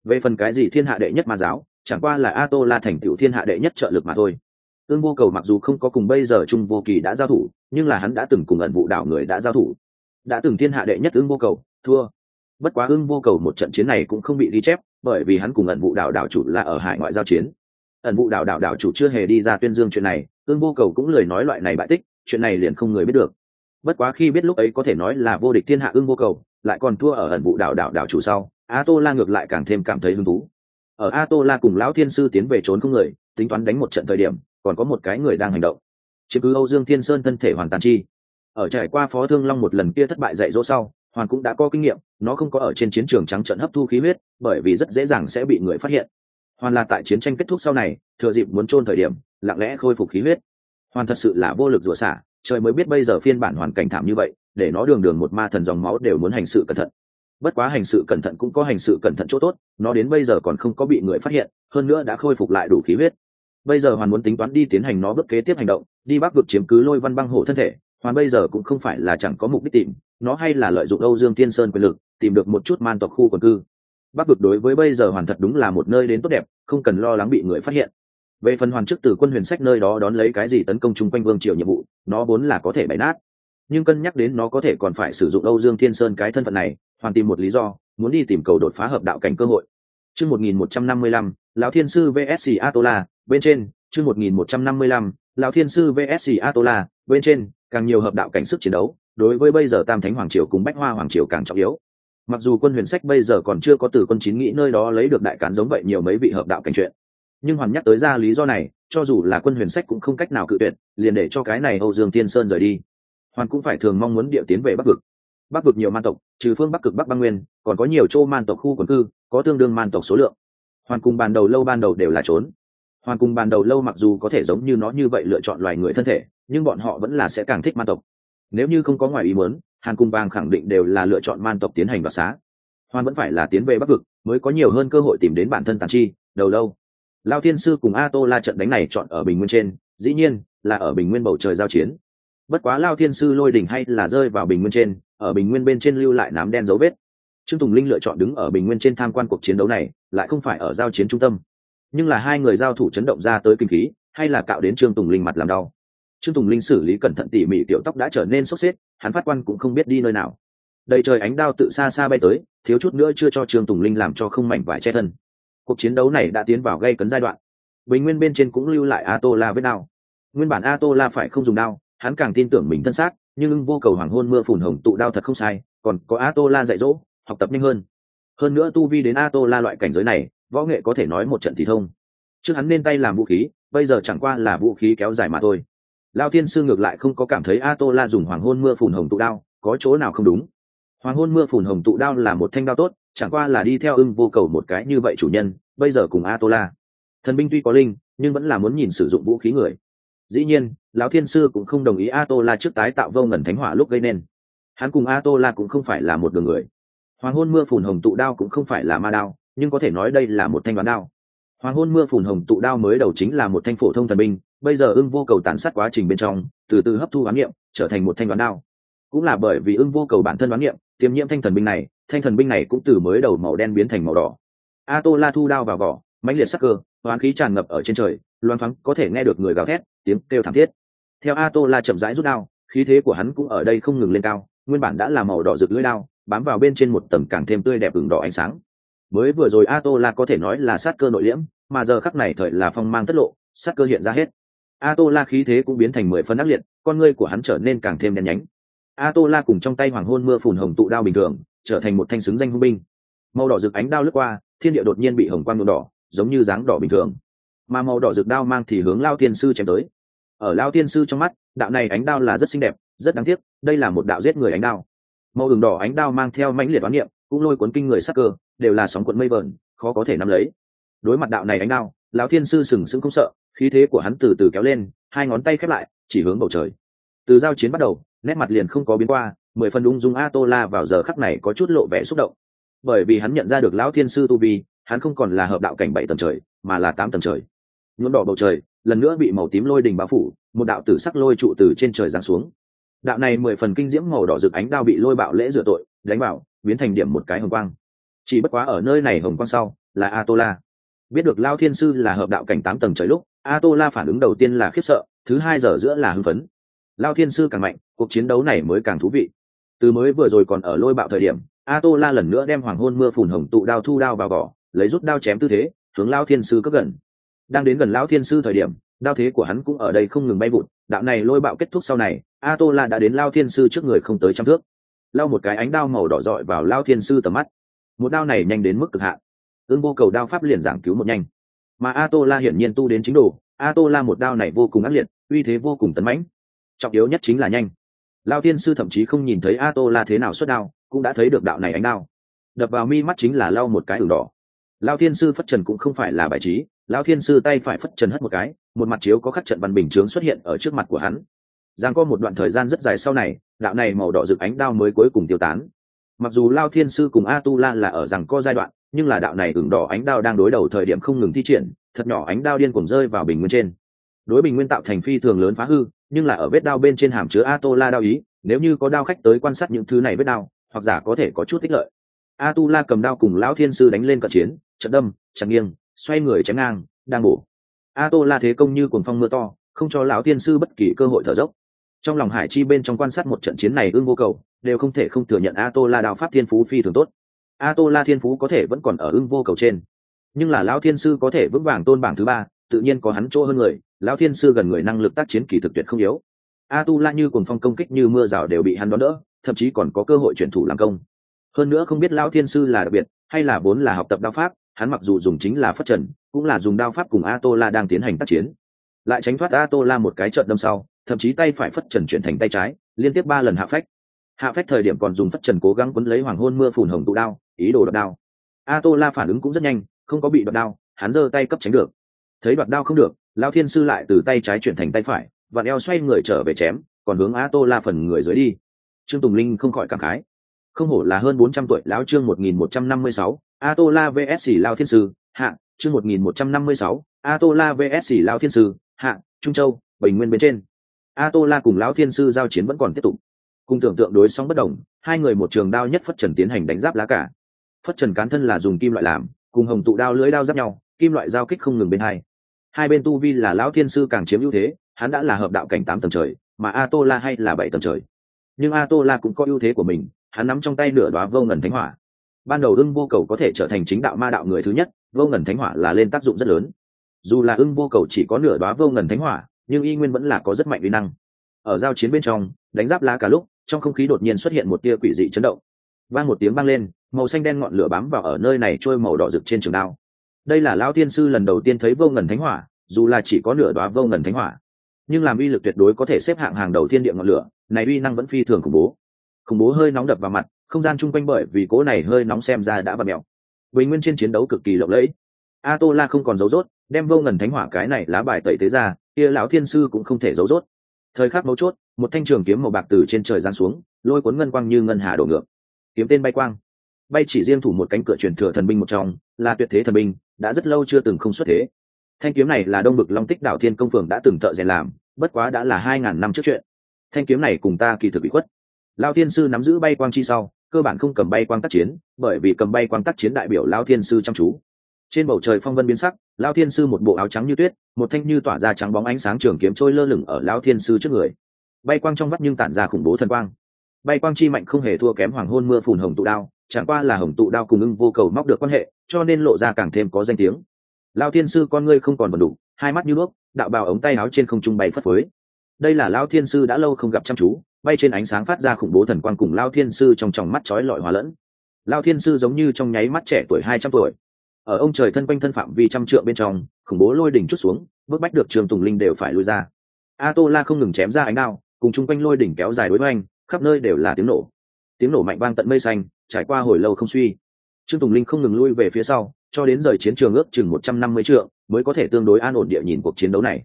Về phần cái gì thiên hạ đệ nhất mà giáo, chẳng qua là a tô la thành tựu thiên hạ đệ nhất trợ lực mà thôi. Ương vô cầu mặc dù không có cùng bây giờ trung vô kỳ đã giao thủ, nhưng là hắn đã từng cùng ẩn vụ đảo người đã giao thủ đã từng thiên hạ đệ nhất ưng vô cầu, thua. Bất quá ưng vô cầu một trận chiến này cũng không bị ghi chép, bởi vì hắn cùng ẩn vụ đảo đảo chủ là ở hải ngoại giao chiến. Ẩn vụ đảo đảo đảo chủ chưa hề đi ra tuyên dương chuyện này, ưng vô cầu cũng lời nói loại này bại tích, chuyện này liền không người biết được. Bất quá khi biết lúc ấy có thể nói là vô địch thiên hạ ưng vô cầu, lại còn thua ở ẩn vụ đảo đảo đảo chủ sau a tô la ngược lại càng thêm cảm thấy hứng thú. Ở a tô la cùng lão thiên sư tiến về trốn không người, tính toán đánh một trận thời điểm, còn có một cái người đang hành động. Chứ cứ âu dương thiên sơn thân thể hoàn toàn chi ở trải qua phó thương long một lần kia thất bại dạy dỗ sau, hoàn cũng đã có kinh nghiệm, nó không có ở trên chiến trường trắng trận hấp thu khí huyết, bởi vì rất dễ dàng sẽ bị người phát hiện. Hoàn là tại chiến tranh kết thúc sau này, thừa dịp muốn trôn thời điểm, lặng lẽ khôi phục khí huyết. Hoàn thật sự là vô lực rủa xả, trời mới biết bây giờ phiên bản hoàn cảnh thảm như vậy, để nó đường đường một ma thần dòng máu đều muốn hành sự cẩn thận. Bất quá hành sự cẩn thận cũng có hành sự cẩn thận chỗ tốt, nó đến bây giờ còn không có bị người phát hiện, hơn nữa đã khôi phục lại đủ khí huyết. Bây giờ hoàn muốn tính toán đi tiến hành nó bước kế tiếp hành động, đi bắc vực chiếm cứ lôi văn băng hổ thân thể hoàn bây giờ cũng không phải là chẳng có mục đích tìm, nó hay là lợi dụng âu dương tiên sơn quyền lực, tìm được một chút man tộc khu quần cư. Bắc vực đối với bây giờ hoàn thật đúng là một nơi đến tốt đẹp, không cần lo lắng bị người phát hiện. Về phần hoàn chức từ quân huyền sách nơi đó đón lấy cái gì tấn công chung quanh vương triều nhiệm vụ, nó vốn là có thể bày nát. Nhưng cân nhắc đến nó có thể còn phải sử dụng âu dương thiên sơn cái thân phận này, hoàn tìm một lý do, muốn đi tìm cầu đột phá hợp đạo cảnh cơ hội. Chương một nghìn một trăm năm mươi lăm, lão thiên sư vsc atola, bên trên. Chương một nghìn một trăm năm mươi lăm, lão thiên sư vsc atola, bên trên càng nhiều hợp đạo cảnh sức chiến đấu, đối với bây giờ tam thánh hoàng triều cùng bách hoa hoàng triều càng trọng yếu. Mặc dù quân huyền sách bây giờ còn chưa có từ quân chín nghĩ nơi đó lấy được đại cán giống vậy nhiều mấy vị hợp đạo cảnh chuyện. Nhưng hoàn nhắc tới ra lý do này, cho dù là quân huyền sách cũng không cách nào cự tuyệt, liền để cho cái này âu dương tiên sơn rời đi. Hoàn cũng phải thường mong muốn địa tiến về bắc vực. Bắc vực nhiều man tộc, trừ phương bắc cực bắc băng nguyên, còn có nhiều châu man tộc khu quần cư, có tương đương man tộc số lượng. Hoàn cùng ban đầu lâu ban đầu đều là trốn. Hoàn cùng ban đầu lâu mặc dù có thể giống như nó như vậy lựa chọn loài người thân thể nhưng bọn họ vẫn là sẽ càng thích man tộc. Nếu như không có ngoài ý muốn, hàn cung bang khẳng định đều là lựa chọn man tộc tiến hành đoạt xá. Hoan vẫn phải là tiến về bắc vực, mới có nhiều hơn cơ hội tìm đến bản thân tàn chi, đầu lâu. Lao thiên sư cùng a tô la trận đánh này chọn ở bình nguyên trên, dĩ nhiên là ở bình nguyên bầu trời giao chiến. Bất quá lao thiên sư lôi đỉnh hay là rơi vào bình nguyên trên, ở bình nguyên bên trên lưu lại nám đen dấu vết. Trương tùng linh lựa chọn đứng ở bình nguyên trên tham quan cuộc chiến đấu này, lại không phải ở giao chiến trung tâm. Nhưng là hai người giao thủ chấn động ra tới kinh khí, hay là cạo đến trương tùng linh mặt làm đau trương tùng linh xử lý cẩn thận tỉ mỉ tiểu tóc đã trở nên sốc xếp, hắn phát quan cũng không biết đi nơi nào. Đầy trời ánh đao tự xa xa bay tới, thiếu chút nữa chưa cho trương tùng linh làm cho không mảnh vải che thân. Cuộc chiến đấu này đã tiến vào gây cấn giai đoạn. Bình nguyên bên trên cũng lưu lại a tô la với đao. Nguyên bản a tô la phải không dùng đao, hắn càng tin tưởng mình thân xác, nhưng vô cầu hoàng hôn mưa phùn hồng tụ đao thật không sai, còn có a tô la dạy dỗ, học tập nhanh hơn. Hơn nữa tu vi đến a tô la loại cảnh giới này, võ nghệ có thể nói một trận thì thông. Trước hắn nên tay làm vũ khí, bây giờ chẳng qua là vũ khí kéo dài mà thôi lao thiên sư ngược lại không có cảm thấy a tô la dùng hoàng hôn mưa phùn hồng tụ đao có chỗ nào không đúng. Hoàng hôn mưa phùn hồng tụ đao là một thanh đao tốt, chẳng qua là đi theo ưng vô cầu một cái như vậy chủ nhân, bây giờ cùng a tô la thần binh tuy có linh, nhưng vẫn là muốn nhìn sử dụng vũ khí người. Dĩ nhiên, lão thiên sư cũng không đồng ý a tô la trước tái tạo vô ngẩn thánh hỏa lúc gây nên. Hắn cùng a tô la cũng không phải là một đường người. Hoàng hôn mưa phùn hồng tụ đao cũng không phải là ma đao, nhưng có thể nói đây là một thanh đoán đao. Hoàng hôn mưa phùn hồng tụ đao mới đầu chính là một thanh phổ thông thần binh bây giờ ưng vô cầu tàn sát quá trình bên trong, từ từ hấp thu oán niệm, trở thành một thanh đoán đao. Cũng là bởi vì ưng vô cầu bản thân đoán niệm, tiêm nhiễm thanh thần binh này, thanh thần binh này cũng từ mới đầu màu đen biến thành màu đỏ. A tô la thu đao vào vỏ, mãnh liệt sắc cơ hoán khí tràn ngập ở trên trời, loan thoáng có thể nghe được người gào thét, tiếng kêu thảm thiết. Theo a tô la chậm rãi rút đao, khí thế của hắn cũng ở đây không ngừng lên cao, nguyên bản đã là màu đỏ rực lưỡi đao, bám vào bên trên một tầm càng thêm tươi đẹp ửng đỏ ánh sáng. Mới vừa rồi a tô la có thể nói là sát cơ nội liễm, mà giờ khắc này thời là phong mang tất lộ, sát cơ hiện ra hết a tô la khí thế cũng biến thành mười phân ác liệt, con ngươi của hắn trở nên càng thêm đen nhánh. A tô la cùng trong tay hoàng hôn mưa phùn hồng tụ đao bình thường, trở thành một thanh xứng danh hung binh. Màu đỏ rực ánh đao lướt qua, thiên địa đột nhiên bị hồng quang nhuộm đỏ, giống như dáng đỏ bình thường. Mà màu đỏ rực đao mang thì hướng lao tiên sư chém tới. Ở lao tiên sư trong mắt, đạo này ánh đao là rất xinh đẹp, rất đáng tiếc, đây là một đạo giết người ánh đao. Màu đường đỏ ánh đao mang theo mãnh liệt oán niệm, cũng lôi cuốn kinh người sắc cơ, đều là sóng cuộn mây vờn khó có thể nắm lấy. Đối mặt đạo này ánh đao lão thiên sư sừng sững không sợ khí thế của hắn từ từ kéo lên, hai ngón tay khép lại, chỉ hướng bầu trời. Từ giao chiến bắt đầu, nét mặt liền không có biến qua, mười phần ung dung a tô la vào giờ khắc này có chút lộ vẻ xúc động. Bởi vì hắn nhận ra được lão thiên sư tu vi, hắn không còn là hợp đạo cảnh bảy tầng trời, mà là tám tầng trời. Nhuộm đỏ bầu trời, lần nữa bị màu tím lôi đình bao phủ, một đạo tử sắc lôi trụ từ trên trời giáng xuống. Đạo này mười phần kinh diễm màu đỏ rực ánh đao bị lôi bạo lễ rửa tội, đánh vào, biến thành điểm một cái hồng quang. Chỉ bất quá ở nơi này hồng quang sau, là a tô la biết được lao thiên sư là hợp đạo cảnh tám tầng trời lúc a tô la phản ứng đầu tiên là khiếp sợ, thứ hai giờ giữa là hưng phấn. Lao thiên sư càng mạnh, cuộc chiến đấu này mới càng thú vị. Từ mới vừa rồi còn ở lôi bạo thời điểm a tô la lần nữa đem hoàng hôn mưa phùn hồng tụ đao thu đao vào vỏ, lấy rút đao chém tư thế, hướng lao thiên sư cấp gần. Đang đến gần lao thiên sư thời điểm, đao thế của hắn cũng ở đây không ngừng bay vụt, đạo này lôi bạo kết thúc sau này a tô la đã đến lao thiên sư trước người không tới trăm thước. Lao một cái ánh đao màu đỏ rọi vào lao thiên sư tầm mắt. Một đao này nhanh đến mức cực hạn. Ương vô cầu đao pháp liền giảng cứu một nhanh mà a tô la hiển nhiên tu đến chính đồ. A tô la một đao này vô cùng ác liệt, uy thế vô cùng tấn mãnh. Trọng yếu nhất chính là nhanh. Lao thiên sư thậm chí không nhìn thấy a tô la thế nào xuất đao, cũng đã thấy được đạo này ánh đao. Đập vào mi mắt chính là lau một cái ửng đỏ. Lao thiên sư phất trần cũng không phải là bài trí, lao thiên sư tay phải phất trần hất một cái, một mặt chiếu có khắc trận văn bình chướng xuất hiện ở trước mặt của hắn. Giang có một đoạn thời gian rất dài sau này, đạo này màu đỏ rực ánh đao mới cuối cùng tiêu tán. Mặc dù lao thiên sư cùng a tu la là ở rằng co giai đoạn nhưng là đạo này ửng đỏ ánh đao đang đối đầu thời điểm không ngừng thi triển, thật nhỏ ánh đao điên cuồng rơi vào bình nguyên trên. Đối bình nguyên tạo thành phi thường lớn phá hư, nhưng là ở vết đao bên trên hàm chứa a tô la đao ý, nếu như có đao khách tới quan sát những thứ này vết đao, hoặc giả có thể có chút tích lợi. A tu la cầm đao cùng lão thiên sư đánh lên cận chiến, trận đâm chẳng nghiêng, xoay người chém ngang, đang bổ. A tô la thế công như cuồng phong mưa to, không cho lão thiên sư bất kỳ cơ hội thở dốc. Trong lòng hải chi bên trong quan sát một trận chiến này ương vô cầu, đều không thể không thừa nhận a tô la đao pháp thiên phú phi thường tốt a tô la thiên phú có thể vẫn còn ở ưng vô cầu trên. Nhưng là lão thiên sư có thể vững vàng tôn bảng thứ ba, tự nhiên có hắn chỗ hơn người, lão thiên sư gần người năng lực tác chiến kỳ thực tuyệt không yếu. A tu la như cùng phong công kích như mưa rào đều bị hắn đón đỡ, thậm chí còn có cơ hội chuyển thủ làm công. Hơn nữa không biết lão thiên sư là đặc biệt, hay là vốn là học tập đao pháp, hắn mặc dù dùng chính là phát trần, cũng là dùng đao pháp cùng a tô la đang tiến hành tác chiến. Lại tránh thoát a tô la một cái trận đâm sau, thậm chí tay phải phất trần chuyển thành tay trái, liên tiếp ba lần hạ phách hạ phách thời điểm còn dùng phất trần cố gắng quấn lấy hoàng hôn mưa phùn hồng tụ đao, ý đồ đoạt đao. A tô la phản ứng cũng rất nhanh, không có bị đoạt đao, hắn giơ tay cấp tránh được. Thấy đoạt đao không được lao thiên sư lại từ tay trái chuyển thành tay phải và eo xoay người trở về chém, còn hướng a tô la phần người dưới đi. Trương tùng linh không khỏi cảm khái. Không hổ là hơn bốn trăm tuổi, lão trương một nghìn một trăm năm mươi sáu a tô la vsc lao thiên sư, hạ chương một nghìn một trăm năm mươi sáu a tô la vsc lao thiên sư, hạ, trung châu, bình nguyên bên trên. A tô la cùng lão thiên sư giao chiến vẫn còn tiếp tục cùng tưởng tượng đối sóng bất đồng, hai người một trường đao nhất phất trần tiến hành đánh giáp lá cả. Phất trần cán thân là dùng kim loại làm, cùng hồng tụ đao lưới đao giáp nhau, kim loại giao kích không ngừng bên hai. Hai bên tu vi là lão thiên sư càng chiếm ưu thế, hắn đã là hợp đạo cảnh tám tầng trời, mà a tô la hay là bảy tầng trời. Nhưng a tô la cũng có ưu thế của mình, hắn nắm trong tay nửa đoá vô ngần thánh hỏa. Ban đầu ưng vô cầu có thể trở thành chính đạo ma đạo người thứ nhất, vô ngần thánh hỏa là lên tác dụng rất lớn. Dù là ưng vô cầu chỉ có nửa đoá vô ngần thánh hỏa, nhưng y nguyên vẫn là có rất mạnh uy năng. Ở giao chiến bên trong, đánh giáp lá cả lúc trong không khí đột nhiên xuất hiện một tia quỷ dị chấn động. Vang một tiếng vang lên, màu xanh đen ngọn lửa bám vào ở nơi này trôi màu đỏ rực trên trường đao. Đây là lao tiên sư lần đầu tiên thấy vô ngần thánh hỏa, dù là chỉ có nửa đoá vô ngần thánh hỏa. Nhưng làm uy lực tuyệt đối có thể xếp hạng hàng đầu thiên địa ngọn lửa, này uy năng vẫn phi thường khủng bố. Khủng bố hơi nóng đập vào mặt, không gian chung quanh bởi vì cố này hơi nóng xem ra đã bật mèo. Bình nguyên trên chiến đấu cực kỳ lộng lẫy. A tô la không còn dấu rốt, đem vô ngần thánh hỏa cái này lá bài tẩy tế ra, kia lão thiên sư cũng không thể giấu rốt thời khắc mấu chốt, một thanh trường kiếm màu bạc từ trên trời giáng xuống, lôi cuốn ngân quang như ngân hà đổ ngược. Kiếm tên bay quang. Bay chỉ riêng thủ một cánh cửa truyền thừa thần binh một trong, là tuyệt thế thần binh, đã rất lâu chưa từng không xuất thế. Thanh kiếm này là đông bực long tích đảo thiên công phường đã từng thợ rèn làm, bất quá đã là hai ngàn năm trước chuyện. Thanh kiếm này cùng ta kỳ thực bị khuất. Lao thiên sư nắm giữ bay quang chi sau, cơ bản không cầm bay quang tác chiến, bởi vì cầm bay quang tác chiến đại biểu lao thiên sư chăm chú. Trên bầu trời phong vân biến sắc lao thiên sư một bộ áo trắng như tuyết, một thanh như tỏa ra trắng bóng ánh sáng trường kiếm trôi lơ lửng ở lao thiên sư trước người. Bay quang trong vắt nhưng tản ra khủng bố thần quang. Bay quang chi mạnh không hề thua kém hoàng hôn mưa phùn hồng tụ đao, chẳng qua là hồng tụ đao cùng ưng vô cầu móc được quan hệ, cho nên lộ ra càng thêm có danh tiếng. Lao thiên sư con ngươi không còn vần đủ, hai mắt như đuốc đạo bào ống tay áo trên không trung bay phất phới. Đây là lao thiên sư đã lâu không gặp chăm chú, bay trên ánh sáng phát ra khủng bố thần quang cùng lao thiên sư trong tròng mắt chói lọi hòa lẫn. Lao thiên sư giống như trong nháy mắt trẻ tuổi hai trăm tuổi ở ông trời thân quanh thân phạm vi trăm trượng bên trong, khủng bố lôi đỉnh chút xuống bước bách được trường tùng linh đều phải lui ra. A tô la không ngừng chém ra ánh đao, cùng chung quanh lôi đỉnh kéo dài đối với anh khắp nơi đều là tiếng nổ. Tiếng nổ mạnh vang tận mây xanh, trải qua hồi lâu không suy. Trương tùng linh không ngừng lui về phía sau, cho đến rời chiến trường ước chừng một trăm năm mươi trượng, mới có thể tương đối an ổn địa nhìn cuộc chiến đấu này.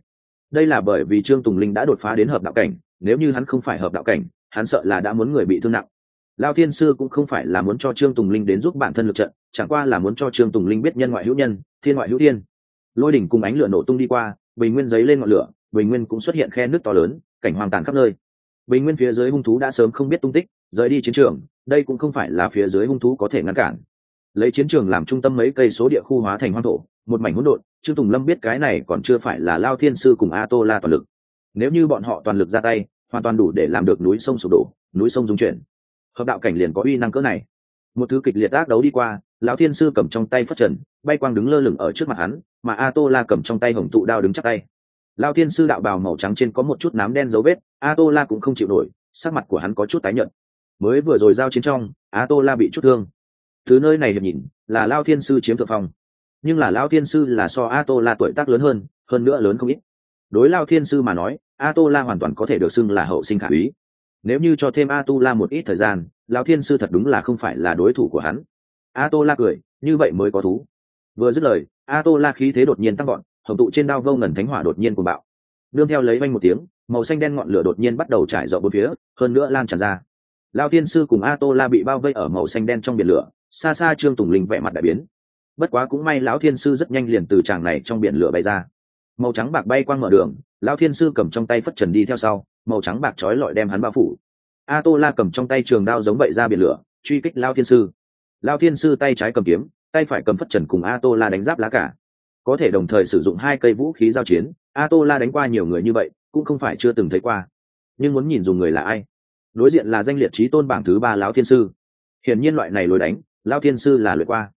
Đây là bởi vì trương tùng linh đã đột phá đến hợp đạo cảnh, nếu như hắn không phải hợp đạo cảnh, hắn sợ là đã muốn người bị thương nặng lao thiên sư cũng không phải là muốn cho trương tùng linh đến giúp bản thân lực trận, chẳng qua là muốn cho trương tùng linh biết nhân ngoại hữu nhân, thiên ngoại hữu thiên. Lôi đỉnh cùng ánh lửa nổ tung đi qua, bình nguyên giấy lên ngọn lửa, bình nguyên cũng xuất hiện khe nước to lớn, cảnh hoang tàn khắp nơi. Bình nguyên phía dưới hung thú đã sớm không biết tung tích, rời đi chiến trường, đây cũng không phải là phía dưới hung thú có thể ngăn cản. Lấy chiến trường làm trung tâm mấy cây số địa khu hóa thành hoang thổ, một mảnh hỗn độn, trương tùng lâm biết cái này còn chưa phải là lao thiên sư cùng a tô la toàn lực. Nếu như bọn họ toàn lực ra tay, hoàn toàn đủ để làm được núi sông sụp đổ, núi sông dung chuyển hợp đạo cảnh liền có uy năng cỡ này. Một thứ kịch liệt ác đấu đi qua lão thiên sư cầm trong tay phất trần bay quang đứng lơ lửng ở trước mặt hắn mà a tô la cầm trong tay hồng tụ đao đứng chắc tay. Lao thiên sư đạo bào màu trắng trên có một chút nám đen dấu vết a tô la cũng không chịu nổi sắc mặt của hắn có chút tái nhợt. Mới vừa rồi giao chiến trong a tô la bị chút thương. Thứ nơi này hiệp nhìn là lao thiên sư chiếm thượng phòng, nhưng là lao thiên sư là so a tô la tuổi tác lớn hơn hơn nữa lớn không ít. Đối lao thiên sư mà nói a tô la hoàn toàn có thể được xưng là hậu sinh khả úy nếu như cho thêm a tu la một ít thời gian lao thiên sư thật đúng là không phải là đối thủ của hắn. A tô la cười, như vậy mới có thú. Vừa dứt lời a tô la khí thế đột nhiên tăng gọn hồng tụ trên đao vô ngần thánh hỏa đột nhiên cùng bạo. Nương theo lấy vanh một tiếng, màu xanh đen ngọn lửa đột nhiên bắt đầu trải rộng bốn phía, hơn nữa lan tràn ra. Lao tiên sư cùng a tô la bị bao vây ở màu xanh đen trong biển lửa, xa xa trương tùng linh vẻ mặt đại biến. Bất quá cũng may lão thiên sư rất nhanh liền từ tràng này trong biển lửa bay ra. Màu trắng bạc bay quang mở đường, lão thiên sư cầm trong tay phất trần đi theo sau màu trắng bạc trói lọi đem hắn bao phủ. A tô la cầm trong tay trường đao giống vậy ra biển lửa, truy kích lao thiên sư. Lao thiên sư tay trái cầm kiếm, tay phải cầm phất trần cùng a tô la đánh giáp lá cả. Có thể đồng thời sử dụng hai cây vũ khí giao chiến a tô la đánh qua nhiều người như vậy, cũng không phải chưa từng thấy qua. Nhưng muốn nhìn dùng người là ai? Đối diện là danh liệt trí tôn bảng thứ ba lão thiên sư. Hiển nhiên loại này lối đánh, lao thiên sư là lượt qua.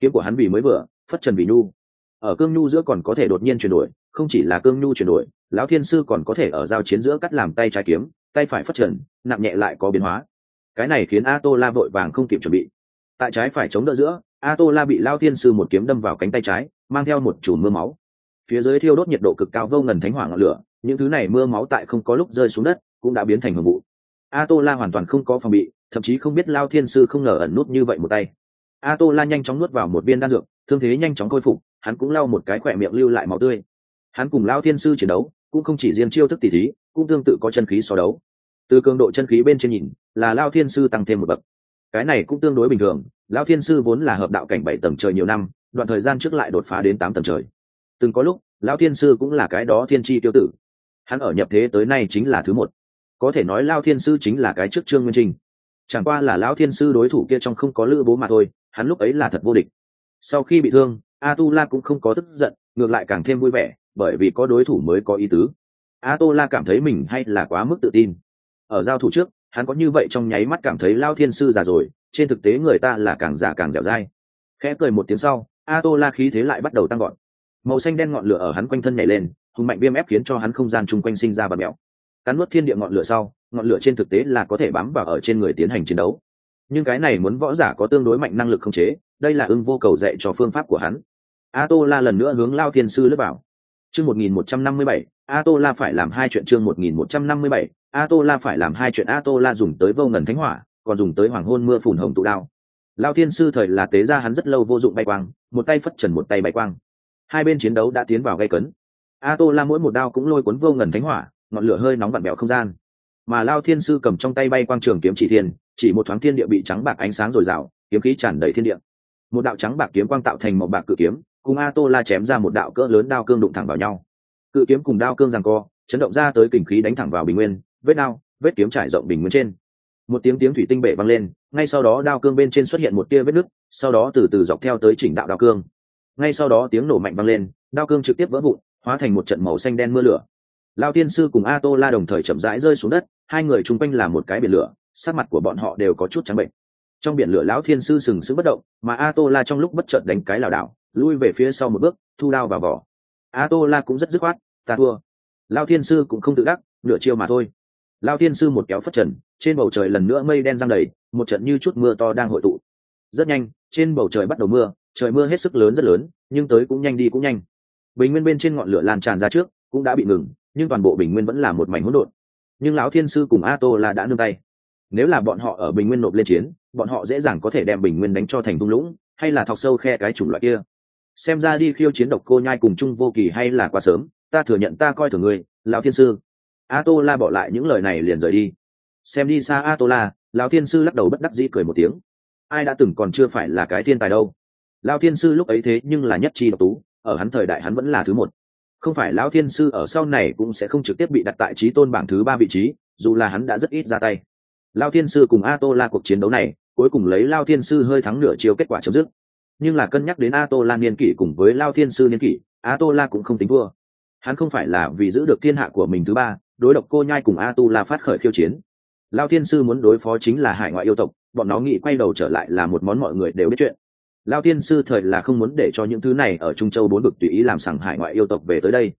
Kiếm của hắn vì mới vừa, phất trần vì nhu. Ở cương nhu giữa còn có thể đột nhiên chuyển đổi, không chỉ là cương nhu chuyển đổi lão thiên sư còn có thể ở giao chiến giữa cắt làm tay trái kiếm, tay phải phát trần, nặng nhẹ lại có biến hóa. Cái này khiến a tô la vội vàng không kịp chuẩn bị. Tại trái phải chống đỡ giữa a tô la bị lao thiên sư một kiếm đâm vào cánh tay trái, mang theo một chùm mưa máu. Phía dưới thiêu đốt nhiệt độ cực cao vô ngần thánh hỏa ngọn lửa, những thứ này mưa máu tại không có lúc rơi xuống đất, cũng đã biến thành hưởng vụ. A tô la hoàn toàn không có phòng bị, thậm chí không biết lao thiên sư không ngờ ẩn nút như vậy một tay. A tô la nhanh chóng nuốt vào một viên đan dược, thương thế nhanh chóng khôi phục, hắn cũng lau một cái khỏe miệng lưu lại máu tươi. Hắn cùng lao thiên sư chiến đấu cũng không chỉ riêng chiêu thức tỷ thí, cũng tương tự có chân khí so đấu. Từ cường độ chân khí bên trên nhìn, là lao thiên sư tăng thêm một bậc. Cái này cũng tương đối bình thường, lao thiên sư vốn là hợp đạo cảnh bảy tầng trời nhiều năm, đoạn thời gian trước lại đột phá đến tám tầng trời. Từng có lúc, lao thiên sư cũng là cái đó thiên tri tiêu tử. Hắn ở nhập thế tới nay chính là thứ một. Có thể nói lao thiên sư chính là cái trước trương nguyên trinh chẳng qua là lão thiên sư đối thủ kia trong không có lữ bố mà thôi, hắn lúc ấy là thật vô địch. Sau khi bị thương, a tu la cũng không có tức giận, ngược lại càng thêm vui vẻ bởi vì có đối thủ mới có ý tứ. A tô la cảm thấy mình hay là quá mức tự tin. Ở giao thủ trước, hắn có như vậy trong nháy mắt cảm thấy lao thiên sư già rồi, trên thực tế người ta là càng già càng dẻo dai. Khẽ cười một tiếng sau a tô la khí thế lại bắt đầu tăng gọn màu xanh đen ngọn lửa ở hắn quanh thân nhảy lên hùng mạnh viêm ép khiến cho hắn không gian chung quanh sinh ra và mèo. Cắn nuốt thiên địa ngọn lửa sau, ngọn lửa trên thực tế là có thể bám vào ở trên người tiến hành chiến đấu. Nhưng cái này muốn võ giả có tương đối mạnh năng lực không chế, đây là ưng vô cầu dạy cho phương pháp của hắn. A tô la lần nữa hướng lao thiên sư lướt vào chương một nghìn một trăm năm mươi bảy a tô la phải làm hai chuyện chương một nghìn một trăm năm mươi bảy a tô la phải làm hai chuyện a tô la dùng tới vô ngần thánh hỏa, còn dùng tới hoàng hôn mưa phùn hồng tụ đao. Lão thiên sư thời là tế ra hắn rất lâu vô dụng bay quang, một tay phất trần một tay bay quang. Hai bên chiến đấu đã tiến vào gay cấn. A tô la mỗi một đao cũng lôi cuốn vô ngần thánh hỏa, ngọn lửa hơi nóng vặn bẹo không gian. Mà Lão thiên sư cầm trong tay bay quang trường kiếm chỉ thiên, chỉ một thoáng thiên địa bị trắng bạc ánh sáng rồi rào kiếm khí tràn đầy thiên địa. Một đạo trắng bạc kiếm quang tạo thành một bạc cự kiếm cùng a tô la chém ra một đạo cỡ lớn đao cương đụng thẳng vào nhau. Cự kiếm cùng đao cương rằng co, chấn động ra tới kình khí đánh thẳng vào bình nguyên, vết đao, vết kiếm trải rộng bình nguyên trên. Một tiếng tiếng thủy tinh bể văng lên, ngay sau đó đao cương bên trên xuất hiện một tia vết nứt, sau đó từ từ dọc theo tới chỉnh đạo đao cương. Ngay sau đó tiếng nổ mạnh văng lên, đao cương trực tiếp vỡ vụn, hóa thành một trận màu xanh đen mưa lửa. Lao tiên sư cùng a tô la đồng thời chậm rãi rơi xuống đất, hai người chung quanh là một cái biển lửa, sắc mặt của bọn họ đều có chút trắng bệnh. Trong biển lửa lão thiên sư sừng sững bất động, mà a tô la trong lúc bất chợt đánh cái lảo đảo lui về phía sau một bước, thu đao vào vỏ. A tô la cũng rất dứt khoát, ta thua. Lao thiên sư cũng không tự đắc, nửa chiêu mà thôi. Lao thiên sư một kéo phất trần, trên bầu trời lần nữa mây đen giăng đầy, một trận như chút mưa to đang hội tụ. Rất nhanh, trên bầu trời bắt đầu mưa, trời mưa hết sức lớn rất lớn, nhưng tới cũng nhanh đi cũng nhanh. Bình nguyên bên trên ngọn lửa lan tràn ra trước, cũng đã bị ngừng, nhưng toàn bộ bình nguyên vẫn là một mảnh hỗn độn. Nhưng lão thiên sư cùng a tô là đã nương tay. Nếu là bọn họ ở bình nguyên nộp lên chiến, bọn họ dễ dàng có thể đem bình nguyên đánh cho thành thung lũng, hay là thọc sâu khe cái chủng loại kia xem ra đi khiêu chiến độc cô nhai cùng chung vô kỳ hay là quá sớm, ta thừa nhận ta coi thường ngươi, lão thiên sư. A tô la bỏ lại những lời này liền rời đi. Xem đi xa a tô la lão thiên sư lắc đầu bất đắc dĩ cười một tiếng. Ai đã từng còn chưa phải là cái thiên tài đâu. Lão thiên sư lúc ấy thế nhưng là nhất chi độc tú, ở hắn thời đại hắn vẫn là thứ một. Không phải lão thiên sư ở sau này cũng sẽ không trực tiếp bị đặt tại trí tôn bảng thứ ba vị trí, dù là hắn đã rất ít ra tay. Lao thiên sư cùng a tô la cuộc chiến đấu này, cuối cùng lấy lao thiên sư hơi thắng nửa chiều kết quả chấm dứt nhưng là cân nhắc đến a tô la niên kỷ cùng với lao thiên sư niên kỷ a tô la cũng không tính thua. Hắn không phải là vì giữ được thiên hạ của mình thứ ba, đối độc cô nhai cùng a tu la phát khởi khiêu chiến. Lao thiên sư muốn đối phó chính là hải ngoại yêu tộc, bọn nó nghĩ quay đầu trở lại là một món mọi người đều biết chuyện. Lao thiên sư thời là không muốn để cho những thứ này ở trung châu bốn vực tùy ý làm sằng hải ngoại yêu tộc về tới đây.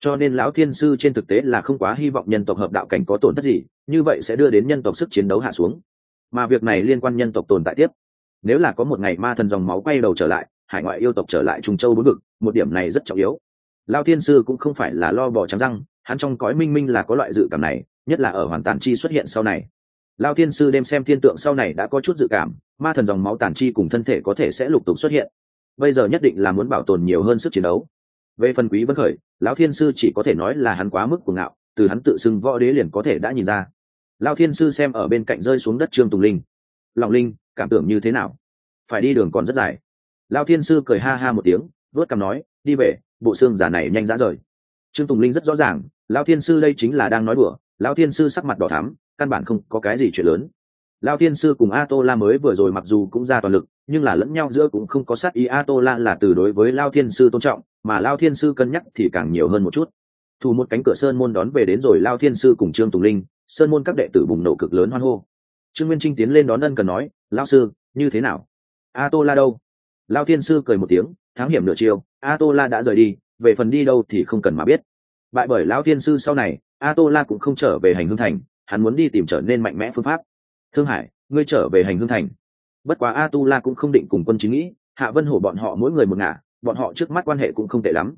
Cho nên lão thiên sư trên thực tế là không quá hy vọng nhân tộc hợp đạo cảnh có tổn thất gì, như vậy sẽ đưa đến nhân tộc sức chiến đấu hạ xuống. Mà việc này liên quan nhân tộc tồn tại tiếp nếu là có một ngày ma thần dòng máu quay đầu trở lại, hải ngoại yêu tộc trở lại trung châu bốn vực, một điểm này rất trọng yếu. Lao thiên sư cũng không phải là lo bỏ trắng răng, hắn trong cõi minh minh là có loại dự cảm này, nhất là ở hoàn tàn chi xuất hiện sau này. Lao thiên sư đêm xem thiên tượng sau này đã có chút dự cảm, ma thần dòng máu tàn chi cùng thân thể có thể sẽ lục tục xuất hiện. Bây giờ nhất định là muốn bảo tồn nhiều hơn sức chiến đấu. Về phần quý vân khởi lão thiên sư chỉ có thể nói là hắn quá mức cuồng ngạo, từ hắn tự xưng võ đế liền có thể đã nhìn ra. Lão thiên sư xem ở bên cạnh rơi xuống đất trương tùng linh. Lòng linh cảm tưởng như thế nào? Phải đi đường còn rất dài. Lão thiên sư cười ha ha một tiếng, vớt cằm nói, đi về, bộ xương giả này nhanh dã rời. Trương tùng linh rất rõ ràng, lão thiên sư đây chính là đang nói đùa, lão thiên sư sắc mặt đỏ thắm, căn bản không có cái gì chuyện lớn. Lão thiên sư cùng a tô la mới vừa rồi mặc dù cũng ra toàn lực, nhưng là lẫn nhau giữa cũng không có sát ý. A tô la là từ đối với lao thiên sư tôn trọng, mà lao thiên sư cân nhắc thì càng nhiều hơn một chút. Thủ một cánh cửa sơn môn đón về đến rồi lao thiên sư cùng trương tùng linh, sơn môn các đệ tử bùng nổ cực lớn hoan hô trương nguyên trinh tiến lên đón ân cần nói lao sư, như thế nào? A tô la đâu? Lao thiên sư cười một tiếng, thám hiểm nửa chiều a tô la đã rời đi, về phần đi đâu thì không cần mà biết. Bại bởi lão thiên sư sau này a tô la cũng không trở về hành hương thành, hắn muốn đi tìm trở nên mạnh mẽ phương pháp. Thương hải, ngươi trở về hành hương thành. Bất quá a tu la cũng không định cùng quân chính nghĩ, hạ vân hổ bọn họ mỗi người một ngả, bọn họ trước mắt quan hệ cũng không tệ lắm.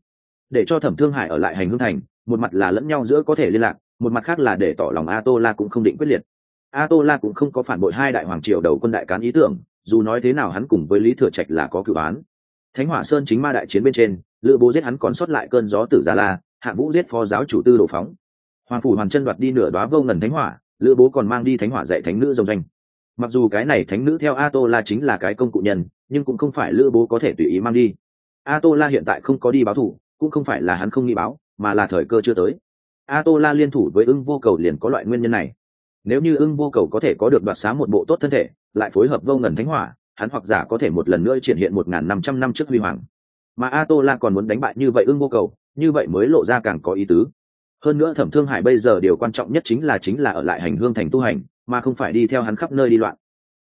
Để cho thẩm thương hải ở lại hành hương thành, một mặt là lẫn nhau giữa có thể liên lạc, một mặt khác là để tỏ lòng a tô la cũng không định quyết liệt a tô la cũng không có phản bội hai đại hoàng triều đầu quân đại cán ý tưởng, dù nói thế nào hắn cùng với lý thừa trạch là có cựu án. Thánh hỏa sơn chính ma đại chiến bên trên, lữ bố giết hắn còn sót lại cơn gió tử gia la, hạ vũ giết phó giáo chủ tư đồ phóng. Hoàng phủ hoàn chân đoạt đi nửa đoá vô ngần thánh hỏa, lữ bố còn mang đi thánh hỏa dạy thánh nữ dòng danh. Mặc dù cái này thánh nữ theo a tô la chính là cái công cụ nhân, nhưng cũng không phải lữ bố có thể tùy ý mang đi. A tô la hiện tại không có đi báo thủ, cũng không phải là hắn không nghĩ báo, mà là thời cơ chưa tới. A tô la liên thủ với ưng vô cầu liền có loại nguyên nhân này nếu như ưng vô cầu có thể có được đoạt xá một bộ tốt thân thể, lại phối hợp vô ngần thánh hỏa, hắn hoặc giả có thể một lần nữa triển hiện một n g h n năm trăm năm trước huy hoàng. Mà a tô la còn muốn đánh bại như vậy ưng vô cầu, như vậy mới lộ ra càng có ý tứ. Hơn nữa thẩm thương hải bây giờ điều quan trọng nhất chính là chính là ở lại hành hương thành tu hành, mà không phải đi theo hắn khắp nơi đi loạn.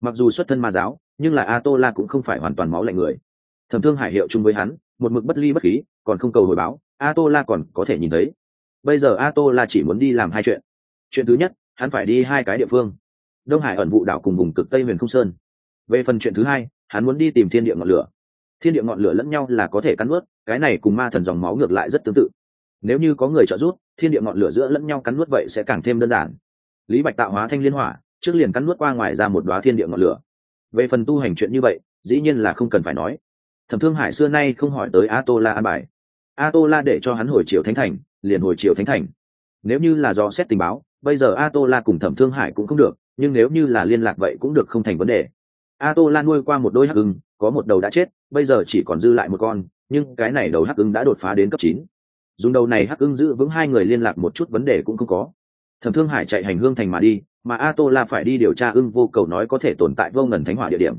Mặc dù xuất thân ma giáo, nhưng là a tô la cũng không phải hoàn toàn máu lạnh người. Thẩm thương hải hiệu chung với hắn, một mực bất ly bất khí, còn không cầu hồi báo a tô la còn có thể nhìn thấy. Bây giờ a tô la chỉ muốn đi làm hai chuyện. Chuyện thứ nhất hắn phải đi hai cái địa phương. Đông hải ẩn vụ đảo cùng vùng cực tây huyền không sơn. Về phần chuyện thứ hai, hắn muốn đi tìm thiên địa ngọn lửa. Thiên địa ngọn lửa lẫn nhau là có thể cắn nuốt, cái này cùng ma thần dòng máu ngược lại rất tương tự. Nếu như có người trợ giúp, thiên địa ngọn lửa giữa lẫn nhau cắn nuốt vậy sẽ càng thêm đơn giản. Lý bạch tạo hóa thanh liên hỏa, trước liền cắn nuốt qua ngoài ra một đoá thiên địa ngọn lửa. Về phần tu hành chuyện như vậy, dĩ nhiên là không cần phải nói. Thẩm thương hải xưa nay không hỏi tới a tô la an bài. A tô la để cho hắn hồi triều thánh thành, liền hồi triều thánh thành. Nếu như là do xét tình báo bây giờ a tô la cùng thẩm thương hải cũng không được, nhưng nếu như là liên lạc vậy cũng được không thành vấn đề. A tô la nuôi qua một đôi hắc ưng, có một đầu đã chết, bây giờ chỉ còn dư lại một con, nhưng cái này đầu hắc ưng đã đột phá đến cấp chín. Dùng đầu này hắc ưng giữ vững hai người liên lạc một chút vấn đề cũng không có. Thẩm thương hải chạy hành hương thành mà đi, mà a tô la phải đi điều tra ưng vô cầu nói có thể tồn tại vô ngần thánh hỏa địa điểm.